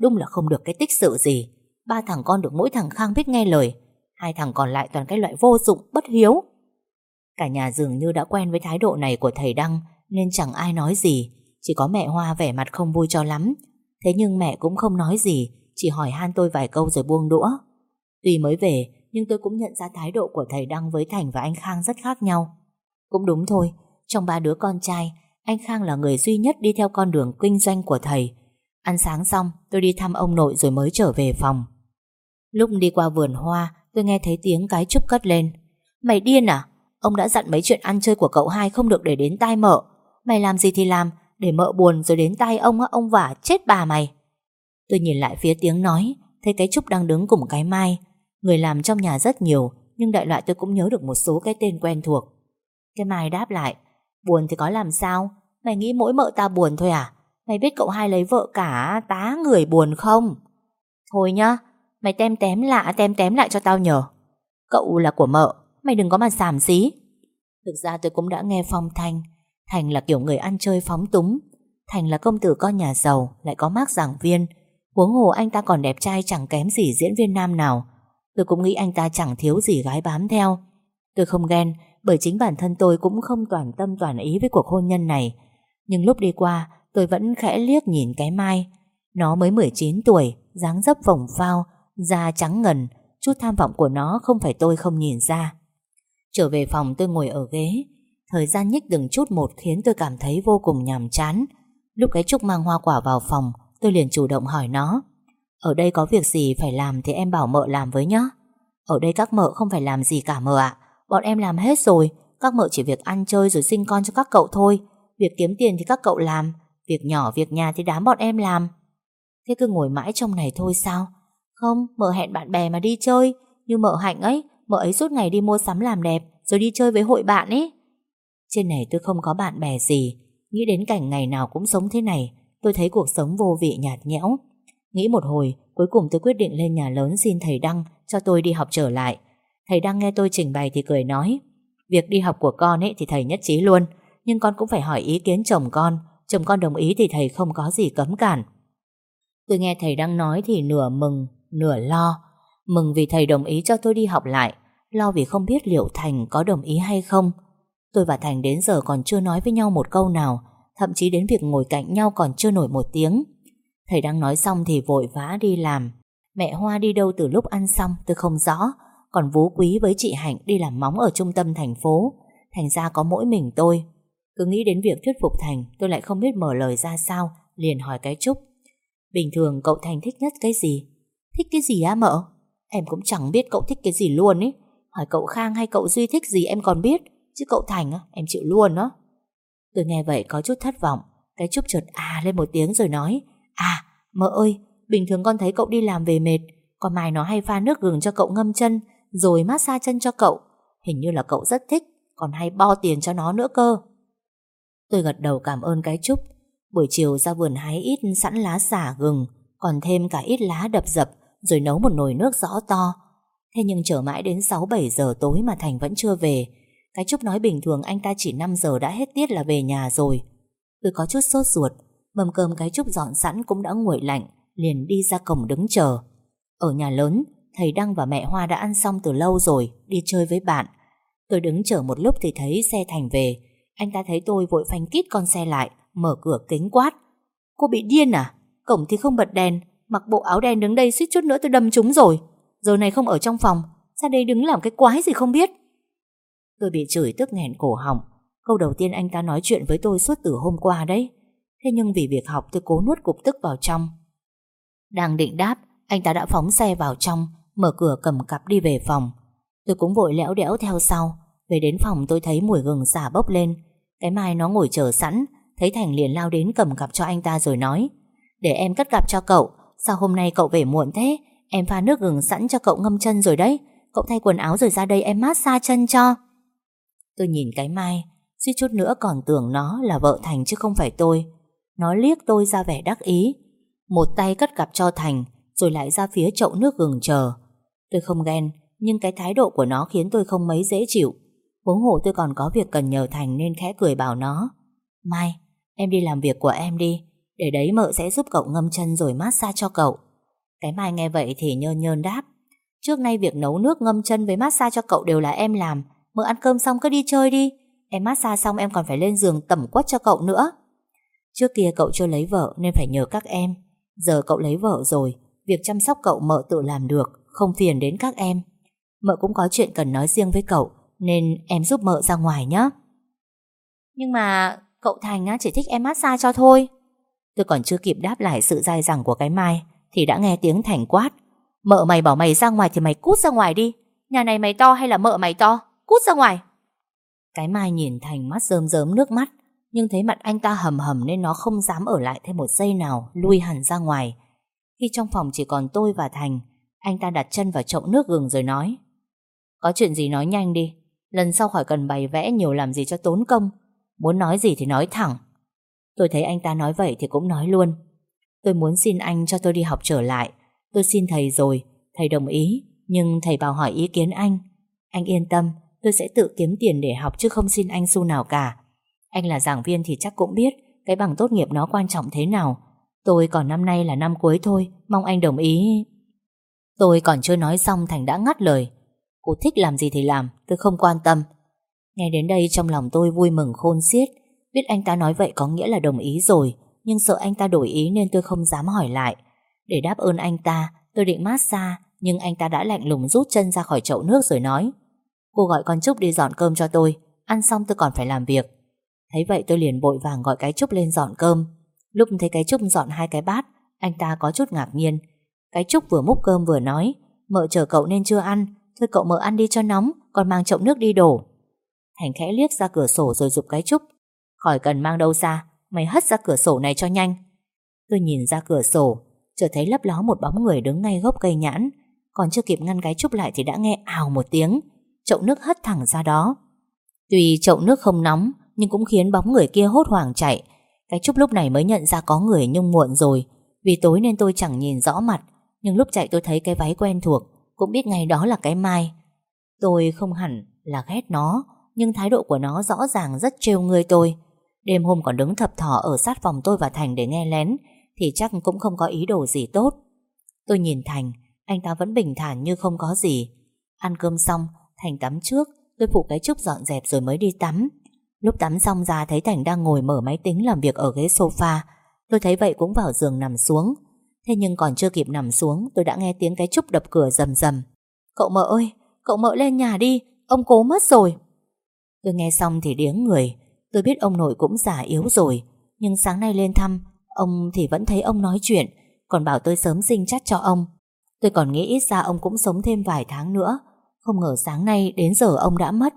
đúng là không được cái tích sự gì, ba thằng con được mỗi thằng Khang biết nghe lời, hai thằng còn lại toàn cái loại vô dụng, bất hiếu. Cả nhà dường như đã quen với thái độ này của thầy Đăng nên chẳng ai nói gì, chỉ có mẹ Hoa vẻ mặt không vui cho lắm. Thế nhưng mẹ cũng không nói gì, chỉ hỏi han tôi vài câu rồi buông đũa. Tuy mới về, nhưng tôi cũng nhận ra thái độ của thầy Đăng với Thành và anh Khang rất khác nhau. Cũng đúng thôi, trong ba đứa con trai, anh Khang là người duy nhất đi theo con đường kinh doanh của thầy. Ăn sáng xong, tôi đi thăm ông nội rồi mới trở về phòng. Lúc đi qua vườn hoa, tôi nghe thấy tiếng cái trúc cất lên. Mày điên à? Ông đã dặn mấy chuyện ăn chơi của cậu hai không được để đến tai mợ. Mày làm gì thì làm, để mợ buồn rồi đến tai ông ông vả chết bà mày. Tôi nhìn lại phía tiếng nói, thấy cái Trúc đang đứng cùng cái Mai. Người làm trong nhà rất nhiều, nhưng đại loại tôi cũng nhớ được một số cái tên quen thuộc. Cái Mai đáp lại, buồn thì có làm sao? Mày nghĩ mỗi mợ ta buồn thôi à? Mày biết cậu hai lấy vợ cả tá người buồn không? Thôi nhá, mày tem tém lạ tem tém lại cho tao nhờ. Cậu là của mợ, mày đừng có mà xàm xí. Thực ra tôi cũng đã nghe phong thanh, Thành là kiểu người ăn chơi phóng túng, Thành là công tử con nhà giàu, lại có mác giảng viên, Huống hồ anh ta còn đẹp trai chẳng kém gì diễn viên nam nào Tôi cũng nghĩ anh ta chẳng thiếu gì gái bám theo Tôi không ghen bởi chính bản thân tôi cũng không toàn tâm toàn ý với cuộc hôn nhân này. Nhưng lúc đi qua, Tôi vẫn khẽ liếc nhìn cái mai. Nó mới 19 tuổi, dáng dấp vòng phao, Da trắng ngần, Chút tham vọng của nó không phải tôi không nhìn ra. Trở về phòng tôi ngồi ở ghế. Thời gian nhích từng chút một Khiến tôi cảm thấy vô cùng nhàm chán. Lúc cái Trúc mang hoa quả vào phòng, Tôi liền chủ động hỏi nó, Ở đây có việc gì phải làm thì em bảo mợ làm với nhá. Ở đây các mợ không phải làm gì cả mợ ạ. Bọn em làm hết rồi, Các mợ chỉ việc ăn chơi rồi sinh con cho các cậu thôi. Việc kiếm tiền thì các cậu làm, Việc nhỏ việc nhà thì đám bọn em làm. Thế cứ ngồi mãi trong này thôi sao? Không, mợ hẹn bạn bè mà đi chơi. Như mợ hạnh ấy, Mợ ấy suốt ngày đi mua sắm làm đẹp, Rồi đi chơi với hội bạn ấy. Trên này tôi không có bạn bè gì. Nghĩ đến cảnh ngày nào cũng sống thế này, Tôi thấy cuộc sống vô vị nhạt nhẽo. Nghĩ một hồi, Cuối cùng tôi quyết định lên nhà lớn xin thầy Đăng Cho tôi đi học trở lại. Thầy đang nghe tôi trình bày thì cười nói, Việc đi học của con ấy thì thầy nhất trí luôn, Nhưng con cũng phải hỏi ý kiến chồng con Chồng con đồng ý thì thầy không có gì cấm cản. Tôi nghe thầy đang nói thì nửa mừng, Nửa lo, Mừng vì thầy đồng ý cho tôi đi học lại, Lo vì không biết liệu Thành có đồng ý hay không. Tôi và Thành đến giờ còn chưa nói với nhau một câu nào, Thậm chí đến việc ngồi cạnh nhau còn chưa nổi một tiếng. Thầy đang nói xong thì vội vã đi làm. Mẹ Hoa đi đâu từ lúc ăn xong tôi không rõ còn vú Quý với chị Hạnh đi làm móng ở trung tâm thành phố. Thành ra có mỗi mình tôi. Cứ nghĩ đến việc thuyết phục Thành Tôi lại không biết mở lời ra sao Liền hỏi cái Trúc. Bình thường cậu Thành thích nhất cái gì? Thích cái gì á mợ? Em cũng chẳng biết cậu thích cái gì luôn ý. Hỏi cậu Khang hay cậu Duy thích gì em còn biết Chứ cậu Thành á, em chịu luôn á. Tôi nghe vậy có chút thất vọng. Cái Trúc chợt à lên một tiếng rồi nói À mợ ơi Bình thường con thấy cậu đi làm về mệt Còn mai nó hay pha nước gừng cho cậu ngâm chân. Rồi massage chân cho cậu Hình như là cậu rất thích Còn hay bo tiền cho nó nữa cơ Tôi gật đầu cảm ơn cái Trúc Buổi chiều ra vườn hái ít sẵn lá xả gừng Còn thêm cả ít lá đập dập rồi nấu một nồi nước rõ to. Thế nhưng chờ mãi đến 6-7 giờ tối mà Thành vẫn chưa về. Cái Trúc nói bình thường anh ta chỉ 5 giờ đã hết tiết là về nhà rồi. Tôi có chút sốt ruột, mầm cơm cái Trúc dọn sẵn cũng đã nguội lạnh, liền đi ra cổng đứng chờ. Ở nhà lớn, thầy Đăng và mẹ Hoa đã ăn xong từ lâu rồi, đi chơi với bạn. Tôi đứng chờ một lúc thì thấy xe Thành về. Anh ta thấy tôi vội phanh kít con xe lại, mở cửa kính quát. Cô bị điên à? Cổng thì không bật đèn, mặc bộ áo đen đứng đây suýt chút nữa tôi đâm chúng rồi. Giờ này không ở trong phòng, ra đây đứng làm cái quái gì không biết. Tôi bị chửi tức nghẹn cổ họng. Câu đầu tiên anh ta nói chuyện với tôi suốt từ hôm qua đấy. Thế nhưng vì việc học tôi cố nuốt cục tức vào trong. Đang định đáp, anh ta đã phóng xe vào trong, mở cửa cầm cặp đi về phòng. Tôi cũng vội lẽo đẽo theo sau. Về đến phòng tôi thấy mùi gừng xả bốc lên. Cái mai nó ngồi chờ sẵn, thấy Thành liền lao đến cầm cặp cho anh ta rồi nói Để em cất cặp cho cậu, sao hôm nay cậu về muộn thế? Em pha nước gừng sẵn cho cậu ngâm chân rồi đấy. Cậu thay quần áo rồi ra đây em mát xa chân cho. Tôi nhìn cái mai, suýt chút nữa còn tưởng nó là vợ Thành chứ không phải tôi. Nó liếc tôi ra vẻ đắc ý. Một tay cất cặp cho Thành, rồi lại ra phía chậu nước gừng chờ. Tôi không ghen, nhưng cái thái độ của nó khiến tôi không mấy dễ chịu. Huống hồ tôi còn có việc cần nhờ Thành nên khẽ cười bảo nó. Mai, em đi làm việc của em đi, để đấy mợ sẽ giúp cậu ngâm chân rồi massage cho cậu. Cái Mai nghe vậy thì nhơn nhơn đáp. Trước nay việc nấu nước ngâm chân với massage cho cậu đều là em làm. Mợ ăn cơm xong cứ đi chơi đi. Em massage xong em còn phải lên giường tẩm quất cho cậu nữa. Trước kia cậu chưa lấy vợ nên phải nhờ các em. Giờ cậu lấy vợ rồi, việc chăm sóc cậu mợ tự làm được, không phiền đến các em. Mợ cũng có chuyện cần nói riêng với cậu, nên em giúp mợ ra ngoài nhé. Nhưng mà cậu Thành á chỉ thích em massage cho thôi. Tôi còn chưa kịp đáp lại sự dai dẳng của cái Mai, thì đã nghe tiếng Thành quát. Mợ mày bảo mày ra ngoài thì mày cút ra ngoài đi. Nhà này mày to hay là mợ mày to? Cút ra ngoài. Cái Mai nhìn Thành mắt rơm rớm nước mắt, nhưng thấy mặt anh ta hầm hầm nên nó không dám ở lại thêm một giây nào, lui hẳn ra ngoài. Khi trong phòng chỉ còn tôi và Thành, anh ta đặt chân vào chậu nước gừng rồi nói. Có chuyện gì nói nhanh đi. Lần sau khỏi cần bày vẽ nhiều làm gì cho tốn công. Muốn nói gì thì nói thẳng. Tôi thấy anh ta nói vậy thì cũng nói luôn. Tôi muốn xin anh cho tôi đi học trở lại. Tôi xin thầy rồi. Thầy đồng ý, Nhưng thầy bảo hỏi ý kiến anh. Anh yên tâm, Tôi sẽ tự kiếm tiền để học chứ không xin anh xu nào cả. Anh là giảng viên thì chắc cũng biết Cái bằng tốt nghiệp nó quan trọng thế nào. Tôi còn năm nay là năm cuối thôi, Mong anh đồng ý. Tôi còn chưa nói xong Thành đã ngắt lời. Cô thích làm gì thì làm, Tôi không quan tâm. Nghe đến đây trong lòng tôi vui mừng khôn xiết. Biết anh ta nói vậy có nghĩa là đồng ý rồi, Nhưng sợ anh ta đổi ý nên tôi không dám hỏi lại. Để đáp ơn anh ta, Tôi định massage Nhưng anh ta đã lạnh lùng rút chân ra khỏi chậu nước rồi nói, Cô gọi con Trúc đi dọn cơm cho tôi, Ăn xong tôi còn phải làm việc. Thấy vậy tôi liền bội vàng gọi cái Trúc lên dọn cơm. Lúc thấy cái Trúc dọn hai cái bát, Anh ta có chút ngạc nhiên cái Trúc vừa múc cơm vừa nói, Mợ chờ cậu nên chưa ăn, Thôi cậu mợ ăn đi cho nóng, Còn mang chậu nước đi đổ. Thành khẽ liếc ra cửa sổ rồi dục cái Trúc. Khỏi cần mang đâu xa Mày hất ra cửa sổ này cho nhanh. Tôi nhìn ra cửa sổ Chờ thấy lấp ló một bóng người đứng ngay gốc cây nhãn. Còn chưa kịp ngăn cái Trúc lại Thì đã nghe ào một tiếng, Chậu nước hất thẳng ra đó. Tuy chậu nước không nóng, Nhưng cũng khiến bóng người kia hốt hoảng chạy. Cái Trúc lúc này mới nhận ra có người nhưng muộn rồi, Vì tối nên tôi chẳng nhìn rõ mặt. Nhưng lúc chạy tôi thấy cái váy quen thuộc, Cũng biết ngay đó là cái Mai. Tôi không hẳn là ghét nó, Nhưng thái độ của nó rõ ràng rất trêu người tôi. Đêm hôm còn đứng thập thỏ Ở sát phòng tôi và Thành để nghe lén, Thì chắc cũng không có ý đồ gì tốt. Tôi nhìn Thành, Anh ta vẫn bình thản như không có gì. Ăn cơm xong, Thành tắm trước, Tôi phụ cái chúc dọn dẹp rồi mới đi tắm. Lúc tắm xong ra thấy Thành đang ngồi mở máy tính làm việc ở ghế sofa. Tôi thấy vậy cũng vào giường nằm xuống. Thế nhưng còn chưa kịp nằm xuống, Tôi đã nghe tiếng cái chúc đập cửa rầm rầm. Cậu mợ ơi, Cậu mợ lên nhà đi, Ông cố mất rồi. Tôi nghe xong thì điếng người. Tôi biết ông nội cũng già yếu rồi, Nhưng sáng nay lên thăm, Ông thì vẫn thấy ông nói chuyện, Còn bảo tôi sớm sinh chắt cho ông. Tôi còn nghĩ ít ra ông cũng sống thêm vài tháng nữa, Không ngờ sáng nay đến giờ ông đã mất.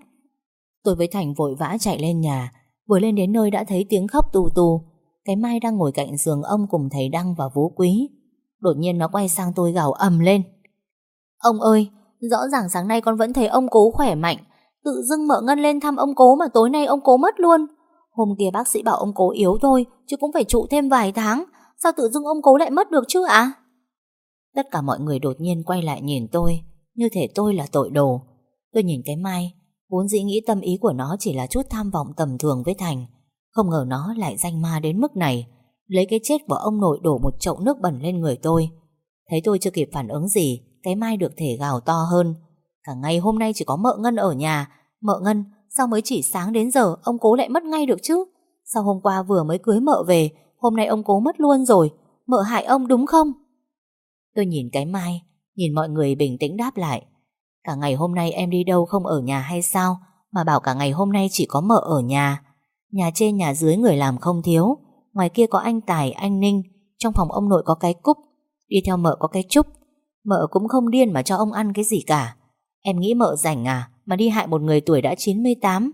Tôi với Thành vội vã chạy lên nhà, Vừa lên đến nơi đã thấy tiếng khóc tù tù Cái Mai đang ngồi cạnh giường ông cùng thầy Đăng và Vũ Quý. Đột nhiên nó quay sang tôi gào ầm lên. Ông ơi, Rõ ràng sáng nay con vẫn thấy ông cố khỏe mạnh, Tự dưng mợ ngân lên thăm ông cố Mà tối nay ông cố mất luôn. Hôm kia bác sĩ bảo ông cố yếu thôi, Chứ cũng phải trụ thêm vài tháng, Sao tự dưng ông cố lại mất được chứ ạ? Tất cả mọi người đột nhiên quay lại nhìn tôi, Như thể tôi là tội đồ. Tôi nhìn cái Mai, Vốn dĩ nghĩ tâm ý của nó chỉ là chút tham vọng tầm thường với Thành, Không ngờ nó lại danh ma đến mức này. Lấy cái chết của ông nội đổ một chậu nước bẩn lên người tôi. Thấy tôi chưa kịp phản ứng gì, Cái Mai được thể gào to hơn. Cả ngày hôm nay chỉ có mợ Ngân ở nhà. Mợ Ngân, Sao mới chỉ sáng đến giờ Ông cố lại mất ngay được chứ? Sao hôm qua vừa mới cưới mợ về, Hôm nay ông cố mất luôn rồi? Mợ hại ông đúng không? Tôi nhìn cái Mai, Nhìn mọi người bình tĩnh đáp lại. Cả ngày hôm nay em đi đâu không ở nhà hay sao? Mà bảo cả ngày hôm nay chỉ có mợ ở nhà. Nhà trên, nhà dưới người làm không thiếu. Ngoài kia có anh Tài, anh Ninh Trong phòng ông nội có cái cúc Đi theo mợ có cái trúc. Mợ cũng không điên mà cho ông ăn cái gì cả. Em nghĩ mợ rảnh à Mà đi hại một người tuổi đã 98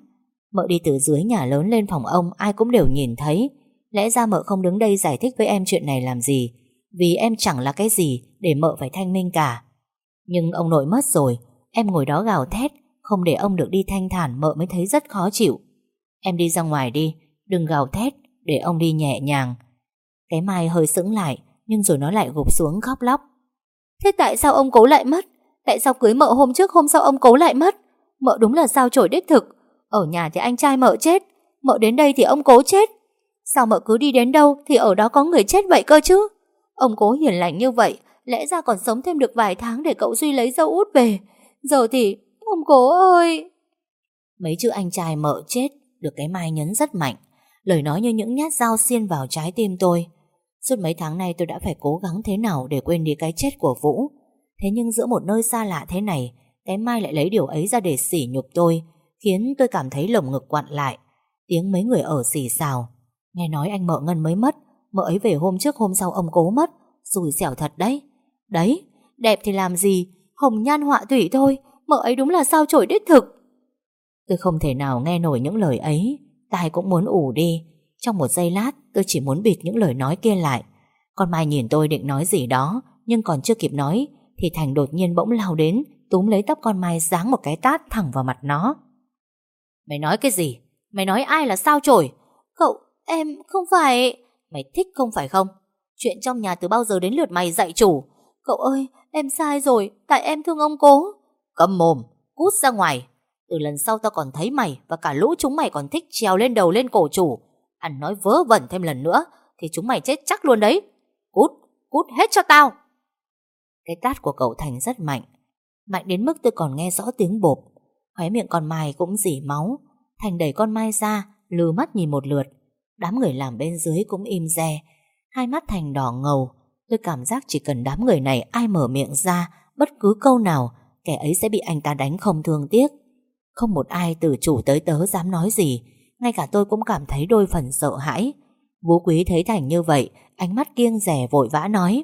Mợ đi từ dưới nhà lớn lên phòng ông Ai cũng đều nhìn thấy. Lẽ ra mợ không đứng đây giải thích với em chuyện này làm gì Vì em chẳng là cái gì Để mợ phải thanh minh cả. Nhưng ông nội mất rồi Em ngồi đó gào thét Không để ông được đi thanh thản mợ mới thấy rất khó chịu. Em đi ra ngoài đi Đừng gào thét để ông đi nhẹ nhàng. Cái mai hơi sững lại Nhưng rồi nó lại gục xuống khóc lóc. Thế tại sao ông cố lại mất? Tại sao cưới mợ hôm trước hôm sau ông cố lại mất? Mợ đúng là sao trổi đích thực. Ở nhà thì anh trai mợ chết Mợ đến đây thì ông cố chết. Sao mợ cứ đi đến đâu thì ở đó có người chết vậy cơ chứ? Ông cố hiền lành như vậy Lẽ ra còn sống thêm được vài tháng Để cậu Duy lấy dâu út về. Giờ thì Ông cố ơi! Mấy chữ anh trai mợ chết Được cái mai nhấn rất mạnh Lời nói như những nhát dao xiên vào trái tim tôi. Suốt mấy tháng nay tôi đã phải cố gắng thế nào Để quên đi cái chết của Vũ. Thế nhưng giữa một nơi xa lạ thế này Cái mai lại lấy điều ấy ra để sỉ nhục tôi Khiến tôi cảm thấy lồng ngực quặn lại. Tiếng mấy người ở xì xào. Nghe nói anh mợ Ngân mới mất Mợ ấy về hôm trước hôm sau ông cố mất. Rủi xẻo thật đấy. Đấy, đẹp thì làm gì? Hồng nhan họa thủy thôi Mợ ấy đúng là sao chổi đích thực. Tôi không thể nào nghe nổi những lời ấy. Tai cũng muốn ủ đi. Trong một giây lát, tôi chỉ muốn bịt những lời nói kia lại. Con Mai nhìn tôi định nói gì đó, Nhưng còn chưa kịp nói, Thì Thành đột nhiên bỗng lao đến, Túm lấy tóc con Mai giáng một cái tát thẳng vào mặt nó. Mày nói cái gì? Mày nói ai là sao chổi? Cậu, em không phải Mày thích không phải không? Chuyện trong nhà từ bao giờ đến lượt mày dạy chủ? Cậu ơi, em sai rồi, Tại em thương ông cố. Cầm mồm, Cút ra ngoài. Từ lần sau tao còn thấy mày Và cả lũ chúng mày còn thích trèo lên đầu lên cổ chủ. Ăn nói vớ vẩn thêm lần nữa Thì chúng mày chết chắc luôn đấy. Cút, cút hết cho tao. Cái tát của cậu Thành rất mạnh. Mạnh đến mức tôi còn nghe rõ tiếng bộp. Khóe miệng con Mai cũng dỉ máu. Thành đẩy con Mai ra Lừ mắt nhìn một lượt. Đám người làm bên dưới cũng im re. Hai mắt Thành đỏ ngầu. Tôi cảm giác chỉ cần đám người này ai mở miệng ra Bất cứ câu nào Kẻ ấy sẽ bị anh ta đánh không thương tiếc. Không một ai từ chủ tới tớ dám nói gì. Ngay cả tôi cũng cảm thấy đôi phần sợ hãi. Vũ Quý thấy Thành như vậy, Ánh mắt kiêng rẻ vội vã nói.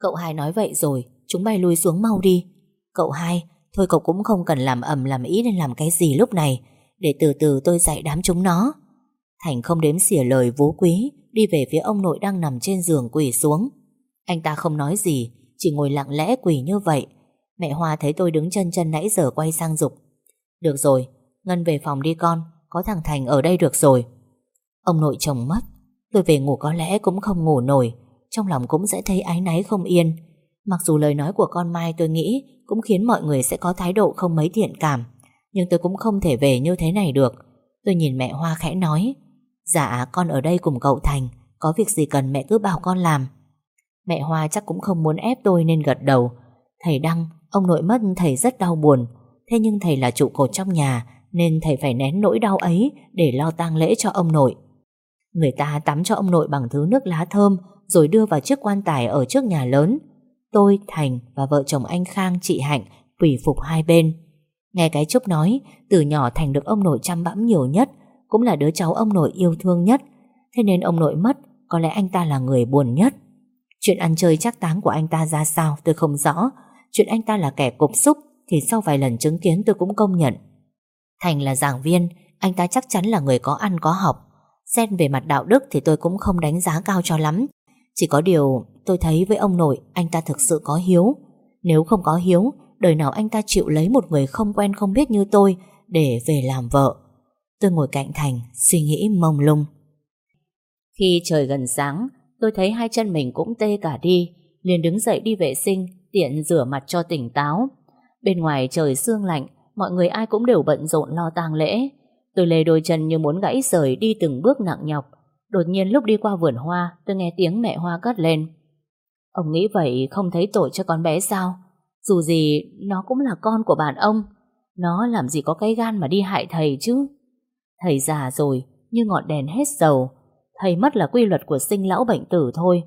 Cậu hai nói vậy rồi, Chúng bay lui xuống mau đi. Cậu hai, Thôi cậu cũng không cần làm ầm làm ý nên làm cái gì lúc này. Để từ từ tôi dạy đám chúng nó. Thành không đếm xỉa lời Vũ Quý, Đi về phía ông nội đang nằm trên giường quỳ xuống. Anh ta không nói gì, Chỉ ngồi lặng lẽ quỳ như vậy. Mẹ Hoa thấy tôi đứng chân chân nãy giờ quay sang dục. Được rồi, Ngân về phòng đi con, Có thằng Thành ở đây được rồi. Ông nội chồng mất, Tôi về ngủ có lẽ cũng không ngủ nổi, Trong lòng cũng sẽ thấy ái náy không yên. Mặc dù lời nói của con Mai tôi nghĩ Cũng khiến mọi người sẽ có thái độ không mấy thiện cảm, Nhưng tôi cũng không thể về như thế này được. Tôi nhìn mẹ Hoa khẽ nói Dạ con ở đây cùng cậu Thành, Có việc gì cần mẹ cứ bảo con làm. Mẹ Hoa chắc cũng không muốn ép tôi nên gật đầu. Thầy Đăng, Ông nội mất thầy rất đau buồn. Thế nhưng thầy là trụ cột trong nhà Nên thầy phải nén nỗi đau ấy Để lo tang lễ cho ông nội. Người ta tắm cho ông nội bằng thứ nước lá thơm Rồi đưa vào chiếc quan tài Ở trước nhà lớn. Tôi, Thành và vợ chồng anh Khang, chị Hạnh Quỷ phục hai bên. Nghe cái Trúc nói Từ nhỏ Thành được ông nội chăm bẵm nhiều nhất Cũng là đứa cháu ông nội yêu thương nhất. Thế nên ông nội mất Có lẽ anh ta là người buồn nhất. Chuyện ăn chơi chắc táng của anh ta ra sao tôi không rõ. Chuyện anh ta là kẻ cục xúc thì sau vài lần chứng kiến tôi cũng công nhận. Thành là giảng viên Anh ta chắc chắn là người có ăn có học. Xét về mặt đạo đức thì tôi cũng không đánh giá cao cho lắm. Chỉ có điều tôi thấy với ông nội Anh ta thực sự có hiếu. Nếu không có hiếu Đời nào anh ta chịu lấy một người không quen không biết như tôi Để về làm vợ. Tôi ngồi cạnh Thành Suy nghĩ mông lung. Khi trời gần sáng Tôi thấy hai chân mình cũng tê cả đi liền đứng dậy đi vệ sinh, tiện rửa mặt cho tỉnh táo. Bên ngoài trời sương lạnh, mọi người ai cũng đều bận rộn lo tang lễ. Tôi lê đôi chân như muốn gãy rời đi từng bước nặng nhọc. Đột nhiên lúc đi qua vườn hoa, tôi nghe tiếng mẹ hoa cất lên. Ông nghĩ vậy không thấy tội cho con bé sao? Dù gì, nó cũng là con của bạn ông. Nó làm gì có cái gan mà đi hại thầy chứ? Thầy già rồi, như ngọn đèn hết dầu. Thầy mất là quy luật của sinh lão bệnh tử thôi.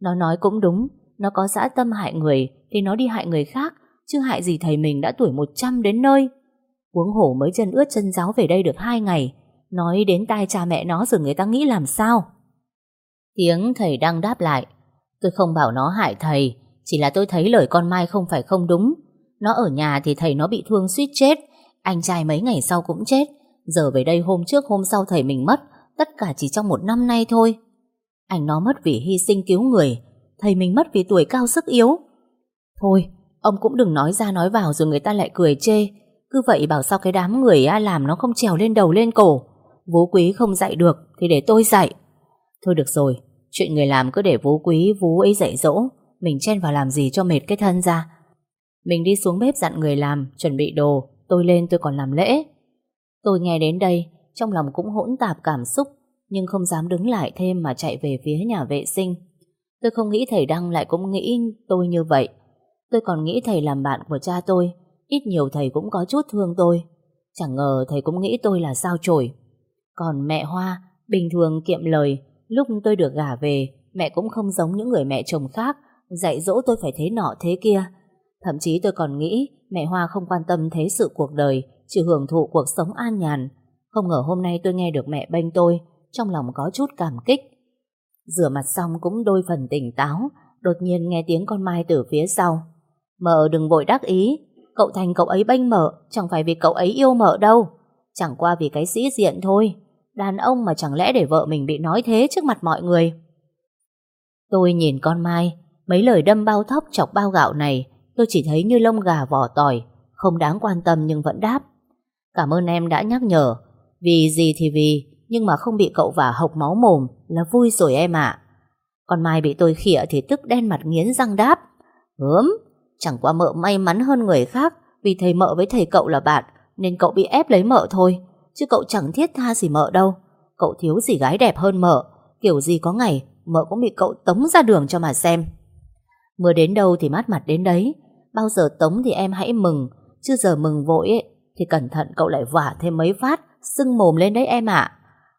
Nó nói cũng đúng, nó có dã tâm hại người thì nó đi hại người khác, chứ hại gì thầy mình đã tuổi 100 đến nơi. Huống hổ mới chân ướt chân giáo về đây được hai ngày, nói đến tai cha mẹ nó rồi người ta nghĩ làm sao? Tiếng thầy đang đáp lại, tôi không bảo nó hại thầy, chỉ là tôi thấy lời con Mai không phải không đúng. Nó ở nhà thì thầy nó bị thương suýt chết, anh trai mấy ngày sau cũng chết, giờ về đây hôm trước hôm sau thầy mình mất, tất cả chỉ trong một năm nay thôi. Anh nó mất vì hy sinh cứu người, thầy mình mất vì tuổi cao sức yếu. Thôi, ông cũng đừng nói ra nói vào rồi người ta lại cười chê. Cứ vậy bảo sao cái đám người ai làm nó không trèo lên đầu lên cổ. Vú quý không dạy được thì để tôi dạy. Thôi được rồi, chuyện người làm cứ để vú quý vú ấy dạy dỗ. Mình chen vào làm gì cho mệt cái thân ra. Mình đi xuống bếp dặn người làm, chuẩn bị đồ. Tôi lên tôi còn làm lễ. Tôi nghe đến đây, trong lòng cũng hỗn tạp cảm xúc, nhưng không dám đứng lại thêm mà chạy về phía nhà vệ sinh. Tôi không nghĩ thầy Đăng lại cũng nghĩ tôi như vậy. Tôi còn nghĩ thầy làm bạn của cha tôi, ít nhiều thầy cũng có chút thương tôi. Chẳng ngờ thầy cũng nghĩ tôi là sao chổi. Còn mẹ Hoa, bình thường kiệm lời, lúc tôi được gả về, mẹ cũng không giống những người mẹ chồng khác, dạy dỗ tôi phải thế nọ thế kia. Thậm chí tôi còn nghĩ mẹ Hoa không quan tâm thế sự cuộc đời, chỉ hưởng thụ cuộc sống an nhàn. Không ngờ hôm nay tôi nghe được mẹ bênh tôi, trong lòng có chút cảm kích. Rửa mặt xong cũng đôi phần tỉnh táo, đột nhiên nghe tiếng con Mai từ phía sau. Mợ đừng vội đắc ý, cậu thành cậu ấy bênh mợ, chẳng phải vì cậu ấy yêu mợ đâu. Chẳng qua vì cái sĩ diện thôi. Đàn ông mà chẳng lẽ để vợ mình bị nói thế trước mặt mọi người. Tôi nhìn con Mai, mấy lời đâm bao thóc chọc bao gạo này, tôi chỉ thấy như lông gà vỏ tỏi, không đáng quan tâm nhưng vẫn đáp. Cảm ơn em đã nhắc nhở, vì gì thì vì, nhưng mà không bị cậu vả hộc máu mồm là vui rồi em ạ. Còn Mai bị tôi khịa thì tức đen mặt nghiến răng đáp. Hớm, chẳng qua mợ may mắn hơn người khác vì thầy mợ với thầy cậu là bạn nên cậu bị ép lấy mợ thôi. Chứ cậu chẳng thiết tha gì mợ đâu. Cậu thiếu gì gái đẹp hơn mợ. Kiểu gì có ngày mợ cũng bị cậu tống ra đường cho mà xem. Mưa đến đâu thì mát mặt đến đấy. Bao giờ tống thì em hãy mừng. Chứ giờ mừng vội ấy, thì cẩn thận cậu lại vả thêm mấy phát sưng mồm lên đấy em ạ.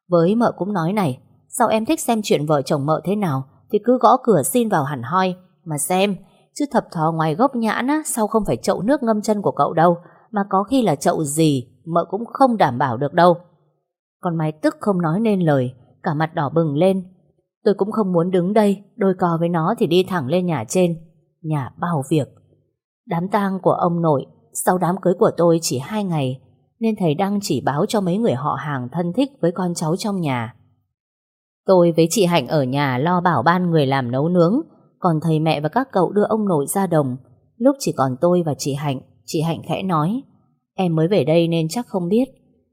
Với mợ cũng nói này, sao em thích xem chuyện vợ chồng mợ thế nào thì cứ gõ cửa xin vào hẳn hoi mà xem, chứ thập thò ngoài gốc nhãn á, sao không phải chậu nước ngâm chân của cậu đâu, mà có khi là chậu gì mợ cũng không đảm bảo được đâu. Còn mái tức không nói nên lời, cả mặt đỏ bừng lên. Tôi cũng không muốn đứng đây, đôi co với nó thì đi thẳng lên nhà trên, nhà bao việc. Đám tang của ông nội, sau đám cưới của tôi chỉ hai ngày, nên thầy đang chỉ báo cho mấy người họ hàng thân thích với con cháu trong nhà. Tôi với chị Hạnh ở nhà lo bảo ban người làm nấu nướng, còn thầy mẹ và các cậu đưa ông nội ra đồng. Lúc chỉ còn tôi và chị Hạnh, chị Hạnh khẽ nói, em mới về đây nên chắc không biết.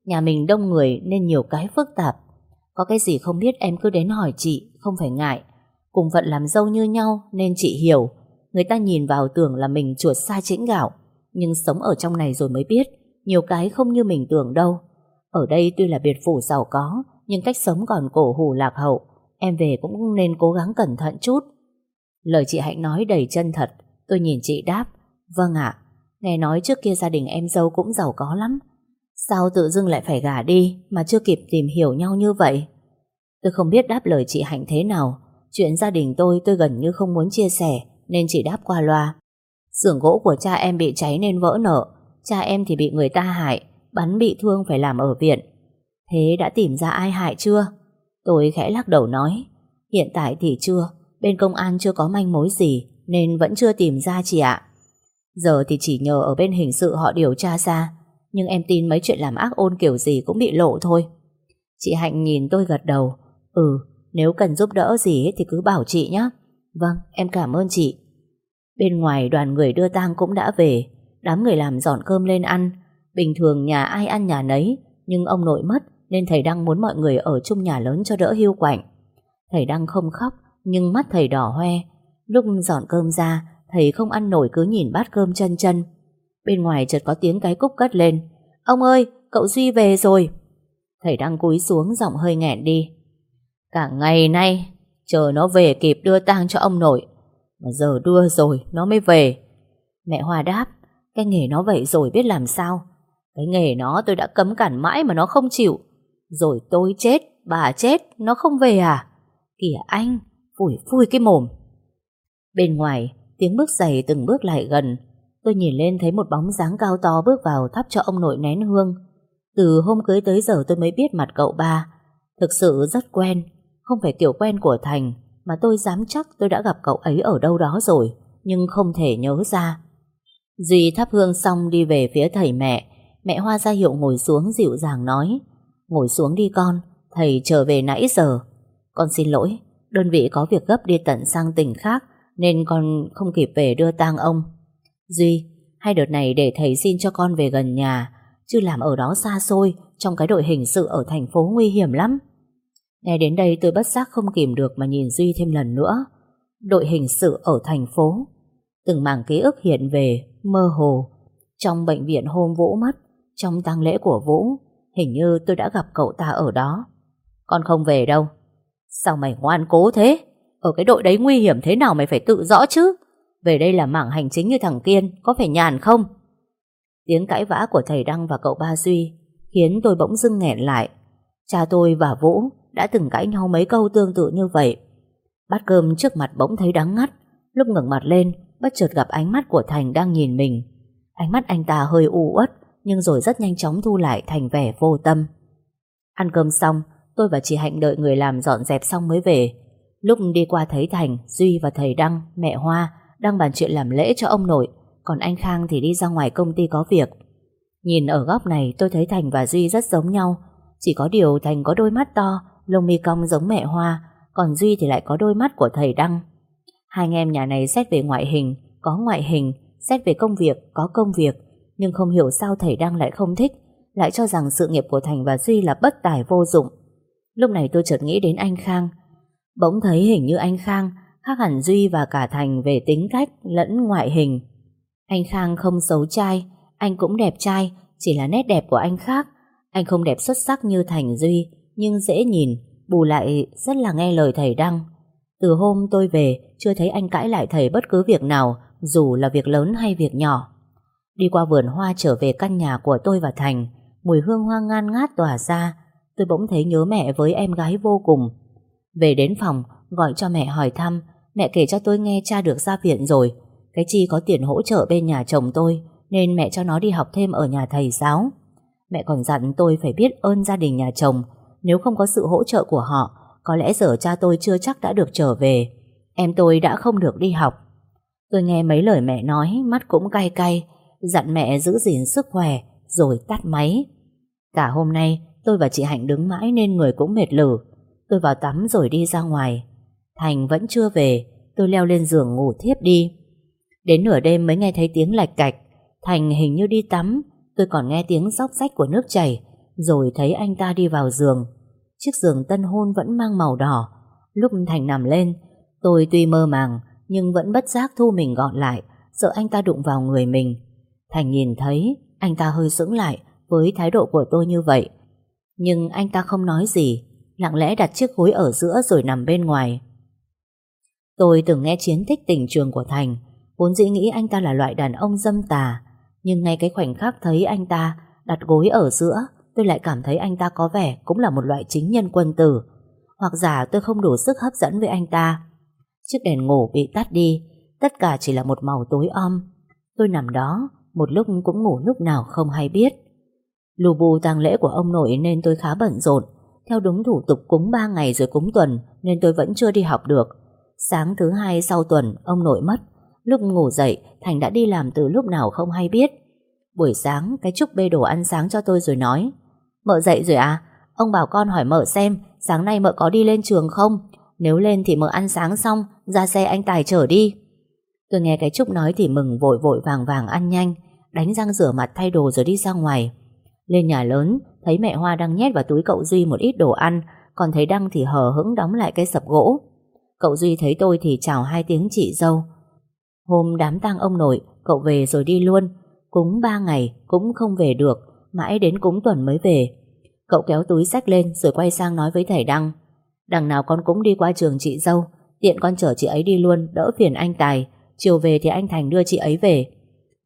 Nhà mình đông người nên nhiều cái phức tạp. Có cái gì không biết em cứ đến hỏi chị, không phải ngại. Cùng phận làm dâu như nhau nên chị hiểu. Người ta nhìn vào tưởng là mình chuột xa chĩnh gạo. Nhưng sống ở trong này rồi mới biết nhiều cái không như mình tưởng đâu. Ở đây tuy là biệt phủ giàu có, nhưng cách sống còn cổ hủ lạc hậu. Em về cũng nên cố gắng cẩn thận chút. Lời chị Hạnh nói đầy chân thật, tôi nhìn chị đáp. Vâng ạ, nghe nói trước kia gia đình em dâu cũng giàu có lắm. Sao tự dưng lại phải gả đi mà chưa kịp tìm hiểu nhau như vậy? Tôi không biết đáp lời chị Hạnh thế nào. Chuyện gia đình tôi tôi gần như không muốn chia sẻ nên chỉ đáp qua loa. xưởng gỗ của cha em bị cháy nên vỡ nợ Cha em thì bị người ta hại Bắn bị thương phải làm ở viện Thế đã tìm ra ai hại chưa Tôi khẽ lắc đầu nói Hiện tại thì chưa Bên công an chưa có manh mối gì, Nên vẫn chưa tìm ra chị ạ. Giờ thì chỉ nhờ ở bên hình sự họ điều tra ra, Nhưng em tin mấy chuyện làm ác ôn kiểu gì Cũng bị lộ thôi. Chị Hạnh nhìn tôi gật đầu Ừ nếu cần giúp đỡ gì thì cứ bảo chị nhé Vâng em cảm ơn chị. Bên ngoài đoàn người đưa tang cũng đã về, Đám người làm dọn cơm lên ăn. Bình thường nhà ai ăn nhà nấy, Nhưng ông nội mất Nên thầy Đăng muốn mọi người ở chung nhà lớn cho đỡ hiu quạnh. Thầy Đăng không khóc nhưng mắt thầy đỏ hoe Lúc dọn cơm ra, thầy không ăn nổi cứ nhìn bát cơm chân chân. Bên ngoài chợt có tiếng cái cúc cất lên. Ông ơi, cậu Duy về rồi. Thầy đang cúi xuống giọng hơi nghẹn đi. Cả ngày nay, chờ nó về kịp đưa tang cho ông nội. Mà giờ đưa rồi, nó mới về. Mẹ Hoa đáp, cái nghề nó vậy rồi biết làm sao. Cái nghề nó tôi đã cấm cản mãi mà nó không chịu. Rồi tôi chết, bà chết, nó không về à? Kìa anh, phủi phui cái mồm. Bên ngoài, tiếng bước giày từng bước lại gần. Tôi nhìn lên thấy một bóng dáng cao to bước vào thắp cho ông nội nén hương. Từ hôm cưới tới giờ tôi mới biết mặt cậu ba. Thực sự rất quen, không phải kiểu quen của Thành, mà tôi dám chắc tôi đã gặp cậu ấy ở đâu đó rồi, nhưng không thể nhớ ra. Duy thắp hương xong đi về phía thầy mẹ, mẹ Hoa ra hiệu ngồi xuống dịu dàng nói, ngồi xuống đi con, thầy trở về nãy giờ. Con xin lỗi, đơn vị có việc gấp đi tận sang tỉnh khác, nên con không kịp về đưa tang ông. Duy, hai đợt này để thầy xin cho con về gần nhà, chứ làm ở đó xa xôi, trong cái đội hình sự ở thành phố nguy hiểm lắm. Nghe đến đây tôi bất giác không kìm được mà nhìn Duy thêm lần nữa. Đội hình sự ở thành phố. Từng mảng ký ức hiện về, mơ hồ. Trong bệnh viện hôm Vũ mất, trong tang lễ của Vũ, hình như tôi đã gặp cậu ta ở đó. Con không về đâu. Sao mày ngoan cố thế? Ở cái đội đấy nguy hiểm thế nào mày phải tự rõ chứ? Về đây là mảng hành chính như thằng Kiên, có phải nhàn không? Tiếng cãi vã của thầy Đăng và cậu Ba Duy khiến tôi bỗng dưng nghẹn lại. Cha tôi và Vũ đã từng cãi nhau mấy câu tương tự như vậy. Bát cơm trước mặt bỗng thấy đắng ngắt, lúc ngẩng mặt lên, bất chợt gặp ánh mắt của Thành đang nhìn mình. Ánh mắt anh ta hơi u uất, nhưng rồi rất nhanh chóng thu lại thành vẻ vô tâm. Ăn cơm xong, tôi và chị Hạnh đợi người làm dọn dẹp xong mới về. Lúc đi qua thấy Thành, Duy và thầy Đăng, mẹ Hoa đang bàn chuyện làm lễ cho ông nội, còn anh Khang thì đi ra ngoài công ty có việc. Nhìn ở góc này tôi thấy Thành và Duy rất giống nhau, chỉ có điều Thành có đôi mắt to, lông mi cong giống mẹ Hoa, còn Duy thì lại có đôi mắt của thầy Đăng. Hai anh em nhà này xét về ngoại hình, có ngoại hình, xét về công việc, có công việc, nhưng không hiểu sao thầy Đăng lại không thích, lại cho rằng sự nghiệp của Thành và Duy là bất tài vô dụng. Lúc này tôi chợt nghĩ đến anh Khang, bỗng thấy hình như anh Khang khác hẳn Duy và cả Thành về tính cách lẫn ngoại hình. Anh Khang không xấu trai, anh cũng đẹp trai, chỉ là nét đẹp của anh khác. Anh không đẹp xuất sắc như Thành Duy, nhưng dễ nhìn, bù lại rất là nghe lời thầy Đăng. Từ hôm tôi về, chưa thấy anh cãi lại thầy bất cứ việc nào, dù là việc lớn hay việc nhỏ. Đi qua vườn hoa trở về căn nhà của tôi và Thành, mùi hương hoa ngan ngát tỏa ra, tôi bỗng thấy nhớ mẹ với em gái vô cùng. Về đến phòng, gọi cho mẹ hỏi thăm, mẹ kể cho tôi nghe cha được ra viện rồi. Cái chi có tiền hỗ trợ bên nhà chồng tôi, nên mẹ cho nó đi học thêm ở nhà thầy giáo. Mẹ còn dặn tôi phải biết ơn gia đình nhà chồng, nếu không có sự hỗ trợ của họ, có lẽ giờ cha tôi chưa chắc đã được trở về. Em tôi đã không được đi học. Tôi nghe mấy lời mẹ nói, mắt cũng cay cay, dặn mẹ giữ gìn sức khỏe, rồi tắt máy. Cả hôm nay, tôi và chị Hạnh đứng mãi nên người cũng mệt lử. Tôi vào tắm rồi đi ra ngoài. Thành vẫn chưa về, tôi leo lên giường ngủ thiếp đi. Đến nửa đêm mới nghe thấy tiếng lạch cạch. Thành hình như đi tắm, tôi còn nghe tiếng róc rách của nước chảy, rồi thấy anh ta đi vào giường. Chiếc giường tân hôn vẫn mang màu đỏ. Lúc Thành nằm lên, tôi tuy mơ màng, nhưng vẫn bất giác thu mình gọn lại, sợ anh ta đụng vào người mình. Thành nhìn thấy, anh ta hơi sững lại với thái độ của tôi như vậy. Nhưng anh ta không nói gì, lặng lẽ đặt chiếc gối ở giữa rồi nằm bên ngoài. Tôi từng nghe chiến thích tình trường của Thành, vốn dĩ nghĩ anh ta là loại đàn ông dâm tà, nhưng ngay cái khoảnh khắc thấy anh ta đặt gối ở giữa, tôi lại cảm thấy anh ta có vẻ cũng là một loại chính nhân quân tử. Hoặc giả tôi không đủ sức hấp dẫn với anh ta. Chiếc đèn ngủ bị tắt đi, tất cả chỉ là một màu tối om. Tôi nằm đó, một lúc cũng ngủ lúc nào không hay biết. Lù bù tang lễ của ông nội nên tôi khá bận rộn. Theo đúng thủ tục cúng 3 ngày rồi cúng tuần, nên tôi vẫn chưa đi học được. Sáng thứ hai sau tuần, ông nội mất. Lúc ngủ dậy, Thành đã đi làm từ lúc nào không hay biết. Buổi sáng, cái Trúc bê đồ ăn sáng cho tôi rồi nói, Mợ dậy rồi à? Ông bảo con hỏi mợ xem, sáng nay mợ có đi lên trường không? Nếu lên thì mợ ăn sáng xong, ra xe anh Tài chở đi. Tôi nghe cái Trúc nói thì mừng, vội vội vàng vàng ăn nhanh, đánh răng rửa mặt thay đồ rồi đi ra ngoài. Lên nhà lớn thấy mẹ Hoa đang nhét vào túi cậu Duy một ít đồ ăn còn thấy Đăng thì hờ hững đóng lại cái sập gỗ. Cậu Duy thấy tôi thì chào hai tiếng chị dâu. Hôm đám tang ông nội, cậu về rồi đi luôn. Cúng ba ngày cũng không về được, mãi đến cúng tuần mới về. Cậu kéo túi sách lên rồi quay sang nói với thầy Đăng. Đằng nào con cũng đi qua trường chị dâu, tiện con chở chị ấy đi luôn, đỡ phiền anh Tài. Chiều về thì anh Thành đưa chị ấy về.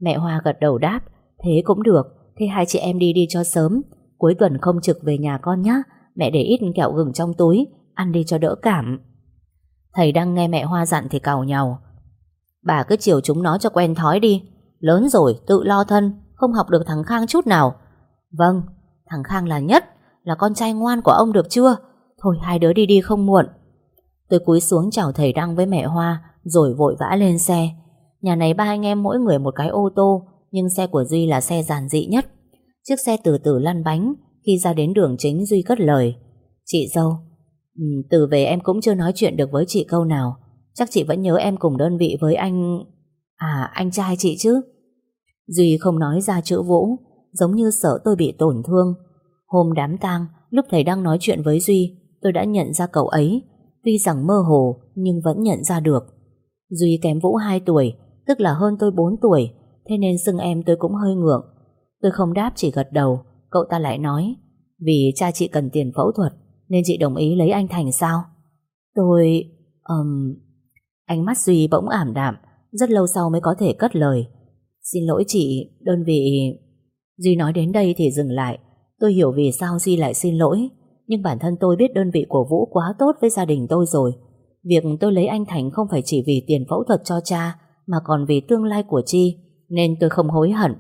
Mẹ Hoa gật đầu đáp, thế cũng được, thế hai chị em đi đi cho sớm. Cuối tuần không trực về nhà con nhé, mẹ để ít kẹo gừng trong túi, ăn đi cho đỡ cảm. Thầy đang nghe mẹ Hoa dặn thì cào nhau. Bà cứ chiều chúng nó cho quen thói đi, lớn rồi tự lo thân, không học được thằng Khang chút nào. Vâng, thằng Khang là nhất, là con trai ngoan của ông được chưa? Thôi hai đứa đi đi không muộn. Tôi cúi xuống chào thầy Đăng với mẹ Hoa, rồi vội vã lên xe. Nhà này ba anh em mỗi người một cái ô tô, nhưng xe của Duy là xe giản dị nhất. Chiếc xe từ từ lăn bánh, khi ra đến đường chính Duy cất lời. Chị dâu, ừ, từ về em cũng chưa nói chuyện được với chị câu nào. Chắc chị vẫn nhớ em cùng đơn vị với anh... À, anh trai chị chứ? Duy không nói ra chữ Vũ, giống như sợ tôi bị tổn thương. Hôm đám tang, lúc thầy đang nói chuyện với Duy, tôi đã nhận ra cậu ấy. Tuy rằng mơ hồ, nhưng vẫn nhận ra được. Duy kém Vũ 2 tuổi, tức là hơn tôi 4 tuổi, thế nên xưng em tôi cũng hơi ngượng. Tôi không đáp chỉ gật đầu, cậu ta lại nói, vì cha chị cần tiền phẫu thuật, nên chị đồng ý lấy anh Thành sao? Tôi... Um, ánh mắt Duy bỗng ảm đạm, rất lâu sau mới có thể cất lời. Xin lỗi chị, đơn vị... Duy nói đến đây thì dừng lại. Tôi hiểu vì sao Duy lại xin lỗi. Nhưng bản thân tôi biết đơn vị của Vũ quá tốt với gia đình tôi rồi. Việc tôi lấy anh Thành không phải chỉ vì tiền phẫu thuật cho cha, mà còn vì tương lai của Chi, nên tôi không hối hận.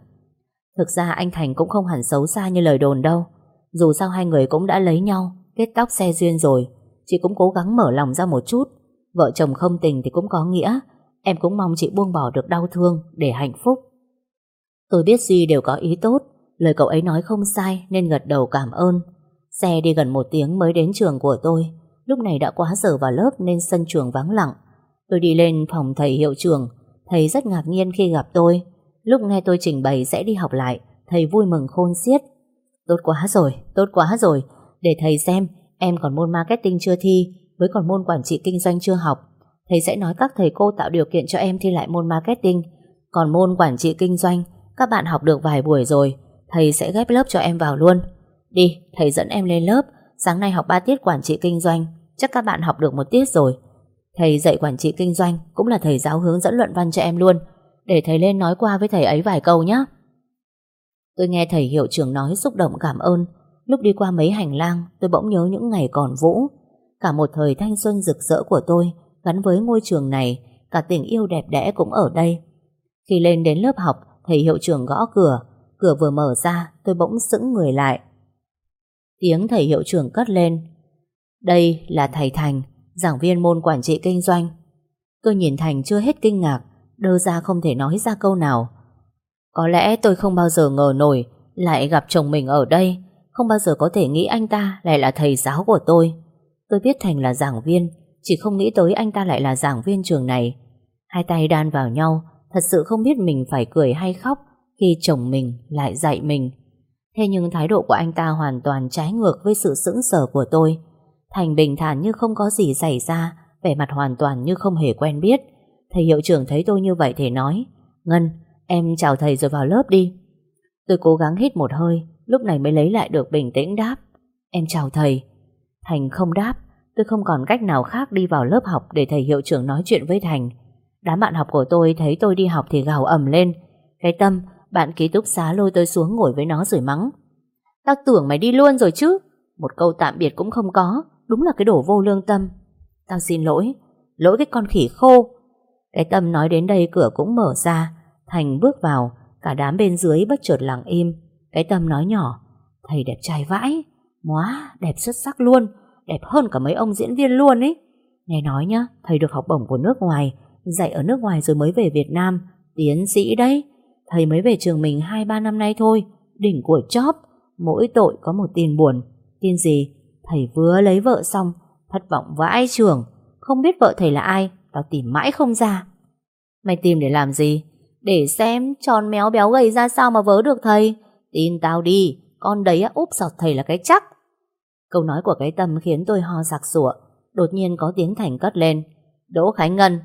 Thực ra anh Thành cũng không hẳn xấu xa như lời đồn đâu. Dù sao hai người cũng đã lấy nhau, kết tóc xe duyên rồi. Chị cũng cố gắng mở lòng ra một chút. Vợ chồng không tình thì cũng có nghĩa. Em cũng mong chị buông bỏ được đau thương để hạnh phúc. Tôi biết Duy đều có ý tốt, lời cậu ấy nói không sai nên gật đầu cảm ơn. Xe đi gần một tiếng mới đến trường của tôi. Lúc này đã quá giờ vào lớp nên sân trường vắng lặng. Tôi đi lên phòng thầy hiệu trường. Thầy rất ngạc nhiên khi gặp tôi. Lúc nghe tôi trình bày sẽ đi học lại, thầy vui mừng khôn xiết. Tốt quá rồi, tốt quá rồi. Để thầy xem, em còn môn marketing chưa thi, với còn môn quản trị kinh doanh chưa học. Thầy sẽ nói các thầy cô tạo điều kiện cho em thi lại môn marketing. Còn môn quản trị kinh doanh, các bạn học được vài buổi rồi, thầy sẽ ghép lớp cho em vào luôn. Đi, thầy dẫn em lên lớp, sáng nay học 3 tiết quản trị kinh doanh, chắc các bạn học được một tiết rồi. Thầy dạy quản trị kinh doanh cũng là thầy giáo hướng dẫn luận văn cho em luôn, để thầy lên nói qua với thầy ấy vài câu nhé. Tôi nghe thầy hiệu trưởng nói xúc động cảm ơn, lúc đi qua mấy hành lang tôi bỗng nhớ những ngày còn vũ. Cả một thời thanh xuân rực rỡ của tôi gắn với ngôi trường này, cả tình yêu đẹp đẽ cũng ở đây. Khi lên đến lớp học, thầy hiệu trưởng gõ cửa, cửa vừa mở ra, tôi bỗng sững người lại. Tiếng thầy hiệu trưởng cất lên. Đây là thầy Thành, giảng viên môn quản trị kinh doanh. Tôi nhìn Thành chưa hết kinh ngạc, đơ ra không thể nói ra câu nào. Có lẽ tôi không bao giờ ngờ nổi lại gặp chồng mình ở đây, không bao giờ có thể nghĩ anh ta lại là thầy giáo của tôi. Tôi biết Thành là giảng viên, chỉ không nghĩ tới anh ta lại là giảng viên trường này. Hai tay đan vào nhau, thật sự không biết mình phải cười hay khóc khi chồng mình lại dạy mình. Thế nhưng thái độ của anh ta hoàn toàn trái ngược với sự sững sờ của tôi. Thành bình thản như không có gì xảy ra, vẻ mặt hoàn toàn như không hề quen biết. Thầy hiệu trưởng thấy tôi như vậy thì nói, Ngân, em chào thầy rồi vào lớp đi. Tôi cố gắng hít một hơi, lúc này mới lấy lại được bình tĩnh đáp. Em chào thầy. Thành không đáp, tôi không còn cách nào khác đi vào lớp học để thầy hiệu trưởng nói chuyện với Thành. Đám bạn học của tôi thấy tôi đi học thì gào ầm lên. Cái tâm, bạn ký túc xá lôi tôi xuống ngồi với nó rồi mắng. Tao tưởng mày đi luôn rồi chứ. Một câu tạm biệt cũng không có. Đúng là cái đổ vô lương tâm. Tao xin lỗi. Lỗi cái con khỉ khô. Cái tâm nói đến đây cửa cũng mở ra. Thành bước vào. Cả đám bên dưới bất chợt lặng im. Cái tâm nói nhỏ. Thầy đẹp trai vãi. Móa, đẹp xuất sắc luôn. Đẹp hơn cả mấy ông diễn viên luôn ấy. Nghe nói nhá, thầy được học bổng của nước ngoài. Dạy ở nước ngoài rồi mới về Việt Nam. Tiến sĩ đấy. Thầy mới về trường mình 2-3 năm nay thôi Đỉnh của chóp Mỗi tội có một tin buồn Tin gì? Thầy vừa lấy vợ xong Thất vọng vãi trường Không biết vợ thầy là ai Tao tìm mãi không ra Mày tìm để làm gì? Để xem tròn méo béo gầy ra sao mà vớ được thầy Tin tao đi Con đấy úp sọt thầy là cái chắc Câu nói của cái tâm khiến tôi ho sặc sụa Đột nhiên có tiếng Thành cất lên Đỗ Khánh Ngân.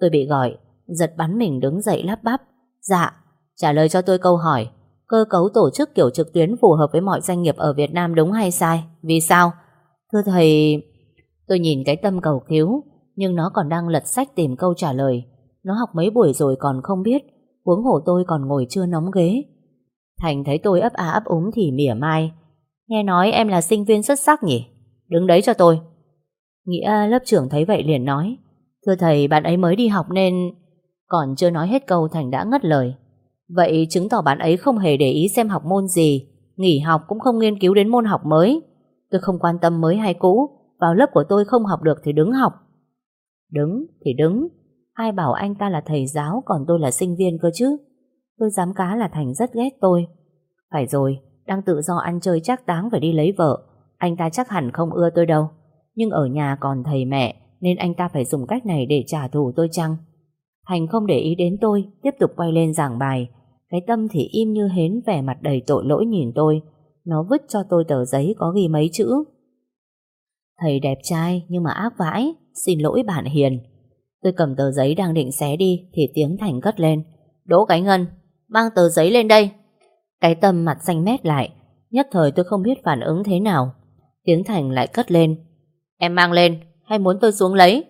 Tôi bị gọi, giật bắn mình đứng dậy lắp bắp. Dạ, trả lời cho tôi câu hỏi. Cơ cấu tổ chức kiểu trực tuyến phù hợp với mọi doanh nghiệp ở Việt Nam đúng hay sai? Vì sao? Thưa thầy... Tôi nhìn cái tâm cầu cứu, nhưng nó còn đang lật sách tìm câu trả lời. Nó học mấy buổi rồi còn không biết, huống hồ tôi còn ngồi chưa nóng ghế. Thành thấy tôi ấp á ấp úng thì mỉa mai. Nghe nói em là sinh viên xuất sắc nhỉ? Đứng đấy cho tôi. Nghĩa lớp trưởng thấy vậy liền nói. Thưa thầy, bạn ấy mới đi học nên... Còn chưa nói hết câu Thành đã ngất lời. Vậy chứng tỏ bạn ấy không hề để ý xem học môn gì, nghỉ học cũng không nghiên cứu đến môn học mới. Tôi không quan tâm mới hay cũ, vào lớp của tôi không học được thì đứng học. Đứng thì đứng, ai bảo anh ta là thầy giáo còn tôi là sinh viên cơ chứ. Tôi dám cá là Thành rất ghét tôi. Phải rồi, đang tự do ăn chơi chắc táng phải đi lấy vợ, anh ta chắc hẳn không ưa tôi đâu. Nhưng ở nhà còn thầy mẹ, nên anh ta phải dùng cách này để trả thù tôi chăng? Thành không để ý đến tôi, tiếp tục quay lên giảng bài. Cái tâm thì im như hến vẻ mặt đầy tội lỗi nhìn tôi. Nó vứt cho tôi tờ giấy có ghi mấy chữ. Thầy đẹp trai nhưng mà ác vãi, xin lỗi bạn Hiền. Tôi cầm tờ giấy đang định xé đi thì tiếng Thành cất lên. Đỗ Cái Ngân, mang tờ giấy lên đây. Cái tâm mặt xanh mét lại, nhất thời tôi không biết phản ứng thế nào. Tiếng Thành lại cất lên. Em mang lên, hay muốn tôi xuống lấy?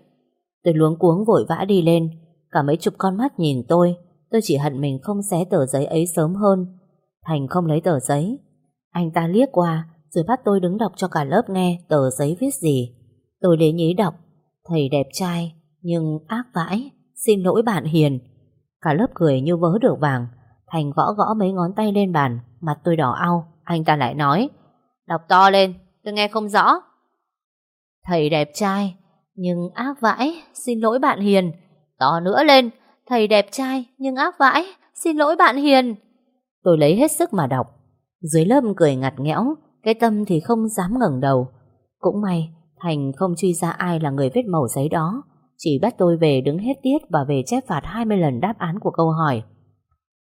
Tôi luống cuống vội vã đi lên, cả mấy chục con mắt nhìn tôi, tôi chỉ hận mình không xé tờ giấy ấy sớm hơn. Thành không lấy tờ giấy. Anh ta liếc qua, rồi bắt tôi đứng đọc cho cả lớp nghe tờ giấy viết gì. Tôi lấy nhí đọc, thầy đẹp trai, nhưng ác vãi, xin lỗi bạn Hiền. Cả lớp cười như vớ được vàng, Thành gõ gõ mấy ngón tay lên bàn, mặt tôi đỏ ao anh ta lại nói, đọc to lên, tôi nghe không rõ. Thầy đẹp trai, nhưng ác vãi, xin lỗi bạn Hiền. To nữa lên, thầy đẹp trai, nhưng ác vãi, xin lỗi bạn Hiền. Tôi lấy hết sức mà đọc. Dưới lớp cười ngặt nghẽo, cái tâm thì không dám ngẩng đầu. Cũng may, Thành không truy ra ai là người viết mẩu giấy đó. Chỉ bắt tôi về đứng hết tiết và về chép phạt 20 lần đáp án của câu hỏi.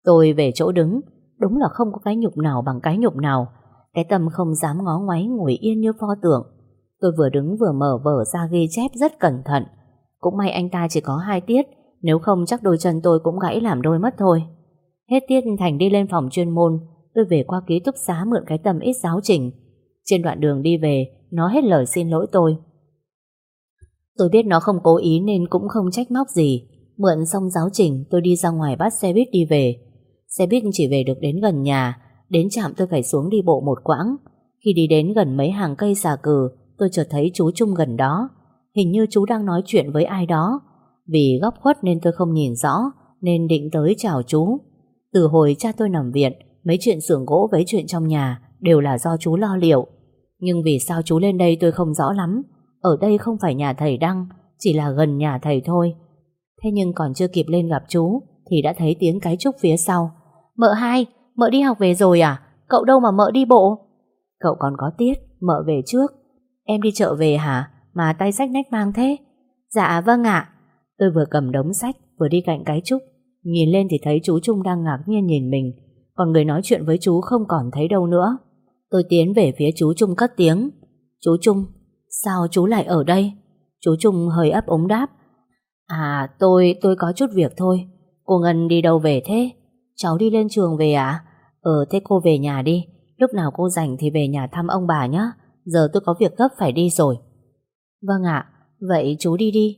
Tôi về chỗ đứng, đúng là không có cái nhục nào bằng cái nhục nào. Cái tâm không dám ngó ngoáy ngồi yên như pho tượng. Tôi vừa đứng vừa mở vở ra ghi chép rất cẩn thận. Cũng may anh ta chỉ có hai tiết, nếu không chắc đôi chân tôi cũng gãy làm đôi mất thôi. Hết tiết Thành đi lên phòng chuyên môn, tôi về qua ký túc xá mượn cái tầm ít giáo trình. Trên đoạn đường đi về, nó hết lời xin lỗi tôi. Tôi biết nó không cố ý nên cũng không trách móc gì. Mượn xong giáo trình, tôi đi ra ngoài bắt xe buýt đi về. Xe buýt chỉ về được đến gần nhà, đến trạm tôi phải xuống đi bộ một quãng. Khi đi đến gần mấy hàng cây xà cừ, tôi chợt thấy chú Trung gần đó. Hình như chú đang nói chuyện với ai đó. Vì góc khuất nên tôi không nhìn rõ, nên định tới chào chú. Từ hồi cha tôi nằm viện, mấy chuyện xưởng gỗ với chuyện trong nhà đều là do chú lo liệu. Nhưng vì sao chú lên đây tôi không rõ lắm. Ở đây không phải nhà thầy Đăng, chỉ là gần nhà thầy thôi. Thế nhưng còn chưa kịp lên gặp chú, thì đã thấy tiếng cái trúc phía sau. Mợ hai, mợ đi học về rồi à? Cậu đâu mà mợ đi bộ? Cậu còn có tiết, mợ về trước. Em đi chợ về hả? Mà tay sách nách mang thế? Dạ vâng ạ. Tôi vừa cầm đống sách, vừa đi cạnh cái trúc. Nhìn lên thì thấy chú Trung đang ngạc nhiên nhìn mình. Còn người nói chuyện với chú không còn thấy đâu nữa. Tôi tiến về phía chú Trung cất tiếng. Chú Trung, sao chú lại ở đây? Chú Trung hơi ấp ống đáp. À, tôi, tôi có chút việc thôi. Cô Ngân đi đâu về thế? Cháu đi lên trường về à? Ờ, thế cô về nhà đi. Lúc nào cô rảnh thì về nhà thăm ông bà nhé. Giờ tôi có việc gấp phải đi rồi. Vâng ạ, vậy chú đi đi.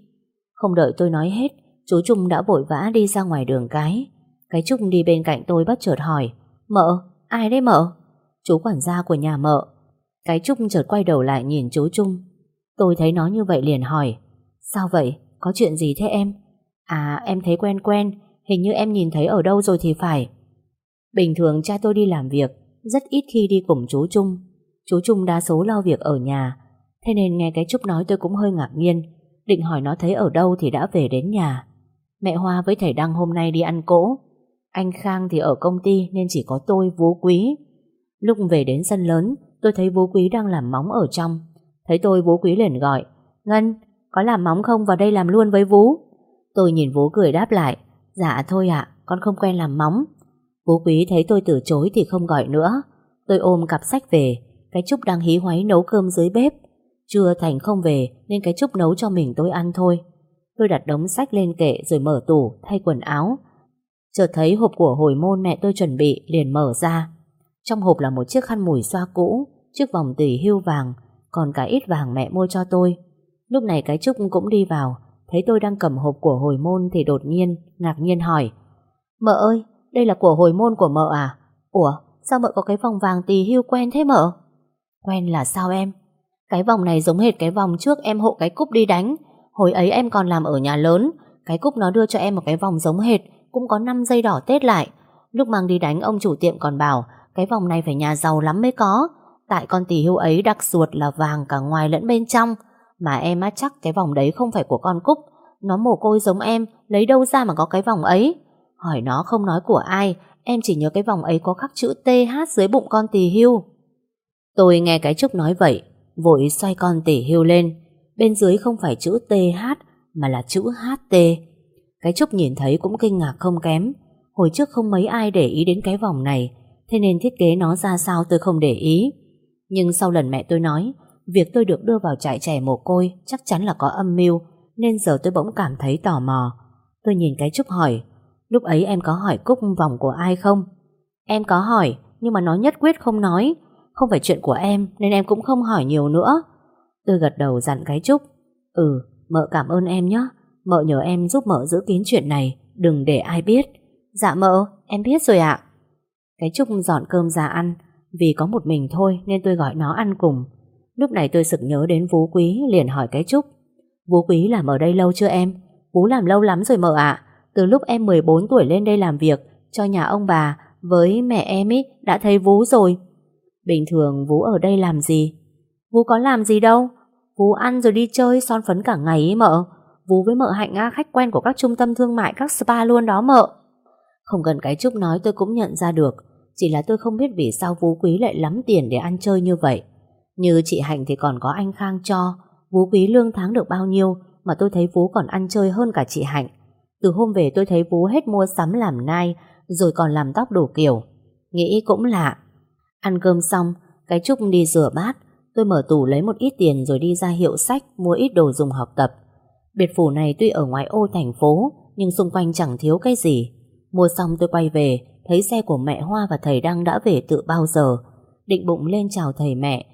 Không đợi tôi nói hết, chú Trung đã vội vã đi ra ngoài đường cái. Cái trung đi bên cạnh tôi bất chợt hỏi. Mợ, ai đấy mợ? Chú quản gia của nhà mợ. Cái Trúc chợt quay đầu lại nhìn chú Trung. Tôi thấy nó như vậy liền hỏi. Sao vậy? Có chuyện gì thế em? À, em thấy quen quen, hình như em nhìn thấy ở đâu rồi thì phải. Bình thường cha tôi đi làm việc, rất ít khi đi cùng chú Trung. Chú Trung đa số lo việc ở nhà, thế nên nghe cái Trúc nói tôi cũng hơi ngạc nhiên, định hỏi nó thấy ở đâu thì đã về đến nhà. Mẹ Hoa với thầy Đăng hôm nay đi ăn cỗ, anh Khang thì ở công ty nên chỉ có tôi vú Quý. Lúc về đến sân lớn, tôi thấy bố Quý đang làm móng ở trong. Thấy tôi bố Quý liền gọi, Ngân, có làm móng không vào đây làm luôn với Vũ? Tôi nhìn Vũ cười đáp lại, dạ thôi ạ, con không quen làm móng. Vũ Quý thấy tôi từ chối thì không gọi nữa. Tôi ôm cặp sách về, cái Trúc đang hí hoáy nấu cơm dưới bếp. Trưa Thành không về nên cái Trúc nấu cho mình tôi ăn thôi. Tôi đặt đống sách lên kệ rồi mở tủ, thay quần áo. Chợt thấy hộp của hồi môn mẹ tôi chuẩn bị liền mở ra. Trong hộp là một chiếc khăn mùi xoa cũ, chiếc vòng tỉ hưu vàng, còn cả ít vàng mẹ mua cho tôi. Lúc này cái Trúc cũng đi vào, thấy tôi đang cầm hộp của hồi môn thì đột nhiên, ngạc nhiên hỏi. Mợ ơi, đây là của hồi môn của mợ à? Ủa, sao mợ có cái vòng vàng tì hưu quen thế mợ? Quen là sao em? Cái vòng này giống hệt cái vòng trước em hộ cái cúp đi đánh. Hồi ấy em còn làm ở nhà lớn, cái cúp nó đưa cho em một cái vòng giống hệt, cũng có 5 dây đỏ tết lại. Lúc mang đi đánh ông chủ tiệm còn bảo cái vòng này phải nhà giàu lắm mới có. Tại con tỷ hưu ấy đặc ruột là vàng cả ngoài lẫn bên trong. Mà em á chắc cái vòng đấy không phải của con Cúc. Nó mồ côi giống em, lấy đâu ra mà có cái vòng ấy. Hỏi nó không nói của ai, em chỉ nhớ cái vòng ấy có khắc chữ TH dưới bụng con tỷ hưu. Tôi nghe cái Trúc nói vậy, vội xoay con tỷ hưu lên. Bên dưới không phải chữ TH, mà là chữ HT. Cái Trúc nhìn thấy cũng kinh ngạc không kém. Hồi trước không mấy ai để ý đến cái vòng này, thế nên thiết kế nó ra sao tôi không để ý. Nhưng sau lần mẹ tôi nói, việc tôi được đưa vào trại trẻ mồ côi chắc chắn là có âm mưu, nên giờ tôi bỗng cảm thấy tò mò. Tôi nhìn cái Trúc hỏi, lúc ấy em có hỏi Cúc vòng của ai không? Em có hỏi, nhưng mà nó nhất quyết không nói. Không phải chuyện của em, nên em cũng không hỏi nhiều nữa. Tôi gật đầu dặn cái Trúc. Ừ, mợ cảm ơn em nhé. Mợ nhờ em giúp mợ giữ kín chuyện này, đừng để ai biết. Dạ mợ, em biết rồi ạ. Cái Trúc dọn cơm ra ăn, vì có một mình thôi nên tôi gọi nó ăn cùng. Lúc này tôi sực nhớ đến Vú Quý liền hỏi cái Trúc. Vú Quý làm ở đây lâu chưa em? Vú làm lâu lắm rồi mợ ạ. Từ lúc em 14 tuổi lên đây làm việc cho nhà ông bà với mẹ em ý đã thấy Vú rồi. Bình thường Vú ở đây làm gì? Vú có làm gì đâu. Vú ăn rồi đi chơi son phấn cả ngày ý mợ. Vú với mợ Hạnh á, khách quen của các trung tâm thương mại các spa luôn đó mợ. Không cần cái Trúc nói tôi cũng nhận ra được chỉ là tôi không biết vì sao Vú Quý lại lắm tiền để ăn chơi như vậy. Như chị Hạnh thì còn có anh Khang cho, Vú Quý lương tháng được bao nhiêu mà tôi thấy Vú còn ăn chơi hơn cả chị Hạnh. Từ hôm về tôi thấy Vú hết mua sắm làm nai, rồi còn làm tóc đủ kiểu. Nghĩ cũng lạ. Ăn cơm xong, cái Trúc đi rửa bát, tôi mở tủ lấy một ít tiền rồi đi ra hiệu sách mua ít đồ dùng học tập. Biệt phủ này tuy ở ngoài ô thành phố, nhưng xung quanh chẳng thiếu cái gì. Mua xong tôi quay về, thấy xe của mẹ Hoa và thầy Đăng đã về tự bao giờ. Định bụng lên chào thầy mẹ,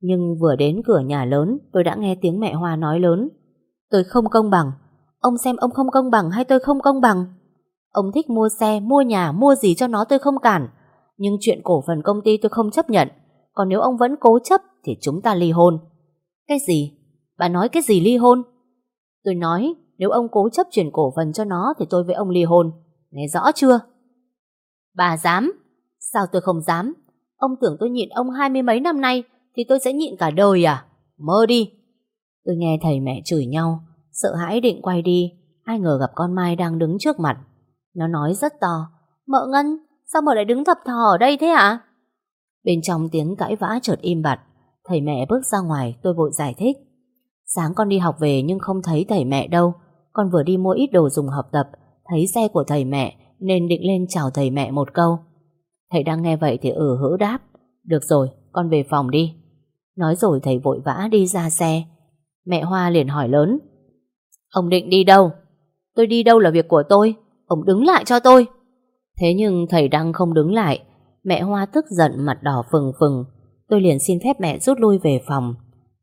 nhưng vừa đến cửa nhà lớn, tôi đã nghe tiếng mẹ Hoa nói lớn. Tôi không công bằng. Ông xem ông không công bằng hay tôi không công bằng? Ông thích mua xe, mua nhà, mua gì cho nó tôi không cản. Nhưng chuyện cổ phần công ty tôi không chấp nhận. Còn nếu ông vẫn cố chấp thì chúng ta ly hôn. Cái gì? Bà nói cái gì ly hôn? Tôi nói nếu ông cố chấp chuyển cổ phần cho nó thì tôi với ông ly hôn. Nghe rõ chưa? Bà dám? Sao tôi không dám? Ông tưởng tôi nhịn ông hai mươi mấy năm nay thì tôi sẽ nhịn cả đời à? Mơ đi! Tôi nghe thầy mẹ chửi nhau, sợ hãi định quay đi, ai ngờ gặp con Mai đang đứng trước mặt. Nó nói rất to, mợ Ngân, sao mợ lại đứng thập thò ở đây thế ạ? Bên trong tiếng cãi vã chợt im bặt, thầy mẹ bước ra ngoài, tôi vội giải thích. Sáng con đi học về nhưng không thấy thầy mẹ đâu, con vừa đi mua ít đồ dùng học tập, thấy xe của thầy mẹ nên định lên chào thầy mẹ một câu. Thầy đang nghe vậy thì ừ hữ đáp. Được rồi, con về phòng đi. Nói rồi thầy vội vã đi ra xe. Mẹ Hoa liền hỏi lớn. Ông định đi đâu? Tôi đi đâu là việc của tôi. Ông đứng lại cho tôi. Thế nhưng thầy đang không đứng lại. Mẹ Hoa tức giận mặt đỏ phừng phừng. Tôi liền xin phép mẹ rút lui về phòng.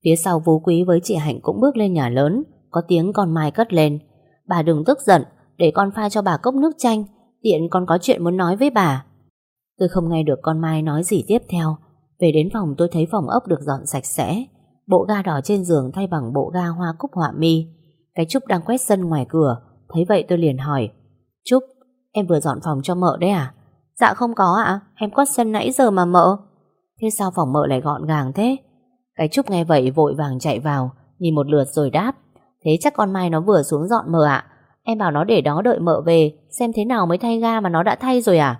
Phía sau Vũ Quý với chị Hạnh cũng bước lên nhà lớn. Có tiếng con Mai cất lên. Bà đừng tức giận, để con pha cho bà cốc nước chanh. Tiện con có chuyện muốn nói với bà. Tôi không nghe được con Mai nói gì tiếp theo. Về đến phòng tôi thấy phòng ốc được dọn sạch sẽ. Bộ ga đỏ trên giường thay bằng bộ ga hoa cúc họa mi. Cái Trúc đang quét sân ngoài cửa. Thấy vậy tôi liền hỏi. Trúc, em vừa dọn phòng cho mợ đấy à? Dạ không có ạ, em quét sân nãy giờ mà mợ. Thế sao phòng mợ lại gọn gàng thế? Cái Trúc nghe vậy vội vàng chạy vào, nhìn một lượt rồi đáp. Thế chắc con Mai nó vừa xuống dọn mợ ạ. Em bảo nó để đó đợi mợ về, xem thế nào mới thay ga mà nó đã thay rồi à?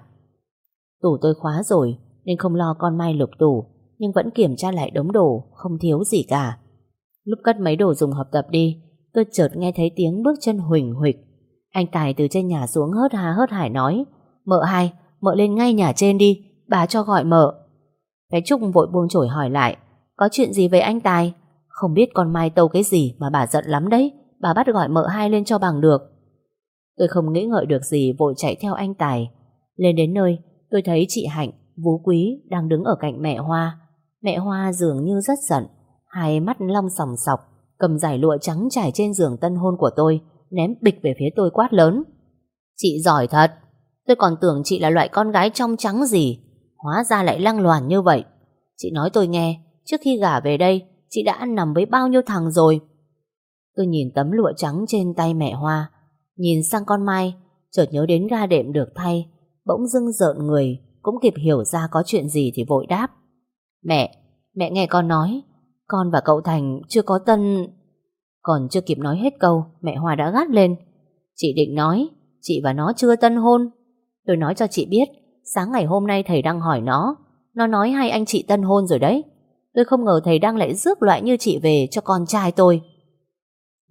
Tủ tôi khóa rồi, nên không lo con Mai lục tủ, nhưng vẫn kiểm tra lại đống đồ, không thiếu gì cả. Lúc cất mấy đồ dùng học tập đi, tôi chợt nghe thấy tiếng bước chân huỳnh huỵch. Anh Tài từ trên nhà xuống hớt hà hớt hải nói, mợ hai, mợ lên ngay nhà trên đi, bà cho gọi mợ. bé Trúc vội buông chổi hỏi lại, có chuyện gì với anh Tài? Không biết con Mai tâu cái gì mà bà giận lắm đấy, bà bắt gọi mợ hai lên cho bằng được. Tôi không nghĩ ngợi được gì vội chạy theo anh Tài. Lên đến nơi, tôi thấy chị Hạnh, Vú Quý đang đứng ở cạnh mẹ Hoa. Mẹ Hoa dường như rất giận, hai mắt long sòng sọc, cầm giải lụa trắng trải trên giường tân hôn của tôi, ném bịch về phía tôi quát lớn. Chị giỏi thật, tôi còn tưởng chị là loại con gái trong trắng gì, hóa ra lại lăng loàn như vậy. Chị nói tôi nghe, trước khi gả về đây, chị đã ăn nằm với bao nhiêu thằng rồi. Tôi nhìn tấm lụa trắng trên tay mẹ Hoa, nhìn sang con Mai, chợt nhớ đến ga đệm được thay, bỗng dưng rợn người, cũng kịp hiểu ra có chuyện gì thì vội đáp. Mẹ, mẹ nghe con nói, con và cậu Thành chưa có tân... Còn chưa kịp nói hết câu, mẹ Hoa đã gắt lên. Chị định nói, chị và nó chưa tân hôn. Tôi nói cho chị biết, sáng ngày hôm nay thầy đang hỏi nó, nó nói hai anh chị tân hôn rồi đấy. Tôi không ngờ thầy đang lại rước loại như chị về cho con trai tôi.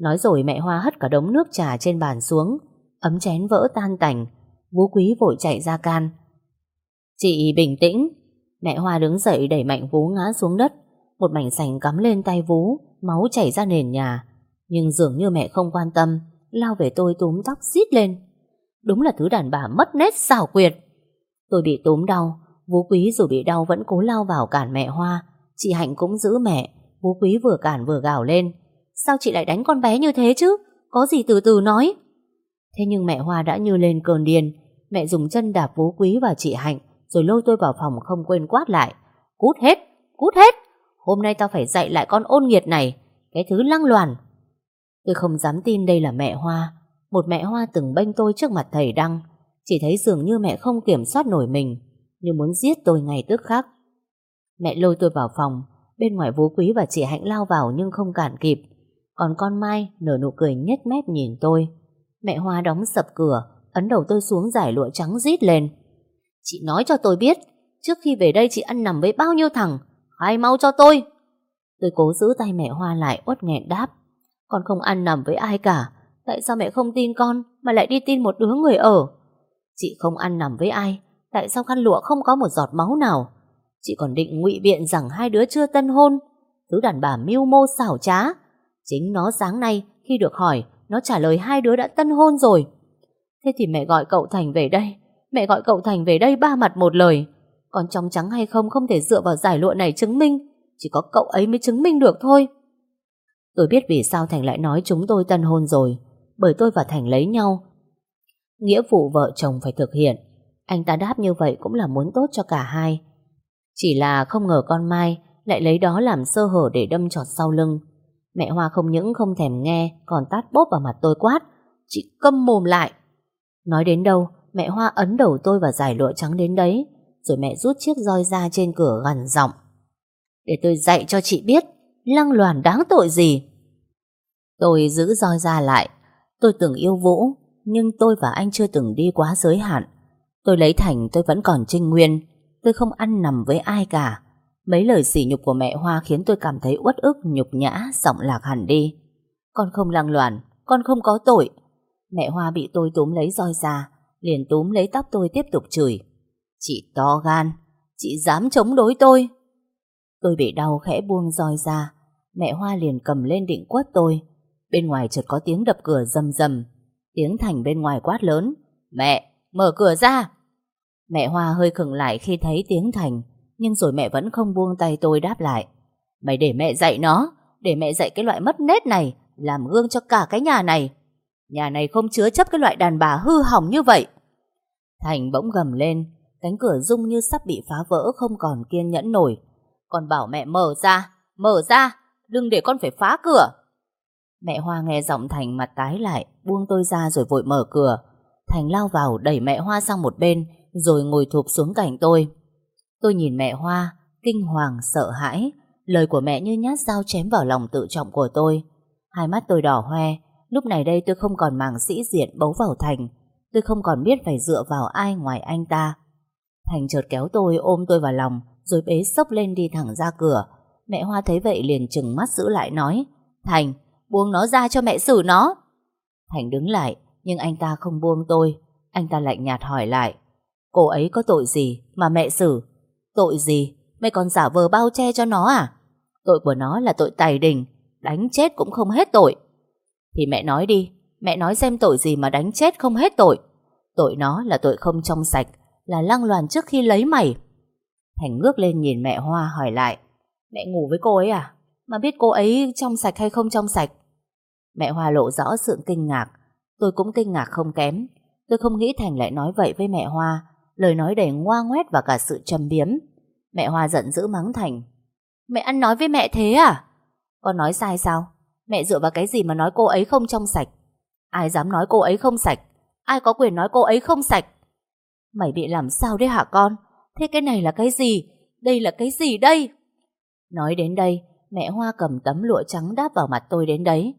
Nói rồi mẹ Hoa hất cả đống nước trà trên bàn xuống, ấm chén vỡ tan tành. Vú Quý vội chạy ra can. Chị bình tĩnh. Mẹ Hoa đứng dậy đẩy mạnh Vú ngã xuống đất. Một mảnh sành cắm lên tay Vú, máu chảy ra nền nhà. Nhưng dường như mẹ không quan tâm, lao về tôi túm tóc xít lên. Đúng là thứ đàn bà mất nét xảo quyệt. Tôi bị túm đau, Vú Quý dù bị đau vẫn cố lao vào cản mẹ Hoa. Chị Hạnh cũng giữ mẹ, Vú Quý vừa cản vừa gào lên. Sao chị lại đánh con bé như thế chứ? Có gì từ từ nói. Thế nhưng mẹ Hoa đã như lên cơn điên. Mẹ dùng chân đạp Vú Quý và chị Hạnh rồi lôi tôi vào phòng không quên quát lại. Cút hết, cút hết. Hôm nay tao phải dạy lại con ôn nghiệt này. Cái thứ lăng loàn. Tôi không dám tin đây là mẹ Hoa. Một mẹ Hoa từng bênh tôi trước mặt thầy Đăng. Chỉ thấy dường như mẹ không kiểm soát nổi mình. Như muốn giết tôi ngay tức khắc. Mẹ lôi tôi vào phòng. Bên ngoài Vú Quý và chị Hạnh lao vào nhưng không cản kịp. Còn con Mai nở nụ cười nhếch mép nhìn tôi. Mẹ Hoa đóng sập cửa, ấn đầu tôi xuống giải lụa trắng rít lên. Chị nói cho tôi biết, trước khi về đây chị ăn nằm với bao nhiêu thằng, khai mau cho tôi. Tôi cố giữ tay mẹ Hoa lại uất nghẹn đáp. Con không ăn nằm với ai cả, tại sao mẹ không tin con mà lại đi tin một đứa người ở? Chị không ăn nằm với ai, tại sao khăn lụa không có một giọt máu nào? Chị còn định ngụy biện rằng hai đứa chưa tân hôn, thứ đàn bà mưu mô xảo trá. Chính nó sáng nay khi được hỏi, nó trả lời hai đứa đã tân hôn rồi. Thế thì mẹ gọi cậu Thành về đây, Mẹ gọi cậu Thành về đây ba mặt một lời. Còn trong trắng hay không không thể dựa vào giải lụa này chứng minh. Chỉ có cậu ấy mới chứng minh được thôi. Tôi biết vì sao Thành lại nói chúng tôi tân hôn rồi. Bởi tôi và Thành lấy nhau. Nghĩa vụ vợ chồng phải thực hiện. Anh ta đáp như vậy cũng là muốn tốt cho cả hai. Chỉ là không ngờ con Mai Lại lấy đó làm sơ hở để đâm trọt sau lưng. Mẹ Hoa không những không thèm nghe, Còn tát bốp vào mặt tôi quát, Chị câm mồm lại. Nói đến đâu, Mẹ Hoa ấn đầu tôi và giải lụa trắng đến đấy, Rồi mẹ rút chiếc roi ra trên cửa gần giọng, Để tôi dạy cho chị biết, Lăng loàn đáng tội gì? Tôi giữ roi ra lại, Tôi từng yêu Vũ, Nhưng tôi và anh chưa từng đi quá giới hạn. Tôi lấy thành tôi vẫn còn trinh nguyên, Tôi không ăn nằm với ai cả. Mấy lời sỉ nhục của mẹ Hoa Khiến tôi cảm thấy uất ức nhục nhã Giọng lạc hẳn đi Con không lăng loàn Con không có tội Mẹ Hoa bị tôi túm lấy roi ra liền túm lấy tóc tôi tiếp tục chửi. Chị to gan, chị dám chống đối tôi. Tôi bị đau khẽ buông roi ra, mẹ Hoa liền cầm lên định quất tôi. Bên ngoài chợt có tiếng đập cửa rầm rầm, tiếng Thành bên ngoài quát lớn. Mẹ, mở cửa ra! Mẹ Hoa hơi khừng lại khi thấy tiếng Thành, nhưng rồi mẹ vẫn không buông tay tôi đáp lại. Mày để mẹ dạy nó, để mẹ dạy cái loại mất nết này, làm gương cho cả cái nhà này. Nhà này không chứa chấp cái loại đàn bà hư hỏng như vậy. Thành bỗng gầm lên, cánh cửa rung như sắp bị phá vỡ không còn kiên nhẫn nổi. còn bảo mẹ mở ra, mở ra, đừng để con phải phá cửa. Mẹ Hoa nghe giọng Thành mặt tái lại, buông tôi ra rồi vội mở cửa. Thành lao vào đẩy mẹ Hoa sang một bên, rồi ngồi thụp xuống cạnh tôi. Tôi nhìn mẹ Hoa, kinh hoàng, sợ hãi. Lời của mẹ như nhát dao chém vào lòng tự trọng của tôi. Hai mắt tôi đỏ hoe, lúc này đây tôi không còn màng sĩ diện bấu vào Thành, Tôi không còn biết phải dựa vào ai ngoài anh ta. Thành chợt kéo tôi ôm tôi vào lòng Rồi bế sốc lên đi thẳng ra cửa. Mẹ Hoa thấy vậy liền chừng mắt giữ lại nói Thành buông nó ra cho mẹ xử nó. Thành đứng lại Nhưng anh ta không buông tôi. Anh ta lạnh nhạt hỏi lại Cô ấy có tội gì mà mẹ xử? Tội gì Mày còn giả vờ bao che cho nó à Tội của nó là tội tài đình Đánh chết cũng không hết tội Thì mẹ nói đi, mẹ nói xem tội gì mà đánh chết không hết tội. Tội nó là tội không trong sạch, là lăng loàn trước khi lấy mày. Thành ngước lên nhìn mẹ Hoa hỏi lại. Mẹ ngủ với cô ấy à? Mà biết cô ấy trong sạch hay không trong sạch? Mẹ Hoa lộ rõ sự kinh ngạc. Tôi cũng kinh ngạc không kém. Tôi không nghĩ Thành lại nói vậy với mẹ Hoa. Lời nói đầy ngoa ngoét và cả sự trầm biếm. Mẹ Hoa giận dữ mắng Thành. Mẹ ăn nói với mẹ thế à? Con nói sai sao? Mẹ dựa vào cái gì mà nói cô ấy không trong sạch? Ai dám nói cô ấy không sạch? Ai có quyền nói cô ấy không sạch? Mày bị làm sao đấy hả con? Thế cái này là cái gì? Đây là cái gì đây? Nói đến đây, mẹ Hoa cầm tấm lụa trắng đáp vào mặt tôi đến đấy.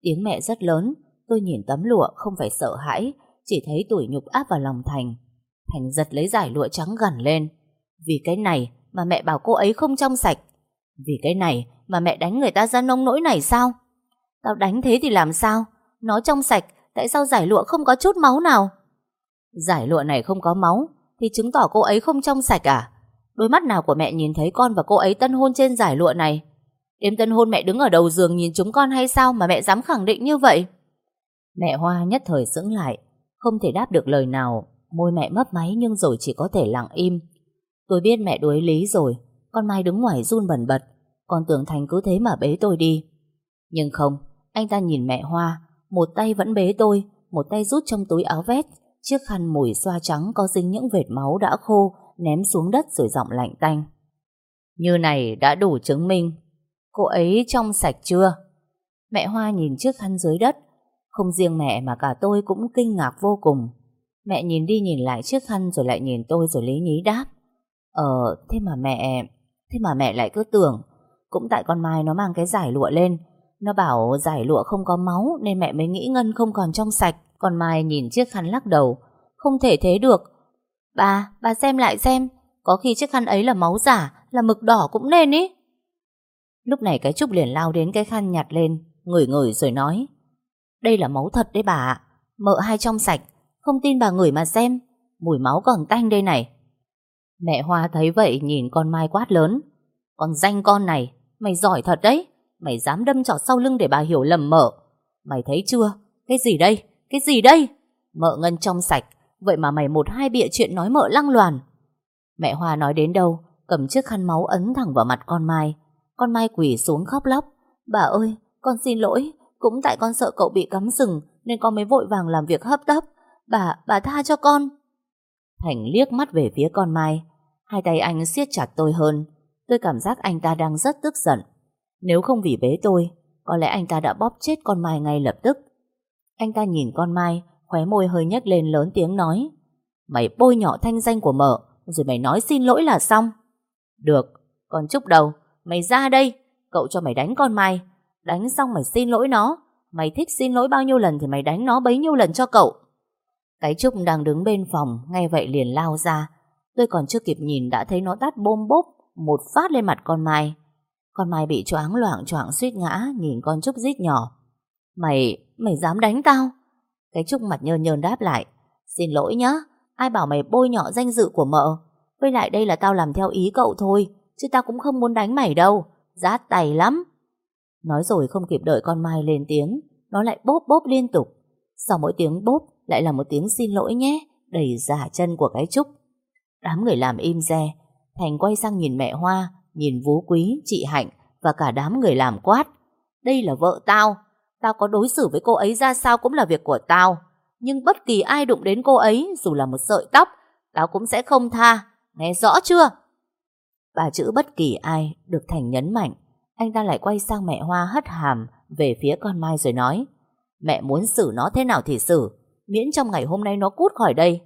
Tiếng mẹ rất lớn, tôi nhìn tấm lụa không phải sợ hãi, chỉ thấy tủi nhục áp vào lòng Thành. Thành giật lấy giải lụa trắng gằn lên. Vì cái này mà mẹ bảo cô ấy không trong sạch. Vì cái này mà mẹ đánh người ta ra nông nỗi này sao? Tao đánh thế thì làm sao? Nó trong sạch, tại sao giải lụa không có chút máu nào? Giải lụa này không có máu, thì chứng tỏ cô ấy không trong sạch à? Đôi mắt nào của mẹ nhìn thấy con và cô ấy tân hôn trên giải lụa này? Đêm tân hôn mẹ đứng ở đầu giường nhìn chúng con hay sao mà mẹ dám khẳng định như vậy? Mẹ Hoa nhất thời sững lại, không thể đáp được lời nào, môi mẹ mấp máy nhưng rồi chỉ có thể lặng im. Tôi biết mẹ đuối lý rồi, con Mai đứng ngoài run bẩn bật, con tưởng Thành cứ thế mà bế tôi đi. Nhưng không, anh ta nhìn mẹ Hoa, một tay vẫn bế tôi, một tay rút trong túi áo vest, chiếc khăn mùi xoa trắng có dính những vệt máu đã khô, ném xuống đất rồi giọng lạnh tanh. Như này đã đủ chứng minh, cô ấy trong sạch chưa? Mẹ Hoa nhìn chiếc khăn dưới đất, không riêng mẹ mà cả tôi cũng kinh ngạc vô cùng. Mẹ nhìn đi nhìn lại chiếc khăn rồi lại nhìn tôi rồi lý nhí đáp. Ờ, thế mà mẹ... Thế mà mẹ lại cứ tưởng Cũng tại con Mai nó mang cái giải lụa lên. Nó bảo giải lụa không có máu Nên mẹ mới nghĩ Ngân không còn trong sạch. Con Mai nhìn chiếc khăn lắc đầu. Không thể thế được. Bà, bà xem lại xem Có khi chiếc khăn ấy là máu giả Là mực đỏ cũng nên ý. Lúc này cái Trúc liền lao đến cái khăn nhặt lên Ngửi ngửi rồi nói. Đây là máu thật đấy bà ạ. Mợ hai trong sạch không tin bà ngửi mà xem Mùi máu còn tanh đây này Mẹ Hoa thấy vậy nhìn con Mai quát lớn. Con danh con này, mày giỏi thật đấy. Mày dám đâm trọt sau lưng để bà hiểu lầm mợ. Mày thấy chưa? Cái gì đây? Cái gì đây? Mợ ngân trong sạch, vậy mà mày một hai bịa chuyện nói mợ lăng loàn. Mẹ Hoa nói đến đâu, cầm chiếc khăn máu ấn thẳng vào mặt con Mai. Con Mai quỳ xuống khóc lóc. Bà ơi, con xin lỗi, cũng tại con sợ cậu bị cắm sừng nên con mới vội vàng làm việc hấp tấp. Bà, bà tha cho con. Thành liếc mắt về phía con Mai. Hai tay anh siết chặt tôi hơn. Tôi cảm giác anh ta đang rất tức giận. Nếu không vì bế tôi, có lẽ anh ta đã bóp chết con Mai ngay lập tức. Anh ta nhìn con Mai, khóe môi hơi nhếch lên lớn tiếng nói. Mày bôi nhọ thanh danh của mợ, rồi mày nói xin lỗi là xong. Được, còn Trúc đầu, mày ra đây, cậu cho mày đánh con Mai. Đánh xong mày xin lỗi nó. Mày thích xin lỗi bao nhiêu lần thì mày đánh nó bấy nhiêu lần cho cậu. Cái Trúc đang đứng bên phòng, ngay vậy liền lao ra, Tôi còn chưa kịp nhìn đã thấy nó tát bôm bốp một phát lên mặt con Mai. Con Mai bị choáng loạn choạng suýt ngã nhìn con Trúc rít nhỏ. Mày, mày dám đánh tao? Cái Trúc mặt nhơn nhơn đáp lại. Xin lỗi nhá, ai bảo mày bôi nhọ danh dự của mợ. Với lại đây là tao làm theo ý cậu thôi, chứ tao cũng không muốn đánh mày đâu. Rát tay lắm. Nói rồi không kịp đợi con Mai lên tiếng, nó lại bốp bốp liên tục. Sau mỗi tiếng bốp lại là một tiếng xin lỗi nhé, đầy giả chân của cái Trúc. Đám người làm im re Thành quay sang nhìn mẹ Hoa Nhìn Vú Quý, chị Hạnh Và cả đám người làm quát. Đây là vợ tao Tao có đối xử với cô ấy ra sao cũng là việc của tao. Nhưng bất kỳ ai đụng đến cô ấy Dù là một sợi tóc Tao cũng sẽ không tha. Nghe rõ chưa? Bà chữ bất kỳ ai được Thành nhấn mạnh. Anh ta lại quay sang mẹ Hoa hất hàm Về phía con Mai rồi nói Mẹ muốn xử nó thế nào thì xử Miễn trong ngày hôm nay nó cút khỏi đây.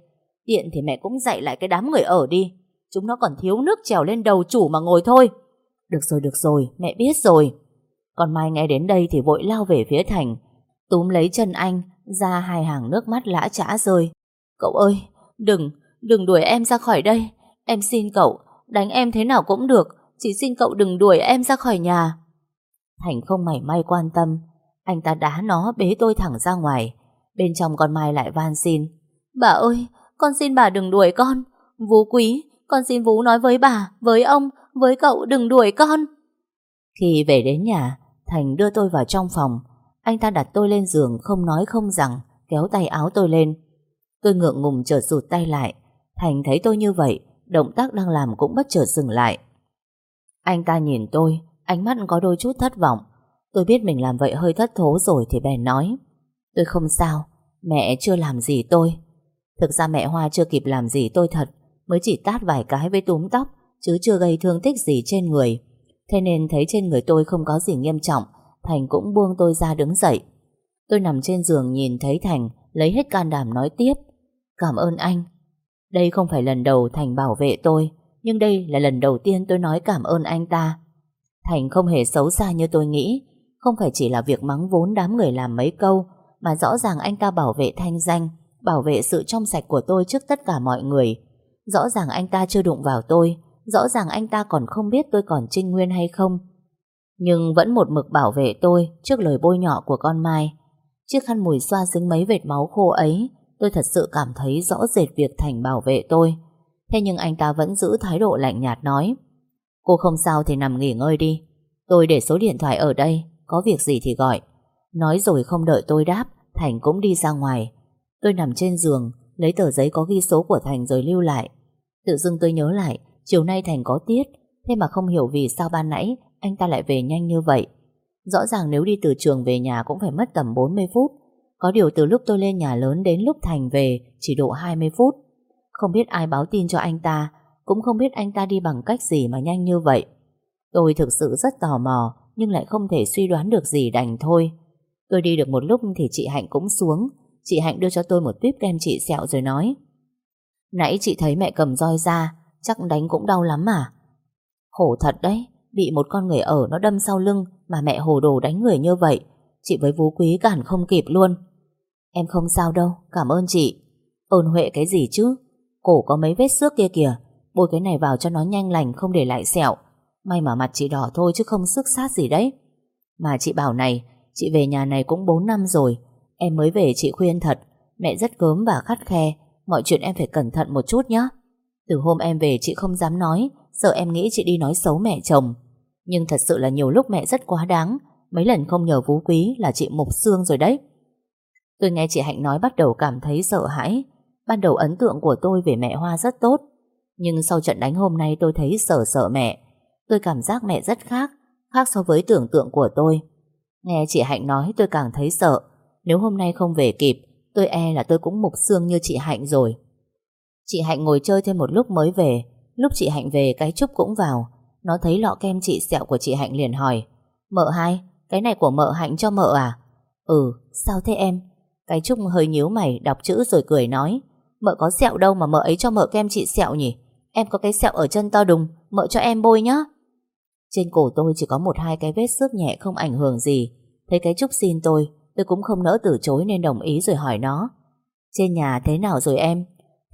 Tiện thì mẹ cũng dạy lại cái đám người ở đi. Chúng nó còn thiếu nước trèo lên đầu chủ mà ngồi thôi. Được rồi được rồi, Mẹ biết rồi. Còn Mai nghe đến đây thì vội lao về phía Thành. Túm lấy chân anh, Ra hai hàng nước mắt lã trã rơi. Cậu ơi, đừng Đừng đuổi em ra khỏi đây. Em xin cậu, Đánh em thế nào cũng được. Chỉ xin cậu đừng đuổi em ra khỏi nhà. Thành không mảy may quan tâm. Anh ta đá nó bế tôi thẳng ra ngoài. Bên trong con Mai lại van xin Bà ơi con xin bà đừng đuổi con. Vú quý, con xin Vú nói với bà, với ông, với cậu đừng đuổi con. Khi về đến nhà, Thành đưa tôi vào trong phòng. Anh ta đặt tôi lên giường không nói không rằng, kéo tay áo tôi lên. Tôi ngượng ngùng chợt rụt tay lại. Thành thấy tôi như vậy, động tác đang làm cũng bất chợt dừng lại. Anh ta nhìn tôi, ánh mắt có đôi chút thất vọng. Tôi biết mình làm vậy hơi thất thố rồi thì bèn nói. Tôi không sao, mẹ chưa làm gì tôi. Thực ra mẹ Hoa chưa kịp làm gì tôi thật, mới chỉ tát vài cái với túm tóc, chứ chưa gây thương tích gì trên người. Thế nên thấy trên người tôi không có gì nghiêm trọng, Thành cũng buông tôi ra đứng dậy. Tôi nằm trên giường nhìn thấy Thành, lấy hết can đảm nói tiếp. Cảm ơn anh. Đây không phải lần đầu Thành bảo vệ tôi, nhưng đây là lần đầu tiên tôi nói cảm ơn anh ta. Thành không hề xấu xa như tôi nghĩ, không phải chỉ là việc mắng vốn đám người làm mấy câu, mà rõ ràng anh ta bảo vệ thanh danh, bảo vệ sự trong sạch của tôi trước tất cả mọi người. Rõ ràng anh ta chưa đụng vào tôi, rõ ràng anh ta còn không biết tôi còn trinh nguyên hay không. Nhưng vẫn một mực bảo vệ tôi trước lời bôi nhọ của con Mai. Chiếc khăn mùi xoa dính mấy vệt máu khô ấy, tôi thật sự cảm thấy rõ rệt việc Thành bảo vệ tôi. Thế nhưng anh ta vẫn giữ thái độ lạnh nhạt nói Cô không sao thì nằm nghỉ ngơi đi Tôi để số điện thoại ở đây Có việc gì thì gọi Nói rồi không đợi tôi đáp, Thành cũng đi ra ngoài. Tôi nằm trên giường, Lấy tờ giấy có ghi số của Thành rồi lưu lại. Tự dưng tôi nhớ lại, Chiều nay Thành có tiết, Thế mà không hiểu vì sao ban nãy Anh ta lại về nhanh như vậy. Rõ ràng nếu đi từ trường về nhà cũng phải mất tầm 40 phút. Có điều từ lúc tôi lên nhà lớn đến lúc Thành về, Chỉ độ 20 phút. Không biết ai báo tin cho anh ta, Cũng không biết anh ta đi bằng cách gì mà nhanh như vậy. Tôi thực sự rất tò mò, Nhưng lại không thể suy đoán được gì đành thôi. Tôi đi được một lúc thì chị Hạnh cũng xuống. Chị Hạnh đưa cho tôi một tuyếp kem trị sẹo rồi nói. Nãy chị thấy mẹ cầm roi ra Chắc đánh cũng đau lắm à? Khổ thật đấy Bị một con người ở nó đâm sau lưng Mà mẹ hồ đồ đánh người như vậy. Chị với Vũ Quý cản không kịp luôn. Em không sao đâu, cảm ơn chị. Ơn Huệ cái gì chứ? Cổ có mấy vết xước kia kìa. Bôi cái này vào cho nó nhanh lành không để lại sẹo. May mà mặt chị đỏ thôi chứ không sức sát gì đấy. Mà chị bảo này Chị về nhà này cũng 4 năm rồi. Em mới về chị khuyên thật. Mẹ rất gớm và khắt khe. Mọi chuyện em phải cẩn thận một chút nhé Từ hôm em về chị không dám nói. Sợ em nghĩ chị đi nói xấu mẹ chồng. Nhưng thật sự là nhiều lúc mẹ rất quá đáng. Mấy lần không nhờ vú quý là chị mục xương rồi đấy. Tôi nghe chị Hạnh nói bắt đầu cảm thấy sợ hãi. Ban đầu ấn tượng của tôi về mẹ Hoa rất tốt. Nhưng sau trận đánh hôm nay tôi thấy sợ sợ mẹ. Tôi cảm giác mẹ rất khác. Khác so với tưởng tượng của tôi. Nghe chị Hạnh nói tôi càng thấy sợ. Nếu hôm nay không về kịp, Tôi e là tôi cũng mục xương như chị Hạnh rồi. Chị Hạnh ngồi chơi thêm một lúc mới về. Lúc chị Hạnh về, cái Trúc cũng vào. Nó thấy lọ kem trị sẹo của chị Hạnh liền hỏi, Mợ hai, Cái này của mợ Hạnh cho mợ à? Ừ sao thế em? Cái Trúc hơi nhíu mày, đọc chữ rồi cười nói, Mợ có sẹo đâu mà mợ ấy cho mợ kem trị sẹo nhỉ? Em có cái sẹo ở chân to đùng, Mợ cho em bôi nhá. Trên cổ tôi chỉ có một hai cái vết xước nhẹ không ảnh hưởng gì. Thấy cái Trúc xin tôi Tôi cũng không nỡ từ chối nên đồng ý rồi hỏi nó. Trên nhà thế nào rồi em?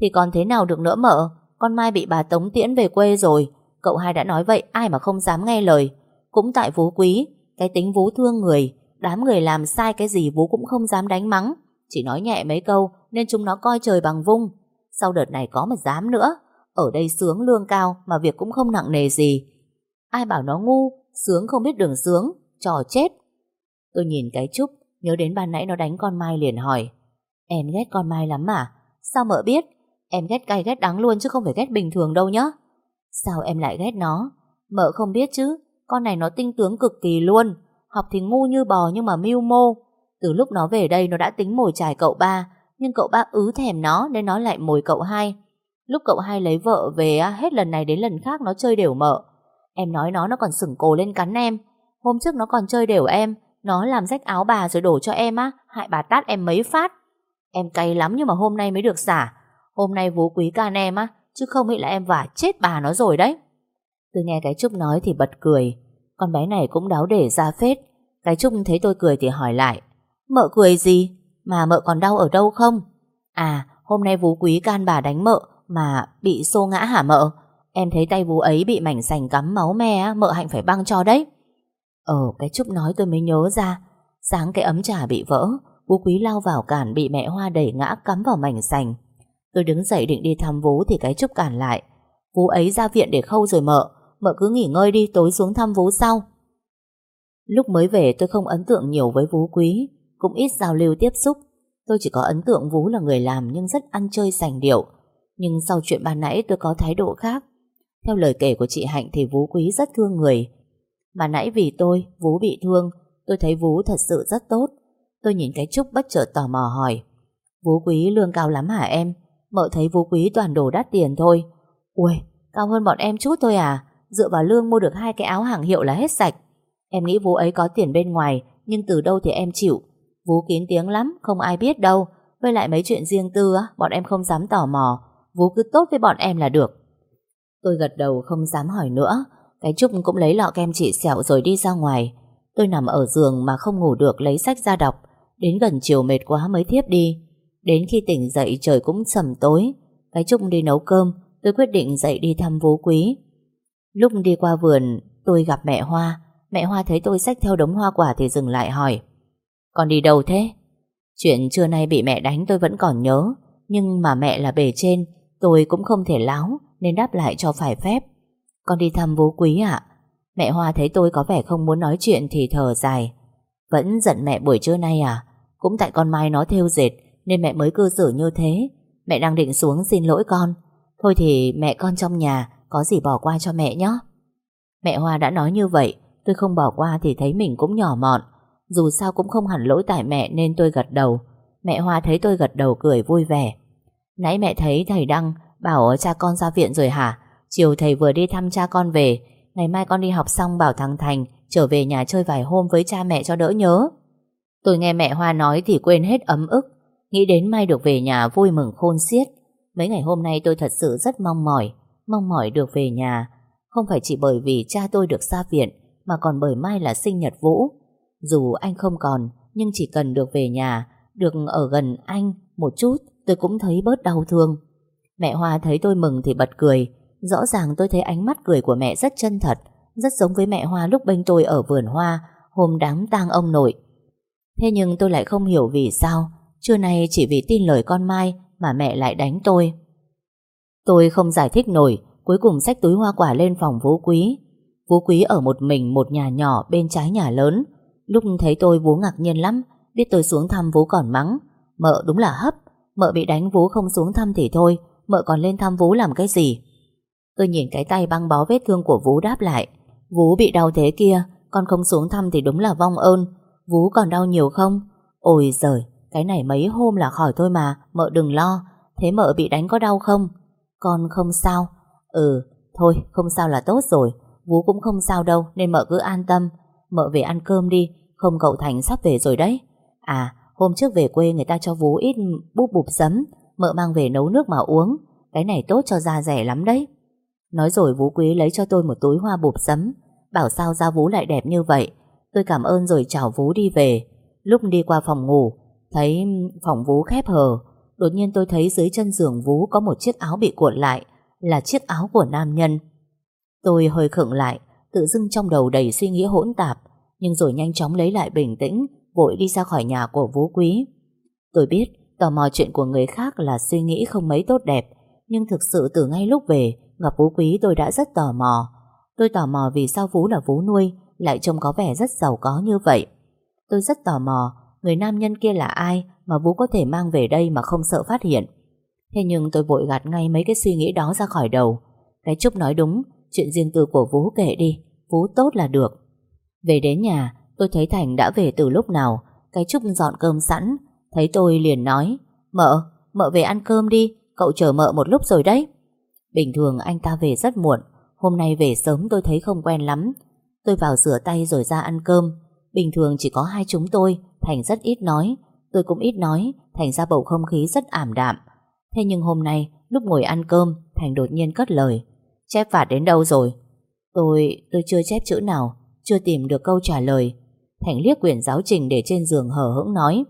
Thì còn thế nào được nữa mợ? Con Mai bị bà Tống tiễn về quê rồi. Cậu hai đã nói vậy, ai mà không dám nghe lời. Cũng tại Vú Quý, Cái tính Vú thương người, Đám người làm sai cái gì Vú cũng không dám đánh mắng. Chỉ nói nhẹ mấy câu, Nên chúng nó coi trời bằng vung. Sau đợt này có mà dám nữa. Ở đây sướng lương cao mà việc cũng không nặng nề gì. Ai bảo nó ngu, Sướng không biết đường sướng, Trò chết. Tôi nhìn cái Trúc, Nhớ đến ban nãy nó đánh con Mai liền hỏi, Em ghét con Mai lắm à Sao mợ biết? Em ghét cay ghét đắng luôn chứ không phải ghét bình thường đâu nhá. Sao em lại ghét nó? Mợ không biết chứ, Con này nó tinh tướng cực kỳ luôn, Học thì ngu như bò nhưng mà mưu mô. Từ lúc nó về đây nó đã tính mồi chài cậu ba, Nhưng cậu ba ứ thèm nó Nên nó lại mồi cậu hai. Lúc cậu hai lấy vợ về Hết lần này đến lần khác nó chơi đều mợ. Em nói nó nó còn sửng cổ lên cắn em. Hôm trước nó còn chơi đều em, nó làm rách áo bà rồi đổ cho em á, Hại bà tát em mấy phát. Em cay lắm nhưng mà hôm nay mới được xả. Hôm nay vú quý can em á, Chứ không nghĩ là em vả chết bà nó rồi đấy. Tôi nghe cái Trúc nói thì bật cười. Con bé này cũng đáo để ra phết. Cái Trúc thấy tôi cười thì hỏi lại, Mợ cười gì? Mà mợ còn đau ở đâu không? À hôm nay vú quý can bà đánh mợ Mà bị xô ngã hả mợ? Em thấy tay vú ấy bị mảnh sành cắm máu me Mợ hạnh phải băng cho đấy Ờ cái Trúc nói tôi mới nhớ ra Sáng cái ấm trà bị vỡ Vú Quý lao vào cản bị mẹ Hoa đẩy ngã cắm vào mảnh sành Tôi đứng dậy định đi thăm vú Thì cái Trúc cản lại Vú ấy ra viện để khâu rồi mợ Mợ cứ nghỉ ngơi đi tối xuống thăm vú sau Lúc mới về tôi không ấn tượng nhiều với Vú Quý, cũng ít giao lưu tiếp xúc. Tôi chỉ có ấn tượng Vú là người làm nhưng rất ăn chơi sành điệu. Nhưng sau chuyện ban nãy tôi có thái độ khác. Theo lời kể của chị Hạnh thì Vú Quý rất thương người. Mà nãy vì tôi, Vú bị thương, tôi thấy Vú thật sự rất tốt. Tôi nhìn cái Trúc bất chợt tò mò hỏi. Vú Quý lương cao lắm hả em? Mợ thấy Vú Quý toàn đồ đắt tiền thôi. Ui, cao hơn bọn em chút thôi à? Dựa vào lương mua được hai cái áo hàng hiệu là hết sạch. Em nghĩ Vú ấy có tiền bên ngoài, nhưng từ đâu thì em chịu. Vú kín tiếng lắm, không ai biết đâu. Với lại mấy chuyện riêng tư á, bọn em không dám tò mò. Vú cứ tốt với bọn em là được. Tôi gật đầu không dám hỏi nữa. Cái Trúc cũng lấy lọ kem trị sẹo rồi đi ra ngoài. Tôi nằm ở giường mà không ngủ được lấy sách ra đọc. Đến gần chiều mệt quá mới thiếp đi. Đến khi tỉnh dậy trời cũng sầm tối. Cái Trúc đi nấu cơm, tôi quyết định dậy đi thăm vú quý. Lúc đi qua vườn, tôi gặp mẹ Hoa. Mẹ Hoa thấy tôi xách theo đống hoa quả thì dừng lại hỏi. Con đi đâu thế? Chuyện trưa nay bị mẹ đánh tôi vẫn còn nhớ. Nhưng mà mẹ là bề trên, tôi cũng không thể láo nên đáp lại cho phải phép. Con đi thăm vú quý ạ. Mẹ Hoa thấy tôi có vẻ không muốn nói chuyện thì thở dài. Vẫn giận mẹ buổi trưa nay à? Cũng tại con Mai nó theo dệt nên mẹ mới cư xử như thế. Mẹ đang định xuống xin lỗi con. Thôi thì mẹ con trong nhà có gì bỏ qua cho mẹ nhé. Mẹ Hoa đã nói như vậy, tôi không bỏ qua thì thấy mình cũng nhỏ mọn. Dù sao cũng không hẳn lỗi tại mẹ nên tôi gật đầu. Mẹ Hoa thấy tôi gật đầu cười vui vẻ. Nãy mẹ thấy thầy Đăng bảo cha con ra viện rồi hả? Chiều thầy vừa đi thăm cha con về. Ngày mai con đi học xong bảo thằng Thành trở về nhà chơi vài hôm với cha mẹ cho đỡ nhớ. Tôi nghe mẹ Hoa nói thì quên hết ấm ức. Nghĩ đến mai được về nhà vui mừng khôn xiết. Mấy ngày hôm nay tôi thật sự rất mong mỏi. Mong mỏi được về nhà. Không phải chỉ bởi vì cha tôi được ra viện, mà còn bởi mai là sinh nhật Vũ. Dù anh không còn, nhưng chỉ cần được về nhà, được ở gần anh một chút, tôi cũng thấy bớt đau thương. Mẹ Hoa thấy tôi mừng thì bật cười. Rõ ràng tôi thấy ánh mắt cười của mẹ rất chân thật, rất giống với mẹ Hoa lúc bên tôi ở vườn hoa hôm đám tang ông nội. Thế nhưng tôi lại không hiểu vì sao trưa nay chỉ vì tin lời con Mai mà mẹ lại đánh tôi. Tôi không giải thích nổi, cuối cùng xách túi hoa quả lên phòng Vũ Quý. Vũ Quý ở một mình một nhà nhỏ bên trái nhà lớn. Lúc thấy tôi Vũ ngạc nhiên lắm, biết tôi xuống thăm Vũ còn mắng. Mợ đúng là hấp, mợ bị đánh Vũ không xuống thăm thì thôi, mợ còn lên thăm Vũ làm cái gì? Tôi nhìn cái tay băng bó vết thương của Vũ đáp lại. Vũ bị đau thế kia, con không xuống thăm thì đúng là vong ơn. Vũ còn đau nhiều không? Ôi giời, cái này mấy hôm là khỏi thôi mà, mợ đừng lo. Thế mợ bị đánh có đau không? Con không sao. Ừ, thôi, không sao là tốt rồi. Vũ cũng không sao đâu, nên mợ cứ an tâm. Mợ về ăn cơm đi, không cậu Thành sắp về rồi đấy. À, hôm trước về quê người ta cho Vũ ít búp bụp giấm, mợ mang về nấu nước mà uống. Cái này tốt cho da rẻ lắm đấy. Nói rồi Vũ Quý lấy cho tôi một túi hoa bụp sấm, bảo sao da Vũ lại đẹp như vậy. Tôi cảm ơn rồi chào Vũ đi về. Lúc đi qua phòng ngủ, thấy phòng Vũ khép hờ. Đột nhiên tôi thấy dưới chân giường Vũ có một chiếc áo bị cuộn lại, là chiếc áo của nam nhân. Tôi hơi khựng lại, tự dưng trong đầu đầy suy nghĩ hỗn tạp, nhưng rồi nhanh chóng lấy lại bình tĩnh, vội đi ra khỏi nhà của Vũ Quý. Tôi biết, tò mò chuyện của người khác là suy nghĩ không mấy tốt đẹp, nhưng thực sự từ ngay lúc về, gặp Vũ Quý tôi đã rất tò mò. Tôi tò mò vì sao Vũ là Vũ nuôi, lại trông có vẻ rất giàu có như vậy. Tôi rất tò mò, người nam nhân kia là ai mà Vũ có thể mang về đây mà không sợ phát hiện. Thế nhưng tôi vội gạt ngay mấy cái suy nghĩ đó ra khỏi đầu. Cái Trúc nói đúng, chuyện riêng tư của Vũ kể đi, Vũ tốt là được. Về đến nhà, tôi thấy Thành đã về từ lúc nào, cái Trúc dọn cơm sẵn, thấy tôi liền nói, mợ, mợ về ăn cơm đi, cậu chờ mợ một lúc rồi đấy. Bình thường anh ta về rất muộn, hôm nay về sớm tôi thấy không quen lắm. Tôi vào rửa tay rồi ra ăn cơm, bình thường chỉ có hai chúng tôi, Thành rất ít nói, tôi cũng ít nói, thành ra bầu không khí rất ảm đạm. Thế nhưng hôm nay, lúc ngồi ăn cơm, Thành đột nhiên cất lời. Chép phạt đến đâu rồi? Tôi, tôi chưa chép chữ nào, chưa tìm được câu trả lời. Thành liếc quyển giáo trình để trên giường hở hững nói.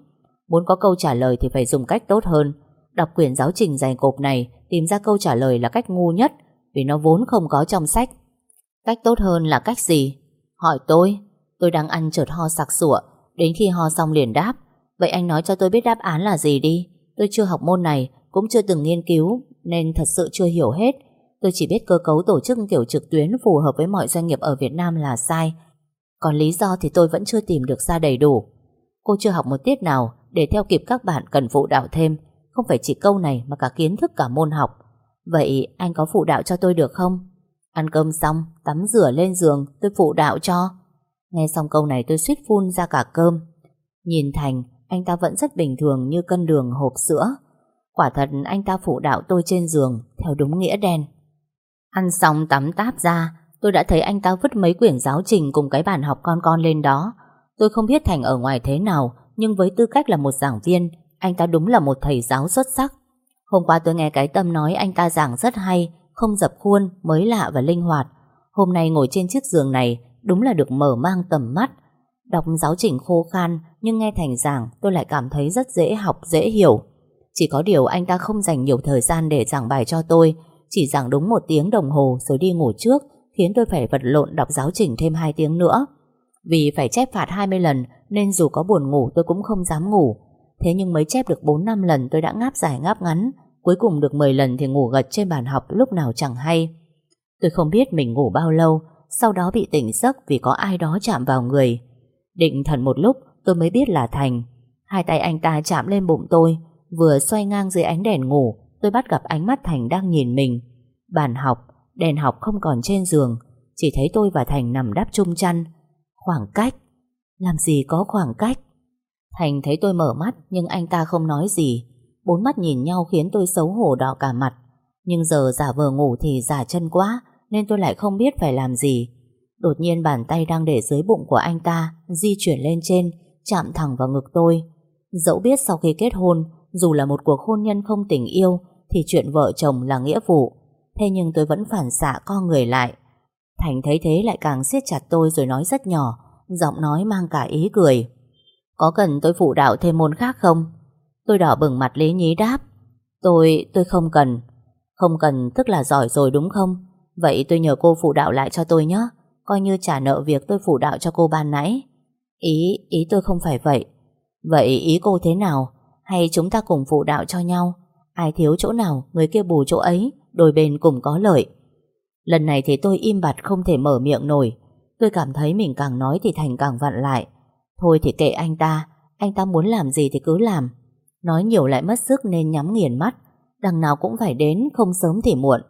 Muốn có câu trả lời thì phải dùng cách tốt hơn. Đọc quyển giáo trình dày cộp này, tìm ra câu trả lời là cách ngu nhất, vì nó vốn không có trong sách. Cách tốt hơn là cách gì? Hỏi tôi. Tôi đang ăn chợt ho sặc sụa, đến khi ho xong liền đáp. Vậy anh nói cho tôi biết đáp án là gì đi. Tôi chưa học môn này, cũng chưa từng nghiên cứu, nên thật sự chưa hiểu hết. Tôi chỉ biết cơ cấu tổ chức kiểu trực tuyến phù hợp với mọi doanh nghiệp ở Việt Nam là sai. Còn lý do thì tôi vẫn chưa tìm được ra đầy đủ. Cô chưa học một tiết nào để theo kịp các bạn cần phụ đạo thêm. Không phải chỉ câu này mà cả kiến thức cả môn học. Vậy anh có phụ đạo cho tôi được không? Ăn cơm xong, tắm rửa lên giường, tôi phụ đạo cho. Nghe xong câu này tôi suýt phun ra cả cơm. Nhìn Thành, anh ta vẫn rất bình thường như cân đường hộp sữa. Quả thật anh ta phụ đạo tôi trên giường, theo đúng nghĩa đen. Ăn xong tắm táp ra, tôi đã thấy anh ta vứt mấy quyển giáo trình cùng cái bàn học con con lên đó. Tôi không biết Thành ở ngoài thế nào, nhưng với tư cách là một giảng viên, anh ta đúng là một thầy giáo xuất sắc. Hôm qua tôi nghe cái tâm nói anh ta giảng rất hay, không dập khuôn, mới lạ và linh hoạt. Hôm nay ngồi trên chiếc giường này, đúng là được mở mang tầm mắt. Đọc giáo trình khô khan, nhưng nghe Thành giảng tôi lại cảm thấy rất dễ học, dễ hiểu. Chỉ có điều anh ta không dành nhiều thời gian để giảng bài cho tôi, chỉ giảng đúng một tiếng đồng hồ rồi đi ngủ trước, khiến tôi phải vật lộn đọc giáo trình thêm 2 tiếng nữa. Vì phải chép phạt 20 lần nên dù có buồn ngủ tôi cũng không dám ngủ. Thế nhưng mới chép được 4-5 lần tôi đã ngáp dài ngáp ngắn, cuối cùng được 10 lần thì ngủ gật trên bàn học lúc nào chẳng hay. Tôi không biết mình ngủ bao lâu, sau đó bị tỉnh giấc vì có ai đó chạm vào người. Định thần một lúc tôi mới biết là Thành. Hai tay anh ta chạm lên bụng tôi, vừa xoay ngang dưới ánh đèn ngủ, tôi bắt gặp ánh mắt Thành đang nhìn mình. Bàn học, đèn học không còn trên giường, chỉ thấy tôi và Thành nằm đắp chung chăn. Khoảng cách? Làm gì có khoảng cách? Thành thấy tôi mở mắt nhưng anh ta không nói gì. Bốn mắt nhìn nhau khiến tôi xấu hổ đỏ cả mặt. Nhưng giờ giả vờ ngủ thì giả chân quá nên tôi lại không biết phải làm gì. Đột nhiên bàn tay đang để dưới bụng của anh ta di chuyển lên trên, chạm thẳng vào ngực tôi. Dẫu biết sau khi kết hôn, dù là một cuộc hôn nhân không tình yêu, thì chuyện vợ chồng là nghĩa vụ. Thế nhưng tôi vẫn phản xạ co người lại. Thành thấy thế lại càng siết chặt tôi rồi nói rất nhỏ, giọng nói mang cả ý cười. Có cần tôi phụ đạo thêm môn khác không? Tôi đỏ bừng mặt lý nhí đáp. Tôi, tôi không cần. Không cần tức là giỏi rồi đúng không? Vậy tôi nhờ cô phụ đạo lại cho tôi nhé. Coi như trả nợ việc tôi phụ đạo cho cô ban nãy. Ý, ý tôi không phải vậy. Vậy ý cô thế nào? Hay chúng ta cùng phụ đạo cho nhau? Ai thiếu chỗ nào, người kia bù chỗ ấy, đôi bên cùng có lợi. Lần này thì tôi im bặt không thể mở miệng nổi. Tôi cảm thấy mình càng nói thì Thành càng vặn lại. Thôi thì kệ anh ta, anh ta muốn làm gì thì cứ làm. Nói nhiều lại mất sức nên nhắm nghiền mắt. Đằng nào cũng phải đến, không sớm thì muộn.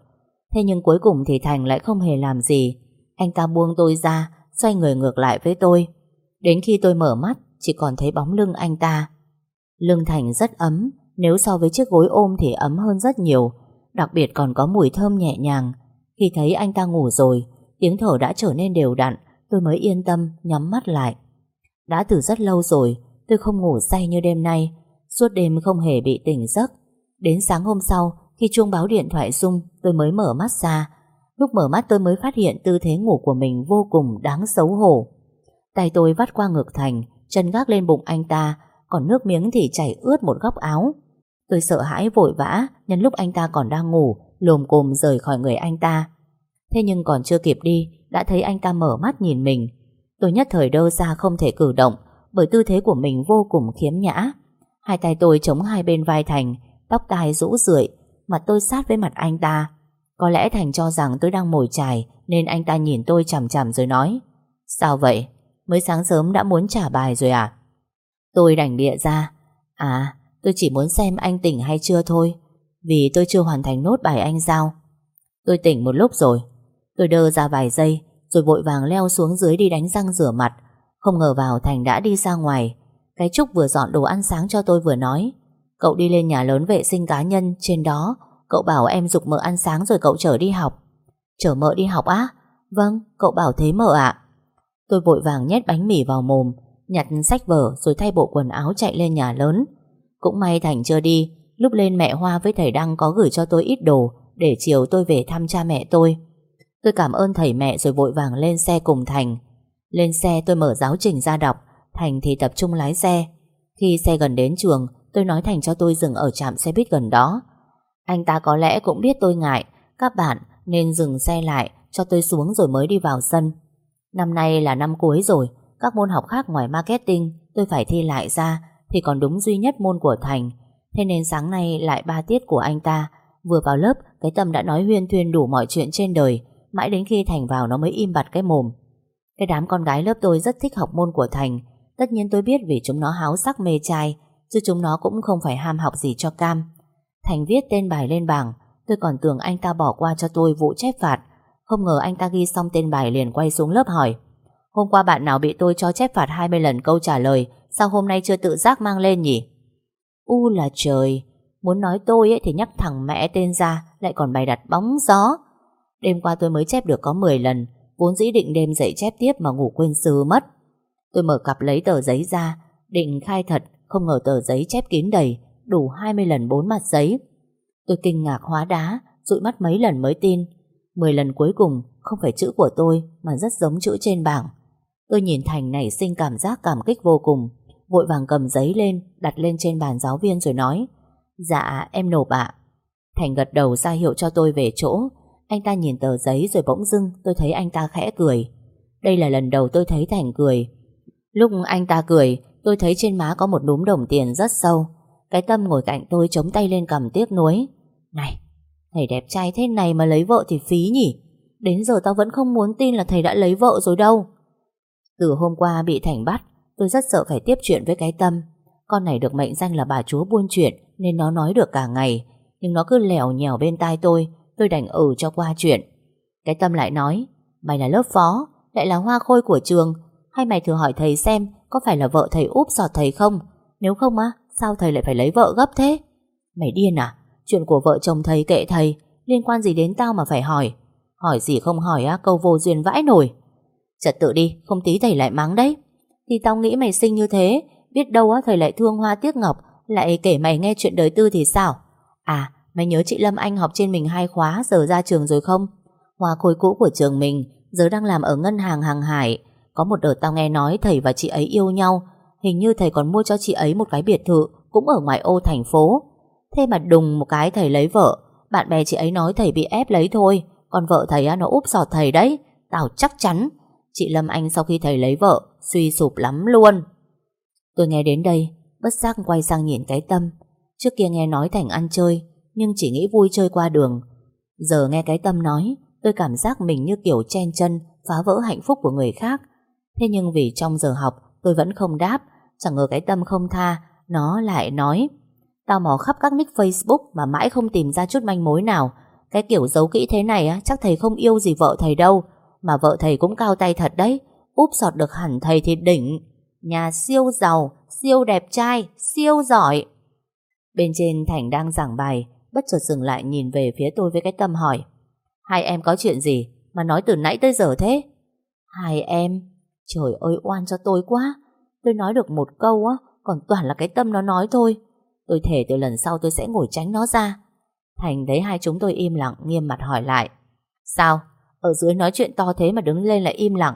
Thế nhưng cuối cùng thì Thành lại không hề làm gì. Anh ta buông tôi ra, xoay người ngược lại với tôi. Đến khi tôi mở mắt, chỉ còn thấy bóng lưng anh ta. Lưng Thành rất ấm, nếu so với chiếc gối ôm thì ấm hơn rất nhiều, đặc biệt còn có mùi thơm nhẹ nhàng. Khi thấy anh ta ngủ rồi, tiếng thở đã trở nên đều đặn, tôi mới yên tâm nhắm mắt lại. Đã từ rất lâu rồi, tôi không ngủ say như đêm nay, suốt đêm không hề bị tỉnh giấc. Đến sáng hôm sau, khi chuông báo điện thoại rung, tôi mới mở mắt ra. Lúc mở mắt tôi mới phát hiện tư thế ngủ của mình vô cùng đáng xấu hổ. Tay tôi vắt qua ngực Thành, chân gác lên bụng anh ta, còn nước miếng thì chảy ướt một góc áo. Tôi sợ hãi vội vã, nhân lúc anh ta còn đang ngủ, lồm cồm rời khỏi người anh ta. Thế nhưng còn chưa kịp đi, đã thấy anh ta mở mắt nhìn mình. Tôi nhất thời đơ ra không thể cử động, bởi tư thế của mình vô cùng khiếm nhã. Hai tay tôi chống hai bên vai Thành, tóc tai rũ rượi, mặt tôi sát với mặt anh ta. Có lẽ Thành cho rằng tôi đang mồi chài, nên anh ta nhìn tôi chằm chằm rồi nói. Sao vậy? Mới sáng sớm đã muốn trả bài rồi à? Tôi đành bịa ra. À, tôi chỉ muốn xem anh tỉnh hay chưa thôi, vì tôi chưa hoàn thành nốt bài anh giao. Tôi tỉnh một lúc rồi. Tôi đơ ra vài giây, rồi vội vàng leo xuống dưới đi đánh răng rửa mặt. Không ngờ vào Thành đã đi ra ngoài. Cái Trúc vừa dọn đồ ăn sáng cho tôi vừa nói. Cậu đi lên nhà lớn vệ sinh cá nhân, trên đó, cậu bảo em dục mợ ăn sáng rồi cậu chở đi học. Chở mợ đi học á? Vâng, cậu bảo thế mợ ạ. Tôi vội vàng nhét bánh mì vào mồm, nhặt sách vở rồi thay bộ quần áo chạy lên nhà lớn. Cũng may Thành chưa đi, lúc lên mẹ Hoa với thầy Đăng có gửi cho tôi ít đồ để chiều tôi về thăm cha mẹ tôi. Tôi cảm ơn thầy mẹ rồi vội vàng lên xe cùng Thành. Lên xe tôi mở giáo trình ra đọc, Thành thì tập trung lái xe. Khi xe gần đến trường, tôi nói Thành cho tôi dừng ở trạm xe buýt gần đó. Anh ta có lẽ cũng biết tôi ngại, các bạn nên dừng xe lại cho tôi xuống rồi mới đi vào sân. Năm nay là năm cuối rồi, các môn học khác ngoài marketing tôi phải thi lại ra thì còn đúng duy nhất môn của Thành. Thế nên sáng nay lại ba tiết của anh ta. Vừa vào lớp, cái tâm đã nói huyên thuyên đủ mọi chuyện trên đời, mãi đến khi Thành vào nó mới im bặt cái mồm. Cái đám con gái lớp tôi rất thích học môn của Thành. Tất nhiên tôi biết vì chúng nó háo sắc mê trai, chứ chúng nó cũng không phải ham học gì cho cam. Thành viết tên bài lên bảng, tôi còn tưởng anh ta bỏ qua cho tôi vụ chép phạt. Không ngờ anh ta ghi xong tên bài liền quay xuống lớp hỏi. Hôm qua bạn nào bị tôi cho chép phạt 20 lần câu trả lời, sao hôm nay chưa tự giác mang lên nhỉ? U là trời, muốn nói tôi ấy thì nhắc thẳng mẹ tên ra, lại còn bày đặt bóng gió. Đêm qua tôi mới chép được có 10 lần, vốn dĩ định đêm dậy chép tiếp mà ngủ quên sư mất. Tôi mở cặp lấy tờ giấy ra, định khai thật, không ngờ tờ giấy chép kín đầy, đủ 20 lần bốn mặt giấy. Tôi kinh ngạc hóa đá, dụi mắt mấy lần mới tin. 10 lần cuối cùng không phải chữ của tôi mà rất giống chữ trên bảng. Tôi nhìn Thành nảy sinh cảm giác cảm kích vô cùng, vội vàng cầm giấy lên, đặt lên trên bàn giáo viên rồi nói, Dạ, em nộp ạ. Thành gật đầu ra hiệu cho tôi về chỗ, anh ta nhìn tờ giấy rồi bỗng dưng tôi thấy anh ta khẽ cười. Đây là lần đầu tôi thấy Thành cười. Lúc anh ta cười, tôi thấy trên má có một núm đồng tiền rất sâu. Cái tâm ngồi cạnh tôi chống tay lên cầm tiếc nuối. Này, thầy đẹp trai thế này mà lấy vợ thì phí nhỉ? Đến giờ tao vẫn không muốn tin là thầy đã lấy vợ rồi đâu. Từ hôm qua bị Thành bắt, tôi rất sợ phải tiếp chuyện với cái tâm. Con này được mệnh danh là bà chúa buôn chuyện nên nó nói được cả ngày. Nhưng nó cứ lèo nhèo bên tai tôi, tôi đành ừ cho qua chuyện. Cái tâm lại nói, mày là lớp phó, lại là hoa khôi của trường, hay mày thử hỏi thầy xem có phải là vợ thầy úp giọt thầy không? Nếu không á, sao thầy lại phải lấy vợ gấp thế? Mày điên à? Chuyện của vợ chồng thầy kệ thầy, liên quan gì đến tao mà phải hỏi? Hỏi gì không hỏi á, câu vô duyên vãi nổi. Trật tự đi, không tí thầy lại mắng đấy. Thì tao nghĩ mày sinh như thế, biết đâu á thầy lại thương hoa tiếc ngọc, lại kể mày nghe chuyện đời tư thì sao? À, mày nhớ chị Lâm Anh học trên mình hai khóa giờ ra trường rồi không? Hoa khôi cũ của trường mình, giờ đang làm ở ngân hàng hàng hải. Có một đợt tao nghe nói thầy và chị ấy yêu nhau, hình như thầy còn mua cho chị ấy một cái biệt thự cũng ở ngoài ô thành phố. Thế mà đùng một cái thầy lấy vợ, bạn bè chị ấy nói thầy bị ép lấy thôi, còn vợ thầy á, nó úp sọt thầy đấy. Tao chắc chắn Chị Lâm Anh sau khi thầy lấy vợ Suy sụp lắm luôn Tôi nghe đến đây Bất giác quay sang nhìn cái tâm Trước kia nghe nói Thành ăn chơi nhưng chỉ nghĩ vui chơi qua đường. Giờ nghe cái tâm nói Tôi cảm giác mình như kiểu chen chân Phá vỡ hạnh phúc của người khác. Thế nhưng vì trong giờ học tôi vẫn không đáp Chẳng ngờ cái tâm không tha Nó lại nói Tao mò khắp các nick Facebook Mà mãi không tìm ra chút manh mối nào. Cái kiểu giấu kỹ thế này á Chắc thầy không yêu gì vợ thầy đâu mà vợ thầy cũng cao tay thật đấy. Úp sọt được hẳn thầy thì đỉnh. Nhà siêu giàu, siêu đẹp trai Siêu giỏi. Bên trên Thành đang giảng bài Bất chợt dừng lại nhìn về phía tôi với cái tâm hỏi Hai em có chuyện gì Mà nói từ nãy tới giờ thế? Hai em? Trời ơi oan cho tôi quá. Tôi nói được một câu á Còn toàn là cái tâm nó nói thôi. Tôi thể từ lần sau tôi sẽ ngồi tránh nó ra. Thành thấy hai chúng tôi im lặng Nghiêm mặt hỏi lại Sao? Ở dưới nói chuyện to thế mà đứng lên lại im lặng.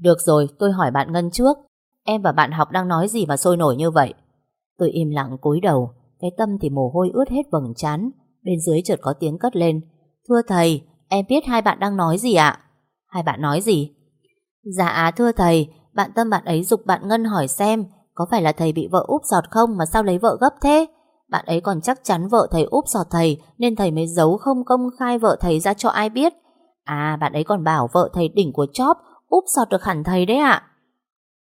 Được rồi, tôi hỏi bạn Ngân trước. Em và bạn học đang nói gì mà sôi nổi như vậy? Tôi im lặng cúi đầu, cái tâm thì mồ hôi ướt hết vầng trán. Bên dưới chợt có tiếng cất lên. Thưa thầy, em biết hai bạn đang nói gì ạ? Hai bạn nói gì? Dạ thưa thầy, bạn tâm bạn ấy dục bạn Ngân hỏi xem có phải là thầy bị vợ úp giọt không mà sao lấy vợ gấp thế? Bạn ấy còn chắc chắn vợ thầy úp giọt thầy nên thầy mới giấu không công khai vợ thầy ra cho ai biết. À bạn ấy còn bảo vợ thầy đỉnh của chóp úp giọt được hẳn thầy đấy ạ.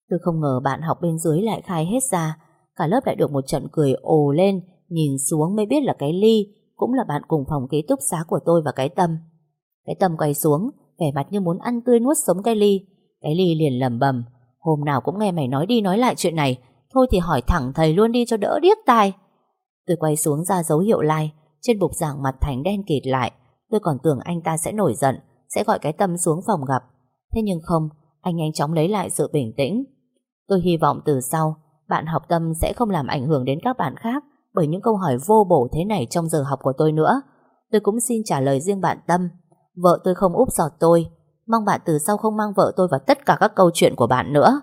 Tôi không ngờ bạn học bên dưới lại khai hết ra. Cả lớp lại được một trận cười ồ lên, nhìn xuống mới biết là cái ly, cũng là bạn cùng phòng ký túc xá của tôi và cái tâm. Cái tâm quay xuống, vẻ mặt như muốn ăn tươi nuốt sống cái ly. Cái ly liền lầm bầm, hôm nào cũng nghe mày nói đi nói lại chuyện này, thôi thì hỏi thẳng thầy luôn đi cho đỡ điếc tai. Tôi quay xuống ra dấu hiệu like, trên bục giảng mặt Thành đen kịt lại, tôi còn tưởng anh ta sẽ nổi giận, sẽ gọi cái tâm xuống phòng gặp. Thế nhưng không, anh nhanh chóng lấy lại sự bình tĩnh. Tôi hy vọng từ sau, bạn học tâm sẽ không làm ảnh hưởng đến các bạn khác bởi những câu hỏi vô bổ thế này trong giờ học của tôi nữa. Tôi cũng xin trả lời riêng bạn Tâm. Vợ tôi không úp giọt tôi. Mong bạn từ sau không mang vợ tôi vào tất cả các câu chuyện của bạn nữa.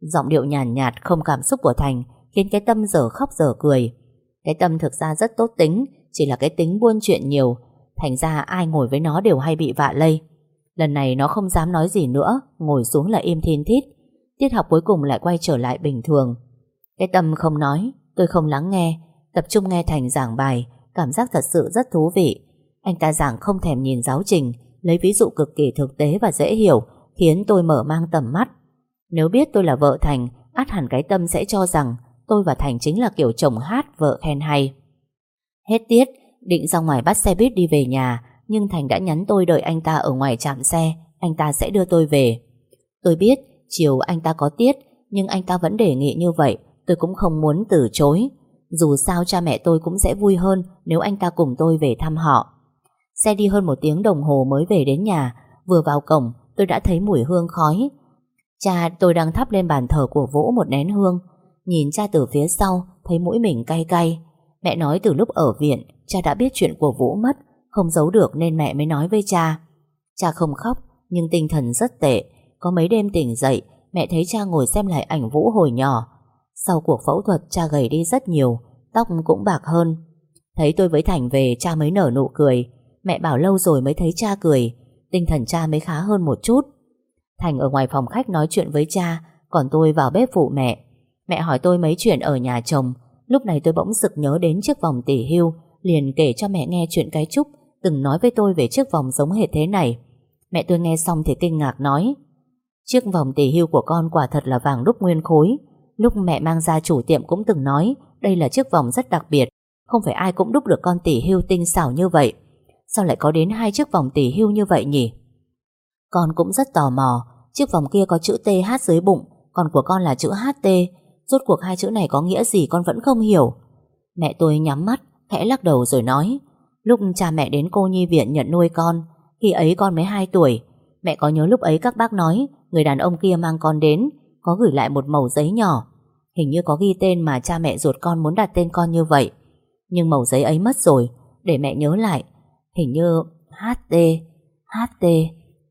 Giọng điệu nhàn nhạt, nhạt không cảm xúc của Thành khiến cái Tâm dở khóc dở cười. Cái Tâm thực ra rất tốt tính, chỉ là cái tính buôn chuyện nhiều Thành ra ai ngồi với nó đều hay bị vạ lây Lần này nó không dám nói gì nữa Ngồi xuống là im thiên thít Tiết học cuối cùng lại quay trở lại bình thường cái tâm không nói Tôi không lắng nghe Tập trung nghe Thành giảng bài Cảm giác thật sự rất thú vị Anh ta giảng không thèm nhìn giáo trình Lấy ví dụ cực kỳ thực tế và dễ hiểu khiến tôi mở mang tầm mắt. Nếu biết tôi là vợ Thành, át hẳn cái tâm sẽ cho rằng tôi và Thành chính là kiểu chồng hát vợ khen hay. Hết tiết, định ra ngoài bắt xe buýt đi về nhà, nhưng Thành đã nhắn tôi đợi anh ta ở ngoài trạm xe, anh ta sẽ đưa tôi về. Tôi biết, chiều anh ta có tiết, nhưng anh ta vẫn đề nghị như vậy, tôi cũng không muốn từ chối. Dù sao cha mẹ tôi cũng sẽ vui hơn nếu anh ta cùng tôi về thăm họ. Xe đi hơn một tiếng đồng hồ mới về đến nhà, vừa vào cổng tôi đã thấy mùi hương khói. Cha tôi đang thắp lên bàn thờ của Vũ một nén hương, nhìn cha từ phía sau thấy mũi mình cay cay. Mẹ nói từ lúc ở viện cha đã biết chuyện của Vũ mất, không giấu được nên mẹ mới nói với cha. Cha không khóc, nhưng tinh thần rất tệ. Có mấy đêm tỉnh dậy, mẹ thấy cha ngồi xem lại ảnh Vũ hồi nhỏ. Sau cuộc phẫu thuật cha gầy đi rất nhiều, tóc cũng bạc hơn. Thấy tôi với Thành về cha mới nở nụ cười. Mẹ bảo lâu rồi mới thấy cha cười, tinh thần cha mới khá hơn một chút. Thành ở ngoài phòng khách nói chuyện với cha, còn tôi vào bếp phụ mẹ. Mẹ hỏi tôi mấy chuyện ở nhà chồng, lúc này tôi bỗng sực nhớ đến chiếc vòng tỷ hưu, liền kể cho mẹ nghe chuyện cái Trúc từng nói với tôi về chiếc vòng giống hệt thế này. Mẹ tôi nghe xong thì kinh ngạc nói, chiếc vòng tỷ hưu của con quả thật là vàng đúc nguyên khối. Lúc mẹ mang ra chủ tiệm cũng từng nói, đây là chiếc vòng rất đặc biệt, không phải ai cũng đúc được con tỷ hưu tinh xảo như vậy. Sao lại có đến hai chiếc vòng tỷ hưu như vậy nhỉ? Con cũng rất tò mò, chiếc vòng kia có chữ TH dưới bụng, còn của con là chữ HT. Rốt cuộc hai chữ này có nghĩa gì con vẫn không hiểu. Mẹ tôi nhắm mắt, khẽ lắc đầu rồi nói, lúc cha mẹ đến cô nhi viện nhận nuôi con, khi ấy con mới 2 tuổi, mẹ có nhớ lúc ấy các bác nói người đàn ông kia mang con đến, có gửi lại một mẩu giấy nhỏ. Hình như có ghi tên mà cha mẹ ruột con muốn đặt tên con như vậy. Nhưng mẩu giấy ấy mất rồi, để mẹ nhớ lại. Hình như HT, HT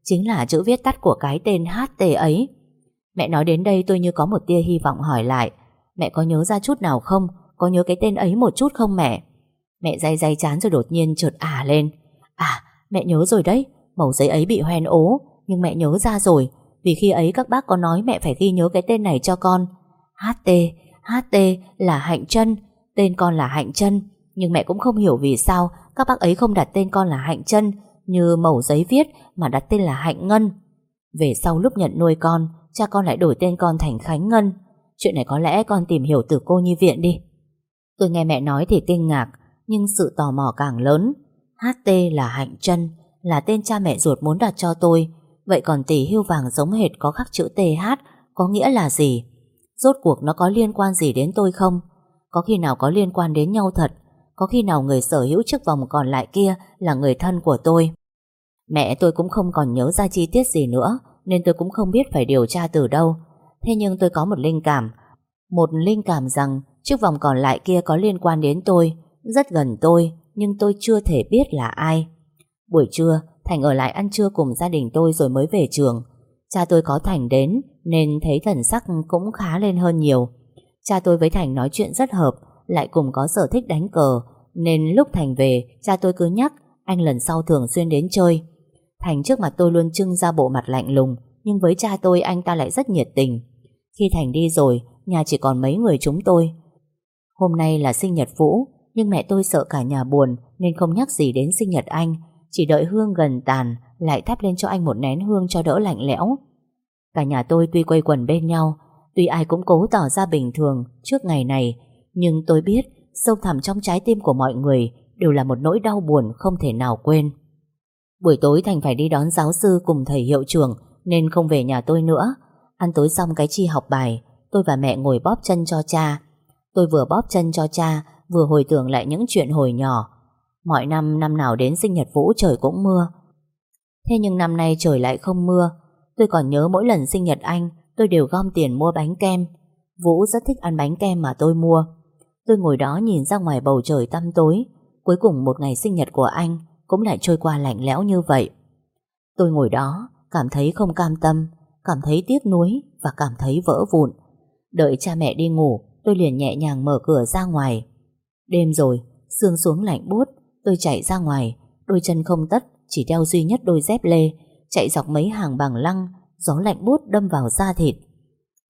chính là chữ viết tắt của cái tên HT ấy. Mẹ nói đến đây tôi như có một tia hy vọng hỏi lại. Mẹ có nhớ ra chút nào không? Có nhớ cái tên ấy một chút không mẹ? Mẹ day day chán rồi đột nhiên chợt ả lên. À, mẹ nhớ rồi đấy. Mẩu giấy ấy bị hoen ố, nhưng mẹ nhớ ra rồi. Vì khi ấy các bác có nói mẹ phải ghi nhớ cái tên này cho con. HT, HT là Hạnh Trân. Tên con là Hạnh Trân. Nhưng mẹ cũng không hiểu vì sao các bác ấy không đặt tên con là Hạnh Trân như mẩu giấy viết mà đặt tên là Hạnh Ngân. Về sau lúc nhận nuôi con, cha con lại đổi tên con thành Khánh Ngân. Chuyện này có lẽ con tìm hiểu từ cô nhi viện đi. Tôi nghe mẹ nói thì kinh ngạc, nhưng sự tò mò càng lớn. HT là Hạnh Trân, là tên cha mẹ ruột muốn đặt cho tôi. Vậy còn tỷ hưu vàng giống hệt có khắc chữ TH có nghĩa là gì? Rốt cuộc nó có liên quan gì đến tôi không? Có khi nào có liên quan đến nhau thật có khi nào người sở hữu chiếc vòng còn lại kia là người thân của tôi. Mẹ tôi cũng không còn nhớ ra chi tiết gì nữa, nên tôi cũng không biết phải điều tra từ đâu. Thế nhưng tôi có một linh cảm, một linh cảm rằng chiếc vòng còn lại kia có liên quan đến tôi, rất gần tôi, nhưng tôi chưa thể biết là ai. Buổi trưa, Thành ở lại ăn trưa cùng gia đình tôi rồi mới về trường. Cha tôi có Thành đến, nên thấy thần sắc cũng khá lên hơn nhiều. Cha tôi với Thành nói chuyện rất hợp, lại cùng có sở thích đánh cờ, nên lúc Thành về, cha tôi cứ nhắc anh lần sau thường xuyên đến chơi. Thành trước mặt tôi luôn trưng ra bộ mặt lạnh lùng, nhưng với cha tôi anh ta lại rất nhiệt tình. Khi Thành đi rồi, nhà chỉ còn mấy người chúng tôi. Hôm nay là sinh nhật Vũ, nhưng mẹ tôi sợ cả nhà buồn nên không nhắc gì đến sinh nhật anh, chỉ đợi hương gần tàn lại thắp lên cho anh một nén hương cho đỡ lạnh lẽo. Cả nhà tôi tuy quây quần bên nhau, tuy ai cũng cố tỏ ra bình thường trước ngày này, nhưng tôi biết sâu thẳm trong trái tim của mọi người đều là một nỗi đau buồn không thể nào quên. Buổi tối Thành phải đi đón giáo sư cùng thầy hiệu trưởng nên không về nhà tôi nữa. Ăn tối xong cái chi học bài, tôi và mẹ ngồi bóp chân cho cha. Tôi vừa bóp chân cho cha, vừa hồi tưởng lại những chuyện hồi nhỏ. Mọi năm, năm nào đến sinh nhật Vũ trời cũng mưa. Thế nhưng năm nay trời lại không mưa. Tôi còn nhớ mỗi lần sinh nhật anh, tôi đều gom tiền mua bánh kem. Vũ rất thích ăn bánh kem mà tôi mua. Tôi ngồi đó nhìn ra ngoài bầu trời tăm tối Cuối cùng một ngày sinh nhật của anh Cũng lại trôi qua lạnh lẽo như vậy Tôi ngồi đó Cảm thấy không cam tâm Cảm thấy tiếc nuối Và cảm thấy vỡ vụn Đợi cha mẹ đi ngủ Tôi liền nhẹ nhàng mở cửa ra ngoài Đêm rồi Sương xuống lạnh buốt Tôi chạy ra ngoài Đôi chân không tất Chỉ đeo duy nhất đôi dép lê Chạy dọc mấy hàng bằng lăng Gió lạnh buốt đâm vào da thịt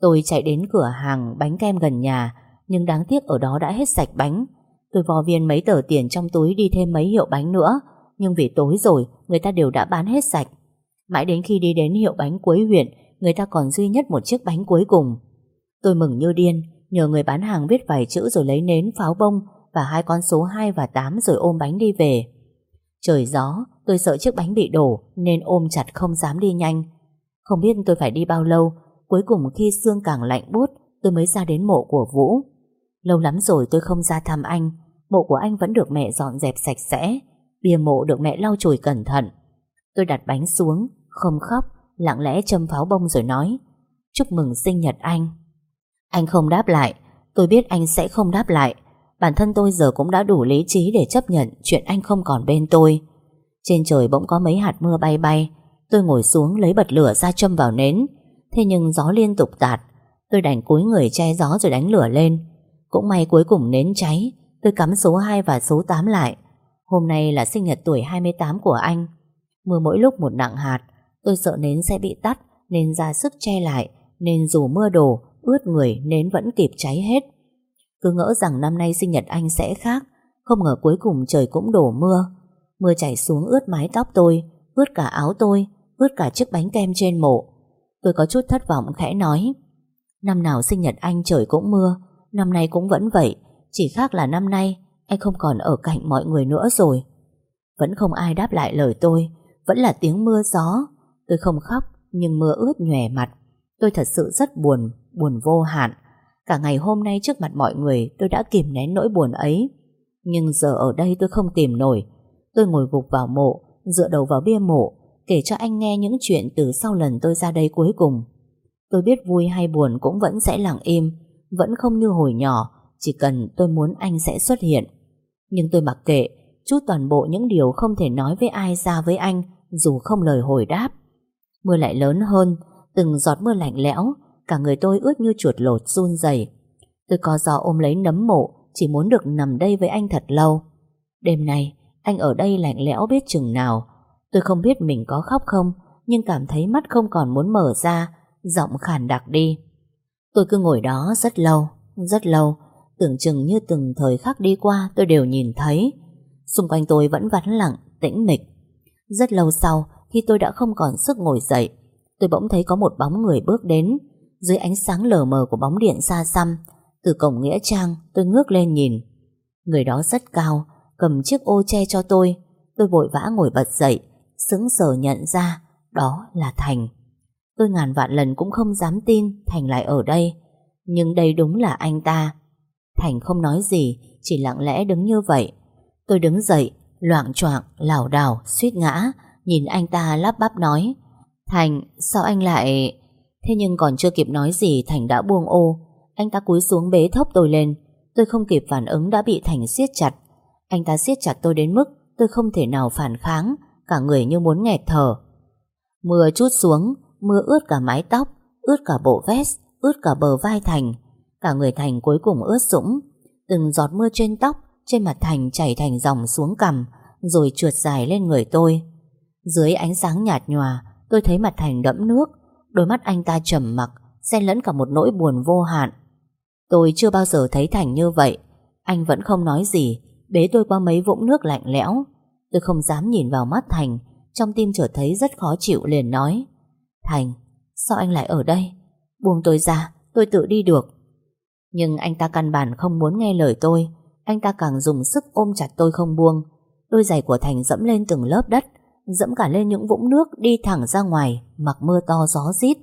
Tôi chạy đến cửa hàng bánh kem gần nhà nhưng đáng tiếc ở đó đã hết sạch bánh. Tôi vò viên mấy tờ tiền trong túi đi thêm mấy hiệu bánh nữa, nhưng vì tối rồi, người ta đều đã bán hết sạch. Mãi đến khi đi đến hiệu bánh cuối huyện, người ta còn duy nhất một chiếc bánh cuối cùng. Tôi mừng như điên, nhờ người bán hàng viết vài chữ rồi lấy nến, pháo bông và hai con số 2 và 8 rồi ôm bánh đi về. Trời gió, tôi sợ chiếc bánh bị đổ nên ôm chặt không dám đi nhanh. Không biết tôi phải đi bao lâu, cuối cùng khi xương càng lạnh buốt, tôi mới ra đến mộ của Vũ. Lâu lắm rồi tôi không ra thăm anh, mộ của anh vẫn được mẹ dọn dẹp sạch sẽ, bia mộ được mẹ lau chùi cẩn thận. Tôi đặt bánh xuống, không khóc, lặng lẽ châm pháo bông rồi nói, chúc mừng sinh nhật anh. Anh không đáp lại, tôi biết anh sẽ không đáp lại, Bản thân tôi giờ cũng đã đủ lý trí để chấp nhận chuyện anh không còn bên tôi. Trên trời bỗng có mấy hạt mưa bay bay. Tôi ngồi xuống lấy bật lửa ra châm vào nến. Thế nhưng gió liên tục tạt. Tôi đành cúi người che gió rồi đánh lửa lên. Cũng may cuối cùng nến cháy. Tôi cắm số 2 và số 8 lại. Hôm nay là sinh nhật tuổi 28 của anh. Mưa mỗi lúc một nặng hạt. Tôi sợ nến sẽ bị tắt nên ra sức che lại. Nên dù mưa đổ, ướt người nến vẫn kịp cháy hết. Cứ ngỡ rằng năm nay sinh nhật anh sẽ khác, Không ngờ cuối cùng trời cũng đổ mưa. Mưa chảy xuống ướt mái tóc tôi, Ướt cả áo tôi, Ướt cả chiếc bánh kem trên mộ. Tôi có chút thất vọng khẽ nói, Năm nào sinh nhật anh trời cũng mưa, Năm nay cũng vẫn vậy, Chỉ khác là năm nay Anh không còn ở cạnh mọi người nữa rồi. Vẫn không ai đáp lại lời tôi, Vẫn là tiếng mưa gió. Tôi không khóc, nhưng mưa ướt nhòe mặt. Tôi thật sự rất buồn Buồn vô hạn. Cả ngày hôm nay trước mặt mọi người tôi đã kìm nén nỗi buồn ấy. Nhưng giờ ở đây tôi không kìm nổi. Tôi ngồi gục vào mộ, dựa đầu vào bia mộ, kể cho anh nghe những chuyện từ sau lần tôi ra đây cuối cùng. Tôi biết vui hay buồn cũng vẫn sẽ lặng im, vẫn không như hồi nhỏ, chỉ cần tôi muốn anh sẽ xuất hiện. Nhưng tôi mặc kệ, chút toàn bộ những điều không thể nói với ai ra với anh, dù không lời hồi đáp. Mưa lại lớn hơn, từng giọt mưa lạnh lẽo, Cả người tôi ướt như chuột lột, run rẩy. Tôi có gió ôm lấy nấm mộ, Chỉ muốn được nằm đây với anh thật lâu. Đêm nay, Anh ở đây lạnh lẽo biết chừng nào. Tôi không biết mình có khóc không, Nhưng cảm thấy mắt không còn muốn mở ra, Giọng khàn đặc đi. Tôi cứ ngồi đó rất lâu Rất lâu, Tưởng chừng như từng thời khắc đi qua tôi đều nhìn thấy. Xung quanh tôi vẫn vắng lặng, Tĩnh mịch. Rất lâu sau, khi tôi đã không còn sức ngồi dậy, Tôi bỗng thấy có một bóng người bước đến dưới ánh sáng lờ mờ của bóng điện xa xăm Từ cổng Nghĩa Trang tôi ngước lên nhìn. Người đó rất cao Cầm chiếc ô che cho tôi. Tôi vội vã ngồi bật dậy Sững sờ nhận ra Đó là Thành. Tôi ngàn vạn lần cũng không dám tin Thành lại ở đây Nhưng đây đúng là anh ta. Thành không nói gì Chỉ lặng lẽ đứng như vậy. Tôi đứng dậy Loạn choạng, lảo đảo, suýt ngã Nhìn anh ta lắp bắp nói Thành, sao anh lại... Thế nhưng còn chưa kịp nói gì, Thành đã buông ô. Anh ta cúi xuống bế thốc tôi lên. Tôi không kịp phản ứng đã bị Thành siết chặt. Anh ta siết chặt tôi đến mức Tôi không thể nào phản kháng, Cả người như muốn nghẹt thở. Mưa chút xuống, Mưa ướt cả mái tóc, Ướt cả bộ vest, Ướt cả bờ vai Thành. Cả người Thành cuối cùng ướt sũng. Từng giọt mưa trên tóc, Trên mặt Thành chảy thành dòng xuống cằm, Rồi trượt dài lên người tôi. Dưới ánh sáng nhạt nhòa, Tôi thấy mặt Thành đẫm nước. Đôi mắt anh ta trầm mặc, xen lẫn cả một nỗi buồn vô hạn. Tôi chưa bao giờ thấy Thành như vậy. Anh vẫn không nói gì, Bế tôi qua mấy vũng nước lạnh lẽo. Tôi không dám nhìn vào mắt Thành, Trong tim trở thấy rất khó chịu liền nói, Thành, Sao anh lại ở đây? Buông tôi ra, tôi tự đi được. Nhưng anh ta căn bản không muốn nghe lời tôi. Anh ta càng dùng sức ôm chặt tôi không buông. Đôi giày của Thành dẫm lên từng lớp đất dẫm cả lên những vũng nước đi thẳng ra ngoài, mặc mưa to gió rít.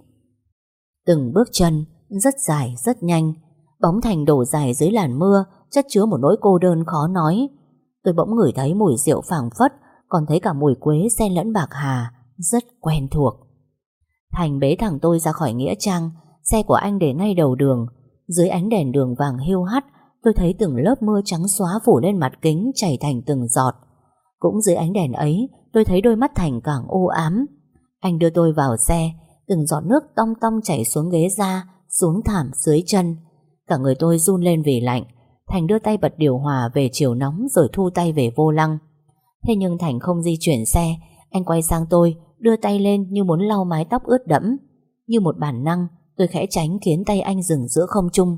Từng bước chân, rất dài, rất nhanh, bóng thành đổ dài dưới làn mưa, chất chứa một nỗi cô đơn khó nói. Tôi bỗng ngửi thấy mùi rượu phảng phất, còn thấy cả mùi quế xen lẫn bạc hà, rất quen thuộc. Thành bế thẳng tôi ra khỏi Nghĩa Trang, xe của anh để ngay đầu đường. Dưới ánh đèn đường vàng hiu hắt, tôi thấy từng lớp mưa trắng xóa phủ lên mặt kính chảy thành từng giọt. Cũng dưới ánh đèn ấy, tôi thấy đôi mắt Thành càng u ám. Anh đưa tôi vào xe, từng giọt nước tong tong chảy xuống ghế da, xuống thảm dưới chân. Cả người tôi run lên vì lạnh. Thành đưa tay bật điều hòa về chiều nóng rồi thu tay về vô lăng. Thế nhưng Thành không di chuyển xe, anh quay sang tôi, đưa tay lên như muốn lau mái tóc ướt đẫm. Như một bản năng, tôi khẽ tránh khiến tay anh dừng giữa không trung.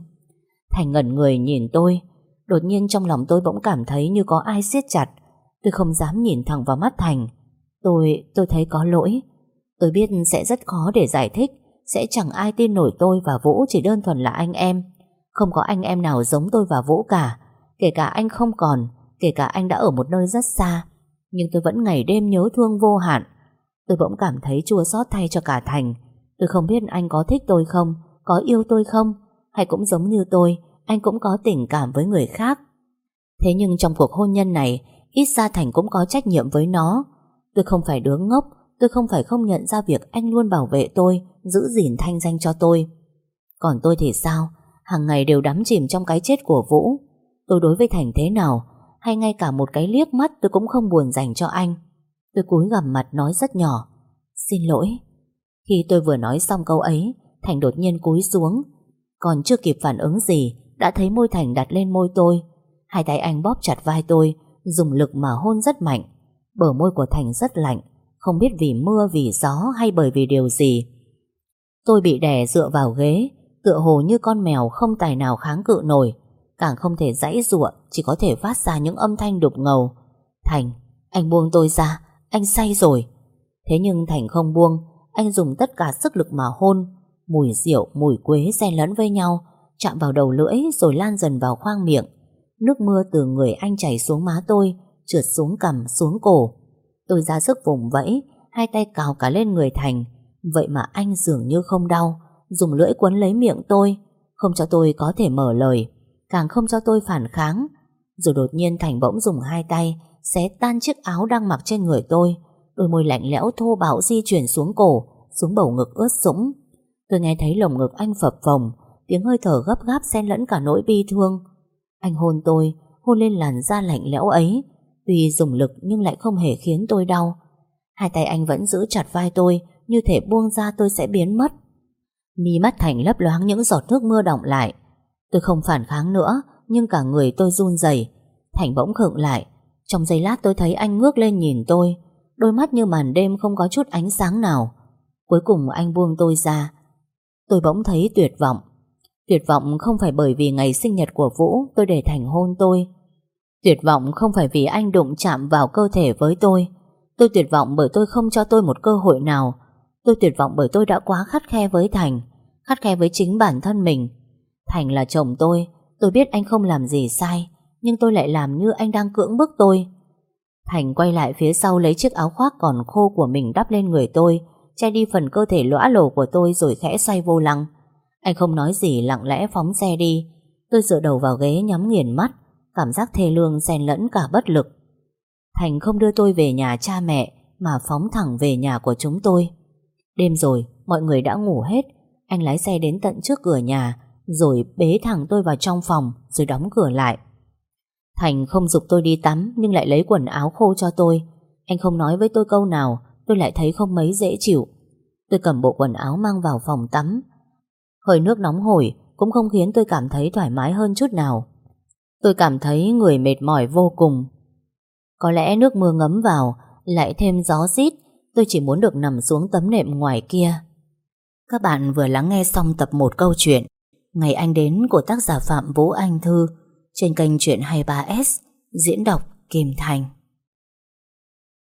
Thành ngẩn người nhìn tôi, đột nhiên trong lòng tôi bỗng cảm thấy như có ai siết chặt, Tôi không dám nhìn thẳng vào mắt Thành. Tôi, tôi thấy có lỗi. Tôi biết sẽ rất khó để giải thích. Sẽ chẳng ai tin nổi tôi và Vũ Chỉ đơn thuần là anh em. Không có anh em nào giống tôi và Vũ cả. Kể cả anh không còn Kể cả anh đã ở một nơi rất xa. Nhưng tôi vẫn ngày đêm nhớ thương vô hạn. Tôi bỗng cảm thấy chua xót thay cho cả Thành. Tôi không biết anh có thích tôi không Có yêu tôi không Hay cũng giống như tôi Anh cũng có tình cảm với người khác. Thế nhưng trong cuộc hôn nhân này Ít ra Thành cũng có trách nhiệm với nó. Tôi không phải đứa ngốc, Tôi không phải không nhận ra việc anh luôn bảo vệ tôi, Giữ gìn thanh danh cho tôi. Còn tôi thì sao? Hàng ngày đều đắm chìm trong cái chết của Vũ. Tôi đối với Thành thế nào? Hay ngay cả một cái liếc mắt tôi cũng không buồn dành cho anh. Tôi cúi gằm mặt nói rất nhỏ. Xin lỗi. Khi tôi vừa nói xong câu ấy, Thành đột nhiên cúi xuống. Còn chưa kịp phản ứng gì, Đã thấy môi Thành đặt lên môi tôi. Hai tay anh bóp chặt vai tôi Dùng lực mà hôn rất mạnh. Bờ môi của Thành rất lạnh Không biết vì mưa vì gió hay bởi vì điều gì. Tôi bị đè dựa vào ghế Tựa hồ như con mèo không tài nào kháng cự nổi. Càng không thể dãy dụa Chỉ có thể phát ra những âm thanh đục ngầu. Thành, anh buông tôi ra Anh say rồi. Thế nhưng Thành không buông Anh dùng tất cả sức lực mà hôn. Mùi rượu, mùi quế xen lẫn với nhau Chạm vào đầu lưỡi rồi lan dần vào khoang miệng. Nước mưa từ người anh chảy xuống má tôi, Trượt xuống cằm, xuống cổ. Tôi ra sức vùng vẫy, Hai tay cào cả lên người Thành. Vậy mà anh dường như không đau, Dùng lưỡi quấn lấy miệng tôi. Không cho tôi có thể mở lời, Càng không cho tôi phản kháng. Rồi đột nhiên Thành bỗng dùng hai tay, Xé tan chiếc áo đang mặc trên người tôi. Đôi môi lạnh lẽo thô bạo di chuyển xuống cổ, Xuống bầu ngực ướt sũng. Tôi nghe thấy lồng ngực anh phập phồng, Tiếng hơi thở gấp gáp xen lẫn cả nỗi bi thương. Anh hôn tôi, Hôn lên làn da lạnh lẽo ấy. Tuy dùng lực nhưng lại không hề khiến tôi đau. Hai tay anh vẫn giữ chặt vai tôi, Như thể buông ra tôi sẽ biến mất. Mi mắt Thành lấp loáng những giọt nước mưa đọng lại. Tôi không phản kháng nữa, Nhưng cả người tôi run rẩy. Thành bỗng khựng lại. Trong giây lát tôi thấy anh ngước lên nhìn tôi. Đôi mắt như màn đêm không có chút ánh sáng nào. Cuối cùng anh buông tôi ra. Tôi bỗng thấy tuyệt vọng. Tuyệt vọng không phải bởi vì ngày sinh nhật của Vũ Tôi để Thành hôn tôi. Tuyệt vọng không phải vì anh đụng chạm vào cơ thể với tôi. Tôi tuyệt vọng bởi tôi không cho tôi một cơ hội nào. Tôi tuyệt vọng bởi tôi đã quá khắt khe với Thành, Khắt khe với chính bản thân mình. Thành là chồng tôi Tôi biết anh không làm gì sai, Nhưng tôi lại làm như anh đang cưỡng bức tôi. Thành quay lại phía sau lấy chiếc áo khoác còn khô của mình đắp lên người tôi, Che đi phần cơ thể lõa lồ của tôi rồi khẽ xoay vô lăng. Anh không nói gì, lặng lẽ phóng xe đi. Tôi dựa đầu vào ghế nhắm nghiền mắt, Cảm giác thê lương xen lẫn cả bất lực. Thành không đưa tôi về nhà cha mẹ, Mà phóng thẳng về nhà của chúng tôi. Đêm rồi, Mọi người đã ngủ hết. Anh lái xe đến tận trước cửa nhà, Rồi bế thẳng tôi vào trong phòng, Rồi đóng cửa lại. Thành không dục tôi đi tắm, Nhưng lại lấy quần áo khô cho tôi. Anh không nói với tôi câu nào, Tôi lại thấy không mấy dễ chịu. Tôi cầm bộ quần áo mang vào phòng tắm Hơi nước nóng hổi Cũng không khiến tôi cảm thấy thoải mái hơn chút nào. Tôi cảm thấy người mệt mỏi vô cùng. Có lẽ nước mưa ngấm vào, Lại thêm gió rít Tôi chỉ muốn được nằm xuống tấm nệm ngoài kia. Các bạn vừa lắng nghe xong tập 1 câu chuyện, Ngày anh đến của tác giả Phạm Vũ Anh Thư, Trên kênh Chuyện 23S Diễn đọc Kim Thành.